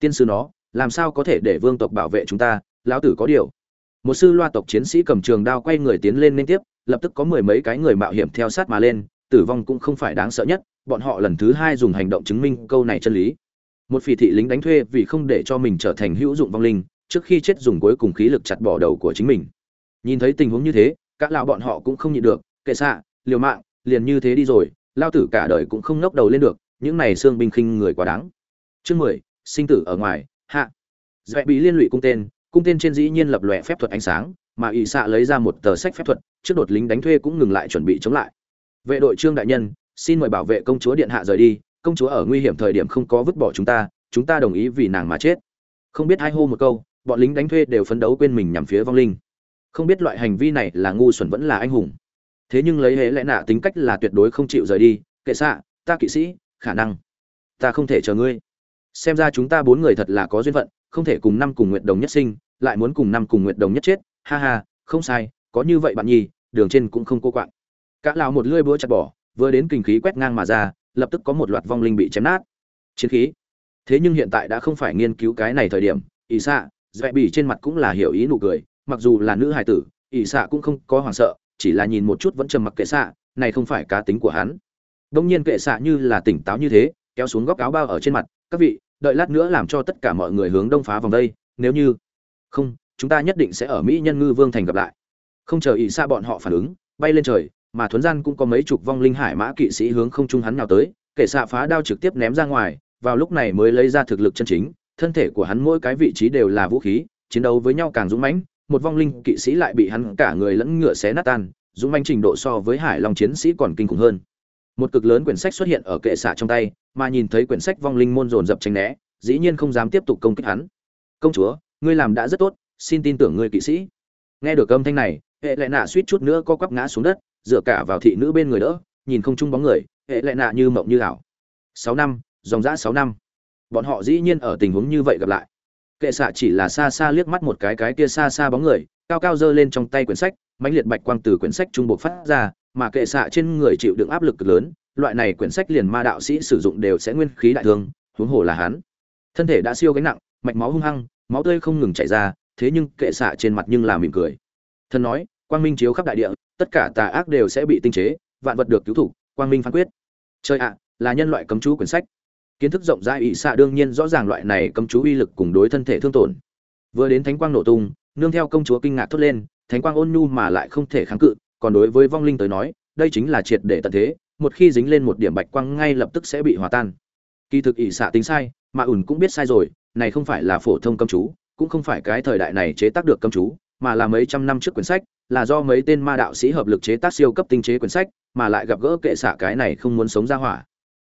Tiên sư nó, làm sao có thể để vương tộc bảo vệ chúng ta? Lão tử có điều. Một sư loa tộc chiến sĩ cầm trường đao quay người tiến lên liên tiếp, lập tức có mười mấy cái người mạo hiểm theo sát mà lên, tử vong cũng không phải đáng sợ nhất, bọn họ lần thứ hai dùng hành động chứng minh câu này chân lý. Một phỉ thị lính đánh thuê vì không để cho mình trở thành hữu dụng vong linh, trước khi chết dùng cuối cùng khí lực chặt bỏ đầu của chính mình. Nhìn thấy tình huống như thế các lão bọn họ cũng không nhịn được, kệ xạ, liều mạng, liền như thế đi rồi lao tử cả đời cũng không ngóc đầu lên được những này xương binh khinh người quá đáng. Chương mười, sinh tử ở ngoài, hạ. Dạy bị liên lụy cung tên cung tên trên dĩ nhiên lập lòe phép thuật ánh sáng, mà ỵ xạ lấy ra một tờ sách phép thuật, trước đột lính đánh thuê cũng ngừng lại chuẩn bị chống lại. Vệ đội trương đại nhân, xin mời bảo vệ công chúa điện hạ rời đi, công chúa ở nguy hiểm thời điểm không có vứt bỏ chúng ta chúng ta đồng ý vì nàng mà chết. Không biết hai hô một câu, bọn lính đánh thuê đều phấn đấu quên mình nhằm phía vong linh. Không biết loại hành vi này là ngu xuẩn vẫn là anh hùng. Thế nhưng lấy hễ lẽ nạ tính cách là tuyệt đối không chịu rời đi. Kệ xạ, ta kỵ sĩ khả năng. Ta không thể chờ ngươi. Xem ra chúng ta bốn người thật là có duyên phận, không thể cùng năm cùng nguyện đồng nhất sinh, lại muốn cùng năm cùng nguyện đồng nhất chết. Ha ha, không sai, có như vậy bạn nhi đường trên cũng không cô quạng. Cả lão một lưỡi búa chặt bỏ, vừa đến kinh khí quét ngang mà ra, lập tức có một loạt vong linh bị chém nát. Chiến khí. Thế nhưng hiện tại đã không phải nghiên cứu cái này thời điểm, ỷ xạ dạy bỉ trên mặt cũng là hiểu ý nụ cười, mặc dù là nữ hài tử, ỷ xạ cũng không có hoảng sợ, chỉ là nhìn một chút vẫn trầm mặc kệ xạ, này không phải cá tính của hắn đông nhiên kệ xạ như là tỉnh táo như thế, kéo xuống góc áo bao ở trên mặt, các vị, đợi lát nữa làm cho tất cả mọi người hướng đông phá vòng đây, nếu như không, chúng ta nhất định sẽ ở mỹ nhân ngư vương thành gặp lại. Không chờ ỷ xa bọn họ phản ứng, bay lên trời, mà thuấn gian cũng có mấy chục vong linh hải mã kỵ sĩ hướng không trung hắn nào tới, kệ xạ phá đao trực tiếp ném ra ngoài, vào lúc này mới lấy ra thực lực chân chính, thân thể của hắn mỗi cái vị trí đều là vũ khí, chiến đấu với nhau càng dũng mãnh, một vong linh kỵ sĩ lại bị hắn cả người lẫn ngựa xé nát tan, dũng mãnh trình độ so với hải long chiến sĩ còn kinh khủng hơn một cực lớn quyển sách xuất hiện ở kệ xạ trong tay, mà nhìn thấy quyển sách vong linh môn dồn dập tranh né, dĩ nhiên không dám tiếp tục công kích hắn. Công chúa, ngươi làm đã rất tốt, xin tin tưởng ngươi kỵ sĩ. Nghe được âm thanh này, hệ lệ nạ suýt chút nữa co quắp ngã xuống đất, dựa cả vào thị nữ bên người đỡ, nhìn không chung bóng người, hệ lệ nạ như mộng như ảo. Sáu năm, dòng dã sáu năm. Bọn họ dĩ nhiên ở tình huống như vậy gặp lại. Kệ xạ chỉ là xa xa liếc mắt một cái cái kia xa xa bóng người, cao cao giơ lên trong tay quyển sách, mãnh liệt bạch quang từ quyển sách trung bộ phát ra mà kệ xạ trên người chịu đựng áp lực cực lớn, loại này quyển sách liền ma đạo sĩ sử dụng đều sẽ nguyên khí đại thương, huống hồ là hắn. Thân thể đã siêu gánh nặng, mạch máu hung hăng, máu tươi không ngừng chảy ra, thế nhưng kệ xạ trên mặt nhưng là mỉm cười. Thân nói, quang minh chiếu khắp đại địa, tất cả tà ác đều sẽ bị tinh chế, vạn vật được cứu thủ, quang minh phán quyết. Chơi ạ, là nhân loại cấm chú quyển sách. Kiến thức rộng rãi ỵ xạ đương nhiên rõ ràng loại này cấm chú uy lực cùng đối thân thể thương tổn. Vừa đến thánh quang nổ tung, nương theo công chúa kinh ngạc thốt lên, thánh quang ôn nhu mà lại không thể kháng cự còn đối với vong linh tới nói, đây chính là triệt để tận thế, một khi dính lên một điểm bạch quang ngay lập tức sẽ bị hòa tan. Kỳ thực ỷ xạ tính sai, mà ủn cũng biết sai rồi, này không phải là phổ thông cấm chú, cũng không phải cái thời đại này chế tác được cấm chú, mà là mấy trăm năm trước quyển sách, là do mấy tên ma đạo sĩ hợp lực chế tác siêu cấp tinh chế quyển sách, mà lại gặp gỡ kệ xạ cái này không muốn sống ra hỏa.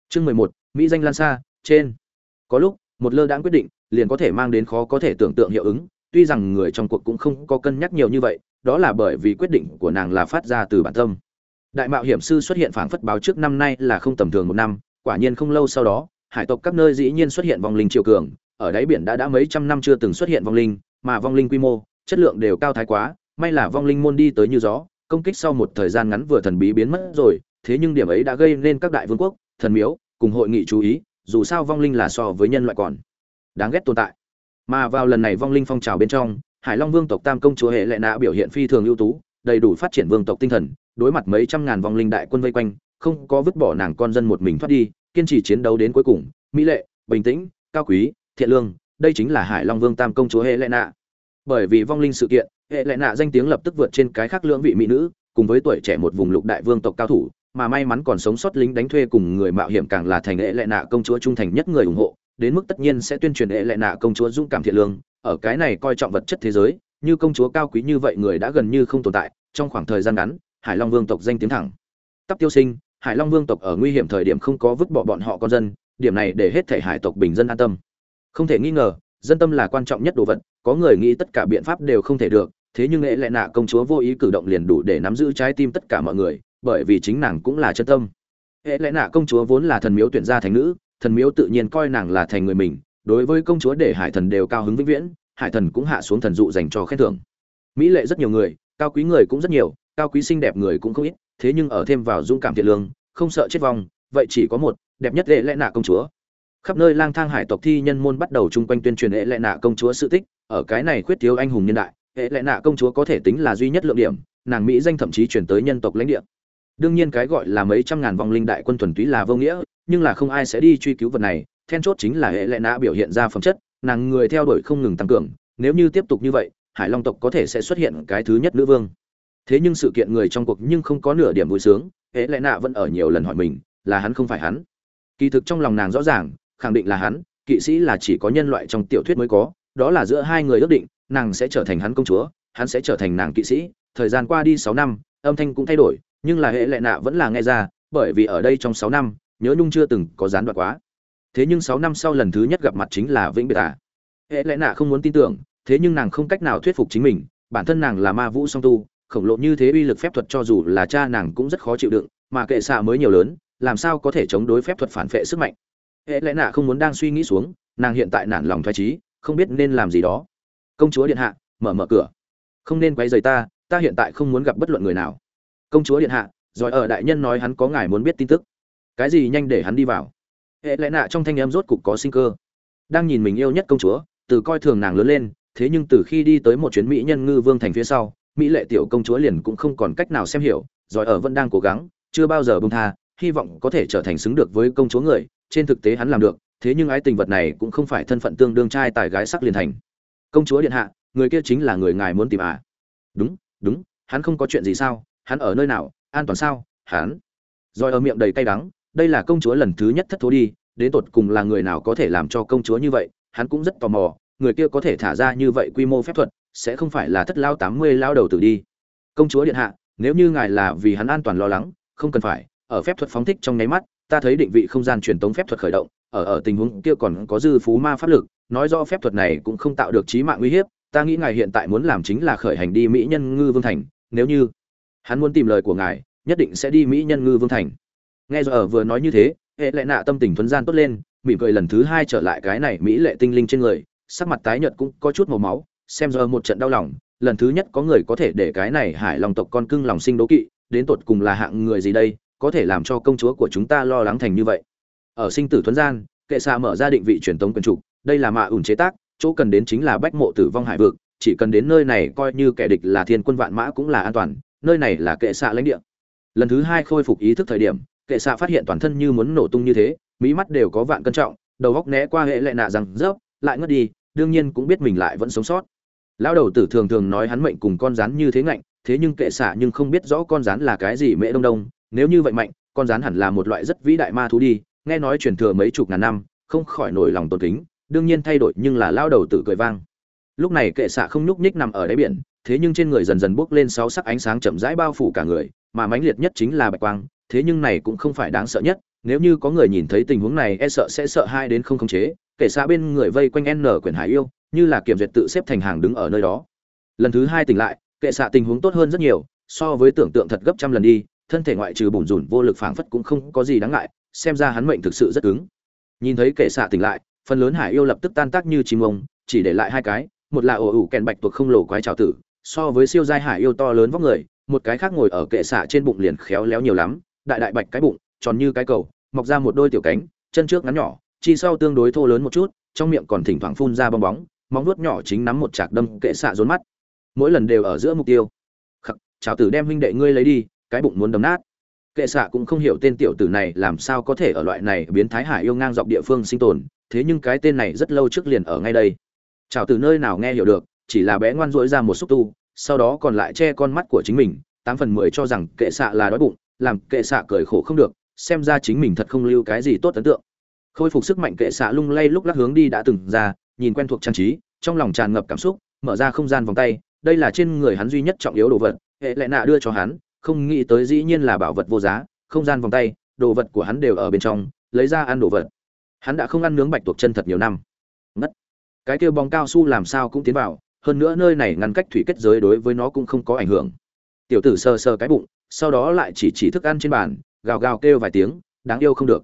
Chương mười một, mỹ danh lan xa, trên. Có lúc, một lơ đãng quyết định, liền có thể mang đến khó có thể tưởng tượng hiệu ứng, tuy rằng người trong cuộc cũng không có cân nhắc nhiều như vậy đó là bởi vì quyết định của nàng là phát ra từ bản tâm. Đại mạo hiểm sư xuất hiện phảng phất báo trước năm nay là không tầm thường một năm, quả nhiên không lâu sau đó, hải tộc các nơi dĩ nhiên xuất hiện vong linh triều cường, ở đáy biển đã đã mấy trăm năm chưa từng xuất hiện vong linh, mà vong linh quy mô, chất lượng đều cao thái quá, may là vong linh môn đi tới như gió, công kích sau một thời gian ngắn vừa thần bí biến mất rồi, thế nhưng điểm ấy đã gây nên các đại vương quốc, thần miếu, cùng hội nghị chú ý, dù sao vong linh là so với nhân loại còn đáng ghét tồn tại. Mà vào lần này vong linh phong trào bên trong hải long vương tộc tam công chúa hệ lệ nạ biểu hiện phi thường ưu tú, đầy đủ phát triển vương tộc tinh thần, đối mặt mấy trăm ngàn vong linh đại quân vây quanh, không có vứt bỏ nàng con dân một mình thoát đi, kiên trì chiến đấu đến cuối cùng, mỹ lệ, bình tĩnh, cao quý, thiện lương, đây chính là hải long vương tam công chúa hệ lệ nạ. Bởi vì vong linh sự kiện, hệ lệ nạ danh tiếng lập tức vượt trên cái khác lưỡng vị mỹ nữ, cùng với tuổi trẻ một vùng lục đại vương tộc cao thủ, mà may mắn còn sống sót lính đánh thuê cùng người mạo hiểm càng là thành hệ lệ nạ công chúa trung thành nhất người ủng hộ, đến mức tất nhiên sẽ tuyên truyền hệ lệ nạ công chúa dũng cảm thiện lương ở cái này coi trọng vật chất thế giới, như công chúa cao quý như vậy người đã gần như không tồn tại, trong khoảng thời gian ngắn, hải long vương tộc danh tiếng thẳng. Tắp tiêu sinh, hải long vương tộc ở nguy hiểm thời điểm không có vứt bỏ bọn họ con dân, điểm này để hết thể hải tộc bình dân an tâm. Không thể nghi ngờ, dân tâm là quan trọng nhất đồ vật, có người nghĩ tất cả biện pháp đều không thể được, thế nhưng lẽ lẽ nạ công chúa vô ý cử động liền đủ để nắm giữ trái tim tất cả mọi người, bởi vì chính nàng cũng là chân tâm. Hệ lẽ nạ công chúa vốn là thần miếu tuyển gia thành nữ, thần miếu tự nhiên coi nàng là thành người mình đối với công chúa để hải thần đều cao hứng vĩnh viễn, hải thần cũng hạ xuống thần dụ dành cho khen thưởng. Mỹ lệ rất nhiều người, cao quý người cũng rất nhiều, cao quý xinh đẹp người cũng không ít, thế nhưng ở thêm vào dũng cảm thiện lương, không sợ chết vong, vậy chỉ có một, đẹp nhất lệ lẽ nạ công chúa. Khắp nơi lang thang hải tộc thi nhân môn bắt đầu chung quanh tuyên truyền lệ lẽ nạ công chúa sự tích, ở cái này khuyết thiếu anh hùng nhân đại hệ lẽ nạ công chúa có thể tính là duy nhất lượng điểm, nàng mỹ danh thậm chí chuyển tới nhân tộc lãnh địa. Đương nhiên cái gọi là mấy trăm ngàn vong linh đại quân thuần túy là vô nghĩa, nhưng là không ai sẽ đi truy cứu vật này then chốt chính là hệ lệ nạ biểu hiện ra phẩm chất, nàng người theo đuổi không ngừng tăng cường, nếu như tiếp tục như vậy, hải long tộc có thể sẽ xuất hiện cái thứ nhất nữ vương. Thế nhưng sự kiện người trong cuộc nhưng không có nửa điểm vui sướng, hệ lệ nạ vẫn ở nhiều lần hỏi mình, là hắn không phải hắn. Kỳ thực trong lòng nàng rõ ràng, khẳng định là hắn, kỵ sĩ là chỉ có nhân loại trong tiểu thuyết mới có, đó là giữa hai người ước định, nàng sẽ trở thành hắn công chúa, hắn sẽ trở thành nàng kỵ sĩ. Thời gian qua đi sáu năm, âm thanh cũng thay đổi, nhưng là hệ lệ nạ vẫn là nghe ra, bởi vì ở đây trong sáu năm, nhớ nhung chưa từng có gián đoạn quá thế nhưng sáu năm sau lần thứ nhất gặp mặt chính là vĩnh biệt à. hệ lẽ nạ không muốn tin tưởng, thế nhưng nàng không cách nào thuyết phục chính mình, bản thân nàng là ma vũ song tu, khổng lồ như thế uy lực phép thuật cho dù là cha nàng cũng rất khó chịu đựng, mà kệ xạ mới nhiều lớn, làm sao có thể chống đối phép thuật phản vệ sức mạnh. Hệ lẽ nạ không muốn đang suy nghĩ xuống, nàng hiện tại nản lòng thoái trí không biết nên làm gì đó. Công chúa điện hạ, mở mở cửa. Không nên quấy rầy ta ta hiện tại không muốn gặp bất luận người nào. Công chúa điện hạ, giỏi ở đại nhân nói hắn có ngài muốn biết tin tức. Cái gì nhanh để hắn đi vào? Hệ lẽ nạ trong thanh em rốt cục có sinh cơ. Đang nhìn mình yêu nhất công chúa, từ coi thường nàng lớn lên, thế nhưng từ khi đi tới một chuyến mỹ nhân ngư vương thành phía sau, mỹ lệ tiểu công chúa liền cũng không còn cách nào xem hiểu giỏi ở vẫn đang cố gắng, chưa bao giờ bông tha, hy vọng có thể trở thành xứng được với công chúa người, trên thực tế hắn làm được, thế nhưng ái tình vật này cũng không phải thân phận tương đương trai tài gái sắc liền thành. Công chúa điện hạ, người kia chính là người ngài muốn tìm à? Đúng đúng, hắn không có chuyện gì sao? Hắn ở nơi nào? An toàn sao? Hắn. Rồi ở miệng đầy cay đắng đây là công chúa lần thứ nhất thất thố đi, đến tột cùng là người nào có thể làm cho công chúa như vậy, hắn cũng rất tò mò, người kia có thể thả ra như vậy quy mô phép thuật, sẽ không phải là thất lao tám mươi lao đầu tử đi. Công chúa điện hạ, nếu như ngài là vì hắn an toàn lo lắng, không cần phải, ở phép thuật phóng thích trong nháy mắt, ta thấy định vị không gian truyền tống phép thuật khởi động, ở ở tình huống kia còn có dư phú ma pháp lực, nói do phép thuật này cũng không tạo được trí mạng uy hiếp, ta nghĩ ngài hiện tại muốn làm chính là khởi hành đi mỹ nhân ngư vương thành, nếu như hắn muốn tìm lời của ngài, nhất định sẽ đi mỹ nhân ngư vương thành nghe giờ ở vừa nói như thế, hệ lệ nạ tâm tình thuấn gian tốt lên, mỉm cười lần thứ hai trở lại cái này mỹ lệ tinh linh trên người, sắc mặt tái nhợt cũng có chút màu máu, xem giờ một trận đau lòng, lần thứ nhất có người có thể để cái này hải lòng tộc con cưng lòng sinh đố kỵ, đến tột cùng là hạng người gì đây, có thể làm cho công chúa của chúng ta lo lắng thành như vậy. Ở sinh tử thuấn gian, kệ xạ mở ra định vị truyền tống quần trục đây là mạ ủn chế tác, chỗ cần đến chính là bách mộ tử vong hải vực, chỉ cần đến nơi này coi như kẻ địch là thiên quân vạn mã cũng là an toàn, nơi này là kệ xạ lãnh địa. Lần thứ hai khôi phục ý thức thời điểm kệ xạ phát hiện toàn thân như muốn nổ tung như thế mỹ mắt đều có vạn cân trọng, đầu góc né qua hệ lệ nạ rằng rớp lại ngất đi, đương nhiên cũng biết mình lại vẫn sống sót. Lão đầu tử thường thường nói hắn mệnh cùng con rắn như thế ngạnh, thế nhưng kệ xạ nhưng không biết rõ con rắn là cái gì mễ đông đông, nếu như vậy mạnh, con rắn hẳn là một loại rất vĩ đại ma thú đi, nghe nói truyền thừa mấy chục ngàn năm, không khỏi nổi lòng tôn kính, đương nhiên thay đổi nhưng là lao đầu tử cười vang. Lúc này kệ xạ không nhúc nhích nằm ở đáy biển, thế nhưng trên người dần dần bốc lên sáu sắc ánh sáng chậm rãi bao phủ cả người, mà mãnh liệt nhất chính là bạch quang thế nhưng này cũng không phải đáng sợ nhất, nếu như có người nhìn thấy tình huống này e sợ sẽ sợ hai đến không khống chế kệ xa bên người vây quanh n quyển hải yêu, như là kiểm duyệt tự xếp thành hàng đứng ở nơi đó. Lần thứ hai tỉnh lại, kệ xạ tình huống tốt hơn rất nhiều, so với tưởng tượng thật gấp trăm lần đi, thân thể ngoại trừ bùn rùn vô lực phảng phất cũng không có gì đáng ngại, xem ra hắn mệnh thực sự rất cứng. Nhìn thấy kệ xạ tỉnh lại, phần lớn hải yêu lập tức tan tác như chim ông chỉ để lại hai cái, một là ổ ủ kèn bạch tuộc không lồ quái trào tử, so với siêu giai hải yêu to lớn vóc người, một cái khác ngồi ở kệ xạ trên bụng liền khéo léo nhiều lắm đại đại bạch cái bụng, tròn như cái cầu, mọc ra một đôi tiểu cánh, chân trước ngắn nhỏ, chi sau tương đối thô lớn một chút, trong miệng còn thỉnh thoảng phun ra bong bóng, móng nuốt nhỏ chính nắm một chạc đâm kệ xạ rốn mắt. Mỗi lần đều ở giữa mục tiêu. Khắc, chào tử đem huynh đệ ngươi lấy đi, cái bụng muốn đấm nát. Kệ xạ cũng không hiểu tên tiểu tử này làm sao có thể ở loại này biến thái hải yêu ngang dọc địa phương sinh tồn, thế nhưng cái tên này rất lâu trước liền ở ngay đây. Chào từ nơi nào nghe hiểu được, chỉ là bé ngoan dỗi ra một xúc tu, sau đó còn lại che con mắt của chính mình, tám phần mười cho rằng kệ xạ là đói bụng làm kệ xạ cười khổ không được, xem ra chính mình thật không lưu cái gì tốt ấn tượng. Khôi phục sức mạnh kệ xạ lung lay lúc lắc hướng đi đã từng ra, nhìn quen thuộc trang trí, trong lòng tràn ngập cảm xúc, mở ra không gian vòng tay, đây là trên người hắn duy nhất trọng yếu đồ vật, hệ lệ nạ đưa cho hắn, không nghĩ tới dĩ nhiên là bảo vật vô giá, không gian vòng tay, đồ vật của hắn đều ở bên trong, lấy ra ăn đồ vật. Hắn đã không ăn nướng bạch tuộc chân thật nhiều năm. Ngất. Cái kia bóng cao su làm sao cũng tiến vào, hơn nữa nơi này ngăn cách thủy kết giới đối với nó cũng không có ảnh hưởng. Tiểu tử sờ sờ cái bụng sau đó lại chỉ chỉ thức ăn trên bàn gào gào kêu vài tiếng đáng yêu không được.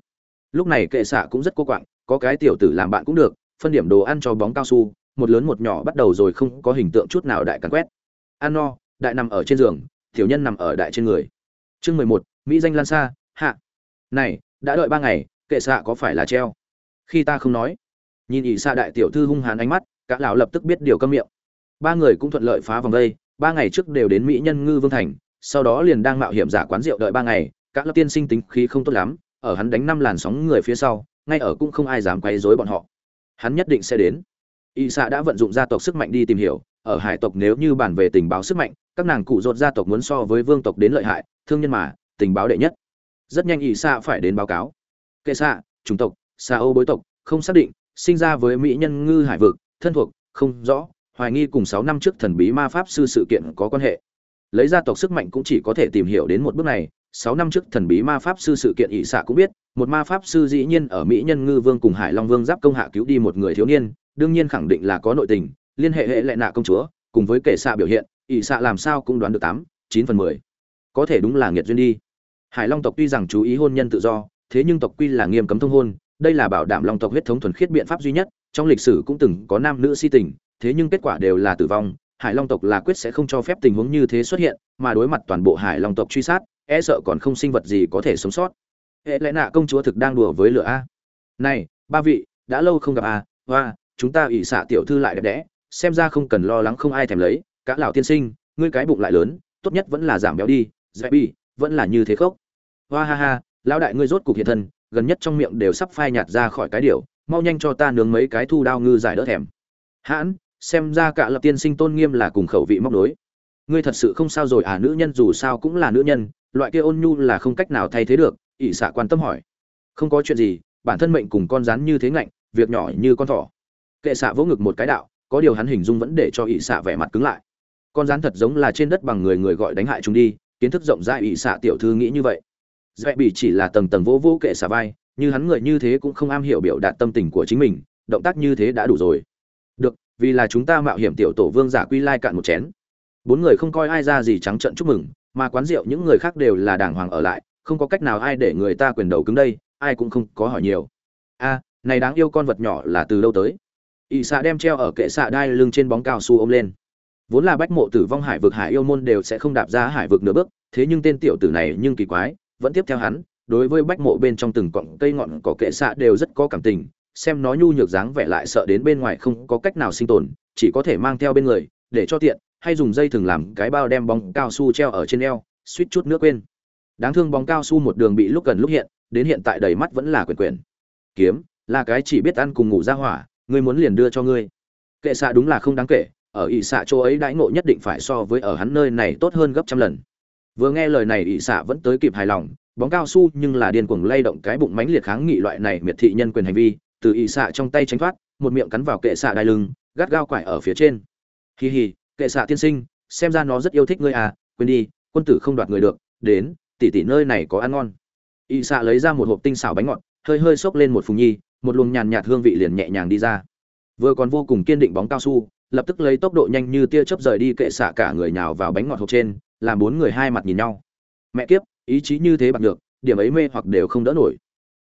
Lúc này kệ xạ cũng rất cô quạng có cái tiểu tử làm bạn cũng được phân điểm đồ ăn cho bóng cao su một lớn một nhỏ bắt đầu rồi không có hình tượng chút nào đại cắn quét. Ăn no đại nằm ở trên giường tiểu nhân nằm ở đại trên người. Chương mười một mỹ danh lan xa hạ. Này đã đợi ba ngày kệ xạ có phải là treo? Khi ta không nói. Nhìn ỷ xạ đại tiểu thư hung hàn ánh mắt cả lão lập tức biết điều câm miệng. Ba người cũng thuận lợi phá vòng đây, ba ngày trước đều đến mỹ nhân ngư vương thành sau đó liền đang mạo hiểm giả quán rượu đợi ba ngày các lớp tiên sinh tính khí không tốt lắm, ở hắn đánh năm làn sóng người phía sau, ngay ở cũng không ai dám quấy rối bọn họ. Hắn nhất định sẽ đến. Y xạ đã vận dụng gia tộc sức mạnh đi tìm hiểu, ở hải tộc nếu như bản về tình báo sức mạnh, các nàng cụ rột gia tộc muốn so với vương tộc đến lợi hại, thương nhân mà, tình báo đệ nhất. Rất nhanh y xạ phải đến báo cáo. Kệ xạ chủng tộc xa ô bối tộc, không xác định, sinh ra với mỹ nhân ngư hải vực, thân thuộc, không rõ, hoài nghi cùng sáu năm trước thần bí ma pháp sư sự kiện có quan hệ lấy gia tộc sức mạnh cũng chỉ có thể tìm hiểu đến một bước này. Sáu năm trước thần bí ma pháp sư sự kiện ỵ xạ cũng biết, một ma pháp sư dĩ nhiên ở mỹ nhân ngư vương cùng hải long vương giáp công hạ cứu đi một người thiếu niên, đương nhiên khẳng định là có nội tình, liên hệ hệ lệ nạ công chúa, cùng với kể xạ biểu hiện ỵ xạ làm sao cũng đoán được tám, chín phần mười. Có thể đúng là nghiệt duyên đi. Hải long tộc tuy rằng chú ý hôn nhân tự do, thế nhưng tộc quy là nghiêm cấm thông hôn, đây là bảo đảm long tộc huyết thống thuần khiết biện pháp duy nhất, trong lịch sử cũng từng có nam nữ si tình, thế nhưng kết quả đều là tử vong hải long tộc là quyết sẽ không cho phép tình huống như thế xuất hiện, mà đối mặt toàn bộ hải long tộc truy sát e sợ còn không sinh vật gì có thể sống sót. Hệ lẽ nạ công chúa thực đang đùa với lửa a. Này, ba vị, đã lâu không gặp a, hoa, chúng ta ỷ xạ tiểu thư lại đẹp đẽ, xem ra không cần lo lắng không ai thèm lấy. Cả lão tiên sinh, ngươi cái bụng lại lớn, tốt nhất vẫn là giảm béo đi dạy bi vẫn là như thế khốc. Hoa ha ha, lão đại ngươi rốt cục hiện thân, gần nhất trong miệng đều sắp phai nhạt ra khỏi cái điều, mau nhanh cho ta nướng mấy cái thu đao ngư giải đỡ thèm. Hãn xem ra cả lập tiên sinh tôn nghiêm là cùng khẩu vị móc đối ngươi thật sự không sao rồi à nữ nhân dù sao cũng là nữ nhân, loại kia ôn nhu là không cách nào thay thế được, ỷ xạ quan tâm hỏi. Không có chuyện gì, bản thân mệnh cùng con rắn như thế ngạnh, việc nhỏ như con thỏ. Kệ xạ vỗ ngực một cái đạo, có điều hắn hình dung vẫn để cho ỷ xạ vẻ mặt cứng lại. Con rắn thật giống là trên đất bằng người người gọi đánh hại chúng đi, kiến thức rộng rãi ỷ xạ tiểu thư nghĩ như vậy. Dễ bị chỉ là tầng tầng vỗ vỗ kệ xạ vai, như hắn người như thế cũng không am hiểu biểu đạt tâm tình của chính mình, động tác như thế đã đủ rồi vì là chúng ta mạo hiểm tiểu tổ vương giả quy lai cạn một chén. Bốn người không coi ai ra gì trắng trận chúc mừng, mà quán rượu những người khác đều là đàng hoàng ở lại, không có cách nào ai để người ta quyền đầu cứng đây, ai cũng không có hỏi nhiều. A, này đáng yêu con vật nhỏ là từ đâu tới? Ỵ xạ đem treo ở kệ xạ đai lưng trên bóng cao su ôm lên. Vốn là bách mộ tử vong hải vực hải yêu môn đều sẽ không đạp ra hải vực nửa bước, thế nhưng tên tiểu tử này nhưng kỳ quái, vẫn tiếp theo hắn, đối với bách mộ bên trong từng cọng cây ngọn cỏ kệ xạ đều rất có cảm tình xem nó nhu nhược dáng vẻ lại sợ đến bên ngoài không có cách nào sinh tồn, chỉ có thể mang theo bên người, để cho tiện, hay dùng dây thường làm cái bao đem bóng cao su treo ở trên eo, suýt chút nước quên. Đáng thương bóng cao su một đường bị lúc gần lúc hiện, đến hiện tại đầy mắt vẫn là quyền quyền. Kiếm, là cái chỉ biết ăn cùng ngủ ra hỏa, ngươi muốn liền đưa cho ngươi. Kệ xạ đúng là không đáng kể, ở ỷ xạ chỗ ấy đãi ngộ nhất định phải so với ở hắn nơi này tốt hơn gấp trăm lần. Vừa nghe lời này ỷ xạ vẫn tới kịp hài lòng, bóng cao su nhưng là điên cuồng lay động cái bụng mãnh liệt kháng nghị loại này miệt thị nhân quyền hành vi từ ỵ xạ trong tay tránh thoát, một miệng cắn vào kệ xạ đai lưng, gắt gao quải ở phía trên. Hì hì, kệ xạ tiên sinh, xem ra nó rất yêu thích ngươi à quên đi, quân tử không đoạt người được, đến, tỉ tỉ nơi này có ăn ngon. Ỵ xạ lấy ra một hộp tinh xảo bánh ngọt, hơi hơi xốc lên một phùng nhi, một luồng nhàn nhạt hương vị liền nhẹ nhàng đi ra. Vừa còn vô cùng kiên định bóng cao su, lập tức lấy tốc độ nhanh như tia chớp rời đi kệ xạ cả người nhào vào bánh ngọt hộp trên, làm bốn người hai mặt nhìn nhau. Mẹ kiếp, ý chí như thế bạc được, điểm ấy mê hoặc đều không đỡ nổi.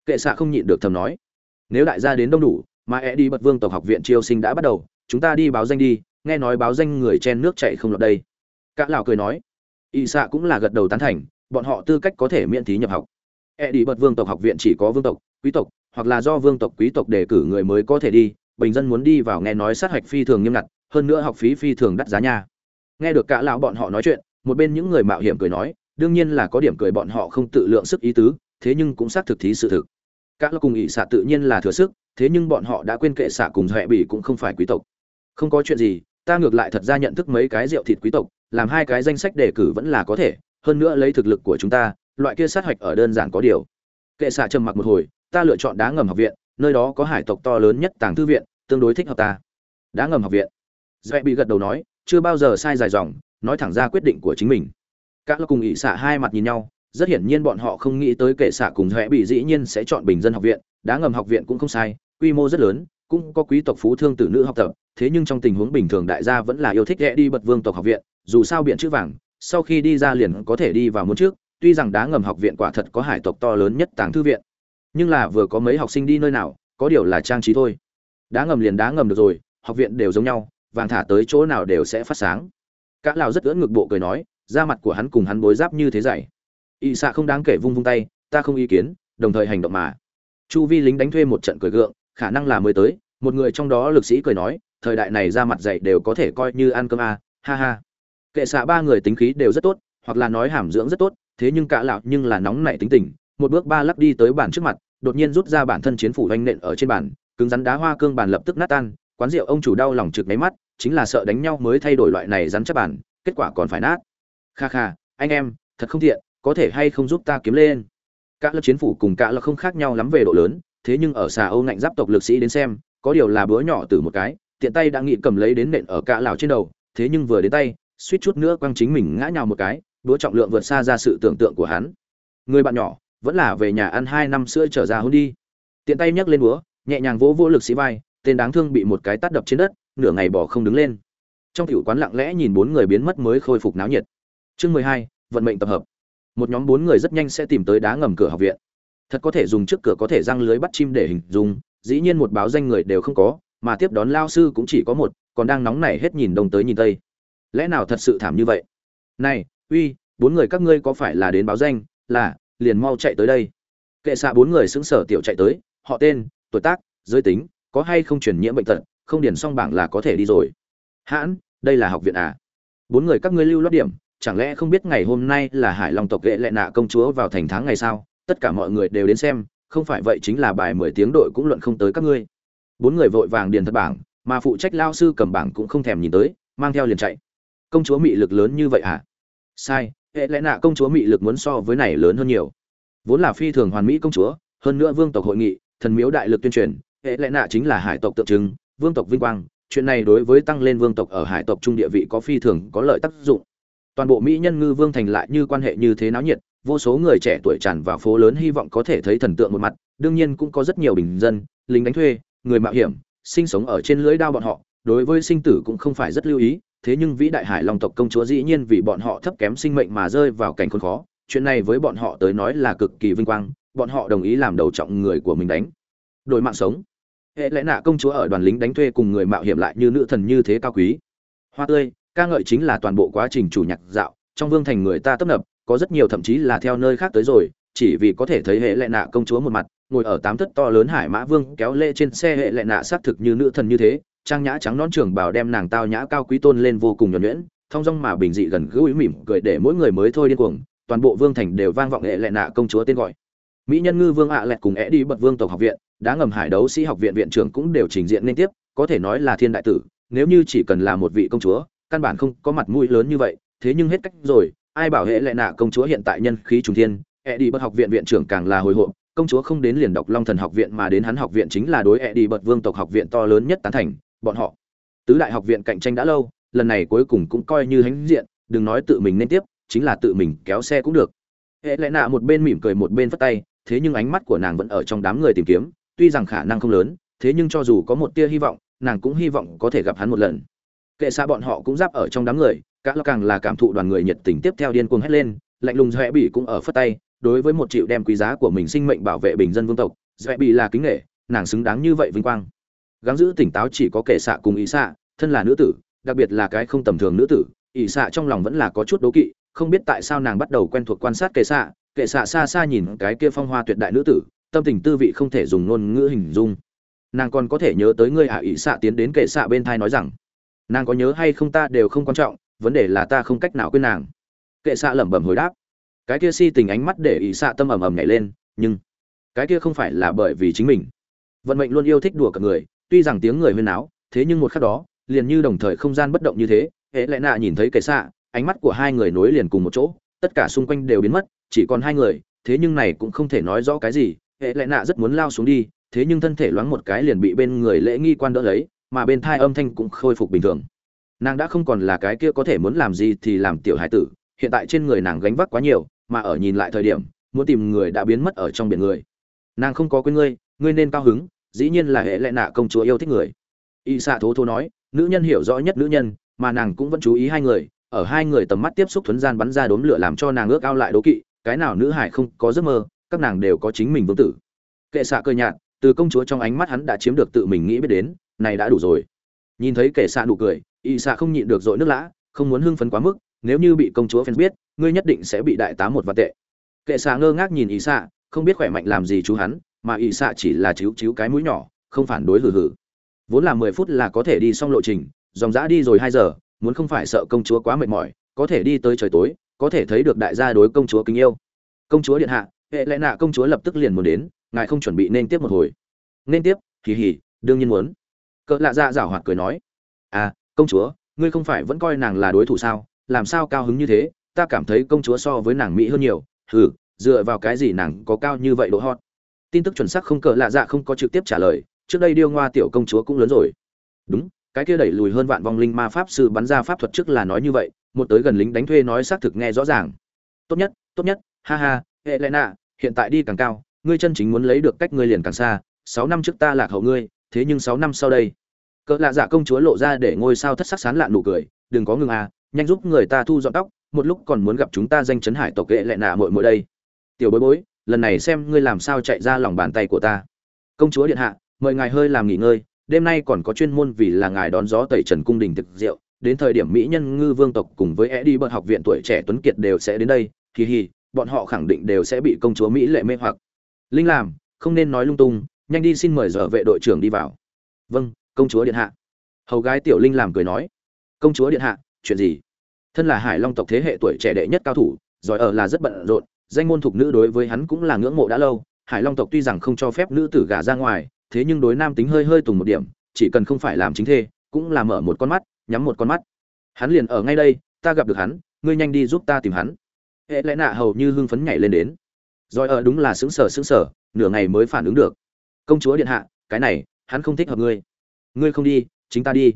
Kệ xạ không nhịn được thầm nói nếu đại gia đến đông đủ, mà e đi bật vương tộc học viện triều sinh đã bắt đầu, chúng ta đi báo danh đi, nghe nói báo danh người chen nước chạy không lọt đây. Cả lão cười nói y xạ cũng là gật đầu tán thành, bọn họ tư cách có thể miễn thí nhập học. E đi bật vương tộc học viện chỉ có vương tộc, quý tộc, hoặc là do vương tộc quý tộc đề cử người mới có thể đi, bình dân muốn đi vào nghe nói sát hạch phi thường nghiêm ngặt, hơn nữa học phí phi thường đắt giá nha. Nghe được cả lão bọn họ nói chuyện, một bên những người mạo hiểm cười nói, đương nhiên là có điểm cười bọn họ không tự lượng sức ý tứ, thế nhưng cũng xác thực thí sự thực các lão cùng ỷ xạ tự nhiên là thừa sức, thế nhưng bọn họ đã quên kệ xạ cùng huệ bị cũng không phải quý tộc. Không có chuyện gì, ta ngược lại thật ra nhận thức mấy cái rượu thịt quý tộc, làm hai cái danh sách đề cử vẫn là có thể, hơn nữa lấy thực lực của chúng ta, loại kia sát hạch ở đơn giản có điều. Kệ xạ trầm mặc một hồi, ta lựa chọn đá ngầm học viện, nơi đó có hải tộc to lớn nhất tàng thư viện, tương đối thích hợp ta. Đá ngầm học viện. Dễ bị gật đầu nói, chưa bao giờ sai dài dòng, nói thẳng ra quyết định của chính mình. Các là cùng ỷ xạ hai mặt nhìn nhau rất hiển nhiên bọn họ không nghĩ tới kệ xạ cùng dễ bị dĩ nhiên sẽ chọn bình dân học viện, đá ngầm học viện cũng không sai, quy mô rất lớn, cũng có quý tộc phú thương tử nữ học tập, thế nhưng trong tình huống bình thường đại gia vẫn là yêu thích ghé đi bật vương tộc học viện, dù sao biện chữ vàng, sau khi đi ra liền có thể đi vào muốn trước, tuy rằng đá ngầm học viện quả thật có hải tộc to lớn nhất tàng thư viện, nhưng là vừa có mấy học sinh đi nơi nào, có điều là trang trí thôi. Đá ngầm liền đá ngầm được rồi, học viện đều giống nhau, vàng thả tới chỗ nào đều sẽ phát sáng. Cả lào rất ưỡn ngực bộ cười nói, da mặt của hắn cùng hắn bối giáp như thế dày y xạ không đáng kể vung vung tay ta không ý kiến đồng thời hành động mà. Chu vi lính đánh thuê một trận cười gượng khả năng là mới tới một người trong đó lực sĩ cười nói thời đại này ra mặt dạy đều có thể coi như ăn cơm à, ha ha. Kệ xạ ba người tính khí đều rất tốt hoặc là nói hàm dưỡng rất tốt thế nhưng cả lão nhưng là nóng nảy tính tình một bước ba lắc đi tới bàn trước mặt đột nhiên rút ra bản thân chiến phủ oanh nện ở trên bàn cứng rắn đá hoa cương bàn lập tức nát tan quán rượu ông chủ đau lòng trực máy mắt chính là sợ đánh nhau mới thay đổi loại này rắn chắc bàn kết quả còn phải nát. Kha kha anh em thật không thiện có thể hay không giúp ta kiếm lên? Cả lớp chiến phủ cùng cả là không khác nhau lắm về độ lớn, thế nhưng ở xà âu ngạnh giáp tộc lực sĩ đến xem, có điều là búa nhỏ từ một cái, tiện tay đã nghĩ cầm lấy đến nện ở cả lào trên đầu, thế nhưng vừa đến tay, suýt chút nữa quăng chính mình ngã nhào một cái, búa trọng lượng vượt xa ra sự tưởng tượng của hắn. Người bạn nhỏ, vẫn là về nhà ăn hai năm sữa trở ra hôn đi. Tiện tay nhấc lên búa, nhẹ nhàng vỗ vỗ lực sĩ vai, tên đáng thương bị một cái tát đập trên đất, nửa ngày bỏ không đứng lên. Trong tiểu quán lặng lẽ nhìn bốn người biến mất mới khôi phục náo nhiệt. Chương mười hai, vận mệnh tập hợp một nhóm bốn người rất nhanh sẽ tìm tới đá ngầm cửa học viện. Thật có thể dùng trước cửa có thể răng lưới bắt chim để hình dung, dĩ nhiên một báo danh người đều không có, mà tiếp đón lao sư cũng chỉ có một, còn đang nóng nảy hết nhìn đông tới nhìn tây. Lẽ nào thật sự thảm như vậy? Này, uy, bốn người các ngươi có phải là đến báo danh, là, liền mau chạy tới đây. Kệ xạ bốn người xứng sở tiểu chạy tới, họ tên, tuổi tác, giới tính, có hay không truyền nhiễm bệnh tật, không điền xong bảng là có thể đi rồi. Hãn, đây là học viện à? Bốn người các ngươi lưu loát điểm chẳng lẽ không biết ngày hôm nay là hải long tộc ghệ lệ nạ công chúa vào thành tháng ngày sao? Tất cả mọi người đều đến xem, không phải vậy chính là bài mười tiếng đội cũng luận không tới các ngươi. Bốn người vội vàng điền thật bảng, mà phụ trách lao sư cầm bảng cũng không thèm nhìn tới, mang theo liền chạy. Công chúa mị lực lớn như vậy hả? Sai hệ lẽ nạ công chúa mị lực muốn so với này lớn hơn nhiều. Vốn là phi thường hoàn mỹ công chúa, hơn nữa vương tộc hội nghị, thần miếu đại lực tuyên truyền hệ lẽ nạ chính là hải tộc tượng trưng, vương tộc vinh quang, chuyện này đối với tăng lên vương tộc ở hải tộc trung địa vị có phi thường có lợi tác dụng toàn bộ mỹ nhân ngư vương thành lại như quan hệ như thế náo nhiệt, vô số người trẻ tuổi tràn vào phố lớn hy vọng có thể thấy thần tượng một mặt, đương nhiên cũng có rất nhiều bình dân, lính đánh thuê, người mạo hiểm, sinh sống ở trên lưới đao bọn họ, đối với sinh tử cũng không phải rất lưu ý, thế nhưng vĩ đại hải long tộc công chúa dĩ nhiên vì bọn họ thấp kém sinh mệnh mà rơi vào cảnh khốn khó, chuyện này với bọn họ tới nói là cực kỳ vinh quang, bọn họ đồng ý làm đầu trọng người của mình đánh. Đổi mạng sống. Hệ lẽ nạ công chúa ở đoàn lính đánh thuê cùng người mạo hiểm lại như nữ thần như thế cao quý. Hoa tươi ca ngợi chính là toàn bộ quá trình chủ nhạc dạo, trong vương thành người ta tấp nập, có rất nhiều thậm chí là theo nơi khác tới rồi, chỉ vì có thể thấy hệ lệ nạ công chúa một mặt, ngồi ở tám thất to lớn hải mã vương kéo lê trên xe hệ lệ nạ xác thực như nữ thần như thế, trang nhã trắng nón trường bảo đem nàng tao nhã cao quý tôn lên vô cùng nhuẩn nhuyễn, thong dong mà bình dị gần gũi mỉm cười để mỗi người mới thôi điên cuồng, toàn bộ vương thành đều vang vọng hệ lệ nạ công chúa tên gọi. Mỹ nhân ngư vương ạ à lẹt cùng é đi bật vương tộc học viện đã ngầm hải đấu sĩ học viện viện trưởng cũng đều trình diện liên tiếp, có thể nói là thiên đại tử, nếu như chỉ cần là một vị công chúa căn bản không có mặt mũi lớn như vậy, thế nhưng hết cách rồi, ai bảo hệ lệ nạ công chúa hiện tại nhân khí trùng thiên e đi bật học viện viện trưởng càng là hồi hộp, công chúa không đến liền đọc long thần học viện mà đến hắn học viện chính là đối e đi bật vương tộc học viện to lớn nhất tán thành, bọn họ. Tứ đại học viện cạnh tranh đã lâu, lần này cuối cùng cũng coi như hãnh diện, đừng nói tự mình nên tiếp, chính là tự mình kéo xe cũng được. Hệ lẽ nạ một bên mỉm cười một bên phất tay, thế nhưng ánh mắt của nàng vẫn ở trong đám người tìm kiếm, tuy rằng khả năng không lớn, thế nhưng cho dù có một tia hy vọng, nàng cũng hy vọng có thể gặp hắn một lần kệ xa bọn họ cũng giáp ở trong đám người, cả lo càng là cảm thụ đoàn người nhiệt tình tiếp theo điên cuồng hét lên, lạnh lùng dọa bị cũng ở phất tay, đối với một triệu đem quý giá của mình sinh mệnh bảo vệ bình dân vương tộc dọa bị là kính nghệ nàng xứng đáng như vậy vinh quang. Gắng giữ tỉnh táo chỉ có kệ xạ cùng ý xạ, thân là nữ tử, đặc biệt là cái không tầm thường nữ tử ý xạ trong lòng vẫn là có chút đố kỵ, không biết tại sao nàng bắt đầu quen thuộc quan sát kệ xạ kệ xạ xa xa nhìn cái kia phong hoa tuyệt đại nữ tử, tâm tình tư vị không thể dùng ngôn ngữ hình dung. Nàng còn có thể nhớ tới ngươi ả ý xạ tiến đến kệ xạ bên thai nói rằng nàng có nhớ hay không ta đều không quan trọng, vấn đề là ta không cách nào quên nàng. Kệ xạ lẩm bẩm hồi đáp. Cái kia si tình ánh mắt để ý xạ tâm ầm ầm nhảy lên, nhưng cái kia không phải là bởi vì chính mình. Vận mệnh luôn yêu thích đùa cả người, tuy rằng tiếng người huyên náo, thế nhưng một khắc đó, liền như đồng thời không gian bất động như thế, hệ lẽ nạ nhìn thấy kệ xạ, ánh mắt của hai người nối liền cùng một chỗ, tất cả xung quanh đều biến mất, chỉ còn hai người, thế nhưng này cũng không thể nói rõ cái gì, hệ lẽ nạ rất muốn lao xuống đi, thế nhưng thân thể loáng một cái liền bị bên người lễ nghi quan đỡ lấy mà bên thai âm thanh cũng khôi phục bình thường. Nàng đã không còn là cái kia có thể muốn làm gì thì làm tiểu hải tử, hiện tại trên người nàng gánh vác quá nhiều, mà ở nhìn lại thời điểm, muốn tìm người đã biến mất ở trong biển người. Nàng không có quên ngươi ngươi nên cao hứng, dĩ nhiên là hệ lệ nạ công chúa yêu thích người. Y xạ thố thố nói, nữ nhân hiểu rõ nhất nữ nhân, mà nàng cũng vẫn chú ý hai người, ở hai người tầm mắt tiếp xúc thuấn gian bắn ra đốm lửa làm cho nàng ước ao lại đố kỵ, cái nào nữ hải không có giấc mơ, các nàng đều có chính mình vương tử. Kệ xạ cơ nhạt, từ công chúa trong ánh mắt hắn đã chiếm được tự mình nghĩ biết đến này đã đủ rồi. Nhìn thấy kẻ xạ nụ cười, y xạ không nhịn được dội nước lã, không muốn hưng phấn quá mức, nếu như bị công chúa phen biết, ngươi nhất định sẽ bị đại tá một vạn tệ. Kệ xạ ngơ ngác nhìn y xạ, không biết khỏe mạnh làm gì chú hắn, mà y xạ chỉ là chiếu chiếu cái mũi nhỏ, không phản đối hừ hừ. Vốn là mười phút là có thể đi xong lộ trình, dòng dã đi rồi hai giờ, muốn không phải sợ công chúa quá mệt mỏi, có thể đi tới trời tối, có thể thấy được đại gia đối công chúa kính yêu. Công chúa điện hạ, hệ lẽ nạ công chúa lập tức liền muốn đến, ngài không chuẩn bị nên tiếp một hồi. Nên tiếp kỳ hỉ đương nhiên muốn cỡ lạ dạ giảo hoạt cười nói à công chúa, ngươi không phải vẫn coi nàng là đối thủ sao? Làm sao cao hứng như thế? Ta cảm thấy công chúa so với nàng mỹ hơn nhiều. Hừ, dựa vào cái gì nàng có cao như vậy độ hot? Tin tức chuẩn xác không cỡ lạ dạ không có trực tiếp trả lời, trước đây điêu ngoa tiểu công chúa cũng lớn rồi. Đúng, cái kia đẩy lùi hơn vạn vong linh ma pháp sư bắn ra pháp thuật trước là nói như vậy, một tới gần lính đánh thuê nói xác thực nghe rõ ràng. Tốt nhất tốt nhất, ha ha hệ lẽ nạ hiện tại đi càng cao, ngươi chân chính muốn lấy được cách ngươi liền càng xa, sáu năm trước ta lạc hậu ngươi thế nhưng sáu năm sau đây, cỡ lạ dạ công chúa lộ ra để ngôi sao thất sắc sán lạ nụ cười, đừng có ngừng à nhanh giúp người ta thu dọn tóc, một lúc còn muốn gặp chúng ta danh chấn hải tộc kệ lệ nạ muội muội đây. Tiểu bối bối, lần này xem ngươi làm sao chạy ra lòng bàn tay của ta. Công chúa điện hạ, mời ngài hơi làm nghỉ ngơi, đêm nay còn có chuyên môn vì là ngài đón gió tẩy trần cung đình thực rượu, đến thời điểm mỹ nhân ngư vương tộc cùng với đi bận học viện tuổi trẻ tuấn kiệt đều sẽ đến đây, kỳ hì, bọn họ khẳng định đều sẽ bị công chúa mỹ lệ mê hoặc. Linh làm không nên nói lung tung nhanh đi xin mời giờ vệ đội trưởng đi vào. Vâng công chúa điện hạ. Hầu gái tiểu linh làm cười nói. Công chúa điện hạ, chuyện gì? Thân là hải long tộc thế hệ tuổi trẻ đệ nhất cao thủ, giỏi ở là rất bận rộn. Danh môn thục nữ đối với hắn cũng là ngưỡng mộ đã lâu. Hải long tộc tuy rằng không cho phép nữ tử gả ra ngoài, thế nhưng đối nam tính hơi hơi tùng một điểm, chỉ cần không phải làm chính thê, cũng là mở một con mắt, nhắm một con mắt. Hắn liền ở ngay đây, ta gặp được hắn, ngươi nhanh đi giúp ta tìm hắn. Hệ lẽ nạ hầu như hưng phấn nhảy lên đến. Rồi ở đúng là sững sờ sững sờ, nửa ngày mới phản ứng được công chúa điện hạ, cái này, hắn không thích hợp ngươi. Ngươi không đi, chính ta đi.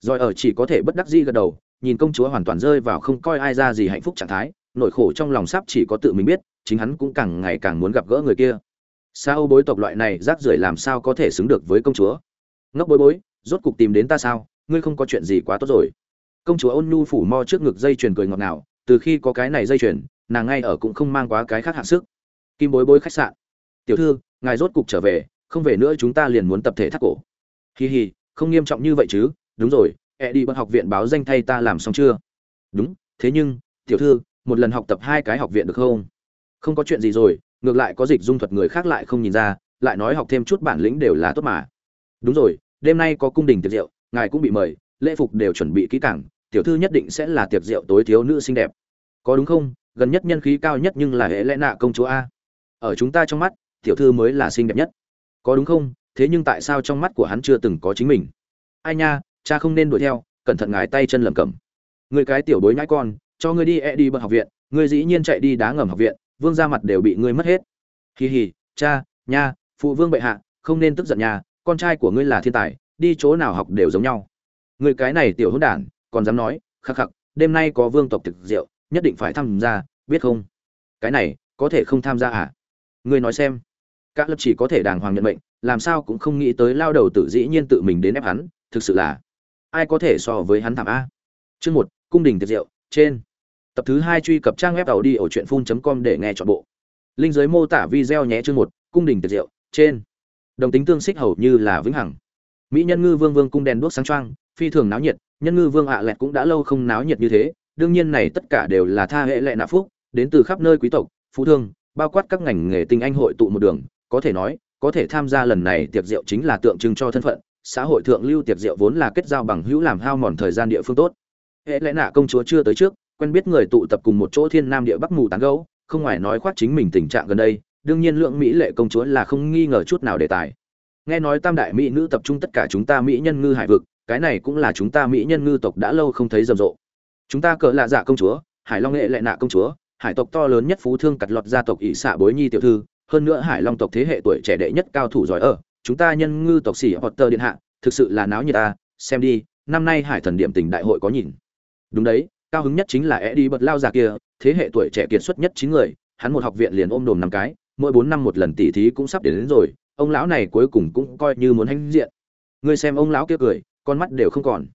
Rồi ở chỉ có thể bất đắc dĩ gật đầu, nhìn công chúa hoàn toàn rơi vào không coi ai ra gì hạnh phúc trạng thái, nỗi khổ trong lòng sắp chỉ có tự mình biết, chính hắn cũng càng ngày càng muốn gặp gỡ người kia. Sao bối tộc loại này rác rưởi làm sao có thể xứng được với công chúa? Ngốc bối bối, rốt cục tìm đến ta sao? Ngươi không có chuyện gì quá tốt rồi. Công chúa ôn nhu phủ mo trước ngực dây chuyền cười ngọt ngào, từ khi có cái này dây chuyền, nàng ngay ở cũng không mang quá cái khác hạng sức. Kim bối bối khách sạn. Tiểu thư, ngài rốt cục trở về không về nữa chúng ta liền muốn tập thể thắt cổ. Hì hì, không nghiêm trọng như vậy chứ? Đúng rồi e đi bậc học viện báo danh thay ta làm xong chưa? Đúng thế nhưng tiểu thư một lần học tập hai cái học viện được không? Không có chuyện gì rồi ngược lại có dịch dung thuật người khác lại không nhìn ra lại nói học thêm chút bản lĩnh đều là tốt mà. Đúng rồi đêm nay có cung đình tiệc rượu ngài cũng bị mời lễ phục đều chuẩn bị kỹ càng tiểu thư nhất định sẽ là tiệc rượu tối thiếu nữ xinh đẹp. Có đúng không? Gần nhất nhân khí cao nhất nhưng là hệ lẽ nạ công chúa a. Ở chúng ta trong mắt tiểu thư mới là xinh đẹp nhất có đúng không? Thế nhưng tại sao trong mắt của hắn chưa từng có chính mình? Ai nha, cha không nên đuổi theo, cẩn thận ngài tay chân lầm cầm người cái tiểu bối nhãi con, cho ngươi đi e đi bậc học viện. Ngươi dĩ nhiên chạy đi đá ngầm học viện, vương ra mặt đều bị ngươi mất hết. Hì hì, cha, nha, phụ vương bệ hạ, không nên tức giận nhà con trai của ngươi là thiên tài, đi chỗ nào học đều giống nhau. Người cái này tiểu hỗn đản, còn dám nói, khắc khắc, đêm nay có vương tộc thực rượu nhất định phải tham gia, biết không? Cái này, có thể không tham gia à? Ngươi nói xem các lập chỉ có thể đàng hoàng nhận mệnh làm sao cũng không nghĩ tới lao đầu tử dĩ nhiên tự mình đến ép hắn thực sự là ai có thể so với hắn thảm a. Chương một cung đình tiệc rượu trên. Tập thứ hai truy cập trang web tàu đi ở truyện phun com để nghe chọn bộ. Linh giới mô tả video nhé chương một cung đình tiệc rượu trên. Đồng tính tương xích hầu như là vĩnh hằng. Mỹ nhân ngư vương vương cung đèn đuốc sáng trang, phi thường náo nhiệt nhân ngư vương ạ à lẹt cũng đã lâu không náo nhiệt như thế đương nhiên này tất cả đều là tha hệ lệ nạ phúc đến từ khắp nơi quý tộc phú thương bao quát các ngành nghề tinh anh hội tụ một đường có thể nói, có thể tham gia lần này tiệc rượu chính là tượng trưng cho thân phận, xã hội thượng lưu tiệc rượu vốn là kết giao bằng hữu làm hao mòn thời gian địa phương tốt. Hệ lẽ nạ công chúa chưa tới trước, quen biết người tụ tập cùng một chỗ thiên nam địa bắc mù tán gấu không ngoài nói khoác chính mình tình trạng gần đây, đương nhiên lượng mỹ lệ công chúa là không nghi ngờ chút nào đề tài. Nghe nói tam đại mỹ nữ tập trung tất cả chúng ta mỹ nhân ngư hải vực, cái này cũng là chúng ta mỹ nhân ngư tộc đã lâu không thấy rầm rộ. Chúng ta cỡ lạ dạ công chúa, hải long nghệ lệ nạ công chúa, hải tộc to lớn nhất phú thương cặt lọt gia tộc ỷ xạ bối nhi tiểu thư hơn nữa hải long tộc thế hệ tuổi trẻ đệ nhất cao thủ giỏi ở chúng ta nhân ngư tộc xỉ tơ điện hạ thực sự là náo nhiệt ta xem đi năm nay hải thần điểm tỉnh đại hội có nhìn. Đúng đấy cao hứng nhất chính là e đi bật lao già kia thế hệ tuổi trẻ kiệt xuất nhất chín người hắn một học viện liền ôm đồm năm cái mỗi bốn năm một lần tỉ thí cũng sắp đến, đến rồi ông lão này cuối cùng cũng coi như muốn hãnh diện. Ngươi xem ông lão kia cười con mắt đều không còn.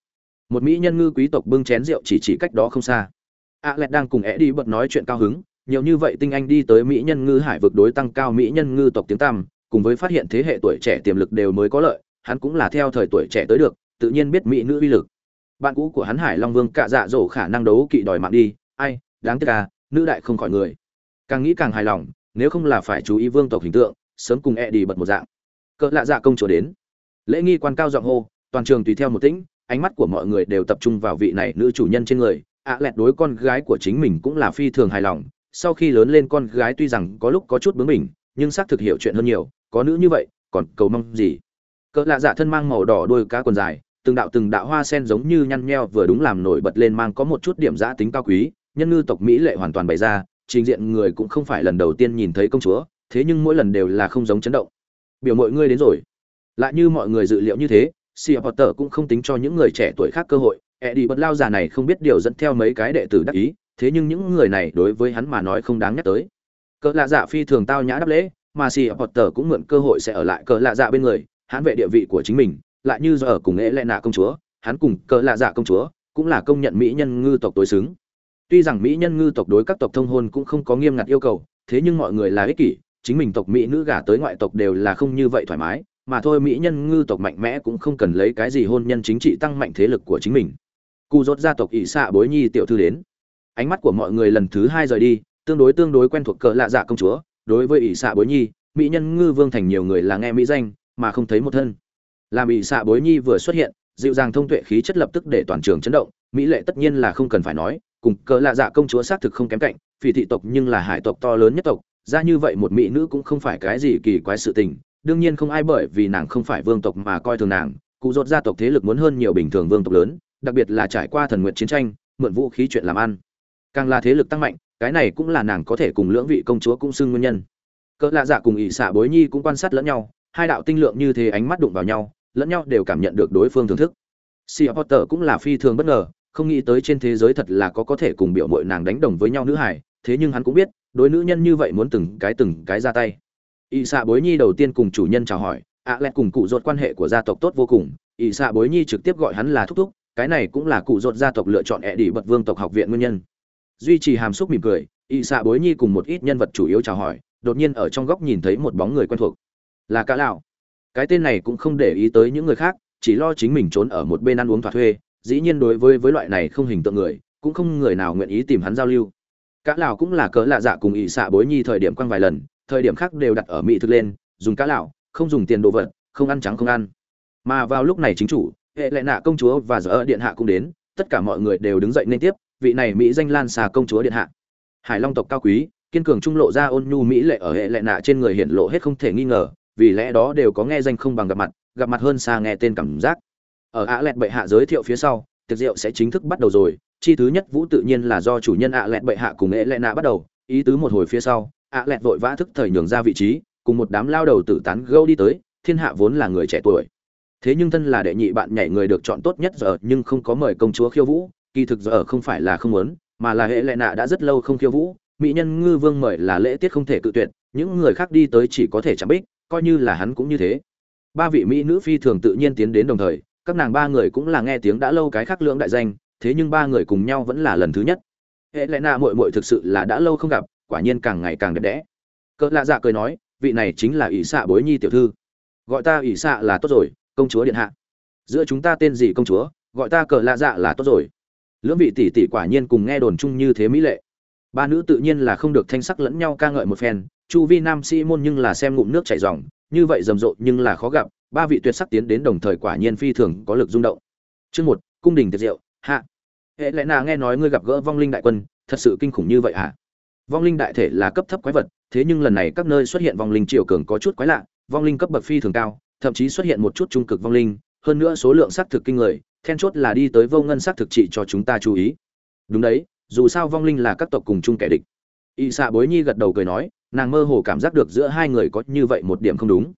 Một mỹ nhân ngư quý tộc bưng chén rượu chỉ chỉ cách đó không xa. A lẹt đang cùng é đi bật nói chuyện cao hứng nhiều như vậy tinh anh đi tới mỹ nhân ngư hải vực đối tăng cao mỹ nhân ngư tộc tiếng tăm, cùng với phát hiện thế hệ tuổi trẻ tiềm lực đều mới có lợi, hắn cũng là theo thời tuổi trẻ tới được, tự nhiên biết mỹ nữ uy lực. Bạn cũ của hắn hải long vương cạ dạ dỗ khả năng đấu kỵ đòi mạng đi, ai, đáng tiếc à nữ đại không khỏi người. Càng nghĩ càng hài lòng, nếu không là phải chú ý vương tộc hình tượng, sớm cùng e đi bật một dạng. Cỡ lạ dạ công chúa đến. Lễ nghi quan cao giọng hô, toàn trường tùy theo một tĩnh, ánh mắt của mọi người đều tập trung vào vị này nữ chủ nhân trên người. Ạ lẹt đối con gái của chính mình cũng là phi thường hài lòng sau khi lớn lên con gái tuy rằng có lúc có chút bướng mình nhưng xác thực hiểu chuyện hơn nhiều có nữ như vậy còn cầu mong gì? Cỡ lạ dạ thân mang màu đỏ đôi cá quần dài từng đạo từng đạo hoa sen giống như nhăn nheo vừa đúng làm nổi bật lên mang có một chút điểm giã tính cao quý nhân ngư tộc mỹ lệ hoàn toàn bày ra trình diện người cũng không phải lần đầu tiên nhìn thấy công chúa thế nhưng mỗi lần đều là không giống chấn động. Biểu mọi ngươi đến rồi. Lại như mọi người dự liệu như thế Sea Potter cũng không tính cho những người trẻ tuổi khác cơ hội, e đi bật lao già này không biết điều dẫn theo mấy cái đệ tử đắc ý, thế nhưng những người này đối với hắn mà nói không đáng nhắc tới. Cỡ lạ dạ phi thường tao nhã đáp lễ, mà Sia Potter cũng mượn cơ hội sẽ ở lại cỡ lạ dạ bên người, hắn vệ địa vị của chính mình, lại như giờ ở cùng nghệ lệ nạ công chúa, hắn cùng cỡ lạ dạ công chúa, cũng là công nhận mỹ nhân ngư tộc tối xứng. Tuy rằng mỹ nhân ngư tộc đối các tộc thông hôn cũng không có nghiêm ngặt yêu cầu, thế nhưng mọi người là ích kỷ, chính mình tộc mỹ nữ gả tới ngoại tộc đều là không như vậy thoải mái, mà thôi mỹ nhân ngư tộc mạnh mẽ cũng không cần lấy cái gì hôn nhân chính trị tăng mạnh thế lực của chính mình cụ rốt gia tộc ỷ xạ bối nhi tiểu thư đến ánh mắt của mọi người lần thứ hai rời đi, tương đối tương đối quen thuộc cỡ lạ dạ công chúa, đối với ỷ xạ bối nhi, mỹ nhân ngư vương thành nhiều người là nghe mỹ danh, mà không thấy một thân. Làm ỷ xạ bối nhi vừa xuất hiện, dịu dàng thông tuệ khí chất lập tức để toàn trường chấn động, mỹ lệ tất nhiên là không cần phải nói, cùng cỡ lạ dạ công chúa xác thực không kém cạnh, phỉ thị tộc nhưng là hải tộc to lớn nhất tộc, ra như vậy một mỹ nữ cũng không phải cái gì kỳ quái sự tình, đương nhiên không ai bởi vì nàng không phải vương tộc mà coi thường nàng, cụ rốt gia tộc thế lực muốn hơn nhiều bình thường vương tộc lớn, đặc biệt là trải qua thần nguyện chiến tranh, mượn vũ khí chuyện làm ăn càng là thế lực tăng mạnh cái này cũng là nàng có thể cùng lưỡng vị công chúa cũng xưng nguyên nhân cỡ lạ dạ cùng ỷ xạ bối nhi cũng quan sát lẫn nhau hai đạo tinh lượng như thế ánh mắt đụng vào nhau lẫn nhau đều cảm nhận được đối phương thưởng thức Sea Potter cũng là phi thường bất ngờ, không nghĩ tới trên thế giới thật là có có thể cùng biểu muội nàng đánh đồng với nhau nữ hải, thế nhưng hắn cũng biết, đối nữ nhân như vậy muốn từng cái từng cái ra tay. Y xạ bối nhi đầu tiên cùng chủ nhân chào hỏi, ạ lẹt cùng cụ ruột quan hệ của gia tộc tốt vô cùng, Y xạ bối nhi trực tiếp gọi hắn là thúc thúc, cái này cũng là cụ ruột gia tộc lựa chọn ẹ đỉ bật vương tộc học viện nguyên nhân. Duy trì hàm xúc mỉm cười, Y xạ bối nhi cùng một ít nhân vật chủ yếu chào hỏi, đột nhiên ở trong góc nhìn thấy một bóng người quen thuộc, là cả lão. Cái tên này cũng không để ý tới những người khác, chỉ lo chính mình trốn ở một bên ăn uống thỏa thuê dĩ nhiên đối với với loại này không hình tượng người cũng không người nào nguyện ý tìm hắn giao lưu. Cá lão cũng là cỡ lạ dạ cùng ỵ xạ bối nhi thời điểm quăng vài lần thời điểm khác đều đặt ở mỹ thực lên dùng cá lão không dùng tiền đồ vật không ăn trắng không ăn. Mà vào lúc này chính chủ hệ lệ nạ công chúa và giờ điện hạ cũng đến tất cả mọi người đều đứng dậy nên tiếp vị này mỹ danh lan xà công chúa điện hạ. Hải long tộc cao quý, kiên cường trung lộ ra ôn nhu mỹ lệ ở hệ lệ nạ trên người hiện lộ hết không thể nghi ngờ, vì lẽ đó đều có nghe danh không bằng gặp mặt gặp mặt hơn xa nghe tên cảm giác. Ở ạ lẹt bệ hạ giới thiệu phía sau, tiệc rượu sẽ chính thức bắt đầu rồi, chi thứ nhất vũ tự nhiên là do chủ nhân ạ lẹt bệ hạ cùng hệ lệ nạ bắt đầu, ý tứ một hồi phía sau, ạ lẹt vội vã thức thời nhường ra vị trí, cùng một đám lao đầu tử tán gâu đi tới, thiên hạ vốn là người trẻ tuổi. Thế nhưng thân là đệ nhị bạn nhảy người được chọn tốt nhất giờ, nhưng không có mời công chúa khiêu vũ kỳ thực giờ không phải là không muốn, mà là hệ lệ nạ đã rất lâu không khiêu vũ, mỹ nhân ngư vương mời là lễ tiết không thể cự tuyệt, những người khác đi tới chỉ có thể chạm bích, coi như là hắn cũng như thế. Ba vị mỹ nữ phi thường tự nhiên tiến đến đồng thời, các nàng ba người cũng là nghe tiếng đã lâu cái khác lưỡng đại danh, thế nhưng ba người cùng nhau vẫn là lần thứ nhất. Hệ lệ nạ mội mội thực sự là đã lâu không gặp, quả nhiên càng ngày càng đẹp đẽ. Cỡ lạ dạ cười nói, vị này chính là ỷ xạ bối nhi tiểu thư. Gọi ta ỷ xạ là tốt rồi, công chúa điện hạ. Giữa chúng ta tên gì công chúa, gọi ta cờ lạ dạ là tốt rồi lưỡng vị tỷ tỷ quả nhiên cùng nghe đồn chung như thế mỹ lệ ba nữ tự nhiên là không được thanh sắc lẫn nhau ca ngợi một phen chu vi nam sĩ môn nhưng là xem ngụm nước chảy ròng như vậy rầm rộ nhưng là khó gặp, ba vị tuyệt sắc tiến đến đồng thời quả nhiên phi thường có lực rung động. Chương một, cung đình tiệc rượu, hạ. Hệ lẽ nào nghe nói ngươi gặp gỡ vong linh đại quân, thật sự kinh khủng như vậy hả? Vong linh đại thể là cấp thấp quái vật, thế nhưng lần này các nơi xuất hiện vong linh triều cường có chút quái lạ, vong linh cấp bậc phi thường cao, thậm chí xuất hiện một chút trung cực vong linh, hơn nữa số lượng xác thực kinh người, then chốt là đi tới vô ngân xác thực trị cho chúng ta chú ý. Đúng đấy, dù sao vong linh là các tộc cùng chung kẻ địch. Y xạ bối nhi gật đầu cười nói, nàng mơ hồ cảm giác được giữa hai người có như vậy một điểm không đúng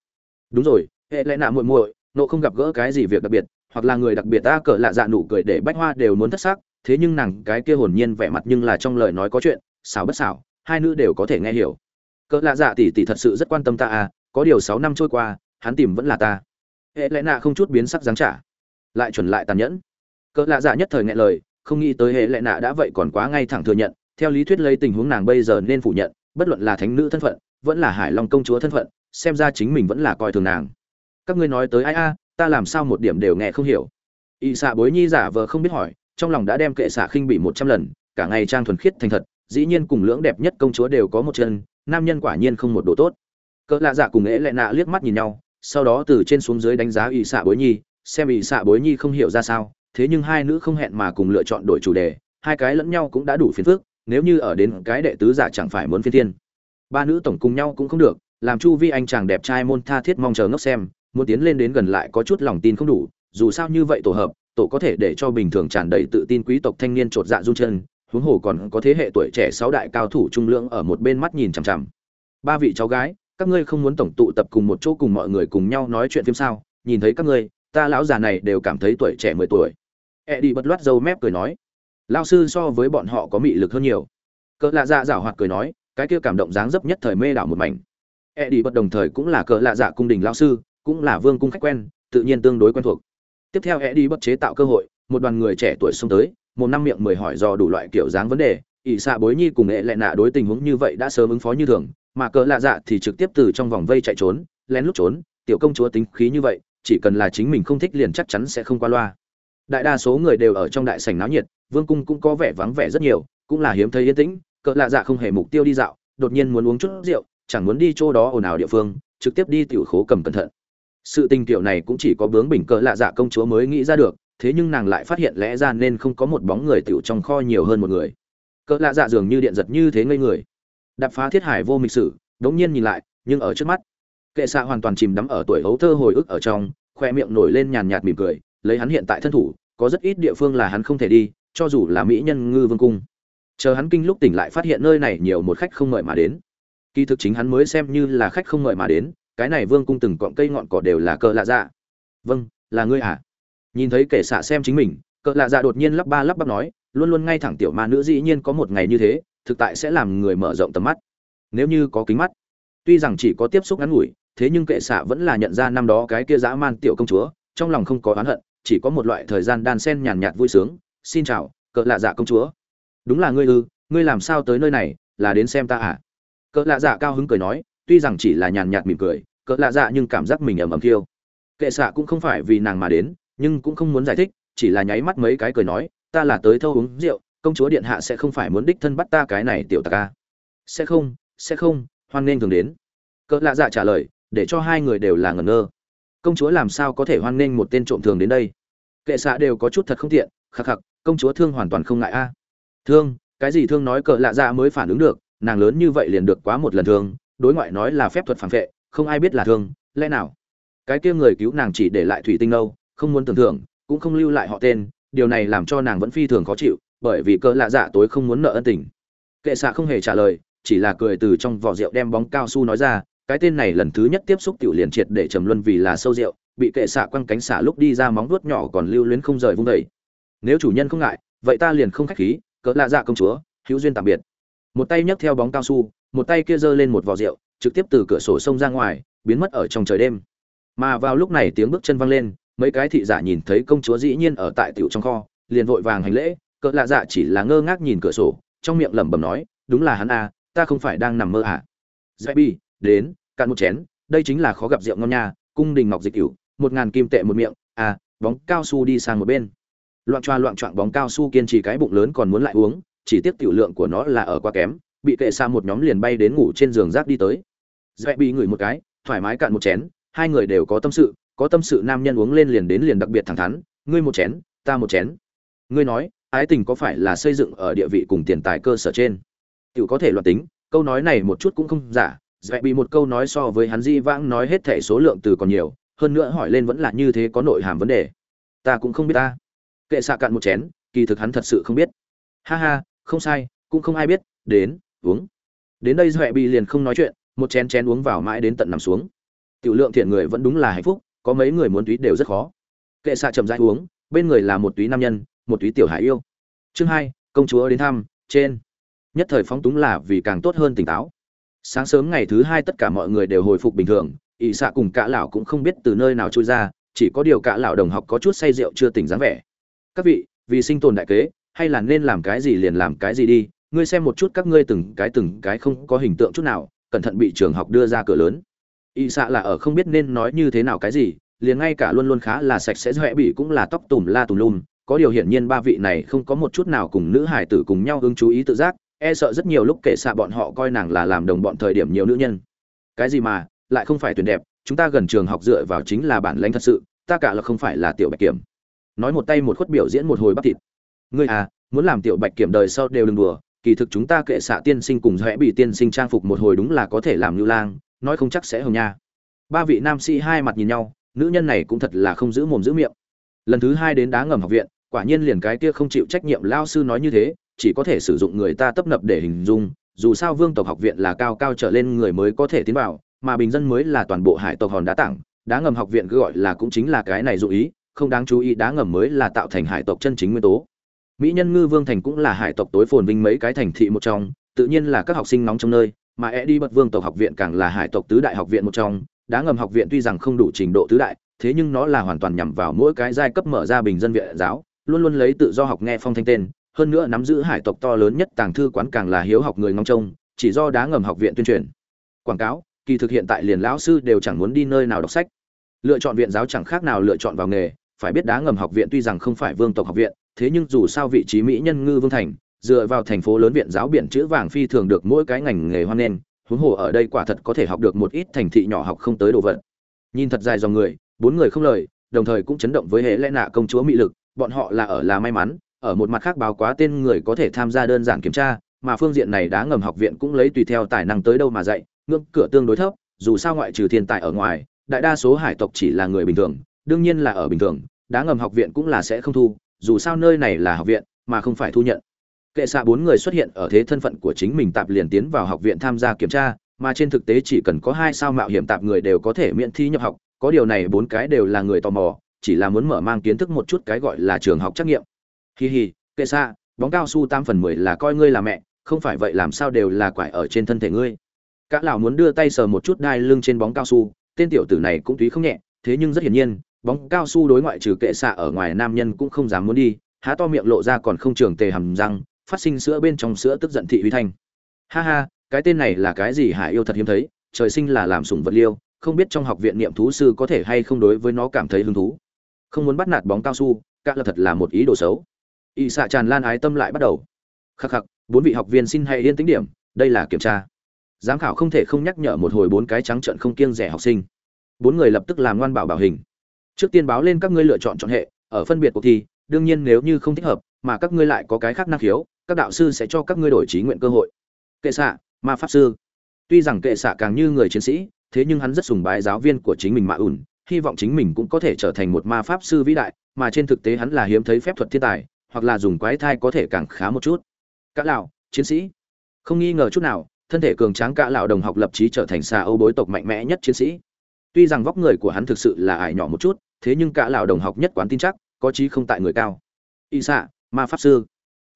đúng rồi hệ lẽ nạ muội muội nộ không gặp gỡ cái gì việc đặc biệt hoặc là người đặc biệt ta cỡ lạ dạ nụ cười để bách hoa đều muốn thất sắc thế nhưng nàng cái kia hồn nhiên vẻ mặt nhưng là trong lời nói có chuyện xảo bất xảo hai nữ đều có thể nghe hiểu cỡ lạ dạ tỷ tỷ thật sự rất quan tâm ta à có điều sáu năm trôi qua hắn tìm vẫn là ta hệ lẽ nạ không chút biến sắc dáng trả. Lại chuẩn lại tàn nhẫn. Cỡ lạ dạ nhất thời nghe lời, không nghĩ tới hệ lẽ nạ đã vậy còn quá ngay thẳng thừa nhận. Theo lý thuyết lấy tình huống nàng bây giờ nên phủ nhận, bất luận là thánh nữ thân phận, vẫn là hải long công chúa thân phận, xem ra chính mình vẫn là coi thường nàng. Các ngươi nói tới ai a, ta làm sao một điểm đều nghe không hiểu. Y xạ bối nhi giả vờ không biết hỏi, trong lòng đã đem kệ xạ khinh bị một trăm lần, cả ngày trang thuần khiết thành thật, dĩ nhiên cùng lưỡng đẹp nhất công chúa đều có một chân, nam nhân quả nhiên không một độ tốt. Cỡ lạ dạ cùng ế lệ nạ liếc mắt nhìn nhau sau đó từ trên xuống dưới đánh giá ỷ xạ bối nhi, xem ỷ xạ bối nhi không hiểu ra sao, thế nhưng hai nữ không hẹn mà cùng lựa chọn đổi chủ đề, hai cái lẫn nhau cũng đã đủ phiền phức, nếu như ở đến cái đệ tứ giả chẳng phải muốn phiên thiên. Ba nữ tổng cùng nhau cũng không được, làm chu vi anh chàng đẹp trai môn tha thiết mong chờ ngốc xem, muốn tiến lên đến gần lại có chút lòng tin không đủ, dù sao như vậy tổ hợp, tổ có thể để cho bình thường tràn đầy tự tin quý tộc thanh niên chột dạ run chân, huống hồ còn có thế hệ tuổi trẻ sáu đại cao thủ trung lưỡng ở một bên mắt nhìn chằm chằm. Ba vị cháu gái các ngươi không muốn tổng tụ tập cùng một chỗ cùng mọi người cùng nhau nói chuyện phim sao? Nhìn thấy các ngươi, ta lão già này đều cảm thấy tuổi trẻ mười tuổi. E đi bật loát dâu mép cười nói lao sư so với bọn họ có mị lực hơn nhiều. Cỡ lạ dạ giảo hoạt cười nói, cái kia cảm động dáng dấp nhất thời mê đảo một mảnh. E đi bật đồng thời cũng là cỡ lạ dạ cung đình lao sư, cũng là vương cung khách quen, tự nhiên tương đối quen thuộc. Tiếp theo e đi bật chế tạo cơ hội, một đoàn người trẻ tuổi xông tới, một năm miệng mười hỏi do đủ loại kiểu dáng vấn đề, ỷ xạ bối nhi cùng nghệ lại nạ đối tình huống như vậy đã sớm ứng phó như thường mà cỡ lạ dạ thì trực tiếp từ trong vòng vây chạy trốn, lén lút trốn. Tiểu công chúa tính khí như vậy, chỉ cần là chính mình không thích liền chắc chắn sẽ không qua loa. Đại đa số người đều ở trong đại sảnh náo nhiệt, vương cung cũng có vẻ vắng vẻ rất nhiều, cũng là hiếm thấy yên tĩnh. Cỡ lạ dạ không hề mục tiêu đi dạo, đột nhiên muốn uống chút rượu, chẳng muốn đi chỗ đó ồn ào địa phương, trực tiếp đi tiểu khố cầm cẩn thận. Sự tình tiểu này cũng chỉ có bướng bình cỡ lạ dạ công chúa mới nghĩ ra được, thế nhưng nàng lại phát hiện lẽ ra nên không có một bóng người tiểu trong kho nhiều hơn một người. Cỡ lạ dạ dường như điện giật như thế ngây người đập phá thiết hải vô mịch sử, đống nhiên nhìn lại, nhưng ở trước mắt, kệ xạ hoàn toàn chìm đắm ở tuổi hấu thơ hồi ức ở trong, khoe miệng nổi lên nhàn nhạt mỉm cười, lấy hắn hiện tại thân thủ, có rất ít địa phương là hắn không thể đi, cho dù là mỹ nhân ngư vương cung. Chờ hắn kinh lúc tỉnh lại phát hiện nơi này nhiều một khách không mời mà đến. Kỳ thực chính hắn mới xem như là khách không mời mà đến, cái này vương cung từng cọng cây ngọn cỏ đều là cờ lạ dạ. Vâng là ngươi à? Nhìn thấy kẻ xạ xem chính mình, cờ lạ dạ đột nhiên lắp ba lắp bắp nói, luôn luôn ngay thẳng tiểu ma nữ dĩ nhiên có một ngày như thế thực tại sẽ làm người mở rộng tầm mắt. Nếu như có kính mắt, tuy rằng chỉ có tiếp xúc ngắn ngủi, thế nhưng kệ xạ vẫn là nhận ra năm đó cái kia dã man tiểu công chúa, trong lòng không có oán hận, chỉ có một loại thời gian đan sen nhàn nhạt vui sướng, xin chào, cỡ lạ dạ công chúa. Đúng là ngươi ư, ngươi làm sao tới nơi này, là đến xem ta à? Cỡ lạ dạ cao hứng cười nói, tuy rằng chỉ là nhàn nhạt mỉm cười, cỡ lạ dạ nhưng cảm giác mình ầm ầm thiêu. kệ xạ cũng không phải vì nàng mà đến, nhưng cũng không muốn giải thích, chỉ là nháy mắt mấy cái cười nói, ta là tới thâu uống rượu công chúa điện hạ sẽ không phải muốn đích thân bắt ta cái này tiểu tặc ca sẽ không sẽ không hoan nghênh thường đến. Cỡ lạ dạ trả lời để cho hai người đều là ngẩn ngơ. Công chúa làm sao có thể hoan nghênh một tên trộm thường đến đây? Kệ xạ đều có chút thật không tiện khắc khắc công chúa thương hoàn toàn không ngại a. Thương cái gì thương nói cỡ lạ dạ mới phản ứng được nàng lớn như vậy liền được quá một lần thương đối ngoại nói là phép thuật phản vệ không ai biết là thương lẽ nào? Cái kia người cứu nàng chỉ để lại thủy tinh lâu, không muốn tưởng thưởng cũng không lưu lại họ tên điều này làm cho nàng vẫn phi thường khó chịu bởi vì cỡ lạ dạ tối không muốn nợ ân tình. Kệ xạ không hề trả lời, chỉ là cười từ trong vỏ rượu đem bóng cao su nói ra, cái tên này lần thứ nhất tiếp xúc tiểu liền triệt để trầm luân vì là sâu rượu, bị kệ xạ quăng cánh xả lúc đi ra móng vuốt nhỏ còn lưu luyến không rời vung đầy nếu chủ nhân không ngại, vậy ta liền không khách khí cỡ lạ dạ công chúa, hữu duyên tạm biệt. Một tay nhấc theo bóng cao su, một tay kia giơ lên một vỏ rượu, trực tiếp từ cửa sổ sông ra ngoài, biến mất ở trong trời đêm. Mà vào lúc này tiếng bước chân văng lên, mấy cái thị giả nhìn thấy công chúa dĩ nhiên ở tại tiểu trong kho, liền vội vàng hành lễ cỡ lạ dạ chỉ là ngơ ngác nhìn cửa sổ, trong miệng lẩm bẩm nói, đúng là hắn à ta không phải đang nằm mơ à. Dạy bi đến, cạn một chén, đây chính là khó gặp rượu ngon nha, cung đình ngọc dịch cửu, một ngàn kim tệ một miệng à bóng cao su đi sang một bên. Loạn choa loạn choạng bóng cao su kiên trì cái bụng lớn còn muốn lại uống, chỉ tiếc tiểu lượng của nó là ở quá kém, bị kệ xa một nhóm liền bay đến ngủ trên giường rác đi tới. Dạy bị ngửi một cái, thoải mái cạn một chén, hai người đều có tâm sự, có tâm sự nam nhân uống lên liền đến liền đặc biệt thẳng thắn, ngươi một chén, ta một chén. Ngươi nói ái tình có phải là xây dựng ở địa vị cùng tiền tài cơ sở trên? Tiểu có thể loạt tính, câu nói này một chút cũng không giả, dễ bị một câu nói so với hắn di vãng nói hết thể số lượng từ còn nhiều, hơn nữa hỏi lên vẫn là như thế có nội hàm vấn đề. Ta cũng không biết ta. Kệ xạ cạn một chén, kỳ thực hắn thật sự không biết. Ha ha, không sai, cũng không ai biết, đến, uống. Đến đây dễ bị liền không nói chuyện, một chén chén uống vào mãi đến tận nằm xuống. Tiểu lượng thiện người vẫn đúng là hạnh phúc, có mấy người muốn túy đều rất khó. Kệ xạ chậm rãi uống, bên người là một túy nam nhân một túy tiểu hải yêu. Chương hai, công chúa đến thăm, trên. Nhất thời phóng túng là vì càng tốt hơn tỉnh táo. Sáng sớm ngày thứ hai tất cả mọi người đều hồi phục bình thường ỵ xạ cùng cả lão cũng không biết từ nơi nào trôi ra, chỉ có điều cả lão đồng học có chút say rượu chưa tỉnh dáng vẻ. Các vị, vì sinh tồn đại kế, hay là nên làm cái gì liền làm cái gì đi, ngươi xem một chút các ngươi từng cái từng cái không có hình tượng chút nào, cẩn thận bị trường học đưa ra cửa lớn. Ỵ xạ là ở không biết nên nói như thế nào cái gì, liền ngay cả luôn luôn khá là sạch sẽ doẹ bị cũng là tóc tùm la tùm lum có điều hiển nhiên ba vị này không có một chút nào cùng nữ hải tử cùng nhau hứng chú ý tự giác e sợ rất nhiều lúc kể xạ bọn họ coi nàng là làm đồng bọn thời điểm nhiều nữ nhân. Cái gì mà, lại không phải tuyển đẹp, chúng ta gần trường học dựa vào chính là bản lãnh thật sự, ta cả là không phải là tiểu bạch kiểm. Nói một tay một khuất biểu diễn một hồi bắp thịt. Ngươi à muốn làm tiểu bạch kiểm đời sau đều đừng đùa, kỳ thực chúng ta kệ xạ tiên sinh cùng rẽ bị tiên sinh trang phục một hồi đúng là có thể làm lưu lang, nói không chắc sẽ hồng nha. Ba vị nam sĩ hai mặt nhìn nhau, nữ nhân này cũng thật là không giữ mồm giữ miệng lần thứ hai đến đá ngầm học viện, quả nhiên liền cái kia không chịu trách nhiệm lao sư nói như thế, chỉ có thể sử dụng người ta tấp nập để hình dung, dù sao vương tộc học viện là cao cao trở lên người mới có thể tiến vào, mà bình dân mới là toàn bộ hải tộc hòn đá tảng, đá ngầm học viện cứ gọi là cũng chính là cái này dụ ý, không đáng chú ý đá ngầm mới là tạo thành hải tộc chân chính nguyên tố. Mỹ nhân ngư vương thành cũng là hải tộc tối phồn vinh mấy cái thành thị một trong, tự nhiên là các học sinh nóng trong nơi, mà e đi bật vương tộc học viện càng là hải tộc tứ đại học viện một trong, đá ngầm học viện tuy rằng không đủ trình độ tứ đại thế nhưng nó là hoàn toàn nhằm vào mỗi cái giai cấp mở ra bình dân viện giáo, luôn luôn lấy tự do học nghe phong thanh tên, hơn nữa nắm giữ hải tộc to lớn nhất tàng thư quán càng là hiếu học người ngóng trông, chỉ do đá ngầm học viện tuyên truyền. Quảng cáo, kỳ thực hiện tại liền lão sư đều chẳng muốn đi nơi nào đọc sách. Lựa chọn viện giáo chẳng khác nào lựa chọn vào nghề, phải biết đá ngầm học viện tuy rằng không phải vương tộc học viện, thế nhưng dù sao vị trí mỹ nhân ngư vương thành, dựa vào thành phố lớn viện giáo biển chữ vàng phi thường được mỗi cái ngành nghề hoan nghênh, huống hồ ở đây quả thật có thể học được một ít thành thị nhỏ học không tới đồ vật. Nhìn thật dài dòng người bốn người không lời, đồng thời cũng chấn động với hệ lẽ nạ công chúa mỹ lực, bọn họ là ở là may mắn, ở một mặt khác báo quá tên người có thể tham gia đơn giản kiểm tra, mà phương diện này đá ngầm học viện cũng lấy tùy theo tài năng tới đâu mà dạy, ngưỡng cửa tương đối thấp, dù sao ngoại trừ thiên tài ở ngoài, đại đa số hải tộc chỉ là người bình thường, đương nhiên là ở bình thường, đá ngầm học viện cũng là sẽ không thu, dù sao nơi này là học viện, mà không phải thu nhận. Kệ xạ bốn người xuất hiện ở thế thân phận của chính mình tạp liền tiến vào học viện tham gia kiểm tra, mà trên thực tế chỉ cần có hai sao mạo hiểm tạp người đều có thể miễn thi nhập học có điều này bốn cái đều là người tò mò chỉ là muốn mở mang kiến thức một chút cái gọi là trường học trắc nghiệm. Hi hi kệ xa, bóng cao su tam phần mười là coi ngươi là mẹ không phải vậy làm sao đều là quải ở trên thân thể ngươi. Cả lão muốn đưa tay sờ một chút đai lưng trên bóng cao su tên tiểu tử này cũng túy không nhẹ thế nhưng rất hiển nhiên bóng cao su đối ngoại trừ kệ xạ ở ngoài nam nhân cũng không dám muốn đi há to miệng lộ ra còn không trường tề hầm răng phát sinh sữa bên trong sữa tức giận thị huy thanh. Ha ha cái tên này là cái gì hải yêu thật hiếm thấy trời sinh là làm sủng vật liêu không biết trong học viện niệm thú sư có thể hay không đối với nó cảm thấy hứng thú. Không muốn bắt nạt bóng cao su các là thật là một ý đồ xấu. Ỵ xạ tràn lan ái tâm lại bắt đầu. Khắc khắc, bốn vị học viên xin hãy yên tính điểm, đây là kiểm tra. Giám khảo không thể không nhắc nhở một hồi bốn cái trắng trận không kiêng rẻ học sinh. Bốn người lập tức làm ngoan bảo bảo hình. Trước tiên báo lên các ngươi lựa chọn chọn hệ, ở phân biệt cuộc thi, đương nhiên nếu như không thích hợp, mà các ngươi lại có cái khác năng khiếu, các đạo sư sẽ cho các ngươi đổi trí nguyện cơ hội. Kệ xạ, ma pháp sư. Tuy rằng kệ xạ càng như người chiến sĩ thế nhưng hắn rất sùng bái giáo viên của chính mình mạ ủn hy vọng chính mình cũng có thể trở thành một ma pháp sư vĩ đại, mà trên thực tế hắn là hiếm thấy phép thuật thiên tài, hoặc là dùng quái thai có thể càng khá một chút. Cả lão, chiến sĩ. Không nghi ngờ chút nào, thân thể cường tráng cả lão đồng học lập chí trở thành xà âu bối tộc mạnh mẽ nhất chiến sĩ. Tuy rằng vóc người của hắn thực sự là ải nhỏ một chút, thế nhưng cả lão đồng học nhất quán tin chắc, có chí không tại người cao. Y xạ ma pháp sư.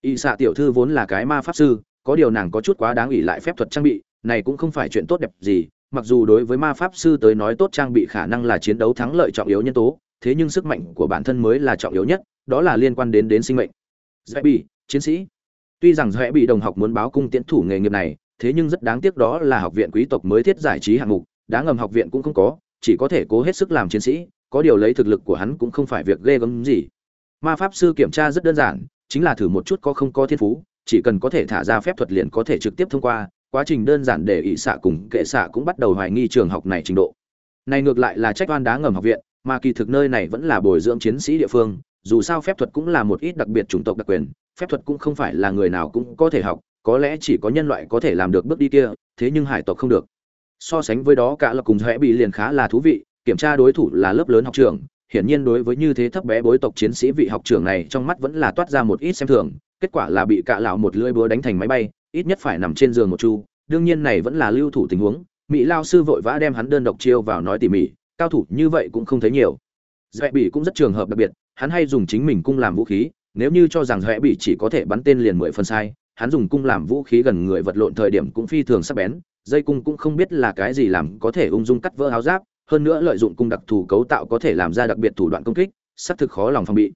Y xạ tiểu thư vốn là cái ma pháp sư, có điều nàng có chút quá đáng ủy lại phép thuật trang bị, này cũng không phải chuyện tốt đẹp gì mặc dù đối với ma pháp sư tới nói tốt trang bị khả năng là chiến đấu thắng lợi trọng yếu nhân tố, thế nhưng sức mạnh của bản thân mới là trọng yếu nhất, đó là liên quan đến đến sinh mệnh. Dễ bị, chiến sĩ. Tuy rằng dễ bị đồng học muốn báo cung tiến thủ nghề nghiệp này, thế nhưng rất đáng tiếc đó là học viện quý tộc mới thiết giải trí hạng mục, đá ngầm học viện cũng không có, chỉ có thể cố hết sức làm chiến sĩ, có điều lấy thực lực của hắn cũng không phải việc ghê gớm gì. Ma pháp sư kiểm tra rất đơn giản, chính là thử một chút có không có thiên phú, chỉ cần có thể thả ra phép thuật liền có thể trực tiếp thông qua quá trình đơn giản để ỷ xạ cùng kệ xạ cũng bắt đầu hoài nghi trường học này trình độ. Này ngược lại là trách oan đá ngầm học viện, mà kỳ thực nơi này vẫn là bồi dưỡng chiến sĩ địa phương, dù sao phép thuật cũng là một ít đặc biệt chủng tộc đặc quyền, phép thuật cũng không phải là người nào cũng có thể học, có lẽ chỉ có nhân loại có thể làm được bước đi kia, thế nhưng hải tộc không được. So sánh với đó, cả là cùng hẽ bị liền khá là thú vị, kiểm tra đối thủ là lớp lớn học trường hiển nhiên đối với như thế thấp bé bối tộc chiến sĩ vị học trưởng này trong mắt vẫn là toát ra một ít xem thường, kết quả là bị cạ lão một lưỡi búa đánh thành máy bay ít nhất phải nằm trên giường một chu, đương nhiên này vẫn là lưu thủ tình huống, mỹ lao sư vội vã đem hắn đơn độc chiêu vào nói tỉ mỉ, cao thủ như vậy cũng không thấy nhiều. Dễ bị cũng rất trường hợp đặc biệt, hắn hay dùng chính mình cung làm vũ khí, nếu như cho rằng dễ bị chỉ có thể bắn tên liền mười phần sai, hắn dùng cung làm vũ khí gần người vật lộn thời điểm cũng phi thường sắc bén, dây cung cũng không biết là cái gì làm có thể ung dung cắt vỡ áo giáp, hơn nữa lợi dụng cung đặc thù cấu tạo có thể làm ra đặc biệt thủ đoạn công kích, xác thực khó lòng phòng bị.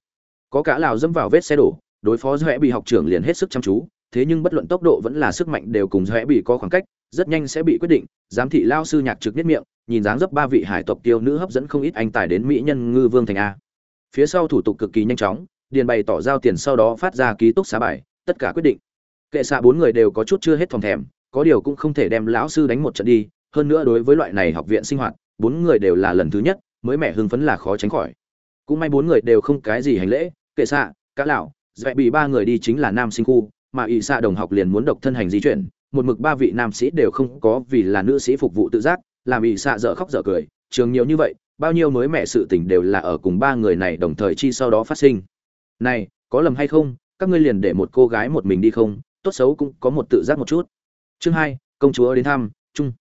Có cả lào dâm vào vết xe đổ, đối phó dễ bị học trưởng liền hết sức chăm chú thế nhưng bất luận tốc độ vẫn là sức mạnh đều cùng dõe bị có khoảng cách, rất nhanh sẽ bị quyết định. Giám thị lao sư nhạc trực nhất miệng, nhìn dáng dấp ba vị hải tộc tiêu nữ hấp dẫn không ít anh tài đến mỹ nhân ngư vương thành a. Phía sau thủ tục cực kỳ nhanh chóng, điền bày tỏ giao tiền sau đó phát ra ký túc xá bài, tất cả quyết định. Kệ xạ bốn người đều có chút chưa hết phòng thèm, có điều cũng không thể đem lão sư đánh một trận đi, hơn nữa đối với loại này học viện sinh hoạt, bốn người đều là lần thứ nhất, mới mẹ hưng phấn là khó tránh khỏi. Cũng may bốn người đều không cái gì hành lễ, kệ xạ cá lão dạy bị ba người đi chính là nam sinh khu mà ỷ xạ đồng học liền muốn độc thân hành di chuyển, một mực ba vị nam sĩ đều không có vì là nữ sĩ phục vụ tự giác, làm ỷ xạ dở khóc dở cười, trường nhiều như vậy, bao nhiêu mới mẹ sự tình đều là ở cùng ba người này đồng thời chi sau đó phát sinh. Này, có lầm hay không? Các ngươi liền để một cô gái một mình đi không, tốt xấu cũng có một tự giác một chút. Chương hai, công chúa đến thăm, chung.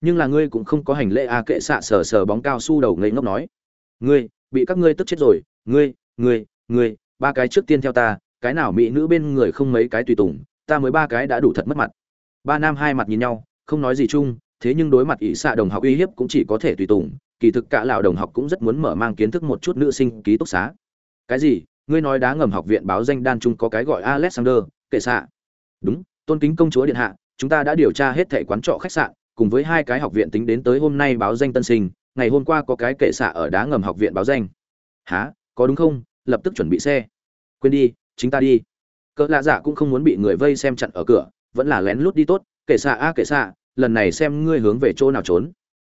Nhưng là ngươi cũng không có hành lễ a à kệ xạ sờ sờ bóng cao su đầu ngây ngốc nói. Ngươi, bị các ngươi tức chết rồi, ngươi ngươi ngươi, ba cái trước tiên theo ta cái nào mỹ nữ bên người không mấy cái tùy tùng, ta mới ba cái đã đủ thật mất mặt. Ba nam hai mặt nhìn nhau, không nói gì chung, thế nhưng đối mặt ỷ xạ đồng học uy hiếp cũng chỉ có thể tùy tùng, kỳ thực cả lão đồng học cũng rất muốn mở mang kiến thức một chút nữ sinh ký túc xá. Cái gì? Ngươi nói đá ngầm học viện báo danh đan chung có cái gọi alexander, kệ xạ. Đúng, tôn kính công chúa điện hạ, chúng ta đã điều tra hết thẻ quán trọ khách sạn, cùng với hai cái học viện tính đến tới hôm nay báo danh tân sinh, ngày hôm qua có cái kệ xạ ở đá ngầm học viện báo danh. Há có đúng không? Lập tức chuẩn bị xe. Quên đi chính ta đi. Cỡ lạ dạ cũng không muốn bị người vây xem chặn ở cửa, vẫn là lén lút đi tốt, kệ xạ a, kệ xạ lần này xem ngươi hướng về chỗ nào trốn.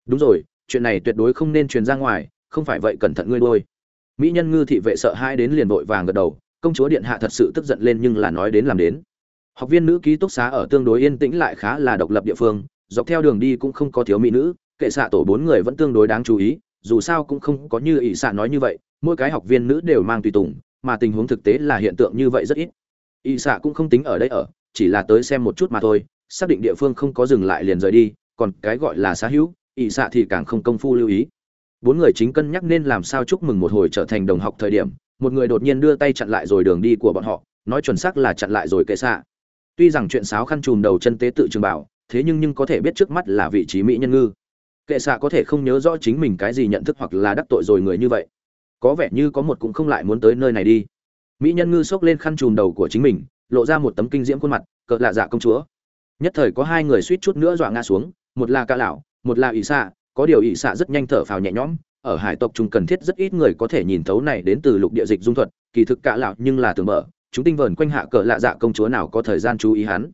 Đúng rồi, chuyện này tuyệt đối không nên truyền ra ngoài, không phải vậy cẩn thận ngươi đôi mỹ nhân ngư thị vệ sợ hai đến liền vội vàng gật đầu, công chúa điện hạ thật sự tức giận lên nhưng là nói đến làm đến. Học viên nữ ký túc xá ở tương đối yên tĩnh lại khá là độc lập địa phương, dọc theo đường đi cũng không có thiếu mỹ nữ, kệ xạ tổ bốn người vẫn tương đối đáng chú ý, dù sao cũng không có như ỷ xạ nói như vậy, mỗi cái học viên nữ đều mang tùy tùng mà tình huống thực tế là hiện tượng như vậy rất ít. Y xạ cũng không tính ở đây ở, chỉ là tới xem một chút mà thôi, xác định địa phương không có dừng lại liền rời đi, còn cái gọi là xá hữu y xạ thì càng không công phu lưu ý. Bốn người chính cân nhắc nên làm sao chúc mừng một hồi trở thành đồng học thời điểm, một người đột nhiên đưa tay chặn lại rồi đường đi của bọn họ, nói chuẩn xác là chặn lại rồi kệ xạ. Tuy rằng chuyện sáo khăn chùm đầu chân tế tự trường bảo, thế nhưng nhưng có thể biết trước mắt là vị trí mỹ nhân ngư. Kệ xạ có thể không nhớ rõ chính mình cái gì nhận thức hoặc là đắc tội rồi người như vậy có vẻ như có một cũng không lại muốn tới nơi này đi. Mỹ nhân ngư xốc lên khăn chùm đầu của chính mình, lộ ra một tấm kinh diễm khuôn mặt cỡ lạ dạ công chúa. Nhất thời có hai người suýt chút nữa dọa ngã xuống, một là ca lão, một là ỷ xạ, có điều ỷ xạ rất nhanh thở phào nhẹ nhõm, ở hải tộc chúng cần thiết rất ít người có thể nhìn thấu này đến từ lục địa dịch dung thuật, kỳ thực cả lão nhưng là tưởng mở, chúng tinh vờn quanh hạ cỡ lạ dạ công chúa nào có thời gian chú ý hắn.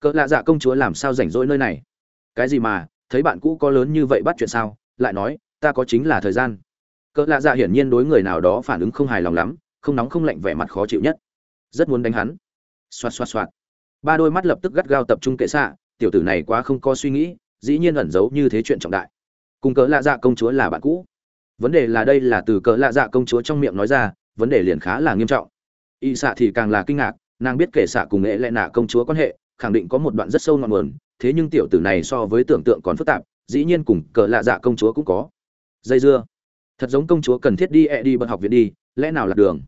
Cỡ lạ dạ công chúa làm sao rảnh rỗi nơi này? Cái gì mà, thấy bạn cũ có lớn như vậy bắt chuyện sao? Lại nói, ta có chính là thời gian cỡ lạ dạ hiển nhiên đối người nào đó phản ứng không hài lòng lắm, không nóng không lạnh vẻ mặt khó chịu nhất. Rất muốn đánh hắn. Xoạt xoạt xoạt. Ba đôi mắt lập tức gắt gao tập trung kệ xạ, tiểu tử này quá không có suy nghĩ, dĩ nhiên ẩn giấu như thế chuyện trọng đại. Cùng cỡ lạ dạ công chúa là bạn cũ. Vấn đề là đây là từ cỡ lạ dạ công chúa trong miệng nói ra, vấn đề liền khá là nghiêm trọng. Y xạ thì càng là kinh ngạc, nàng biết kệ xạ cùng nghệ lệ nạ công chúa quan hệ, khẳng định có một đoạn rất sâu ngọn nguồn, thế nhưng tiểu tử này so với tưởng tượng còn phức tạp, dĩ nhiên cùng cỡ lạ dạ công chúa cũng có. Dây dưa thật giống công chúa cần thiết đi e đi bậc học viện đi, lẽ nào là đường?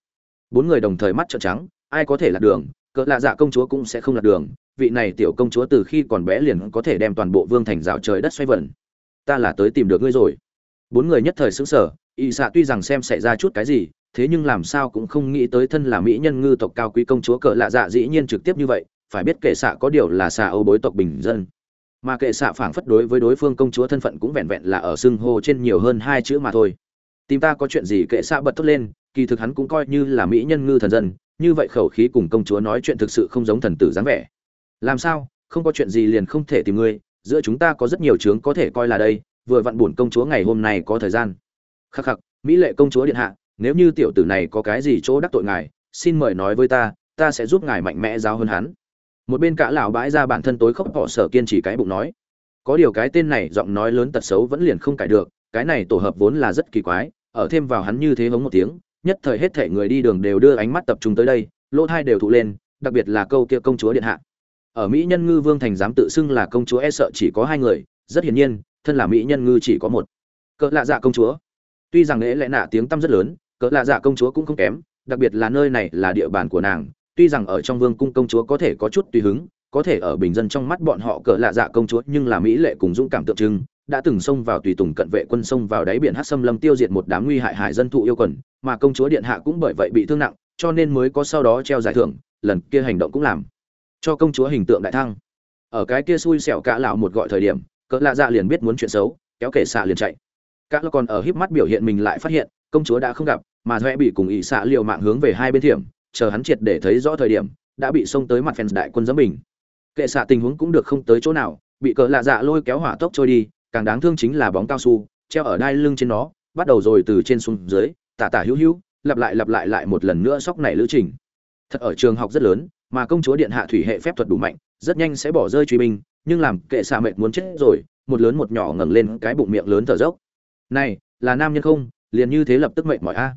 Bốn người đồng thời mắt trợn trắng, ai có thể là đường? Cỡ lạ dạ công chúa cũng sẽ không là đường, vị này tiểu công chúa từ khi còn bé liền có thể đem toàn bộ vương thành rào trời đất xoay vần. Ta là tới tìm được ngươi rồi. Bốn người nhất thời xứng sở y xạ tuy rằng xem xảy ra chút cái gì, thế nhưng làm sao cũng không nghĩ tới thân là mỹ nhân ngư tộc cao quý công chúa cỡ lạ dạ dĩ nhiên trực tiếp như vậy, phải biết kệ xạ có điều là xạ âu bối tộc bình dân. Mà kệ xạ phảng phất đối với đối phương công chúa thân phận cũng vẹn vẹn là ở xưng hô trên nhiều hơn hai chữ mà thôi tìm ta có chuyện gì kệ xạ bật thốt lên, kỳ thực hắn cũng coi như là mỹ nhân ngư thần dân, như vậy khẩu khí cùng công chúa nói chuyện thực sự không giống thần tử dáng vẻ. Làm sao, không có chuyện gì liền không thể tìm ngươi, giữa chúng ta có rất nhiều chướng có thể coi là đây, vừa vặn buồn công chúa ngày hôm nay có thời gian. Khắc khắc, mỹ lệ công chúa điện hạ, nếu như tiểu tử này có cái gì chỗ đắc tội ngài, xin mời nói với ta ta sẽ giúp ngài mạnh mẽ giáo hơn hắn. Một bên cả lão bãi ra bản thân tối khóc họ sở kiên trì cái bụng nói. Có điều cái tên này giọng nói lớn tật xấu vẫn liền không cải được, cái này tổ hợp vốn là rất kỳ quái ở thêm vào hắn như thế hống một tiếng, nhất thời hết thể người đi đường đều đưa ánh mắt tập trung tới đây, lỗ thai đều thụ lên, đặc biệt là câu kia công chúa điện hạ. Ở mỹ nhân ngư vương thành dám tự xưng là công chúa e sợ chỉ có hai người, rất hiển nhiên, thân là mỹ nhân ngư chỉ có một. Cỡ lạ dạ công chúa. Tuy rằng lễ lẽ nạ tiếng tăm rất lớn, cỡ lạ dạ công chúa cũng không kém, đặc biệt là nơi này là địa bàn của nàng, tuy rằng ở trong vương cung công chúa có thể có chút tùy hứng, có thể ở bình dân trong mắt bọn họ cỡ lạ dạ công chúa nhưng là mỹ lệ cùng dũng cảm tượng trưng đã từng xông vào tùy tùng cận vệ quân xông vào đáy biển hát xâm lâm tiêu diệt một đám nguy hại hải dân thụ yêu quần, mà công chúa điện hạ cũng bởi vậy bị thương nặng, cho nên mới có sau đó treo giải thưởng, lần kia hành động cũng làm cho công chúa hình tượng đại thăng. Ở cái kia xui xẻo cả lão một gọi thời điểm, cỡ lạ dạ liền biết muốn chuyện xấu, kéo kể xạ liền chạy. Cả lão còn ở híp mắt biểu hiện mình lại phát hiện, công chúa đã không gặp, mà huệ bị cùng ỵ xạ liều mạng hướng về hai bên thiểm, chờ hắn triệt để thấy rõ thời điểm, đã bị xông tới mặt phèn đại quân giấm mình kệ xạ tình huống cũng được không tới chỗ nào, bị cỡ lạ dạ lôi kéo hỏa tốc trôi đi càng đáng thương chính là bóng cao su, treo ở đai lưng trên nó, bắt đầu rồi từ trên xuống dưới, tả tả hữu hữu, lặp lại lặp lại lại một lần nữa sóc này lữ trình. Thật ở trường học rất lớn, mà công chúa điện hạ thủy hệ phép thuật đủ mạnh, rất nhanh sẽ bỏ rơi truy binh, nhưng làm kệ xạ mệt muốn chết rồi, một lớn một nhỏ ngẩng lên cái bụng miệng lớn thở dốc. Này, là nam nhân không? Liền như thế lập tức mệt mỏi a.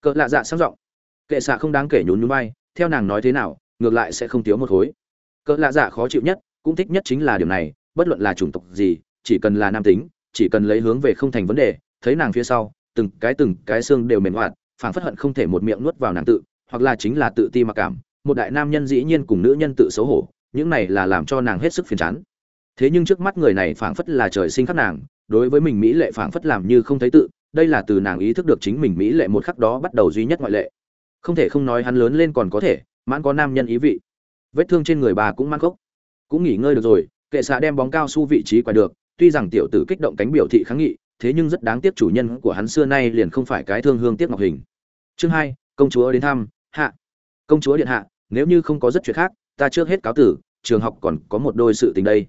Cỡ lạ dạ sang giọng. Kệ xạ không đáng kể nhún nhún bay theo nàng nói thế nào, ngược lại sẽ không thiếu một khối. Cỡ lạ dạ khó chịu nhất, cũng thích nhất chính là điều này, bất luận là chủng tộc gì chỉ cần là nam tính, chỉ cần lấy hướng về không thành vấn đề, thấy nàng phía sau, từng cái từng cái xương đều mềm hoạt, phảng phất hận không thể một miệng nuốt vào nàng tự, hoặc là chính là tự ti mặc cảm, một đại nam nhân dĩ nhiên cùng nữ nhân tự xấu hổ, những này là làm cho nàng hết sức phiền chán. Thế nhưng trước mắt người này phảng phất là trời sinh khắc nàng, đối với mình mỹ lệ phảng phất làm như không thấy tự, đây là từ nàng ý thức được chính mình mỹ lệ một khắc đó bắt đầu duy nhất ngoại lệ. Không thể không nói hắn lớn lên còn có thể, mãn có nam nhân ý vị. Vết thương trên người bà cũng mang gốc. Cũng nghỉ ngơi được rồi, kệ xạ đem bóng cao su vị trí quay được tuy rằng tiểu tử kích động cánh biểu thị kháng nghị, thế nhưng rất đáng tiếc chủ nhân của hắn xưa nay liền không phải cái thương hương tiếc ngọc hình. Chương hai, công chúa đến thăm, hạ. Công chúa điện hạ, nếu như không có rất chuyện khác, ta trước hết cáo tử, trường học còn có một đôi sự tình đây.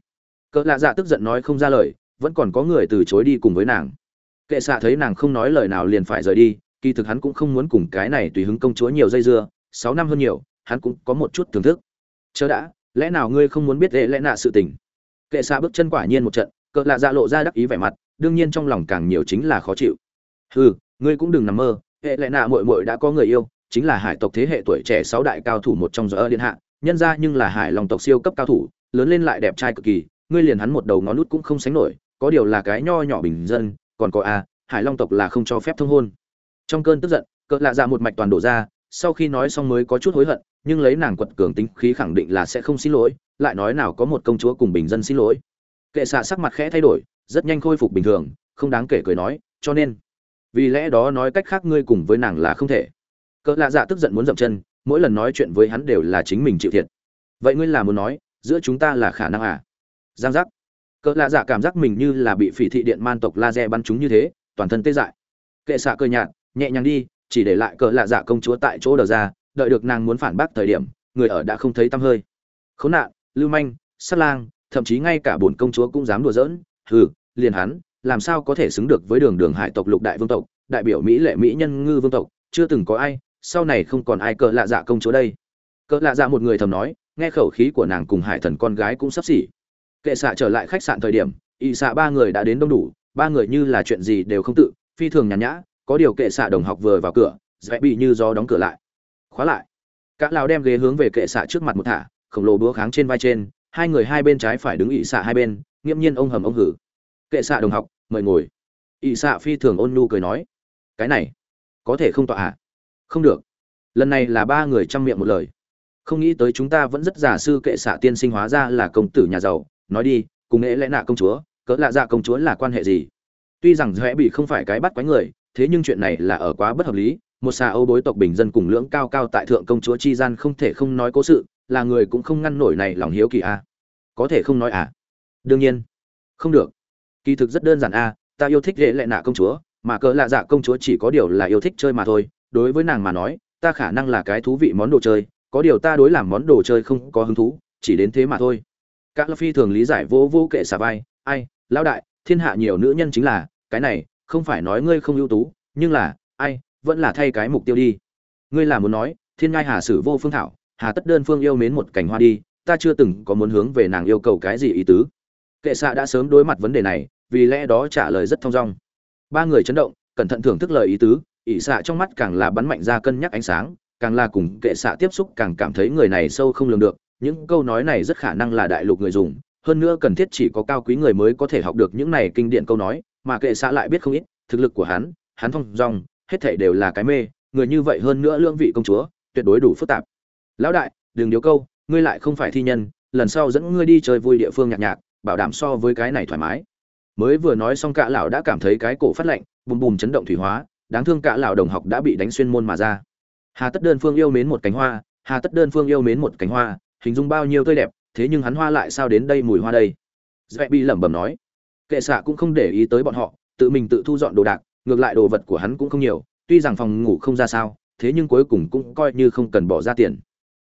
Cỡ lạ dạ tức giận nói không ra lời, vẫn còn có người từ chối đi cùng với nàng. Kệ xạ thấy nàng không nói lời nào liền phải rời đi, kỳ thực hắn cũng không muốn cùng cái này tùy hứng công chúa nhiều dây dưa, sáu năm hơn nhiều, hắn cũng có một chút thưởng thức. Chớ đã, lẽ nào ngươi không muốn biết lẽ lẽ nạ sự tình? Kệ xạ bước chân quả nhiên một trận cỡ lạ dạ lộ ra đắc ý vẻ mặt, đương nhiên trong lòng càng nhiều chính là khó chịu. Hừ, ngươi cũng đừng nằm mơ, hệ lệ nạ muội muội đã có người yêu, chính là hải tộc thế hệ tuổi trẻ sáu đại cao thủ một trong giờ điện hạ, nhân ra nhưng là hải lòng tộc siêu cấp cao thủ, lớn lên lại đẹp trai cực kỳ, ngươi liền hắn một đầu ngón nút cũng không sánh nổi, có điều là cái nho nhỏ bình dân, còn có a, hải long tộc là không cho phép thông hôn. Trong cơn tức giận, cỡ lạ dạ một mạch toàn đổ ra, sau khi nói xong mới có chút hối hận, nhưng lấy nàng quật cường tính khí khẳng định là sẽ không xin lỗi, lại nói nào có một công chúa cùng bình dân xin lỗi kệ xạ sắc mặt khẽ thay đổi, rất nhanh khôi phục bình thường, không đáng kể cười nói, cho nên, vì lẽ đó nói cách khác ngươi cùng với nàng là không thể. Cỡ lạ dạ tức giận muốn dậm chân, mỗi lần nói chuyện với hắn đều là chính mình chịu thiệt. Vậy ngươi là muốn nói, giữa chúng ta là khả năng à? Giang giác. Cỡ lạ dạ cảm giác mình như là bị phỉ thị điện man tộc laser bắn chúng như thế, toàn thân tê dại. Kệ xạ cơ nhạt, nhẹ nhàng đi, chỉ để lại cỡ lạ dạ công chúa tại chỗ đờ ra, đợi được nàng muốn phản bác thời điểm, người ở đã không thấy tăm hơi. Khốn nạn, lưu manh, sát lang thậm chí ngay cả bổn công chúa cũng dám đùa giỡn, hừ, liền hắn, làm sao có thể xứng được với đường đường hải tộc lục đại vương tộc, đại biểu mỹ lệ mỹ nhân ngư vương tộc, chưa từng có ai, sau này không còn ai cỡ lạ dạ công chúa đây. Cỡ lạ dạ một người thầm nói, nghe khẩu khí của nàng cùng hải thần con gái cũng sắp xỉ. Kệ xạ trở lại khách sạn thời điểm, y xạ ba người đã đến đông đủ, ba người như là chuyện gì đều không tự, phi thường nhàn nhã, có điều kệ xạ đồng học vừa vào cửa, dễ bị như gió đóng cửa lại. Khóa lại. Các lão đem ghế hướng về kệ xạ trước mặt một thả, khổng lồ búa kháng trên vai trên hai người hai bên trái phải đứng ỵ xạ hai bên, nghiễm nhiên ông hầm ông hử. Kệ xạ đồng học, mời ngồi. Ỵ xạ phi thường ôn nhu cười nói, cái này, có thể không tọa à không được. Lần này là ba người chăm miệng một lời. Không nghĩ tới chúng ta vẫn rất giả sư kệ xạ tiên sinh hóa ra là công tử nhà giàu. Nói đi, cùng nghệ lẽ nạ công chúa, cỡ lạ dạ công chúa là quan hệ gì? Tuy rằng dõe bị không phải cái bắt quái người, thế nhưng chuyện này là ở quá bất hợp lý một xà âu bối tộc bình dân cùng lưỡng cao cao tại thượng công chúa chi gian không thể không nói cố sự là người cũng không ngăn nổi này lòng hiếu kỳ a à. có thể không nói à? Đương nhiên. Không được. Kỳ thực rất đơn giản a à, ta yêu thích dễ lệ nạ công chúa mà cỡ lạ dạ công chúa chỉ có điều là yêu thích chơi mà thôi. Đối với nàng mà nói ta khả năng là cái thú vị món đồ chơi có điều ta đối làm món đồ chơi không có hứng thú chỉ đến thế mà thôi. Các phi thường lý giải vô vô kệ xà vai ai lão đại thiên hạ nhiều nữ nhân chính là cái này không phải nói ngươi không ưu tú nhưng là ai vẫn là thay cái mục tiêu đi. Ngươi là muốn nói, thiên ngai hà sử vô phương thảo, hà tất đơn phương yêu mến một cảnh hoa đi, ta chưa từng có muốn hướng về nàng yêu cầu cái gì ý tứ. Kệ xạ đã sớm đối mặt vấn đề này, vì lẽ đó trả lời rất thong dong. Ba người chấn động, cẩn thận thưởng thức lời ý tứ, ỷ xạ trong mắt càng là bắn mạnh ra cân nhắc ánh sáng, càng là cùng kệ xạ tiếp xúc càng cảm thấy người này sâu không lường được, những câu nói này rất khả năng là đại lục người dùng, hơn nữa cần thiết chỉ có cao quý người mới có thể học được những này kinh điển câu nói, mà kệ xạ lại biết không ít, thực lực của hắn hắn thong dong hết thảy đều là cái mê, người như vậy hơn nữa lương vị công chúa, tuyệt đối đủ phức tạp. Lão đại, đừng điếu câu, ngươi lại không phải thi nhân, lần sau dẫn ngươi đi chơi vui địa phương nhạc nhạc, bảo đảm so với cái này thoải mái. Mới vừa nói xong cả lão đã cảm thấy cái cổ phát lạnh, bùm bùm chấn động thủy hóa, đáng thương cả lão đồng học đã bị đánh xuyên môn mà ra. Hà tất đơn phương yêu mến một cánh hoa, hà tất đơn phương yêu mến một cánh hoa, hình dung bao nhiêu tươi đẹp, thế nhưng hắn hoa lại sao đến đây mùi hoa đây? Dẹp bị lẩm bẩm nói, kệ xạ cũng không để ý tới bọn họ, tự mình tự thu dọn đồ đạc ngược lại đồ vật của hắn cũng không nhiều, tuy rằng phòng ngủ không ra sao, thế nhưng cuối cùng cũng coi như không cần bỏ ra tiền.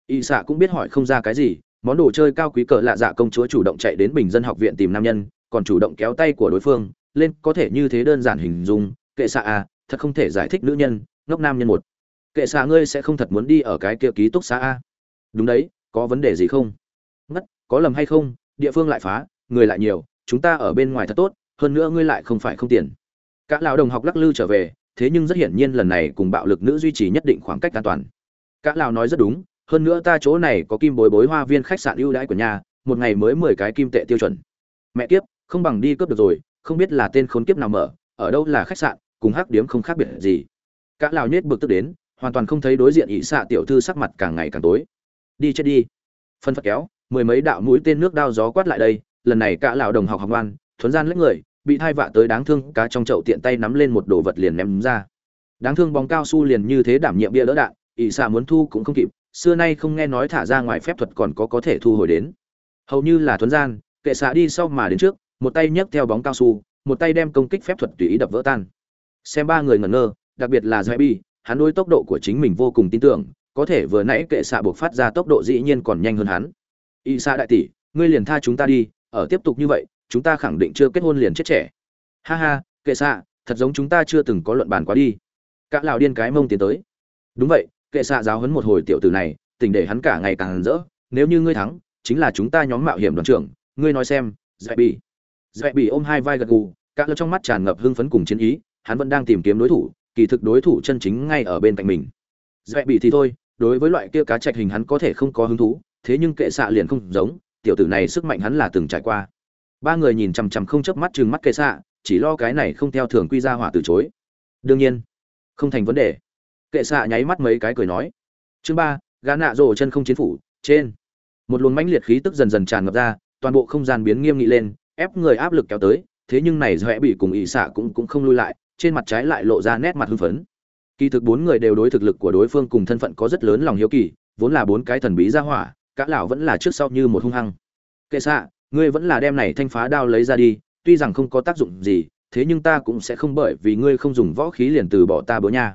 Y xạ cũng biết hỏi không ra cái gì, món đồ chơi cao quý cỡ lạ dạ công chúa chủ động chạy đến bình dân học viện tìm nam nhân, còn chủ động kéo tay của đối phương, lên, có thể như thế đơn giản hình dung, kệ xạ à thật không thể giải thích nữ nhân, ngốc nam nhân một. Kệ xạ ngươi sẽ không thật muốn đi ở cái kia ký túc xá a? Đúng đấy, có vấn đề gì không? Ngất, có lầm hay không? Địa phương lại phá, người lại nhiều, chúng ta ở bên ngoài thật tốt, hơn nữa ngươi lại không phải không tiền cả lão đồng học lắc lư trở về, thế nhưng rất hiển nhiên lần này cùng bạo lực nữ duy trì nhất định khoảng cách an toàn. Cả lão nói rất đúng, hơn nữa ta chỗ này có kim bối bối hoa viên khách sạn ưu đãi của nhà, một ngày mới mười cái kim tệ tiêu chuẩn. Mẹ kiếp, không bằng đi cướp được rồi, không biết là tên khốn kiếp nào mở, ở đâu là khách sạn, cùng hắc điếm không khác biệt gì. Cả lão nhếch bực tức đến, hoàn toàn không thấy đối diện ỷ xạ tiểu thư sắc mặt càng ngày càng tối. Đi chết đi. Phân phật kéo, mười mấy đạo mũi tên nước đao gió quát lại đây, lần này cả lão đồng học học ngoan, thuấn gian lấy người bị thai vạ tới đáng thương cá trong chậu tiện tay nắm lên một đồ vật liền ném ra. Đáng thương bóng cao su liền như thế đảm nhiệm bia đỡ đạn ỷ xạ muốn thu cũng không kịp xưa nay không nghe nói thả ra ngoài phép thuật còn có có thể thu hồi đến. Hầu như là thuấn gian kệ xạ đi sau mà đến trước một tay nhấc theo bóng cao su một tay đem công kích phép thuật tùy ý đập vỡ tan. Xem ba người ngẩn ngơ đặc biệt là Zebi, hắn đối tốc độ của chính mình vô cùng tin tưởng có thể vừa nãy kệ xạ buộc phát ra tốc độ dĩ nhiên còn nhanh hơn hắn. Ỷ xạ đại tỷ ngươi liền tha chúng ta đi ở tiếp tục như vậy chúng ta khẳng định chưa kết hôn liền chết trẻ. Ha ha, kệ xạ, thật giống chúng ta chưa từng có luận bàn quá đi. Cả lào điên cái mông tiến tới. Đúng vậy, kệ xạ giáo hấn một hồi tiểu tử này, tỉnh để hắn cả ngày càng rỡ. Nếu như ngươi thắng, chính là chúng ta nhóm mạo hiểm đoàn trưởng. Ngươi nói xem, dạy bị dạy bị ôm hai vai gật gù, cả lão trong mắt tràn ngập hưng phấn cùng chiến ý, hắn vẫn đang tìm kiếm đối thủ, kỳ thực đối thủ chân chính ngay ở bên cạnh mình. Dạy bị thì thôi, đối với loại kia cá trạch hình hắn có thể không có hứng thú, thế nhưng kệ xạ liền không giống, tiểu tử này sức mạnh hắn là từng trải qua ba người nhìn chằm chằm không chớp mắt chừng mắt kệ xạ, chỉ lo cái này không theo thường quy ra hỏa từ chối. Đương nhiên, không thành vấn đề. Kệ xạ nháy mắt mấy cái cười nói. Chương ba, gã nạ rồ chân không chiến phủ, trên. Một luồng mãnh liệt khí tức dần dần tràn ngập ra, toàn bộ không gian biến nghiêm nghị lên, ép người áp lực kéo tới, thế nhưng này dõe bị cùng ỵ xạ cũng cũng không lui lại, trên mặt trái lại lộ ra nét mặt hưng phấn. Kỳ thực bốn người đều đối thực lực của đối phương cùng thân phận có rất lớn lòng hiếu kỳ, vốn là bốn cái thần bí ra hỏa, cả lão vẫn là trước sau như một hung hăng. Kệ xạ ngươi vẫn là đem này thanh phá đao lấy ra đi, tuy rằng không có tác dụng gì, thế nhưng ta cũng sẽ không bởi vì ngươi không dùng võ khí liền từ bỏ ta bữa nha.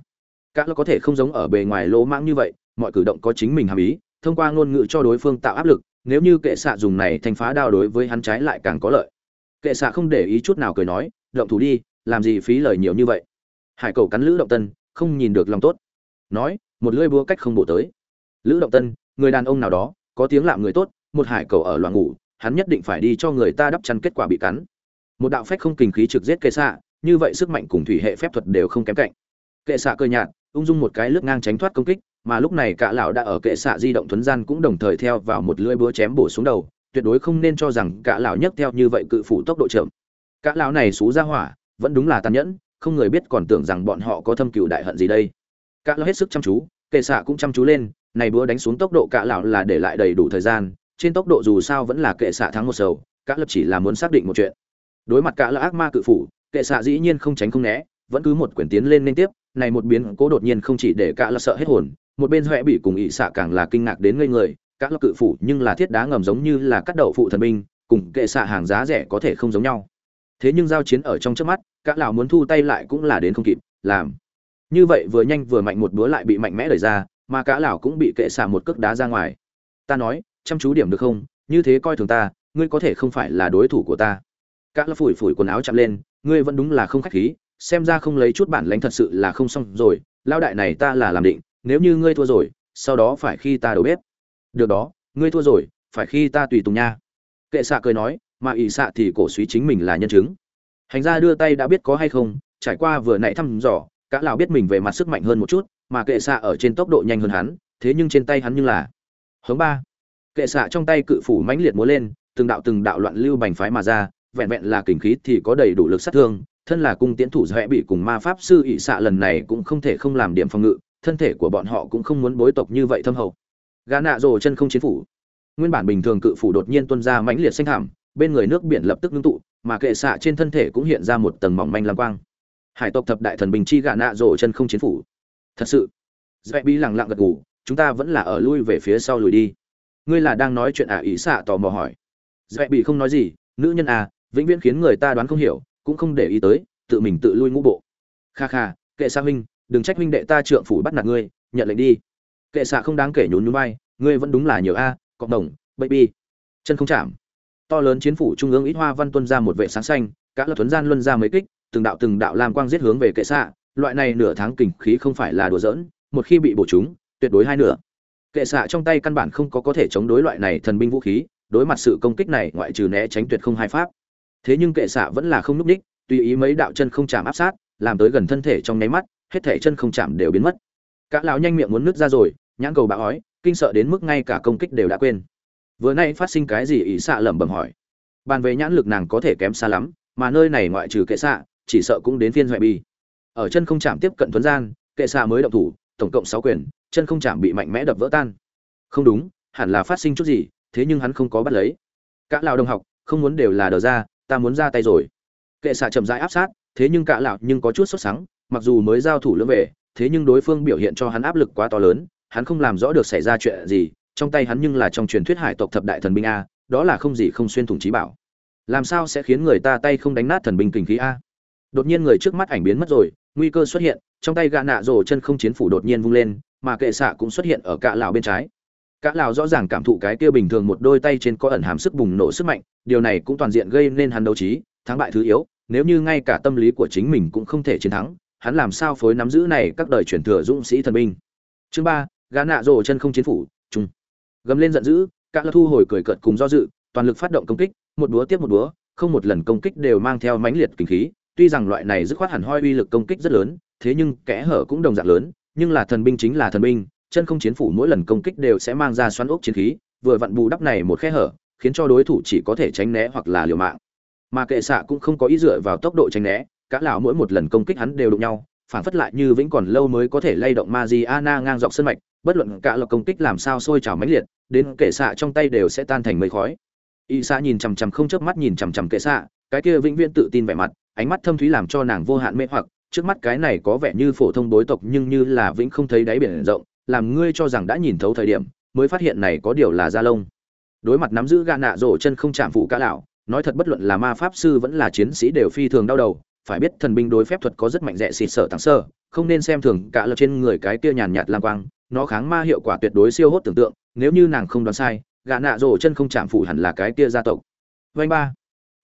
Cả lão có thể không giống ở bề ngoài lỗ mãng như vậy, mọi cử động có chính mình hàm ý, thông qua ngôn ngữ cho đối phương tạo áp lực, nếu như kệ xạ dùng này thanh phá đao đối với hắn trái lại càng có lợi. Kệ xạ không để ý chút nào cười nói, động thủ đi, làm gì phí lời nhiều như vậy. Hải cầu cắn lữ động tân, không nhìn được lòng tốt. Nói, một lưỡi búa cách không bổ tới. Lữ động tân, người đàn ông nào đó, có tiếng lạm người tốt, một hải cầu ở loạn ngủ hắn nhất định phải đi cho người ta đắp chăn kết quả bị cắn. Một đạo phách không kình khí trực giết kệ xạ, như vậy sức mạnh cùng thủy hệ phép thuật đều không kém cạnh. Kệ xạ cơ nhạt, ung dung một cái lướt ngang tránh thoát công kích, mà lúc này cả lão đã ở kệ xạ di động thuấn gian cũng đồng thời theo vào một lưỡi búa chém bổ xuống đầu, tuyệt đối không nên cho rằng cả lão nhấc theo như vậy cự phủ tốc độ chậm. Cả lão này xú ra hỏa, vẫn đúng là tàn nhẫn, không người biết còn tưởng rằng bọn họ có thâm cừu đại hận gì đây. Cả lão hết sức chăm chú, kệ xạ cũng chăm chú lên, này búa đánh xuống tốc độ cả lão là để lại đầy đủ thời gian trên tốc độ dù sao vẫn là kệ xạ thắng một sầu, cả lập chỉ là muốn xác định một chuyện. Đối mặt cả là ác ma cự phủ, kệ xạ dĩ nhiên không tránh không né, vẫn cứ một quyển tiến lên liên tiếp, này một biến cố đột nhiên không chỉ để cả là sợ hết hồn, một bên huệ bị cùng ỵ xạ càng là kinh ngạc đến ngây người các lớp cự phủ nhưng là thiết đá ngầm giống như là cắt đậu phụ thần binh, cùng kệ xạ hàng giá rẻ có thể không giống nhau. Thế nhưng giao chiến ở trong trước mắt các lão muốn thu tay lại cũng là đến không kịp, làm. Như vậy vừa nhanh vừa mạnh một búa lại bị mạnh mẽ đẩy ra, mà cả lão cũng bị kệ xạ một cước đá ra ngoài. Ta nói chăm chú điểm được không? Như thế coi thường ta, ngươi có thể không phải là đối thủ của ta. Cả lão phủi phủi quần áo chạm lên, ngươi vẫn đúng là không khách khí, xem ra không lấy chút bản lãnh thật sự là không xong rồi. Lao đại này ta là làm định, nếu như ngươi thua rồi, sau đó phải khi ta đầu bếp. Được đó, ngươi thua rồi, phải khi ta tùy tùng nha. Kệ xạ cười nói, mà ỷ xạ thì cổ suý chính mình là nhân chứng. Hành gia đưa tay đã biết có hay không, trải qua vừa nãy thăm dò, cả lão biết mình về mặt sức mạnh hơn một chút, mà kệ xạ ở trên tốc độ nhanh hơn hắn, thế nhưng trên tay hắn như là. Hướng ba kệ xạ trong tay cự phủ mãnh liệt múa lên, từng đạo từng đạo loạn lưu bành phái mà ra, vẹn vẹn là kình khí thì có đầy đủ lực sát thương, thân là cung tiễn thủ dễ bị cùng ma pháp sư ỵ xạ lần này cũng không thể không làm điểm phòng ngự, thân thể của bọn họ cũng không muốn bối tộc như vậy thâm hậu. Gà nạ rồ chân không chiến phủ. Nguyên bản bình thường cự phủ đột nhiên tuôn ra mãnh liệt xanh thảm, bên người nước biển lập tức ngưng tụ, mà kệ xạ trên thân thể cũng hiện ra một tầng mỏng manh lam quang. Hải tộc thập đại thần bình chi gà nạ rồ chân không chiến phủ. Thật sự, dễ bị lẳng lặng gật gù, chúng ta vẫn là ở lui về phía sau lùi đi ngươi là đang nói chuyện à? Ý xạ tò mò hỏi. Dẹp bị không nói gì, nữ nhân à vĩnh viễn khiến người ta đoán không hiểu, cũng không để ý tới, tự mình tự lui ngũ bộ. Kha kha, kệ sa huynh, đừng trách huynh đệ ta trượng phủ bắt nạt ngươi, nhận lệnh đi. Kệ xạ không đáng kể nhún nhún vai, ngươi vẫn đúng là nhiều a cộng đồng, baby. Chân không chạm. To lớn chiến phủ trung ương ít hoa văn tuân ra một vệ sáng xanh, cả lập thuấn gian luân ra mấy kích, từng đạo từng đạo làm quang giết hướng về kệ xạ. Loại này nửa tháng kình khí không phải là đùa giỡn, một khi bị bổ chúng, tuyệt đối hai nửa kệ xạ trong tay căn bản không có có thể chống đối loại này thần binh vũ khí, đối mặt sự công kích này ngoại trừ né tránh tuyệt không hai pháp. Thế nhưng kệ xạ vẫn là không núp đích, tùy ý mấy đạo chân không chạm áp sát, làm tới gần thân thể trong nháy mắt, hết thể chân không chạm đều biến mất. Cả lão nhanh miệng muốn nứt ra rồi, nhãn cầu bạo ói, kinh sợ đến mức ngay cả công kích đều đã quên. Vừa nay phát sinh cái gì ý xạ lẩm bẩm hỏi. Bàn về nhãn lực nàng có thể kém xa lắm, mà nơi này ngoại trừ kệ xạ, chỉ sợ cũng đến phiên hoại bi. Ở chân không chạm tiếp cận thuấn gian, kệ xạ mới động thủ, tổng cộng sáu quyền chân không chạm bị mạnh mẽ đập vỡ tan. Không đúng, hẳn là phát sinh chút gì, thế nhưng hắn không có bắt lấy. Cả lão đồng học, không muốn đều là đờ ra, ta muốn ra tay rồi. Kệ xạ chậm rãi áp sát, thế nhưng cả lão nhưng có chút sốt sắng, mặc dù mới giao thủ lưỡng về, thế nhưng đối phương biểu hiện cho hắn áp lực quá to lớn, hắn không làm rõ được xảy ra chuyện gì, trong tay hắn nhưng là trong truyền thuyết hải tộc thập đại thần binh a, đó là không gì không xuyên thủng trí bảo. Làm sao sẽ khiến người ta tay không đánh nát thần binh kình khí a? Đột nhiên người trước mắt ảnh biến mất rồi, nguy cơ xuất hiện, trong tay gạ nạ rổ chân không chiến phủ đột nhiên vung lên mà kệ xạ cũng xuất hiện ở cạ lào bên trái. Cạ lào rõ ràng cảm thụ cái kia bình thường một đôi tay trên có ẩn hàm sức bùng nổ sức mạnh, điều này cũng toàn diện gây nên hắn đấu trí, thắng bại thứ yếu, nếu như ngay cả tâm lý của chính mình cũng không thể chiến thắng, hắn làm sao phối nắm giữ này các đời truyền thừa dũng sĩ thần binh. Chương ba, gã nạ rồ chân không chiến phủ trung gầm lên giận dữ, Cạ lão thu hồi cười cợt cùng do dự, toàn lực phát động công kích, một đúa tiếp một đúa không một lần công kích đều mang theo mãnh liệt kinh khí, tuy rằng loại này dứt khoát hẳn hoi uy lực công kích rất lớn, thế nhưng kẽ hở cũng đồng dạng lớn nhưng là thần binh chính là thần binh chân không chiến phủ mỗi lần công kích đều sẽ mang ra xoắn ốc chiến khí vừa vặn bù đắp này một khe hở khiến cho đối thủ chỉ có thể tránh né hoặc là liều mạng mà kệ xạ cũng không có ý dựa vào tốc độ tránh né cả lão mỗi một lần công kích hắn đều đụng nhau phản phất lại như vĩnh còn lâu mới có thể lay động Mariana ngang dọc sân mạch, bất luận cả lực công kích làm sao sôi trào mãnh liệt, đến kệ xạ trong tay đều sẽ tan thành mây khói. Y Sa nhìn chằm chằm không chớp mắt nhìn chằm chằm kệ xạ, cái kia vĩnh viễn tự tin vẻ mặt, ánh mắt thâm thúy làm cho nàng vô hạn mê hoặc, trước mắt cái này có vẻ như phổ thông bối tộc nhưng như là vĩnh không thấy đáy biển rộng, làm ngươi cho rằng đã nhìn thấu thời điểm, mới phát hiện này có điều là da lông. Đối mặt nắm giữ gã nạ rổ chân không chạm phụ cả lão, nói thật bất luận là ma pháp sư vẫn là chiến sĩ đều phi thường đau đầu, phải biết thần binh đối phép thuật có rất mạnh rẻ xịt sợ tăng sơ không nên xem thường cả lập trên người cái kia nhàn nhạt lang quang nó kháng ma hiệu quả tuyệt đối siêu hốt tưởng tượng nếu như nàng không đoán sai gã nạ rổ chân không chạm phủ hẳn là cái kia gia tộc vanh ba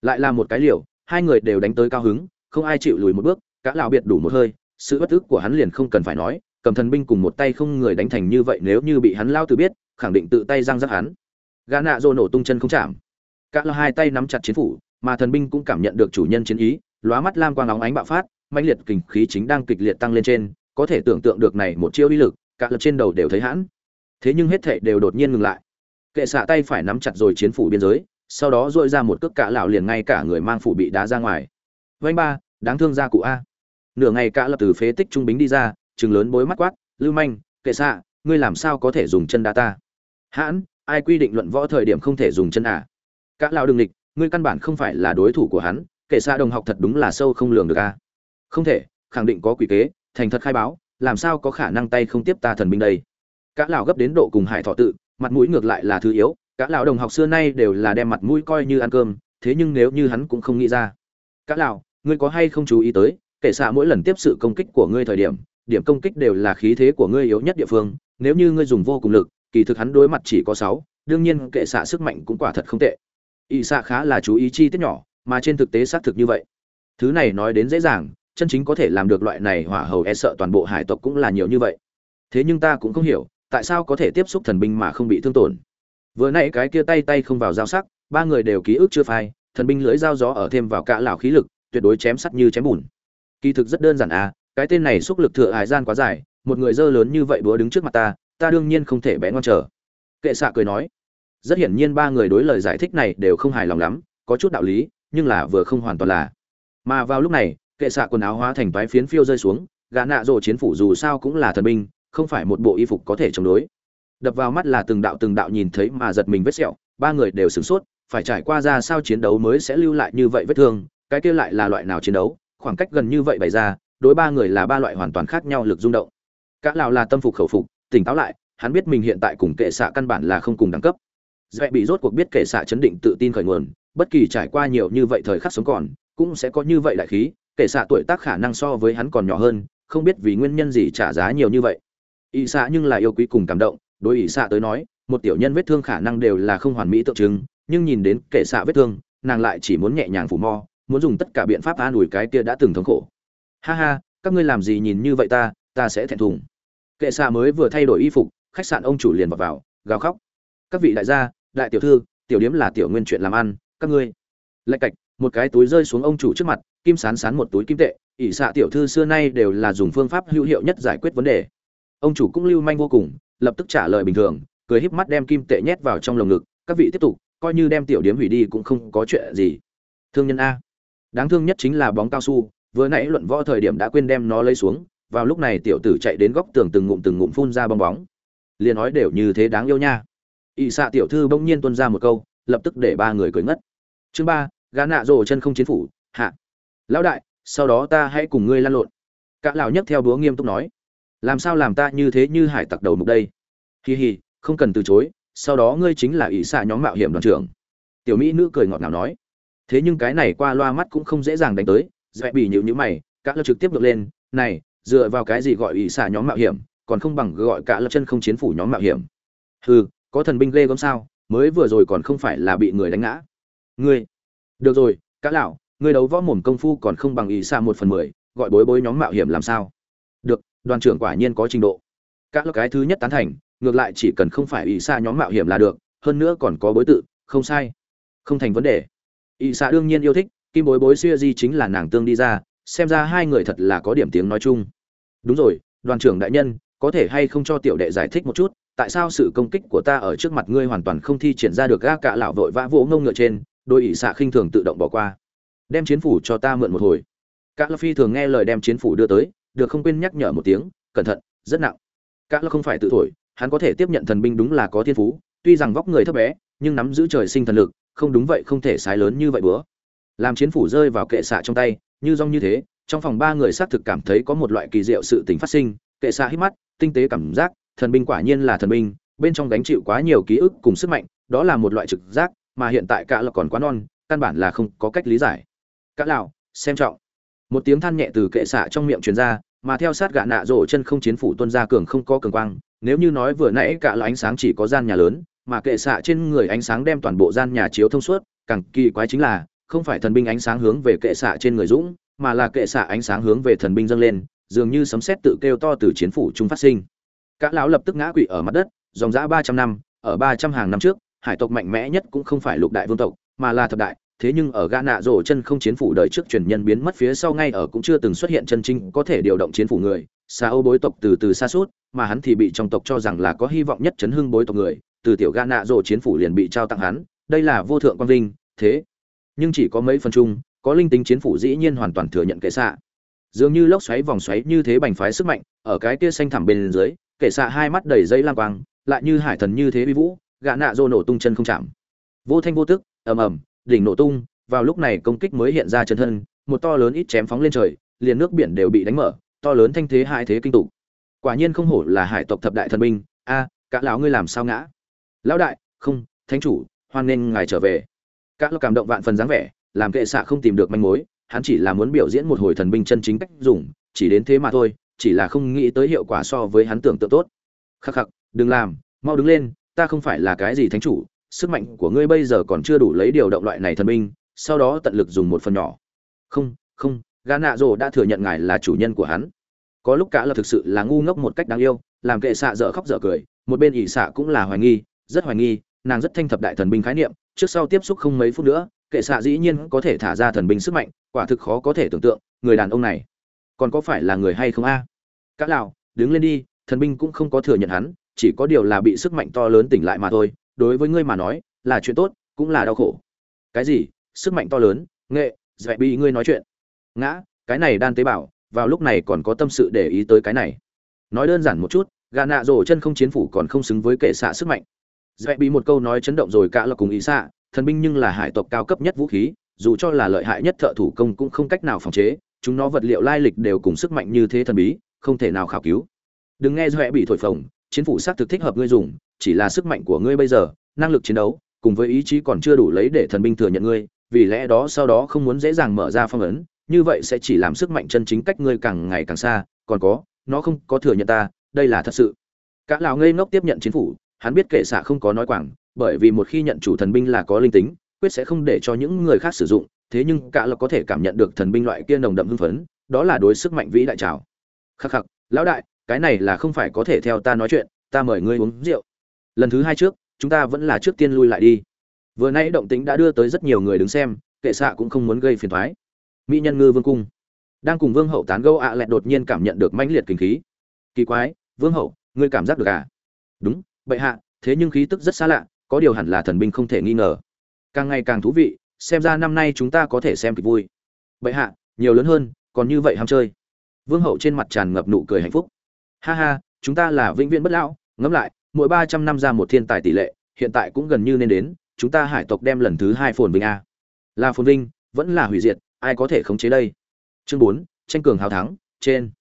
lại là một cái liều hai người đều đánh tới cao hứng không ai chịu lùi một bước cả lão biệt đủ một hơi, sự bất ức của hắn liền không cần phải nói, cầm thần binh cùng một tay không người đánh thành như vậy nếu như bị hắn lao từ biết, khẳng định tự tay giang rắc hắn. Gã nạ rồ nổ tung chân không chạm. Cả lão hai tay nắm chặt chiến phủ, mà thần binh cũng cảm nhận được chủ nhân chiến ý, lóa mắt lam quang nóng ánh bạo phát, mãnh liệt kình khí chính đang kịch liệt tăng lên trên, có thể tưởng tượng được này một chiêu uy lực, cả lập trên đầu đều thấy hãn. Thế nhưng hết thảy đều đột nhiên ngừng lại. Kệ xạ tay phải nắm chặt rồi chiến phủ biên giới, sau đó dội ra một cước cả lão liền ngay cả người mang phủ bị đá ra ngoài. Vanh ba, đáng thương ra cụ a nửa ngày cả lập từ phế tích trung bính đi ra chừng lớn bối mắt quát, lưu manh, kệ xạ, ngươi làm sao có thể dùng chân đá ta? Hãn, ai quy định luận võ thời điểm không thể dùng chân à? Cả lão đừng địch ngươi căn bản không phải là đối thủ của hắn, kệ xa đồng học thật đúng là sâu không lường được a không thể, khẳng định có quỷ kế, thành thật khai báo, làm sao có khả năng tay không tiếp ta thần binh đây? Cả lão gấp đến độ cùng hải thọ tự, mặt mũi ngược lại là thứ yếu, cả lão đồng học xưa nay đều là đem mặt mũi coi như ăn cơm, thế nhưng nếu như hắn cũng không nghĩ ra. Cả lão, ngươi có hay không chú ý tới kệ xạ mỗi lần tiếp sự công kích của ngươi thời điểm điểm công kích đều là khí thế của ngươi yếu nhất địa phương, nếu như ngươi dùng vô cùng lực, kỳ thực hắn đối mặt chỉ có sáu, đương nhiên kệ xạ sức mạnh cũng quả thật không tệ. Y xạ khá là chú ý chi tiết nhỏ, mà trên thực tế xác thực như vậy. Thứ này nói đến dễ dàng, chân chính có thể làm được loại này hỏa hầu e sợ toàn bộ hải tộc cũng là nhiều như vậy. Thế nhưng ta cũng không hiểu, tại sao có thể tiếp xúc thần binh mà không bị thương tổn. Vừa nãy cái kia tay tay không vào dao sắc, ba người đều ký ức chưa phai, thần binh lưỡi dao gió ở thêm vào cả lão khí lực, tuyệt đối chém sắt như chém bùn kỳ thực rất đơn giản à cái tên này xúc lực thừa hải gian quá dài, một người dơ lớn như vậy búa đứng trước mặt ta ta đương nhiên không thể bé ngon chờ. Kệ xạ cười nói, rất hiển nhiên ba người đối lời giải thích này đều không hài lòng lắm, có chút đạo lý, nhưng là vừa không hoàn toàn là. Mà vào lúc này, kệ xạ quần áo hóa thành toái phiến phiêu rơi xuống, gã nạ rồ chiến phủ dù sao cũng là thần binh, không phải một bộ y phục có thể chống đối. Đập vào mắt là từng đạo từng đạo nhìn thấy mà giật mình vết sẹo, ba người đều sửng sốt, phải trải qua ra sao chiến đấu mới sẽ lưu lại như vậy vết thương, cái kia lại là loại nào chiến đấu? Khoảng cách gần như vậy bày ra, đối ba người là ba loại hoàn toàn khác nhau lực rung động. Cả lão là tâm phục khẩu phục, tỉnh táo lại, hắn biết mình hiện tại cùng kệ xạ căn bản là không cùng đẳng cấp. Dễ bị rốt cuộc biết kệ xạ chấn định tự tin khởi nguồn, bất kỳ trải qua nhiều như vậy thời khắc sống còn, cũng sẽ có như vậy đại khí, kệ xạ tuổi tác khả năng so với hắn còn nhỏ hơn, không biết vì nguyên nhân gì trả giá nhiều như vậy. Ỵ xạ nhưng là yêu quý cùng cảm động, đối ỵ xạ tới nói, một tiểu nhân vết thương khả năng đều là không hoàn mỹ tượng trưng, nhưng nhìn đến kệ xạ vết thương, nàng lại chỉ muốn nhẹ nhàng phủ mo muốn dùng tất cả biện pháp an ủi cái kia đã từng thống khổ. Ha ha, các ngươi làm gì nhìn như vậy ta ta sẽ thẹn thùng. Kệ xạ mới vừa thay đổi y phục, khách sạn ông chủ liền vào vào, gào khóc. Các vị đại gia, đại tiểu thư, tiểu điếm là tiểu nguyên chuyện làm ăn, các ngươi. Lạch cạch, một cái túi rơi xuống ông chủ trước mặt, kim sán sán một túi kim tệ, ỷ xạ tiểu thư xưa nay đều là dùng phương pháp hữu hiệu nhất giải quyết vấn đề. Ông chủ cũng lưu manh vô cùng, lập tức trả lời bình thường, cười híp mắt đem kim tệ nhét vào trong lồng ngực, các vị tiếp tục, coi như đem tiểu điếm hủy đi cũng không có chuyện gì. Thương nhân a đáng thương nhất chính là bóng cao su, vừa nãy luận võ thời điểm đã quên đem nó lấy xuống, vào lúc này tiểu tử chạy đến góc tường từng ngụm từng ngụm phun ra bong bóng. Liền nói đều như thế đáng yêu nha. Ỵ xạ tiểu thư bỗng nhiên tuân ra một câu, lập tức để ba người cười ngất. Chương ba, gã nạ rồ chân không chiến phủ, hạ. Lão đại, sau đó ta hãy cùng ngươi lăn lộn. Cả lão nhấc theo búa nghiêm túc nói. Làm sao làm ta như thế như hải tặc đầu mục đây? Hì hì không cần từ chối, sau đó ngươi chính là ỵ xạ nhóm mạo hiểm đoàn trưởng. Tiểu mỹ nữ cười ngọt ngào nói thế nhưng cái này qua loa mắt cũng không dễ dàng đánh tới, dẹp bị nhịu nhữ mày, cả lập trực tiếp được lên, này, dựa vào cái gì gọi ỷ xả nhóm mạo hiểm, còn không bằng gọi cả lập chân không chiến phủ nhóm mạo hiểm? Hừ, có thần binh ghê gớm sao, mới vừa rồi còn không phải là bị người đánh ngã. Ngươi, được rồi, cả lão, ngươi đấu võ mồm công phu còn không bằng ỷ xả một phần mười, gọi bối bối nhóm mạo hiểm làm sao? Được, đoàn trưởng quả nhiên có trình độ. Các cái thứ nhất tán thành, ngược lại chỉ cần không phải ỷ xả nhóm mạo hiểm là được, hơn nữa còn có bối tự, không sai, không thành vấn đề ý xạ đương nhiên yêu thích, kim bối bối xuya di chính là nàng tương đi ra, xem ra hai người thật là có điểm tiếng nói chung. Đúng rồi, đoàn trưởng đại nhân, có thể hay không cho tiểu đệ giải thích một chút, tại sao sự công kích của ta ở trước mặt ngươi hoàn toàn không thi triển ra được ga cả lão vội vã vỗ ngông ngựa trên, đôi ỷ xạ khinh thường tự động bỏ qua. Đem chiến phủ cho ta mượn một hồi. Cả lão phi thường nghe lời đem chiến phủ đưa tới, được không quên nhắc nhở một tiếng, cẩn thận, rất nặng. Cả lão không phải tự thổi, hắn có thể tiếp nhận thần binh đúng là có thiên phú, tuy rằng vóc người thấp bé, nhưng nắm giữ trời sinh thần lực không đúng vậy không thể sái lớn như vậy bữa. Làm chiến phủ rơi vào kệ xạ trong tay, như rong như thế, trong phòng ba người xác thực cảm thấy có một loại kỳ diệu sự tình phát sinh. Kệ xạ hít mắt, tinh tế cảm giác, thần binh quả nhiên là thần binh, bên trong gánh chịu quá nhiều ký ức cùng sức mạnh, đó là một loại trực giác, mà hiện tại cả là còn quá non, căn bản là không có cách lý giải. Cả lão, xem trọng. Một tiếng than nhẹ từ kệ xạ trong miệng truyền ra, mà theo sát gạ nạ rổ chân không chiến phủ tuân ra cường không có cường quang, nếu như nói vừa nãy cả là ánh sáng chỉ có gian nhà lớn mà kệ xạ trên người ánh sáng đem toàn bộ gian nhà chiếu thông suốt, càng kỳ quái chính là, không phải thần binh ánh sáng hướng về kệ xạ trên người dũng, mà là kệ xạ ánh sáng hướng về thần binh dâng lên, dường như sấm sét tự kêu to từ chiến phủ trung phát sinh. Cả lão lập tức ngã quỵ ở mặt đất, dòng dã ba trăm năm, ở ba trăm hàng năm trước, hải tộc mạnh mẽ nhất cũng không phải lục đại vương tộc, mà là thập đại, thế nhưng ở gã nạ rổ chân không chiến phủ đời trước truyền nhân biến mất phía sau ngay ở cũng chưa từng xuất hiện chân chính có thể điều động chiến phủ người xa ô bối tộc từ từ xa suốt mà hắn thì bị trong tộc cho rằng là có hy vọng nhất chấn hưng bối tộc người từ tiểu gã nạ rồ chiến phủ liền bị trao tặng hắn, đây là vô thượng quang vinh, thế. Nhưng chỉ có mấy phần chung, có linh tính chiến phủ dĩ nhiên hoàn toàn thừa nhận kệ xạ. Dường như lốc xoáy vòng xoáy như thế bành phái sức mạnh, ở cái kia xanh thẳm bên dưới, kệ xạ hai mắt đầy dây lang quang, lại như hải thần như thế uy vũ, gã nạ rồ nổ tung chân không chạm. Vô thanh vô tức, ầm ầm, đỉnh nổ tung, vào lúc này công kích mới hiện ra chân thân, một to lớn ít chém phóng lên trời, liền nước biển đều bị đánh mở, to lớn thanh thế hại thế kinh tụ. Quả nhiên không hổ là hải tộc thập đại thần binh, a, cả lão ngươi làm sao ngã? Lão đại, không, thánh chủ, hoan nên ngài trở về. Các lo cảm động vạn phần dáng vẻ, làm kệ xạ không tìm được manh mối, hắn chỉ là muốn biểu diễn một hồi thần binh chân chính cách dùng, chỉ đến thế mà thôi, chỉ là không nghĩ tới hiệu quả so với hắn tưởng tượng tốt. Khắc khắc, đừng làm, mau đứng lên, ta không phải là cái gì thánh chủ, sức mạnh của ngươi bây giờ còn chưa đủ lấy điều động loại này thần binh, sau đó tận lực dùng một phần nhỏ. Không không gà nạ rồ đã thừa nhận ngài là chủ nhân của hắn. Có lúc cả là thực sự là ngu ngốc một cách đáng yêu, làm kệ xạ dở khóc dở cười, một bên ỷ xạ cũng là hoài nghi rất hoài nghi, nàng rất thanh thập đại thần binh khái niệm, trước sau tiếp xúc không mấy phút nữa, kệ xạ dĩ nhiên có thể thả ra thần binh sức mạnh, quả thực khó có thể tưởng tượng, người đàn ông này còn có phải là người hay không a? À? cả lão đứng lên đi, thần binh cũng không có thừa nhận hắn, chỉ có điều là bị sức mạnh to lớn tỉnh lại mà thôi, đối với ngươi mà nói, là chuyện tốt, cũng là đau khổ. Cái gì? Sức mạnh to lớn, nghệ, dạy bị ngươi nói chuyện. Ngã, cái này đan tế bào, vào lúc này còn có tâm sự để ý tới cái này. Nói đơn giản một chút, gà nạ rổ chân không chiến phủ còn không xứng với kệ xạ sức mạnh dễ bị một câu nói chấn động rồi cả là cùng ý xạ, thần binh nhưng là hải tộc cao cấp nhất vũ khí, dù cho là lợi hại nhất thợ thủ công cũng không cách nào phòng chế, chúng nó vật liệu lai lịch đều cùng sức mạnh như thế thần bí, không thể nào khảo cứu. Đừng nghe dễ bị thổi phồng, chiến phủ xác thực thích hợp ngươi dùng, chỉ là sức mạnh của ngươi bây giờ, năng lực chiến đấu, cùng với ý chí còn chưa đủ lấy để thần binh thừa nhận ngươi, vì lẽ đó sau đó không muốn dễ dàng mở ra phong ấn, như vậy sẽ chỉ làm sức mạnh chân chính cách ngươi càng ngày càng xa, còn có, nó không có thừa nhận ta, đây là thật sự. Cả lão ngây ngốc tiếp nhận chiến phủ hắn biết kệ xạ không có nói quảng, bởi vì một khi nhận chủ thần binh là có linh tính, quyết sẽ không để cho những người khác sử dụng, thế nhưng cả là có thể cảm nhận được thần binh loại kia nồng đậm hưng phấn, đó là đối sức mạnh vĩ đại trào. Khắc khắc, lão đại, cái này là không phải có thể theo ta nói chuyện, ta mời ngươi uống rượu. Lần thứ hai trước, chúng ta vẫn là trước tiên lui lại đi. Vừa nãy động tính đã đưa tới rất nhiều người đứng xem, kệ xạ cũng không muốn gây phiền thoái. Mỹ nhân ngư vương cung. Đang cùng vương hậu tán gẫu ạ à lẹt đột nhiên cảm nhận được mãnh liệt kinh khí. Kỳ quái, vương hậu, ngươi cảm giác được à? Đúng bệ hạ, thế nhưng khí tức rất xa lạ, có điều hẳn là thần binh không thể nghi ngờ. Càng ngày càng thú vị, xem ra năm nay chúng ta có thể xem kịch vui. Bệ hạ, nhiều lớn hơn, còn như vậy ham chơi. Vương hậu trên mặt tràn ngập nụ cười hạnh phúc. Ha ha, chúng ta là vĩnh viễn bất lão. Ngẫm lại, mỗi ba trăm năm ra một thiên tài tỷ lệ, hiện tại cũng gần như nên đến, chúng ta hải tộc đem lần thứ hai phồn vinh a. Là phồn vinh, vẫn là hủy diệt, ai có thể khống chế đây? Chương bốn, tranh cường hào thắng, trên.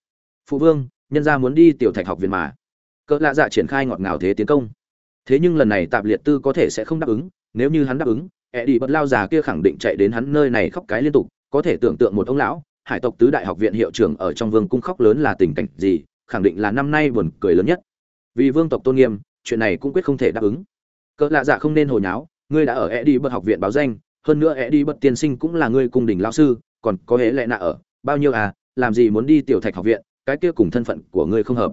Phụ vương, nhân gia muốn đi tiểu thạch học viện mà cỡ lạ dạ triển khai ngọt ngào thế tiến công. Thế nhưng lần này tạp liệt tư có thể sẽ không đáp ứng, nếu như hắn đáp ứng ẹ đi bật lao già kia khẳng định chạy đến hắn nơi này khóc cái liên tục, có thể tưởng tượng một ông lão, hải tộc tứ đại học viện hiệu trưởng ở trong vương cung khóc lớn là tình cảnh gì, khẳng định là năm nay buồn cười lớn nhất. Vì vương tộc tôn nghiêm, chuyện này cũng quyết không thể đáp ứng. Cỡ lạ dạ không nên hồi nháo, ngươi đã ở ẹ đi bật học viện báo danh, hơn nữa ẹ đi bật tiên sinh cũng là ngươi cung đình lão sư, còn có hễ lệ nạ ở, bao nhiêu à làm gì muốn đi tiểu thạch học viện, cái kia cùng thân phận của ngươi không hợp.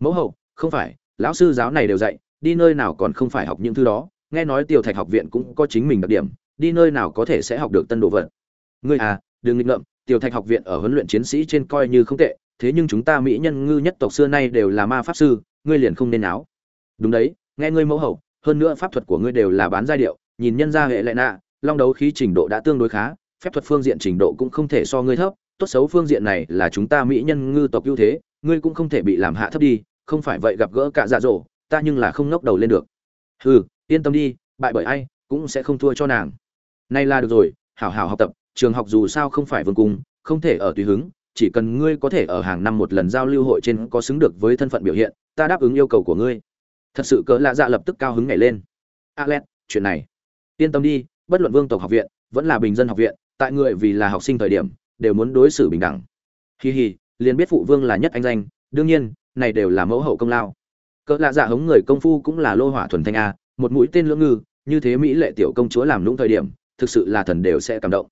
Mẫu hậu không phải, lão sư giáo này đều dạy, đi nơi nào còn không phải học những thứ đó. Nghe nói tiểu thạch học viện cũng có chính mình đặc điểm, đi nơi nào có thể sẽ học được tân đồ vật. Ngươi à đừng nghịch ngợm, tiểu thạch học viện ở huấn luyện chiến sĩ trên coi như không tệ, thế nhưng chúng ta mỹ nhân ngư nhất tộc xưa nay đều là ma pháp sư, ngươi liền không nên áo đúng đấy, nghe ngươi mẫu hậu, hơn nữa pháp thuật của ngươi đều là bán giai điệu, nhìn nhân gia hệ lệ nạ, long đấu khí trình độ đã tương đối khá, phép thuật phương diện trình độ cũng không thể so ngươi thấp, tốt xấu phương diện này là chúng ta mỹ nhân ngư tộc ưu thế, ngươi cũng không thể bị làm hạ thấp đi không phải vậy gặp gỡ cả dạ dỗ, ta nhưng là không ngóc đầu lên được. Hừ, yên tâm đi, bại bởi ai cũng sẽ không thua cho nàng. Nay là được rồi, hảo hảo học tập, trường học dù sao không phải vương cung, không thể ở tùy hứng, chỉ cần ngươi có thể ở hàng năm một lần giao lưu hội trên có xứng được với thân phận biểu hiện, ta đáp ứng yêu cầu của ngươi. Thật sự cỡ lạ dạ lập tức cao hứng nhảy lên. Alex, chuyện này. Yên tâm đi, bất luận vương tộc học viện, vẫn là bình dân học viện, tại người vì là học sinh thời điểm, đều muốn đối xử bình đẳng. Hi hi, liền biết phụ vương là nhất anh danh, đương nhiên này đều là mẫu hậu công lao. Cỡ lạ dạ hống người công phu cũng là lô hỏa thuần thanh a, một mũi tên lưỡng ngư, như thế mỹ lệ tiểu công chúa làm lũng thời điểm, thực sự là thần đều sẽ cảm động.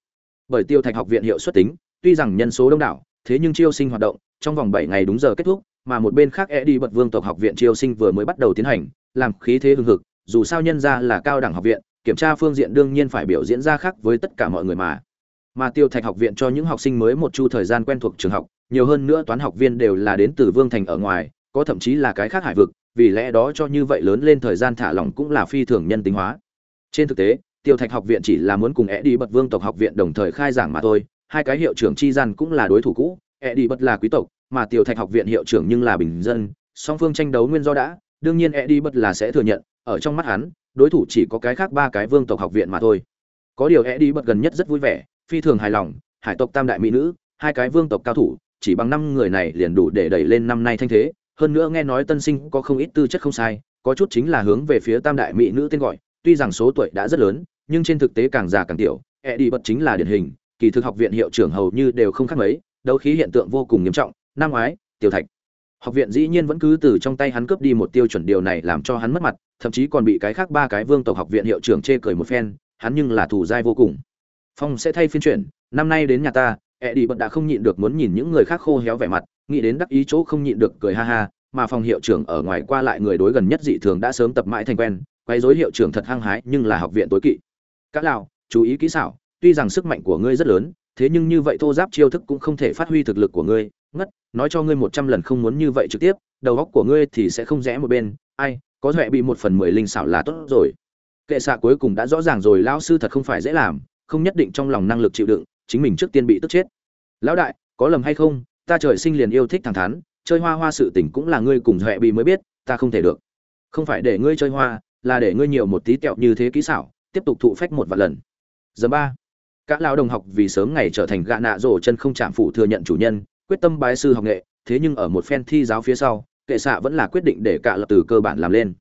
Bởi tiêu thạch học viện hiệu suất tính, tuy rằng nhân số đông đảo, thế nhưng chiêu sinh hoạt động, trong vòng bảy ngày đúng giờ kết thúc, mà một bên khác e đi bật vương tộc học viện chiêu sinh vừa mới bắt đầu tiến hành, làm khí thế hưng hực, dù sao nhân ra là cao đẳng học viện, kiểm tra phương diện đương nhiên phải biểu diễn ra khác với tất cả mọi người mà. Mà tiêu thạch học viện cho những học sinh mới một chu thời gian quen thuộc trường học nhiều hơn nữa toán học viên đều là đến từ vương thành ở ngoài, có thậm chí là cái khác hải vực, vì lẽ đó cho như vậy lớn lên thời gian thả lỏng cũng là phi thường nhân tính hóa. Trên thực tế, tiêu thạch học viện chỉ là muốn cùng e đi bật vương tộc học viện đồng thời khai giảng mà thôi, hai cái hiệu trưởng chi gian cũng là đối thủ cũ e đi bật là quý tộc, mà tiêu thạch học viện hiệu trưởng nhưng là bình dân, song phương tranh đấu nguyên do đã, đương nhiên e đi bật là sẽ thừa nhận, ở trong mắt hắn, đối thủ chỉ có cái khác ba cái vương tộc học viện mà thôi. Có điều e đi bật gần nhất rất vui vẻ, phi thường hài lòng, hải tộc tam đại mỹ nữ, hai cái vương tộc cao thủ chỉ bằng năm người này liền đủ để đẩy lên năm nay thanh thế. Hơn nữa nghe nói tân sinh có không ít tư chất không sai, có chút chính là hướng về phía tam đại mỹ nữ tên gọi, tuy rằng số tuổi đã rất lớn, nhưng trên thực tế càng già càng tiểu. E đi bật chính là điển hình, kỳ thực học viện hiệu trưởng hầu như đều không khác mấy, đấu khí hiện tượng vô cùng nghiêm trọng, năm ngoái, tiểu thạch. Học viện dĩ nhiên vẫn cứ từ trong tay hắn cướp đi một tiêu chuẩn điều này làm cho hắn mất mặt, thậm chí còn bị cái khác ba cái vương tộc học viện hiệu trưởng chê cười một phen, hắn nhưng là thủ dai vô cùng. Phong sẽ thay phiên chuyển, năm nay đến nhà ta E đi bật đã không nhịn được muốn nhìn những người khác khô héo vẻ mặt, nghĩ đến đắc ý chỗ không nhịn được cười ha ha, mà phòng hiệu trưởng ở ngoài qua lại người đối gần nhất dị thường đã sớm tập mãi thành quen quay dối hiệu trưởng thật hăng hái, nhưng là học viện tối kỵ. Các lào chú ý kỹ xảo, tuy rằng sức mạnh của ngươi rất lớn, thế nhưng như vậy thô giáp chiêu thức cũng không thể phát huy thực lực của ngươi, ngất, nói cho ngươi một trăm lần không muốn như vậy trực tiếp, đầu óc của ngươi thì sẽ không rẽ một bên, ai, có huệ bị một phần mười linh xảo là tốt rồi. Kệ xạ cuối cùng đã rõ ràng rồi, lão sư thật không phải dễ làm, không nhất định trong lòng năng lực chịu đựng chính mình trước tiên bị tức chết. Lão đại, có lầm hay không? Ta trời sinh liền yêu thích thẳng thắn, chơi hoa hoa sự tình cũng là ngươi cùng huệ bị mới biết, ta không thể được. Không phải để ngươi chơi hoa, là để ngươi nhiều một tí tẹo như thế kỹ xảo, tiếp tục thụ phách một vài lần. Giờ ba, Cả lão đồng học vì sớm ngày trở thành gạ nạ rổ chân không chạm phụ thừa nhận chủ nhân, quyết tâm bái sư học nghệ, thế nhưng ở một phen thi giáo phía sau, kệ xạ vẫn là quyết định để cả lập từ cơ bản làm lên.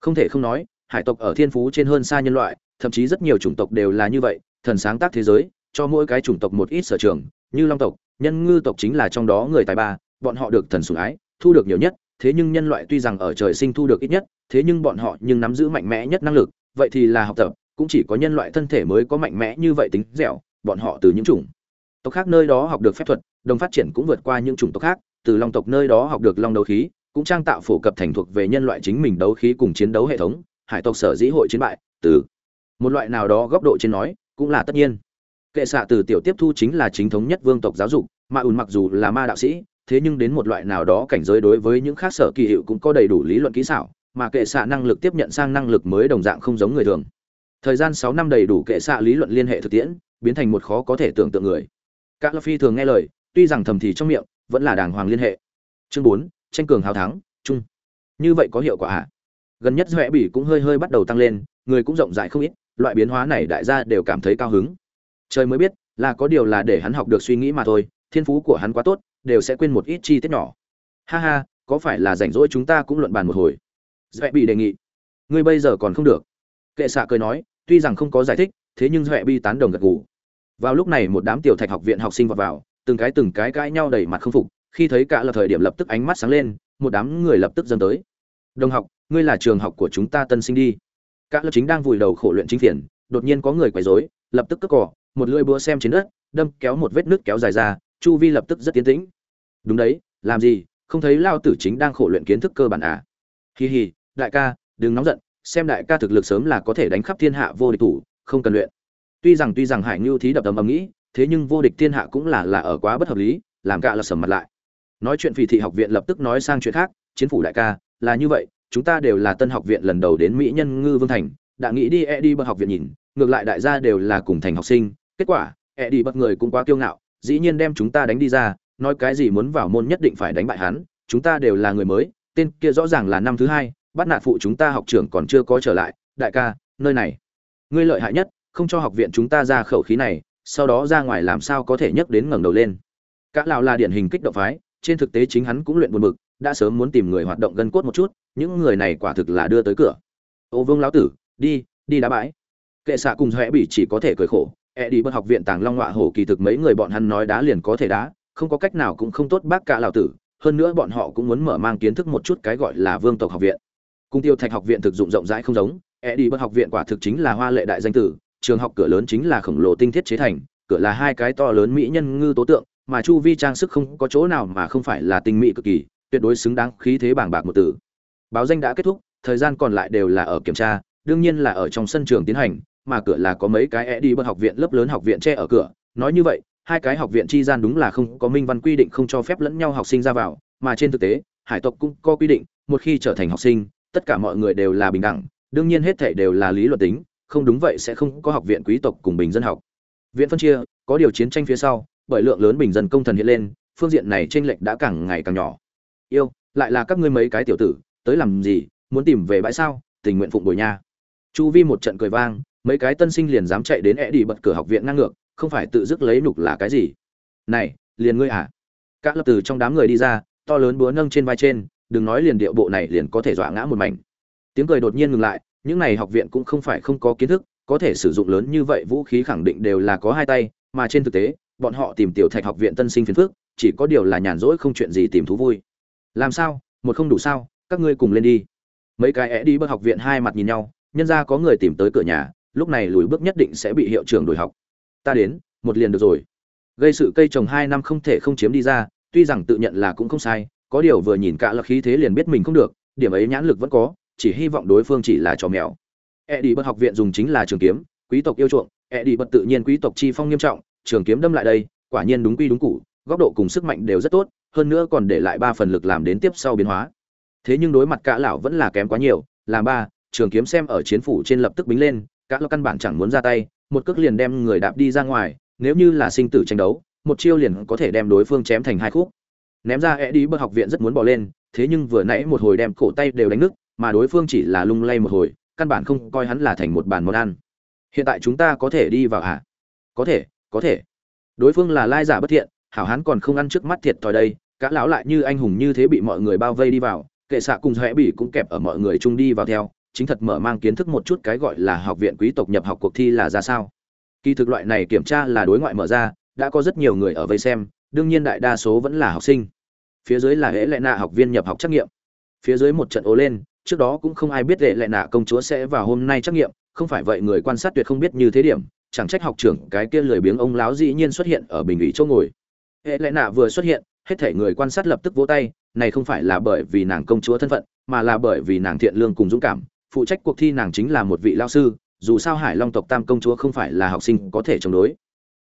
Không thể không nói, hải tộc ở thiên phú trên hơn xa nhân loại, thậm chí rất nhiều chủng tộc đều là như vậy, thần sáng tác thế giới cho mỗi cái chủng tộc một ít sở trường, như long tộc, nhân ngư tộc chính là trong đó người tài ba, bọn họ được thần sủng ái, thu được nhiều nhất, thế nhưng nhân loại tuy rằng ở trời sinh thu được ít nhất, thế nhưng bọn họ nhưng nắm giữ mạnh mẽ nhất năng lực, vậy thì là học tập, cũng chỉ có nhân loại thân thể mới có mạnh mẽ như vậy tính dẻo, bọn họ từ những chủng tộc khác nơi đó học được phép thuật, đồng phát triển cũng vượt qua những chủng tộc khác, từ long tộc nơi đó học được long đấu khí, cũng trang tạo phổ cập thành thuộc về nhân loại chính mình đấu khí cùng chiến đấu hệ thống, hải tộc sở dĩ hội chiến bại, từ một loại nào đó góc độ trên nói, cũng là tất nhiên kệ xạ từ tiểu tiếp thu chính là chính thống nhất vương tộc giáo dục, mà ùn mặc dù là ma đạo sĩ, thế nhưng đến một loại nào đó cảnh giới đối với những khác sở kỳ hiệu cũng có đầy đủ lý luận kỹ xảo, mà kệ xạ năng lực tiếp nhận sang năng lực mới đồng dạng không giống người thường. Thời gian sáu năm đầy đủ kệ xạ lý luận liên hệ thực tiễn, biến thành một khó có thể tưởng tượng người. Các phi thường nghe lời, tuy rằng thầm thì trong miệng, vẫn là đàng hoàng liên hệ. Chương bốn, tranh cường hào thắng, chung. Như vậy có hiệu quả à? Gần nhất huệ bỉ cũng hơi hơi bắt đầu tăng lên, người cũng rộng rãi không ít, loại biến hóa này đại gia đều cảm thấy cao hứng trời mới biết, là có điều là để hắn học được suy nghĩ mà thôi, thiên phú của hắn quá tốt, đều sẽ quên một ít chi tiết nhỏ. Ha ha, có phải là rảnh rỗi chúng ta cũng luận bàn một hồi? Dễ bị đề nghị. Ngươi bây giờ còn không được. Kệ xạ cười nói, tuy rằng không có giải thích, thế nhưng dễ bị tán đồng gật gù. Vào lúc này một đám tiểu thạch học viện học sinh vọt vào, từng cái từng cái cãi nhau đầy mặt không phục, khi thấy cả là thời điểm lập tức ánh mắt sáng lên, một đám người lập tức dâng tới. Đồng học, ngươi là trường học của chúng ta tân sinh đi. Cả là chính đang vùi đầu khổ luyện chính phiền, đột nhiên có người quấy rối, lập tức cất cỏ một lưỡi búa xem trên đất, đâm kéo một vết nước kéo dài ra, chu vi lập tức rất tiến tĩnh. Đúng đấy, làm gì, không thấy lao tử chính đang khổ luyện kiến thức cơ bản à? Hì hì đại ca, đừng nóng giận, xem đại ca thực lực sớm là có thể đánh khắp thiên hạ vô địch thủ, không cần luyện. Tuy rằng tuy rằng hải ngưu thí đập tầm ầm nghĩ, thế nhưng vô địch thiên hạ cũng là là ở quá bất hợp lý, làm cả là sầm mặt lại. Nói chuyện phì thị học viện lập tức nói sang chuyện khác, chiến phủ đại ca, là như vậy, chúng ta đều là tân học viện lần đầu đến mỹ nhân ngư vương thành, đã nghĩ đi e đi bậc học viện nhìn, ngược lại đại gia đều là cùng thành học sinh kết quả ẹ đi bất người cũng quá kiêu ngạo, dĩ nhiên đem chúng ta đánh đi ra, nói cái gì muốn vào môn nhất định phải đánh bại hắn, chúng ta đều là người mới, tên kia rõ ràng là năm thứ hai, bắt nạt phụ chúng ta học trưởng còn chưa có trở lại, đại ca, nơi này. Ngươi lợi hại nhất, không cho học viện chúng ta ra khẩu khí này, sau đó ra ngoài làm sao có thể nhấc đến ngẩng đầu lên. Cả lão là điển hình kích động phái, trên thực tế chính hắn cũng luyện buồn bực, đã sớm muốn tìm người hoạt động gân cốt một chút, những người này quả thực là đưa tới cửa. Ô vương lão tử, đi đi đá bãi. Kệ xạ cùng huệ bị chỉ có thể cười khổ e đi bất học viện tàng long họa hổ kỳ thực mấy người bọn hắn nói đá liền có thể đá, không có cách nào cũng không tốt bác cả lão tử, hơn nữa bọn họ cũng muốn mở mang kiến thức một chút cái gọi là vương tộc học viện. Cung tiêu thạch học viện thực dụng rộng rãi không giống e đi bất học viện quả thực chính là hoa lệ đại danh tử, trường học cửa lớn chính là khổng lồ tinh thiết chế thành, cửa là hai cái to lớn mỹ nhân ngư tố tượng, mà chu vi trang sức không có chỗ nào mà không phải là tinh mỹ cực kỳ, tuyệt đối xứng đáng khí thế bảng bạc một từ báo danh đã kết thúc, thời gian còn lại đều là ở kiểm tra, đương nhiên là ở trong sân trường tiến hành mà cửa là có mấy cái e đi bất học viện lớp lớn học viện che ở cửa. Nói như vậy, hai cái học viện chi gian đúng là không có minh văn quy định không cho phép lẫn nhau học sinh ra vào, mà trên thực tế, hải tộc cũng có quy định, một khi trở thành học sinh, tất cả mọi người đều là bình đẳng, đương nhiên hết thể đều là lý luận tính, không đúng vậy sẽ không có học viện quý tộc cùng bình dân học. Viện phân chia, có điều chiến tranh phía sau, bởi lượng lớn bình dân công thần hiện lên, phương diện này tranh lệch đã càng ngày càng nhỏ. Yêu, lại là các ngươi mấy cái tiểu tử, tới làm gì, muốn tìm về bãi sao, tình nguyện phụng bồi nha. Chu vi một trận cười vang mấy cái tân sinh liền dám chạy đến e đi bật cửa học viện ngang ngược, không phải tự dứt lấy nục là cái gì? Này, liền ngươi à? Các lập từ trong đám người đi ra, to lớn búa nâng trên vai trên, đừng nói liền điệu bộ này liền có thể dọa ngã một mảnh. Tiếng cười đột nhiên ngừng lại, những này học viện cũng không phải không có kiến thức, có thể sử dụng lớn như vậy vũ khí khẳng định đều là có hai tay, mà trên thực tế, bọn họ tìm tiểu thạch học viện tân sinh phiền phước chỉ có điều là nhàn rỗi không chuyện gì tìm thú vui. Làm sao? Một không đủ sao? Các ngươi cùng lên đi. Mấy cái é đi bất học viện hai mặt nhìn nhau, nhân ra có người tìm tới cửa nhà lúc này lùi bước nhất định sẽ bị hiệu trưởng đổi học. Ta đến, một liền được rồi. Gây sự cây trồng hai năm không thể không chiếm đi ra, tuy rằng tự nhận là cũng không sai, có điều vừa nhìn cả là khí thế liền biết mình không được, điểm ấy nhãn lực vẫn có, chỉ hy vọng đối phương chỉ là trò mèo. E đi bất học viện dùng chính là trường kiếm, quý tộc yêu chuộng e đi bất tự nhiên quý tộc chi phong nghiêm trọng, trường kiếm đâm lại đây, quả nhiên đúng quy đúng cụ góc độ cùng sức mạnh đều rất tốt, hơn nữa còn để lại ba phần lực làm đến tiếp sau biến hóa. Thế nhưng đối mặt cả lão vẫn là kém quá nhiều làm ba, trường kiếm xem ở chiến phủ trên lập tức bính lên cả lão căn bản chẳng muốn ra tay, một cước liền đem người đạp đi ra ngoài, nếu như là sinh tử tranh đấu, một chiêu liền có thể đem đối phương chém thành hai khúc. Ném ra e đi bậc học viện rất muốn bỏ lên, thế nhưng vừa nãy một hồi đem cổ tay đều đánh nứt, mà đối phương chỉ là lung lay một hồi, căn bản không coi hắn là thành một bàn món ăn. Hiện tại chúng ta có thể đi vào hả? Có thể có thể. Đối phương là lai giả bất thiện, hảo hán còn không ăn trước mắt thiệt thòi đây, cả lão lại như anh hùng như thế bị mọi người bao vây đi vào, kệ xạ cùng rẽ bị cũng kẹp ở mọi người chung đi vào theo chính thật mở mang kiến thức một chút cái gọi là học viện quý tộc nhập học cuộc thi là ra sao. Kỳ thực loại này kiểm tra là đối ngoại mở ra, đã có rất nhiều người ở vây xem, đương nhiên đại đa số vẫn là học sinh. Phía dưới là hễ lệ nạ học viên nhập học trắc nghiệm. Phía dưới một trận ố lên, trước đó cũng không ai biết hệ lệ nạ công chúa sẽ vào hôm nay trắc nghiệm, không phải vậy người quan sát tuyệt không biết như thế điểm, chẳng trách học trưởng cái kia lười biếng ông láo dĩ nhiên xuất hiện ở bình ủy chỗ ngồi. Hệ lệ nạ vừa xuất hiện, hết thể người quan sát lập tức vỗ tay, này không phải là bởi vì nàng công chúa thân phận, mà là bởi vì nàng thiện lương cùng dũng cảm phụ trách cuộc thi nàng chính là một vị lao sư, dù sao hải long tộc tam công chúa không phải là học sinh có thể chống đối.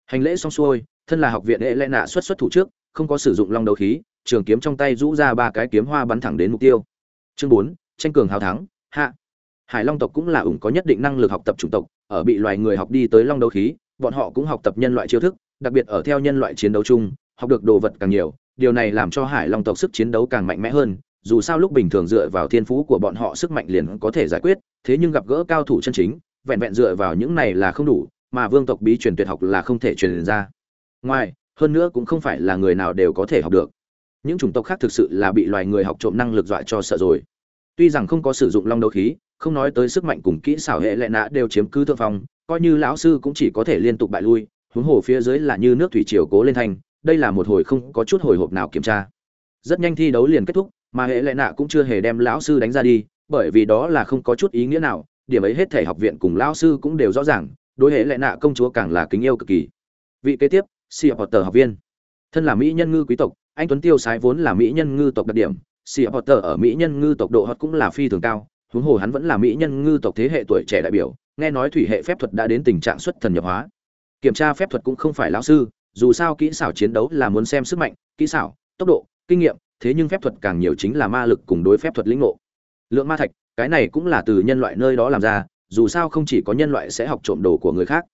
Hành lễ xong xuôi, thân là học viện hệ lẽ nạ xuất xuất thủ trước, không có sử dụng long đấu khí, trường kiếm trong tay rũ ra ba cái kiếm hoa bắn thẳng đến mục tiêu. Chương bốn, tranh cường hào thắng, hạ. Hải long tộc cũng là ủng có nhất định năng lực học tập chủng tộc, ở bị loài người học đi tới long đấu khí, bọn họ cũng học tập nhân loại chiêu thức, đặc biệt ở theo nhân loại chiến đấu chung, học được đồ vật càng nhiều, điều này làm cho hải long tộc sức chiến đấu càng mạnh mẽ hơn dù sao lúc bình thường dựa vào thiên phú của bọn họ sức mạnh liền có thể giải quyết, thế nhưng gặp gỡ cao thủ chân chính, vẹn vẹn dựa vào những này là không đủ, mà vương tộc bí truyền tuyệt học là không thể truyền ra. Ngoài, hơn nữa cũng không phải là người nào đều có thể học được. Những chủng tộc khác thực sự là bị loài người học trộm năng lực dọa cho sợ rồi. Tuy rằng không có sử dụng long đấu khí, không nói tới sức mạnh cùng kỹ xảo hệ lệ nã đều chiếm cứ thượng phong, coi như lão sư cũng chỉ có thể liên tục bại lui, huống hồ phía dưới là như nước thủy triều cố lên thành, đây là một hồi không có chút hồi hộp nào kiểm tra. Rất nhanh thi đấu liền kết thúc mà hệ lệ nạ cũng chưa hề đem lão sư đánh ra đi, bởi vì đó là không có chút ý nghĩa nào, điểm ấy hết thể học viện cùng lão sư cũng đều rõ ràng, đối hệ lệ nạ công chúa càng là kính yêu cực kỳ. Vị kế tiếp si tờ học viên. Thân là mỹ nhân ngư quý tộc, anh tuấn tiêu sái vốn là mỹ nhân ngư tộc đặc điểm si tờ ở mỹ nhân ngư tộc độ hot cũng là phi thường cao, huống hồ hắn vẫn là mỹ nhân ngư tộc thế hệ tuổi trẻ đại biểu, nghe nói thủy hệ phép thuật đã đến tình trạng xuất thần nhập hóa. Kiểm tra phép thuật cũng không phải lão sư, dù sao kỹ xảo chiến đấu là muốn xem sức mạnh, kỹ xảo, tốc độ, kinh nghiệm thế nhưng phép thuật càng nhiều chính là ma lực cùng đối phép thuật lĩnh ngộ. Lượng ma thạch, cái này cũng là từ nhân loại nơi đó làm ra, dù sao không chỉ có nhân loại sẽ học trộm đồ của người khác.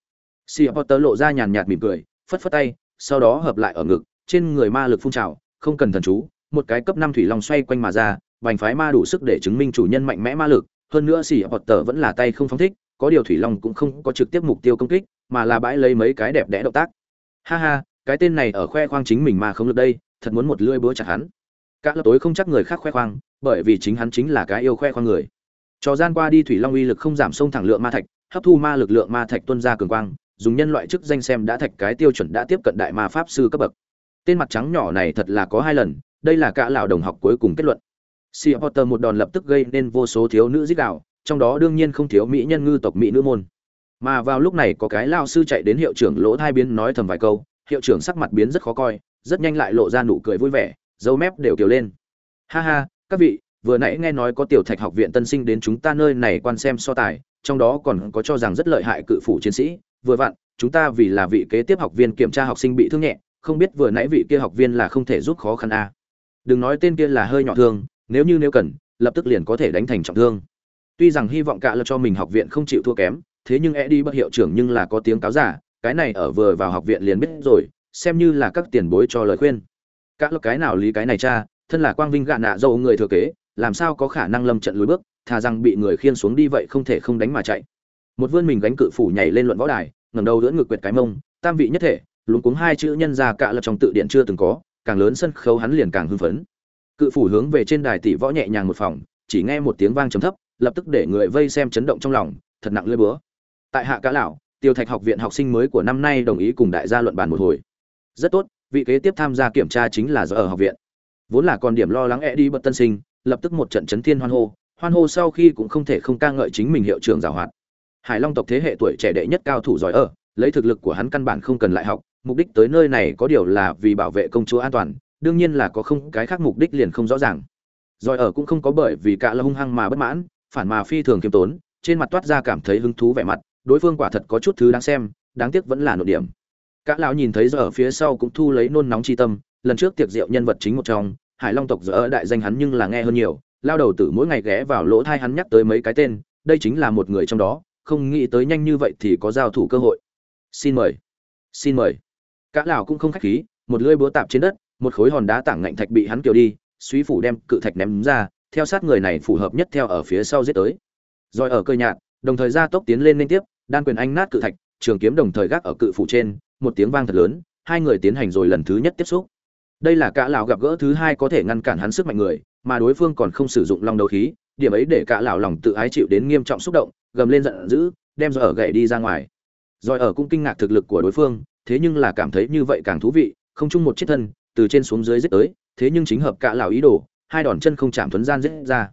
Sir potter lộ ra nhàn nhạt mỉm cười, phất phất tay, sau đó hợp lại ở ngực, trên người ma lực phun trào, không cần thần chú, một cái cấp năm thủy long xoay quanh mà ra, vành phái ma đủ sức để chứng minh chủ nhân mạnh mẽ ma lực, hơn nữa Sir Potter vẫn là tay không phóng thích, có điều thủy long cũng không có trực tiếp mục tiêu công kích, mà là bãi lấy mấy cái đẹp đẽ động tác. Ha ha, cái tên này ở khoe khoang chính mình mà không được đây, thật muốn một lưỡi búa chặt hắn cả lớp tối không chắc người khác khoe khoang bởi vì chính hắn chính là cái yêu khoe khoang người. Trò gian qua đi thủy long uy lực không giảm sông thẳng lượng ma thạch hấp thu ma lực lượng ma thạch tuân ra cường quang dùng nhân loại chức danh xem đã thạch cái tiêu chuẩn đã tiếp cận đại ma pháp sư cấp bậc. Tên mặt trắng nhỏ này thật là có hai lần đây là cả lão đồng học cuối cùng kết luận. Sea Potter một đòn lập tức gây nên vô số thiếu nữ giết đạo, trong đó đương nhiên không thiếu mỹ nhân ngư tộc mỹ nữ môn. Mà vào lúc này có cái lao sư chạy đến hiệu trưởng lỗ thai biến nói thầm vài câu, hiệu trưởng sắc mặt biến rất khó coi, rất nhanh lại lộ ra nụ cười vui vẻ, dấu mép đều kiểu lên. Ha ha, các vị, vừa nãy nghe nói có tiểu thạch học viện tân sinh đến chúng ta nơi này quan xem so tài, trong đó còn có cho rằng rất lợi hại cự phủ chiến sĩ, vừa vặn, chúng ta vì là vị kế tiếp học viên kiểm tra học sinh bị thương nhẹ, không biết vừa nãy vị kia học viên là không thể giúp khó khăn a. À. Đừng nói tên kia là hơi nhỏ thương, nếu như nếu cần lập tức liền có thể đánh thành trọng thương tuy rằng hy vọng cả là cho mình học viện không chịu thua kém thế nhưng e đi bất hiệu trưởng nhưng là có tiếng cáo giả cái này ở vừa vào học viện liền biết rồi xem như là các tiền bối cho lời khuyên các lộc cái nào lý cái này cha, thân là quang vinh gạ nạ dâu người thừa kế, làm sao có khả năng lâm trận lùi bước, thà rằng bị người khiên xuống đi vậy không thể không đánh mà chạy. Một vươn mình gánh cự phủ nhảy lên luận võ đài, ngẩng đầu đỡ ngực quyệt cái mông, tam vị nhất thể, luống cuống hai chữ nhân ra cả lập trong tự điện chưa từng có, càng lớn sân khấu hắn liền càng hưng phấn. Cự phủ hướng về trên đài tỷ võ nhẹ nhàng một phòng, chỉ nghe một tiếng vang trầm thấp, lập tức để người vây xem chấn động trong lòng, thật nặng lưỡi búa. Tại hạ cá lão, tiêu thạch học viện học sinh mới của năm nay đồng ý cùng đại gia luận bàn một hồi. Rất tốt vị kế tiếp tham gia kiểm tra chính là do ở học viện. Vốn là còn điểm lo lắng e đi bật tân sinh, lập tức một trận chấn thiên hoan hô. Hoan hô sau khi cũng không thể không ca ngợi chính mình hiệu trưởng giảo hoạt. Hải long tộc thế hệ tuổi trẻ đệ nhất cao thủ giỏi ở, lấy thực lực của hắn căn bản không cần lại học, mục đích tới nơi này có điều là vì bảo vệ công chúa an toàn, đương nhiên là có không cái khác mục đích liền không rõ ràng. Giỏi ở cũng không có bởi vì cả là hung hăng mà bất mãn, phản mà phi thường kiêm tốn, trên mặt toát ra cảm thấy hứng thú vẻ mặt, đối phương quả thật có chút thứ đáng xem, đáng tiếc vẫn là nội điểm cả lão nhìn thấy giờ ở phía sau cũng thu lấy nôn nóng chi tâm, lần trước tiệc rượu nhân vật chính một trong, hải long tộc giờ ở đại danh hắn nhưng là nghe hơn nhiều, lao đầu tử mỗi ngày ghé vào lỗ thai hắn nhắc tới mấy cái tên, đây chính là một người trong đó, không nghĩ tới nhanh như vậy thì có giao thủ cơ hội. Xin mời xin mời. Cả lão cũng không khách khí, một lưỡi búa tạm trên đất, một khối hòn đá tảng ngạnh thạch bị hắn kiều đi suy phủ đem cự thạch ném ra, theo sát người này phù hợp nhất theo ở phía sau giết tới. Rồi ở cơ nhạt, đồng thời ra tốc tiến lên liên tiếp, đan quyền anh nát cự thạch, trường kiếm đồng thời gác ở cự phủ trên một tiếng vang thật lớn, hai người tiến hành rồi lần thứ nhất tiếp xúc. Đây là cả lão gặp gỡ thứ hai có thể ngăn cản hắn sức mạnh người, mà đối phương còn không sử dụng long đấu khí, điểm ấy để cả lão lòng tự ái chịu đến nghiêm trọng xúc động, gầm lên giận dữ, đem rồi ở gậy đi ra ngoài. Rồi ở cũng kinh ngạc thực lực của đối phương, thế nhưng là cảm thấy như vậy càng thú vị, không chung một chiếc thân, từ trên xuống dưới giết tới, thế nhưng chính hợp cả lão ý đồ, hai đòn chân không chạm thuấn gian giết ra.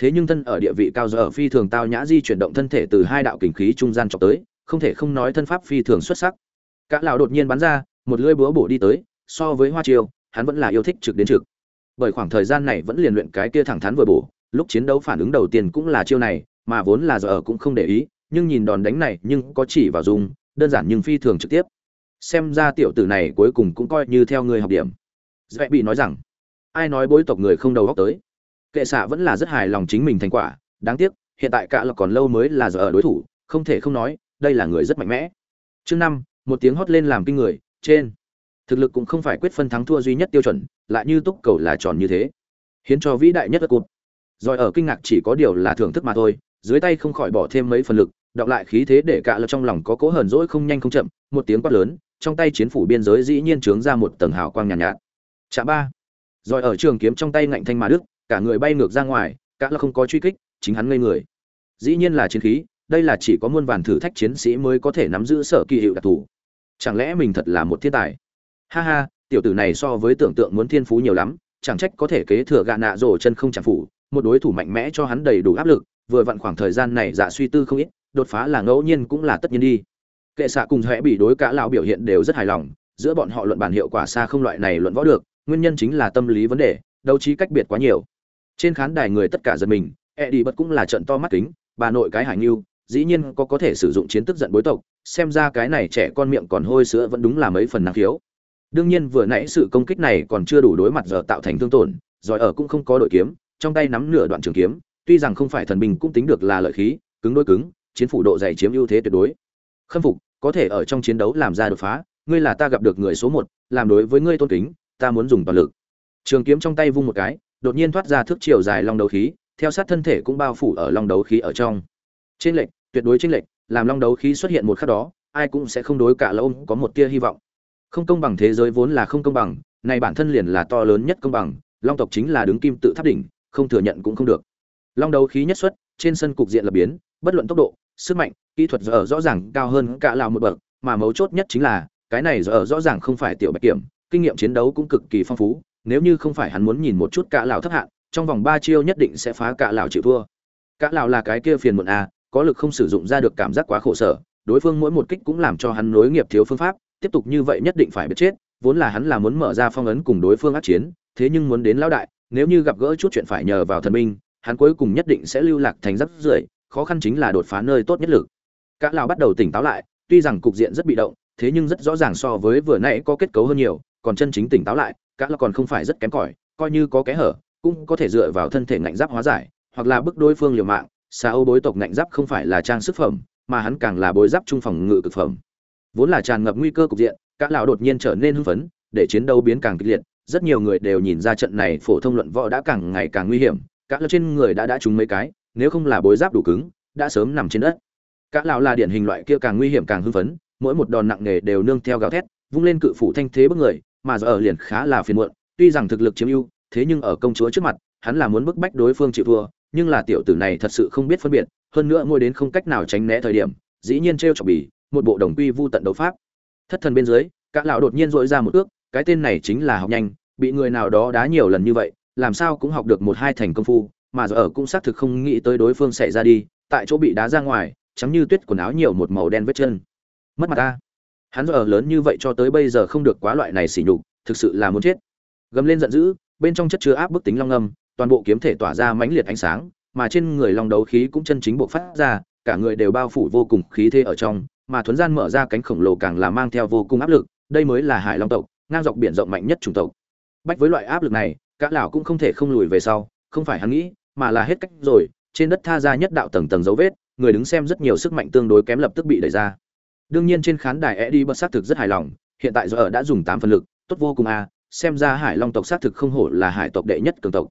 Thế nhưng thân ở địa vị cao giờ phi thường tao nhã di chuyển động thân thể từ hai đạo kình khí trung gian chọc tới, không thể không nói thân pháp phi thường xuất sắc cả lão đột nhiên bắn ra, một lưỡi búa bổ đi tới, so với hoa chiêu, hắn vẫn là yêu thích trực đến trực. Bởi khoảng thời gian này vẫn liền luyện cái kia thẳng thắn vừa bổ, lúc chiến đấu phản ứng đầu tiên cũng là chiêu này, mà vốn là giờ cũng không để ý, nhưng nhìn đòn đánh này nhưng có chỉ vào dùng, đơn giản nhưng phi thường trực tiếp. Xem ra tiểu tử này cuối cùng cũng coi như theo người học điểm. Dễ bị nói rằng, ai nói bối tộc người không đầu góc tới? Kệ xạ vẫn là rất hài lòng chính mình thành quả, đáng tiếc, hiện tại cả là còn lâu mới là giờ ở đối thủ, không thể không nói, đây là người rất mạnh mẽ. Chương năm một tiếng hót lên làm kinh người trên thực lực cũng không phải quyết phân thắng thua duy nhất tiêu chuẩn lại như túc cầu là tròn như thế hiến cho vĩ đại nhất đất cụt rồi ở kinh ngạc chỉ có điều là thưởng thức mà thôi dưới tay không khỏi bỏ thêm mấy phần lực đọc lại khí thế để cả lập trong lòng có cố hờn dỗi không nhanh không chậm một tiếng quát lớn trong tay chiến phủ biên giới dĩ nhiên trướng ra một tầng hào quang nhàn nhạt, nhạt. Chạm ba. Rồi ở trường kiếm trong tay ngạnh thanh mà đức, cả người bay ngược ra ngoài, cả là không có truy kích, chính hắn ngây người. Dĩ nhiên là chiến khí, đây là chỉ có muôn vàn thử thách chiến sĩ mới có thể nắm giữ sở kỳ hiệu đặc thù. Chẳng lẽ mình thật là một thiên tài? Ha ha, tiểu tử này so với tưởng tượng muốn thiên phú nhiều lắm, chẳng trách có thể kế thừa gạ nạ rổ chân không chẳng phủ, một đối thủ mạnh mẽ cho hắn đầy đủ áp lực, vừa vặn khoảng thời gian này dạ suy tư không ít, đột phá là ngẫu nhiên cũng là tất nhiên đi kệ xạ cùng hẽ bị đối cả lão biểu hiện đều rất hài lòng giữa bọn họ luận bản hiệu quả xa không loại này luận võ được nguyên nhân chính là tâm lý vấn đề đấu trí cách biệt quá nhiều trên khán đài người tất cả giật mình e đi bật cũng là trận to mắt kính bà nội cái hải nghiêu dĩ nhiên có có thể sử dụng chiến tức giận bối tộc, xem ra cái này trẻ con miệng còn hôi sữa vẫn đúng là mấy phần năng khiếu. Đương nhiên vừa nãy sự công kích này còn chưa đủ đối mặt giờ tạo thành thương tổn, giỏi ở cũng không có đội kiếm, trong tay nắm nửa đoạn trường kiếm, tuy rằng không phải thần binh cũng tính được là lợi khí, cứng đối cứng, chiến phủ độ dày chiếm ưu thế tuyệt đối. Khâm phục, có thể ở trong chiến đấu làm ra đột phá, ngươi là ta gặp được người số một, làm đối với ngươi tôn kính, ta muốn dùng toàn lực. Trường kiếm trong tay vung một cái, đột nhiên thoát ra thước chiều dài long đấu khí, theo sát thân thể cũng bao phủ ở long đấu khí ở trong. Trên lệnh tuyệt đối chênh lệnh làm long đấu khí xuất hiện một khắc đó, ai cũng sẽ không đối cả lâu có một tia hy vọng. Không công bằng thế giới vốn là không công bằng, này bản thân liền là to lớn nhất công bằng, long tộc chính là đứng kim tự tháp đỉnh, không thừa nhận cũng không được. Long đấu khí nhất xuất, trên sân cục diện là biến, bất luận tốc độ, sức mạnh, kỹ thuật giờ rõ ràng cao hơn cả lão một bậc, mà mấu chốt nhất chính là, cái này giờ rõ ràng không phải tiểu bạch kiểm, kinh nghiệm chiến đấu cũng cực kỳ phong phú, nếu như không phải hắn muốn nhìn một chút cả lão thấp hạng, trong vòng ba chiêu nhất định sẽ phá cả lão chịu thua. Cả lão là cái kia phiền muộn à có lực không sử dụng ra được cảm giác quá khổ sở, đối phương mỗi một kích cũng làm cho hắn nối nghiệp thiếu phương pháp, tiếp tục như vậy nhất định phải biết chết, vốn là hắn là muốn mở ra phong ấn cùng đối phương át chiến, thế nhưng muốn đến lão đại, nếu như gặp gỡ chút chuyện phải nhờ vào thần minh hắn cuối cùng nhất định sẽ lưu lạc thành rất rưởi, khó khăn chính là đột phá nơi tốt nhất lực. Cả lão bắt đầu tỉnh táo lại, tuy rằng cục diện rất bị động, thế nhưng rất rõ ràng so với vừa nãy có kết cấu hơn nhiều, còn chân chính tỉnh táo lại, cả lão còn không phải rất kém cỏi, coi như có kẽ hở, cũng có thể dựa vào thân thể ngạnh giáp hóa giải, hoặc là bức đối phương liều mạng xa âu bối tộc ngạnh giáp không phải là trang sức phẩm, mà hắn càng là bối giáp trung phòng ngự cực phẩm. Vốn là tràn ngập nguy cơ cục diện, cả lão đột nhiên trở nên hưng phấn, để chiến đấu biến càng kịch liệt, rất nhiều người đều nhìn ra trận này phổ thông luận võ đã càng ngày càng nguy hiểm, cả lão trên người đã đã trúng mấy cái, nếu không là bối giáp đủ cứng, đã sớm nằm trên đất. Cả lão là điển hình loại kia càng nguy hiểm càng hưng phấn, mỗi một đòn nặng nề đều nương theo gào thét, vung lên cự phủ thanh thế bức người, mà giờ ở liền khá là phiền muộn, tuy rằng thực lực chiếm ưu, thế nhưng ở công chúa trước mặt, hắn là muốn bức bách đối phương chịu thua nhưng là tiểu tử này thật sự không biết phân biệt, hơn nữa ngồi đến không cách nào tránh né thời điểm, dĩ nhiên trêu chọc bì, một bộ đồng quy vu tận đấu pháp. Thất thần bên dưới các lão đột nhiên dội ra một ước, cái tên này chính là học nhanh, bị người nào đó đá nhiều lần như vậy, làm sao cũng học được một hai thành công phu, mà giờ ở cũng xác thực không nghĩ tới đối phương sẽ ra đi, tại chỗ bị đá ra ngoài chấm như tuyết quần áo nhiều một màu đen vết chân. Mất mặt ta. Hắn giờ lớn như vậy cho tới bây giờ không được quá loại này xỉ nhục, thực sự là muốn chết. Gầm lên giận dữ, bên trong chất chứa áp bức tính long âm toàn bộ kiếm thể tỏa ra mãnh liệt ánh sáng, mà trên người long đấu khí cũng chân chính bộc phát ra, cả người đều bao phủ vô cùng khí thế ở trong, mà thuấn gian mở ra cánh khổng lồ càng là mang theo vô cùng áp lực, đây mới là hải long tộc, ngang dọc biển rộng mạnh nhất chủng tộc. Bách với loại áp lực này, cả lão cũng không thể không lùi về sau, không phải hắn nghĩ, mà là hết cách rồi, trên đất tha ra nhất đạo tầng tầng dấu vết, người đứng xem rất nhiều sức mạnh tương đối kém lập tức bị đẩy ra. Đương nhiên trên khán đài Eddie bất xác thực rất hài lòng, hiện tại giờ ở đã dùng tám phần lực, tốt vô cùng a xem ra hải long tộc xác thực không hổ là hải tộc đệ nhất cường tộc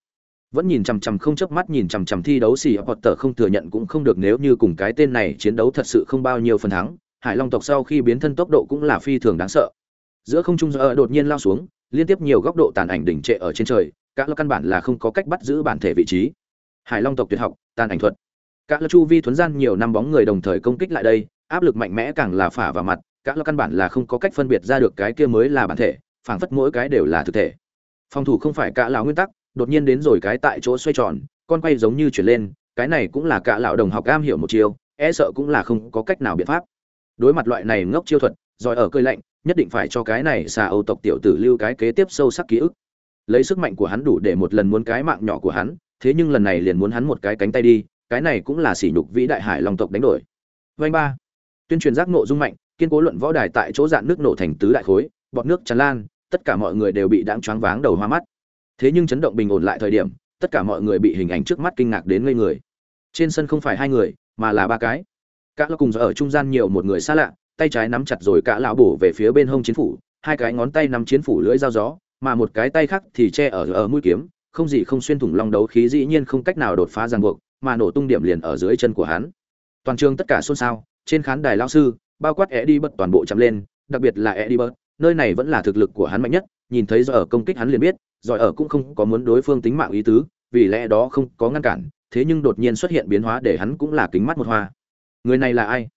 vẫn nhìn chằm chằm không chớp mắt nhìn chằm chằm thi đấu xì Potter không thừa nhận cũng không được nếu như cùng cái tên này chiến đấu thật sự không bao nhiêu phần thắng. Hải long tộc sau khi biến thân tốc độ cũng là phi thường đáng sợ. Giữa không trung giờ đột nhiên lao xuống, liên tiếp nhiều góc độ tàn ảnh đỉnh trệ ở trên trời các căn bản là không có cách bắt giữ bản thể vị trí. Hải long tộc tuyệt học, tàn ảnh thuật. Các chu vi thuấn gian nhiều năm bóng người đồng thời công kích lại đây, áp lực mạnh mẽ càng là phả vào mặt các căn bản là không có cách phân biệt ra được cái kia mới là bản thể, phảng phất mỗi cái đều là thực thể. Phòng thủ không phải cả lão nguyên tắc đột nhiên đến rồi cái tại chỗ xoay tròn, con quay giống như chuyển lên, cái này cũng là cả lão đồng học am hiểu một chiêu e sợ cũng là không có cách nào biện pháp. Đối mặt loại này ngốc chiêu thuật, giỏi ở cơi lạnh, nhất định phải cho cái này xà âu tộc tiểu tử lưu cái kế tiếp sâu sắc ký ức. Lấy sức mạnh của hắn đủ để một lần muốn cái mạng nhỏ của hắn, thế nhưng lần này liền muốn hắn một cái cánh tay đi, cái này cũng là sỉ nhục vĩ đại hải long tộc đánh đổi. Vanh ba. Tuyên truyền giác nộ dung mạnh, kiên cố luận võ đài tại chỗ dạn nước nổ thành tứ đại khối, bọt nước tràn lan, tất cả mọi người đều bị đáng choáng váng đầu hoa mắt thế nhưng chấn động bình ổn lại thời điểm, tất cả mọi người bị hình ảnh trước mắt kinh ngạc đến ngây người. Trên sân không phải hai người, mà là ba cái. Cả lão cùng ở trung gian nhiều một người xa lạ, tay trái nắm chặt rồi cả lão bổ về phía bên hông chiến phủ, hai cái ngón tay nắm chiến phủ lưỡi dao gió, mà một cái tay khác thì che ở ở mũi kiếm, không gì không xuyên thủng long đấu khí dĩ nhiên không cách nào đột phá ràng buộc, mà nổ tung điểm liền ở dưới chân của hắn. Toàn trường tất cả xôn xao, trên khán đài lão sư, bao quát é đi bật toàn bộ chạm lên, đặc biệt là é đi bật nơi này vẫn là thực lực của hắn mạnh nhất, nhìn thấy do ở công kích hắn liền biết giỏi ở cũng không có muốn đối phương tính mạng ý tứ, vì lẽ đó không có ngăn cản, thế nhưng đột nhiên xuất hiện biến hóa để hắn cũng là kính mắt một hoa. Người này là ai?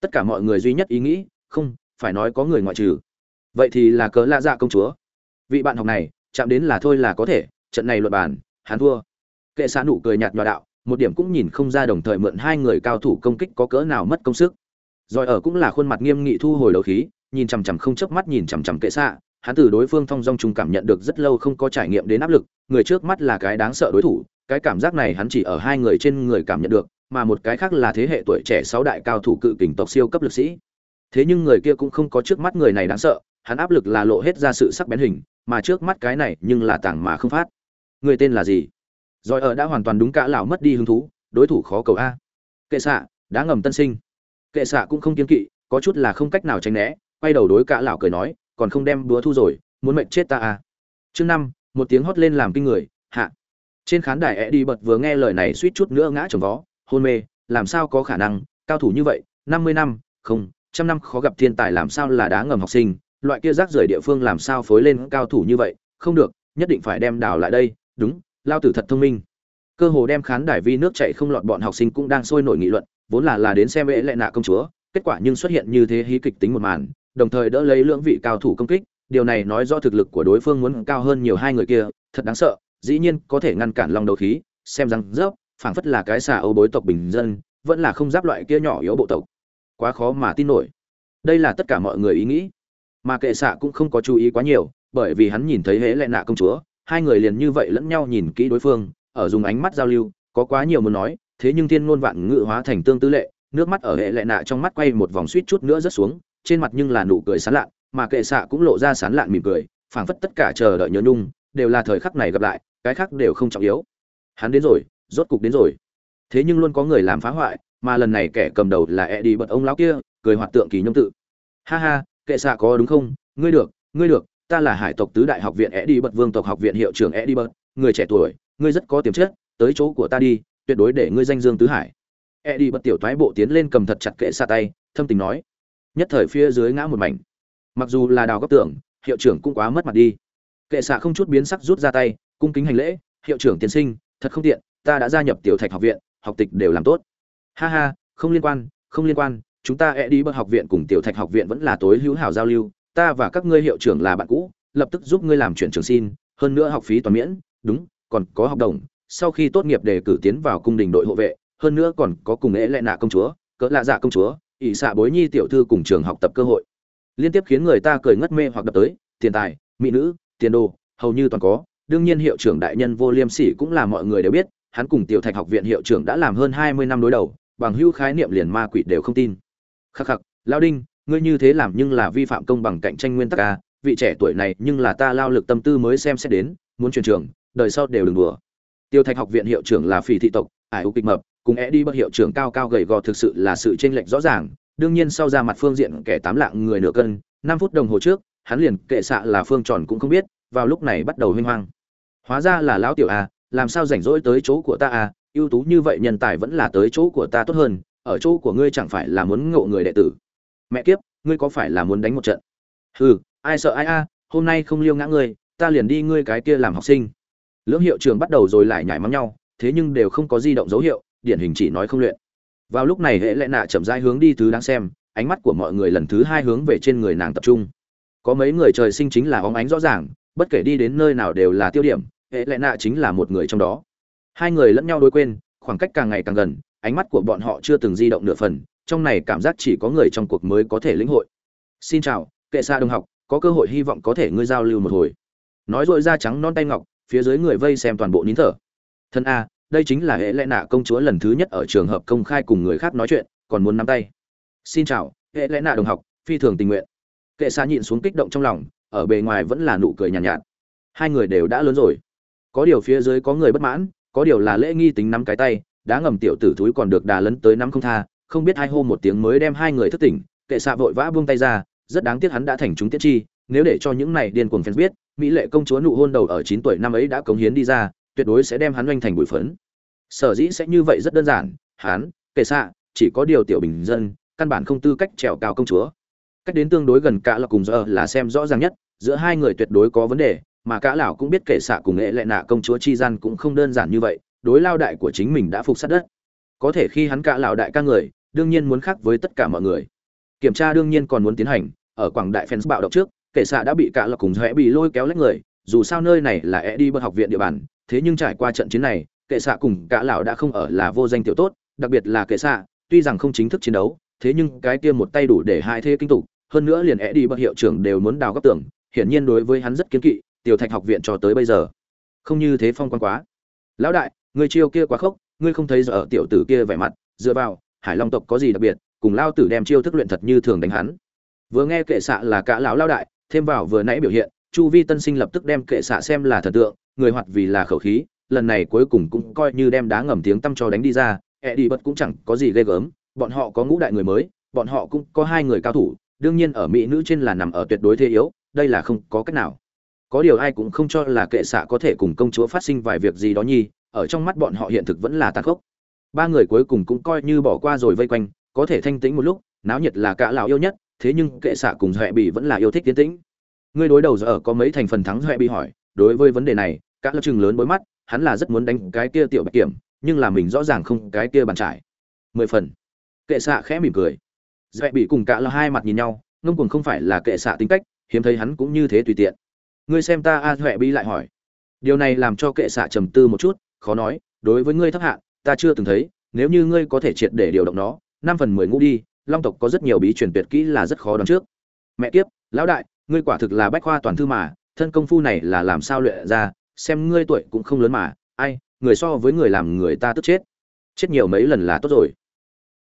Tất cả mọi người duy nhất ý nghĩ, không, phải nói có người ngoại trừ. Vậy thì là cớ lạ dạ công chúa. Vị bạn học này, chạm đến là thôi là có thể, trận này luật bàn, hắn thua. Kệ xa nụ cười nhạt nhòa đạo, một điểm cũng nhìn không ra đồng thời mượn hai người cao thủ công kích có cỡ nào mất công sức. Rồi ở cũng là khuôn mặt nghiêm nghị thu hồi đầu khí, nhìn chằm chằm không chớp mắt nhìn chằm chằm kệ xạ hắn từ đối phương thông dong trùng cảm nhận được rất lâu không có trải nghiệm đến áp lực, người trước mắt là cái đáng sợ đối thủ, cái cảm giác này hắn chỉ ở hai người trên người cảm nhận được, mà một cái khác là thế hệ tuổi trẻ sáu đại cao thủ cự kình tộc siêu cấp lực sĩ. Thế nhưng người kia cũng không có trước mắt người này đáng sợ, hắn áp lực là lộ hết ra sự sắc bén hình, mà trước mắt cái này nhưng là tảng mà không phát. Người tên là gì? Rồi ở đã hoàn toàn đúng cả lão mất đi hứng thú, đối thủ khó cầu a. Kệ xạ, đã ngầm tân sinh. Kệ xạ cũng không kiên kỵ, có chút là không cách nào tránh né, quay đầu đối cả lão cười nói còn không đem búa thu rồi, muốn mệnh chết ta à? Chương năm, một tiếng hót lên làm kinh người, hạ. Trên khán đài e đi bật vừa nghe lời này suýt chút nữa ngã trồng vó, hôn mê, làm sao có khả năng, cao thủ như vậy, năm mươi năm, không, trăm năm khó gặp thiên tài làm sao là đá ngầm học sinh, loại kia rác rưởi địa phương làm sao phối lên cao thủ như vậy, không được, nhất định phải đem đào lại đây, đúng, lao tử thật thông minh. Cơ hồ đem khán đài vi nước chạy không lọt bọn học sinh cũng đang sôi nổi nghị luận, vốn là là đến xem ễ lệ nạ công chúa, kết quả nhưng xuất hiện như thế hí kịch tính một màn đồng thời đỡ lấy lưỡng vị cao thủ công kích. Điều này nói rõ thực lực của đối phương muốn cao hơn nhiều hai người kia, thật đáng sợ. Dĩ nhiên có thể ngăn cản lòng đầu khí. Xem rằng rớp phảng phất là cái xà âu bối tộc bình dân, vẫn là không giáp loại kia nhỏ yếu bộ tộc. Quá khó mà tin nổi. Đây là tất cả mọi người ý nghĩ. Mà kệ xạ cũng không có chú ý quá nhiều, bởi vì hắn nhìn thấy hễ lệ nạ công chúa, hai người liền như vậy lẫn nhau nhìn kỹ đối phương, ở dùng ánh mắt giao lưu, có quá nhiều muốn nói, thế nhưng thiên ngôn vạn ngữ hóa thành tương tư lệ, nước mắt ở hệ lệ nạ trong mắt quay một vòng suýt chút nữa rớt xuống trên mặt nhưng là nụ cười sán lạn, mà kệ xạ cũng lộ ra sán lạn mỉm cười, phảng phất tất cả chờ đợi nhớ nhung, đều là thời khắc này gặp lại, cái khác đều không trọng yếu. Hắn đến rồi, rốt cục đến rồi. Thế nhưng luôn có người làm phá hoại, mà lần này kẻ cầm đầu là e đi bật ông lão kia, cười hoạt tượng kỳ nhông tự. Ha ha, kệ xạ có đúng không? Ngươi được ngươi được, ta là hải tộc tứ đại học viện e đi bật, vương tộc học viện hiệu trưởng e đi bật, người trẻ tuổi, ngươi rất có tiềm chất, tới chỗ của ta đi, tuyệt đối để ngươi danh dương tứ hải. E đi bật tiểu thoái bộ tiến lên cầm thật chặt kệ xạ tay, thâm tình nói nhất thời phía dưới ngã một mảnh. Mặc dù là đào góc tưởng hiệu trưởng cũng quá mất mặt đi. Kệ xạ không chút biến sắc rút ra tay, cung kính hành lễ, hiệu trưởng tiên sinh, thật không tiện, ta đã gia nhập tiểu thạch học viện, học tịch đều làm tốt. Ha ha, không liên quan, không liên quan, chúng ta e đi bậc học viện cùng tiểu thạch học viện vẫn là tối hữu hảo giao lưu, ta và các ngươi hiệu trưởng là bạn cũ, lập tức giúp ngươi làm chuyển trường xin, hơn nữa học phí toàn miễn, đúng, còn có học đồng, sau khi tốt nghiệp đề cử tiến vào cung đình đội hộ vệ, hơn nữa còn có cùng ế lệ nạ công chúa, cỡ lạ dạ công chúa ỷ xạ bối nhi tiểu thư cùng trường học tập cơ hội. Liên tiếp khiến người ta cười ngất mê hoặc đập tới, tiền tài, mỹ nữ, tiền đồ, hầu như toàn có. Đương nhiên hiệu trưởng đại nhân vô liêm sỉ cũng là mọi người đều biết, hắn cùng tiểu thạch học viện hiệu trưởng đã làm hơn hai mươi năm đối đầu, bằng hữu khái niệm liền ma quỷ đều không tin. Khắc khắc, lao đinh, ngươi như thế làm nhưng là vi phạm công bằng cạnh tranh nguyên tắc a vị trẻ tuổi này nhưng là ta lao lực tâm tư mới xem xét đến, muốn truyền trường, đời sau đều đừng đùa. Tiêu thạch học viện hiệu trưởng là phỉ thị tộc, ải ưu kịch mập cùng é đi bất hiệu trưởng cao cao gầy gò thực sự là sự chênh lệch rõ ràng. Đương nhiên sau ra mặt phương diện kẻ tám lạng người nửa cân, năm phút đồng hồ trước, hắn liền kệ xạ là phương tròn cũng không biết, vào lúc này bắt đầu huynh hoang. Hóa ra là lão tiểu a, làm sao rảnh rỗi tới chỗ của ta a, ưu tú như vậy nhân tài vẫn là tới chỗ của ta tốt hơn, ở chỗ của ngươi chẳng phải là muốn ngộ người đệ tử. Mẹ kiếp, ngươi có phải là muốn đánh một trận? Hừ, ai sợ ai a, hôm nay không liêu ngã ngươi, ta liền đi ngươi cái kia làm học sinh. Lưỡng hiệu trường bắt đầu rồi lại nhảy mắng nhau, thế nhưng đều không có di động dấu hiệu điển hình chỉ nói không luyện. Vào lúc này hệ lẽ nạ chậm rãi hướng đi thứ đáng xem, ánh mắt của mọi người lần thứ hai hướng về trên người nàng tập trung. Có mấy người trời sinh chính là óng ánh rõ ràng, bất kể đi đến nơi nào đều là tiêu điểm, hệ lẽ nạ chính là một người trong đó. Hai người lẫn nhau đối quên, khoảng cách càng ngày càng gần, ánh mắt của bọn họ chưa từng di động nửa phần, trong này cảm giác chỉ có người trong cuộc mới có thể lĩnh hội. Xin chào, kệ xa đồng học, có cơ hội hy vọng có thể ngươi giao lưu một hồi. Nói rồi da trắng non tay ngọc, phía dưới người vây xem toàn bộ nín thở. Thân a đây chính là hệ lẽ nạ công chúa lần thứ nhất ở trường hợp công khai cùng người khác nói chuyện còn muốn nắm tay. Xin chào hệ lẽ nạ đồng học phi thường tình nguyện. Kệ xa nhịn xuống kích động trong lòng ở bề ngoài vẫn là nụ cười nhàn nhạt, nhạt. Hai người đều đã lớn rồi. Có điều phía dưới có người bất mãn có điều là lễ nghi tính nắm cái tay đá ngầm tiểu tử thúi còn được đà lấn tới năm không tha không biết hai hô một tiếng mới đem hai người thức tỉnh kệ xạ vội vã buông tay ra rất đáng tiếc hắn đã thành chúng tiết chi nếu để cho những này điên cuồng fans biết mỹ lệ công chúa nụ hôn đầu ở chín tuổi năm ấy đã cống hiến đi ra tuyệt đối sẽ đem hắn oanh thành bụi phấn. Sở dĩ sẽ như vậy rất đơn giản, hắn, kệ xạ, chỉ có điều tiểu bình dân, căn bản không tư cách trèo cao công chúa. Cách đến tương đối gần cả là cùng giờ là xem rõ ràng nhất, giữa hai người tuyệt đối có vấn đề, mà cả lão cũng biết kệ xạ cùng nghệ lệ nạ công chúa chi gian cũng không đơn giản như vậy, đối lao đại của chính mình đã phục sát đất. Có thể khi hắn cả lão đại ca người, đương nhiên muốn khác với tất cả mọi người. Kiểm tra đương nhiên còn muốn tiến hành, ở quảng đại fans bạo động trước, kệ xạ đã bị cả là cùng rẽ bị lôi kéo lách người, dù sao nơi này là e đi bậc học viện địa bàn thế nhưng trải qua trận chiến này, kệ xạ cùng cả lão đã không ở là vô danh tiểu tốt, đặc biệt là kệ xạ, tuy rằng không chính thức chiến đấu, thế nhưng cái kia một tay đủ để hai thế kinh tục hơn nữa liền e đi bậc hiệu trưởng đều muốn đào góc tưởng hiển nhiên đối với hắn rất kiến kỵ, tiểu thạch học viện cho tới bây giờ. Không như thế phong quan quá. Lão đại, người chiêu kia quá khốc, ngươi không thấy giờ ở tiểu tử kia vẻ mặt, dựa vào, hải long tộc có gì đặc biệt, cùng lao tử đem chiêu thức luyện thật như thường đánh hắn. Vừa nghe kệ xạ là cả lão lao đại, thêm vào vừa nãy biểu hiện, chu vi tân sinh lập tức đem kệ xạ xem là thần tượng người hoạt vì là khẩu khí, lần này cuối cùng cũng coi như đem đá ngầm tiếng tăm cho đánh đi ra e đi bất cũng chẳng có gì ghê gớm, bọn họ có ngũ đại người mới, bọn họ cũng có hai người cao thủ, đương nhiên ở mỹ nữ trên là nằm ở tuyệt đối thế yếu, đây là không có cách nào. Có điều ai cũng không cho là kệ xạ có thể cùng công chúa phát sinh vài việc gì đó nhi, ở trong mắt bọn họ hiện thực vẫn là tàn khốc. Ba người cuối cùng cũng coi như bỏ qua rồi vây quanh, có thể thanh tĩnh một lúc, náo nhiệt là cả lão yêu nhất, thế nhưng kệ xạ cùng huệ bị vẫn là yêu thích tiến tĩnh. Ngươi đối đầu giờ ở có mấy thành phần thắng huệ bị hỏi, đối với vấn đề này các lập trường lớn bối mắt, hắn là rất muốn đánh cái kia tiểu bạch kiểm, nhưng là mình rõ ràng không cái kia bàn trải. Mười phần. Kệ xạ khẽ mỉm cười. Dạ huệ bị cùng cả là hai mặt nhìn nhau, ngông cuồng không phải là kệ xạ tính cách, hiếm thấy hắn cũng như thế tùy tiện. Ngươi xem ta a dạ huệ bị lại hỏi. Điều này làm cho kệ xạ trầm tư một chút, khó nói, đối với ngươi thấp hạ, ta chưa từng thấy, nếu như ngươi có thể triệt để điều động nó, năm phần mười ngũ đi, long tộc có rất nhiều bí truyền tuyệt kỹ là rất khó đoán trước. Mẹ kiếp, lão đại, ngươi quả thực là bách khoa toàn thư mà, thân công phu này là làm sao luyện ra xem ngươi tuổi cũng không lớn mà, ai, người so với người làm người ta tức chết. Chết nhiều mấy lần là tốt rồi.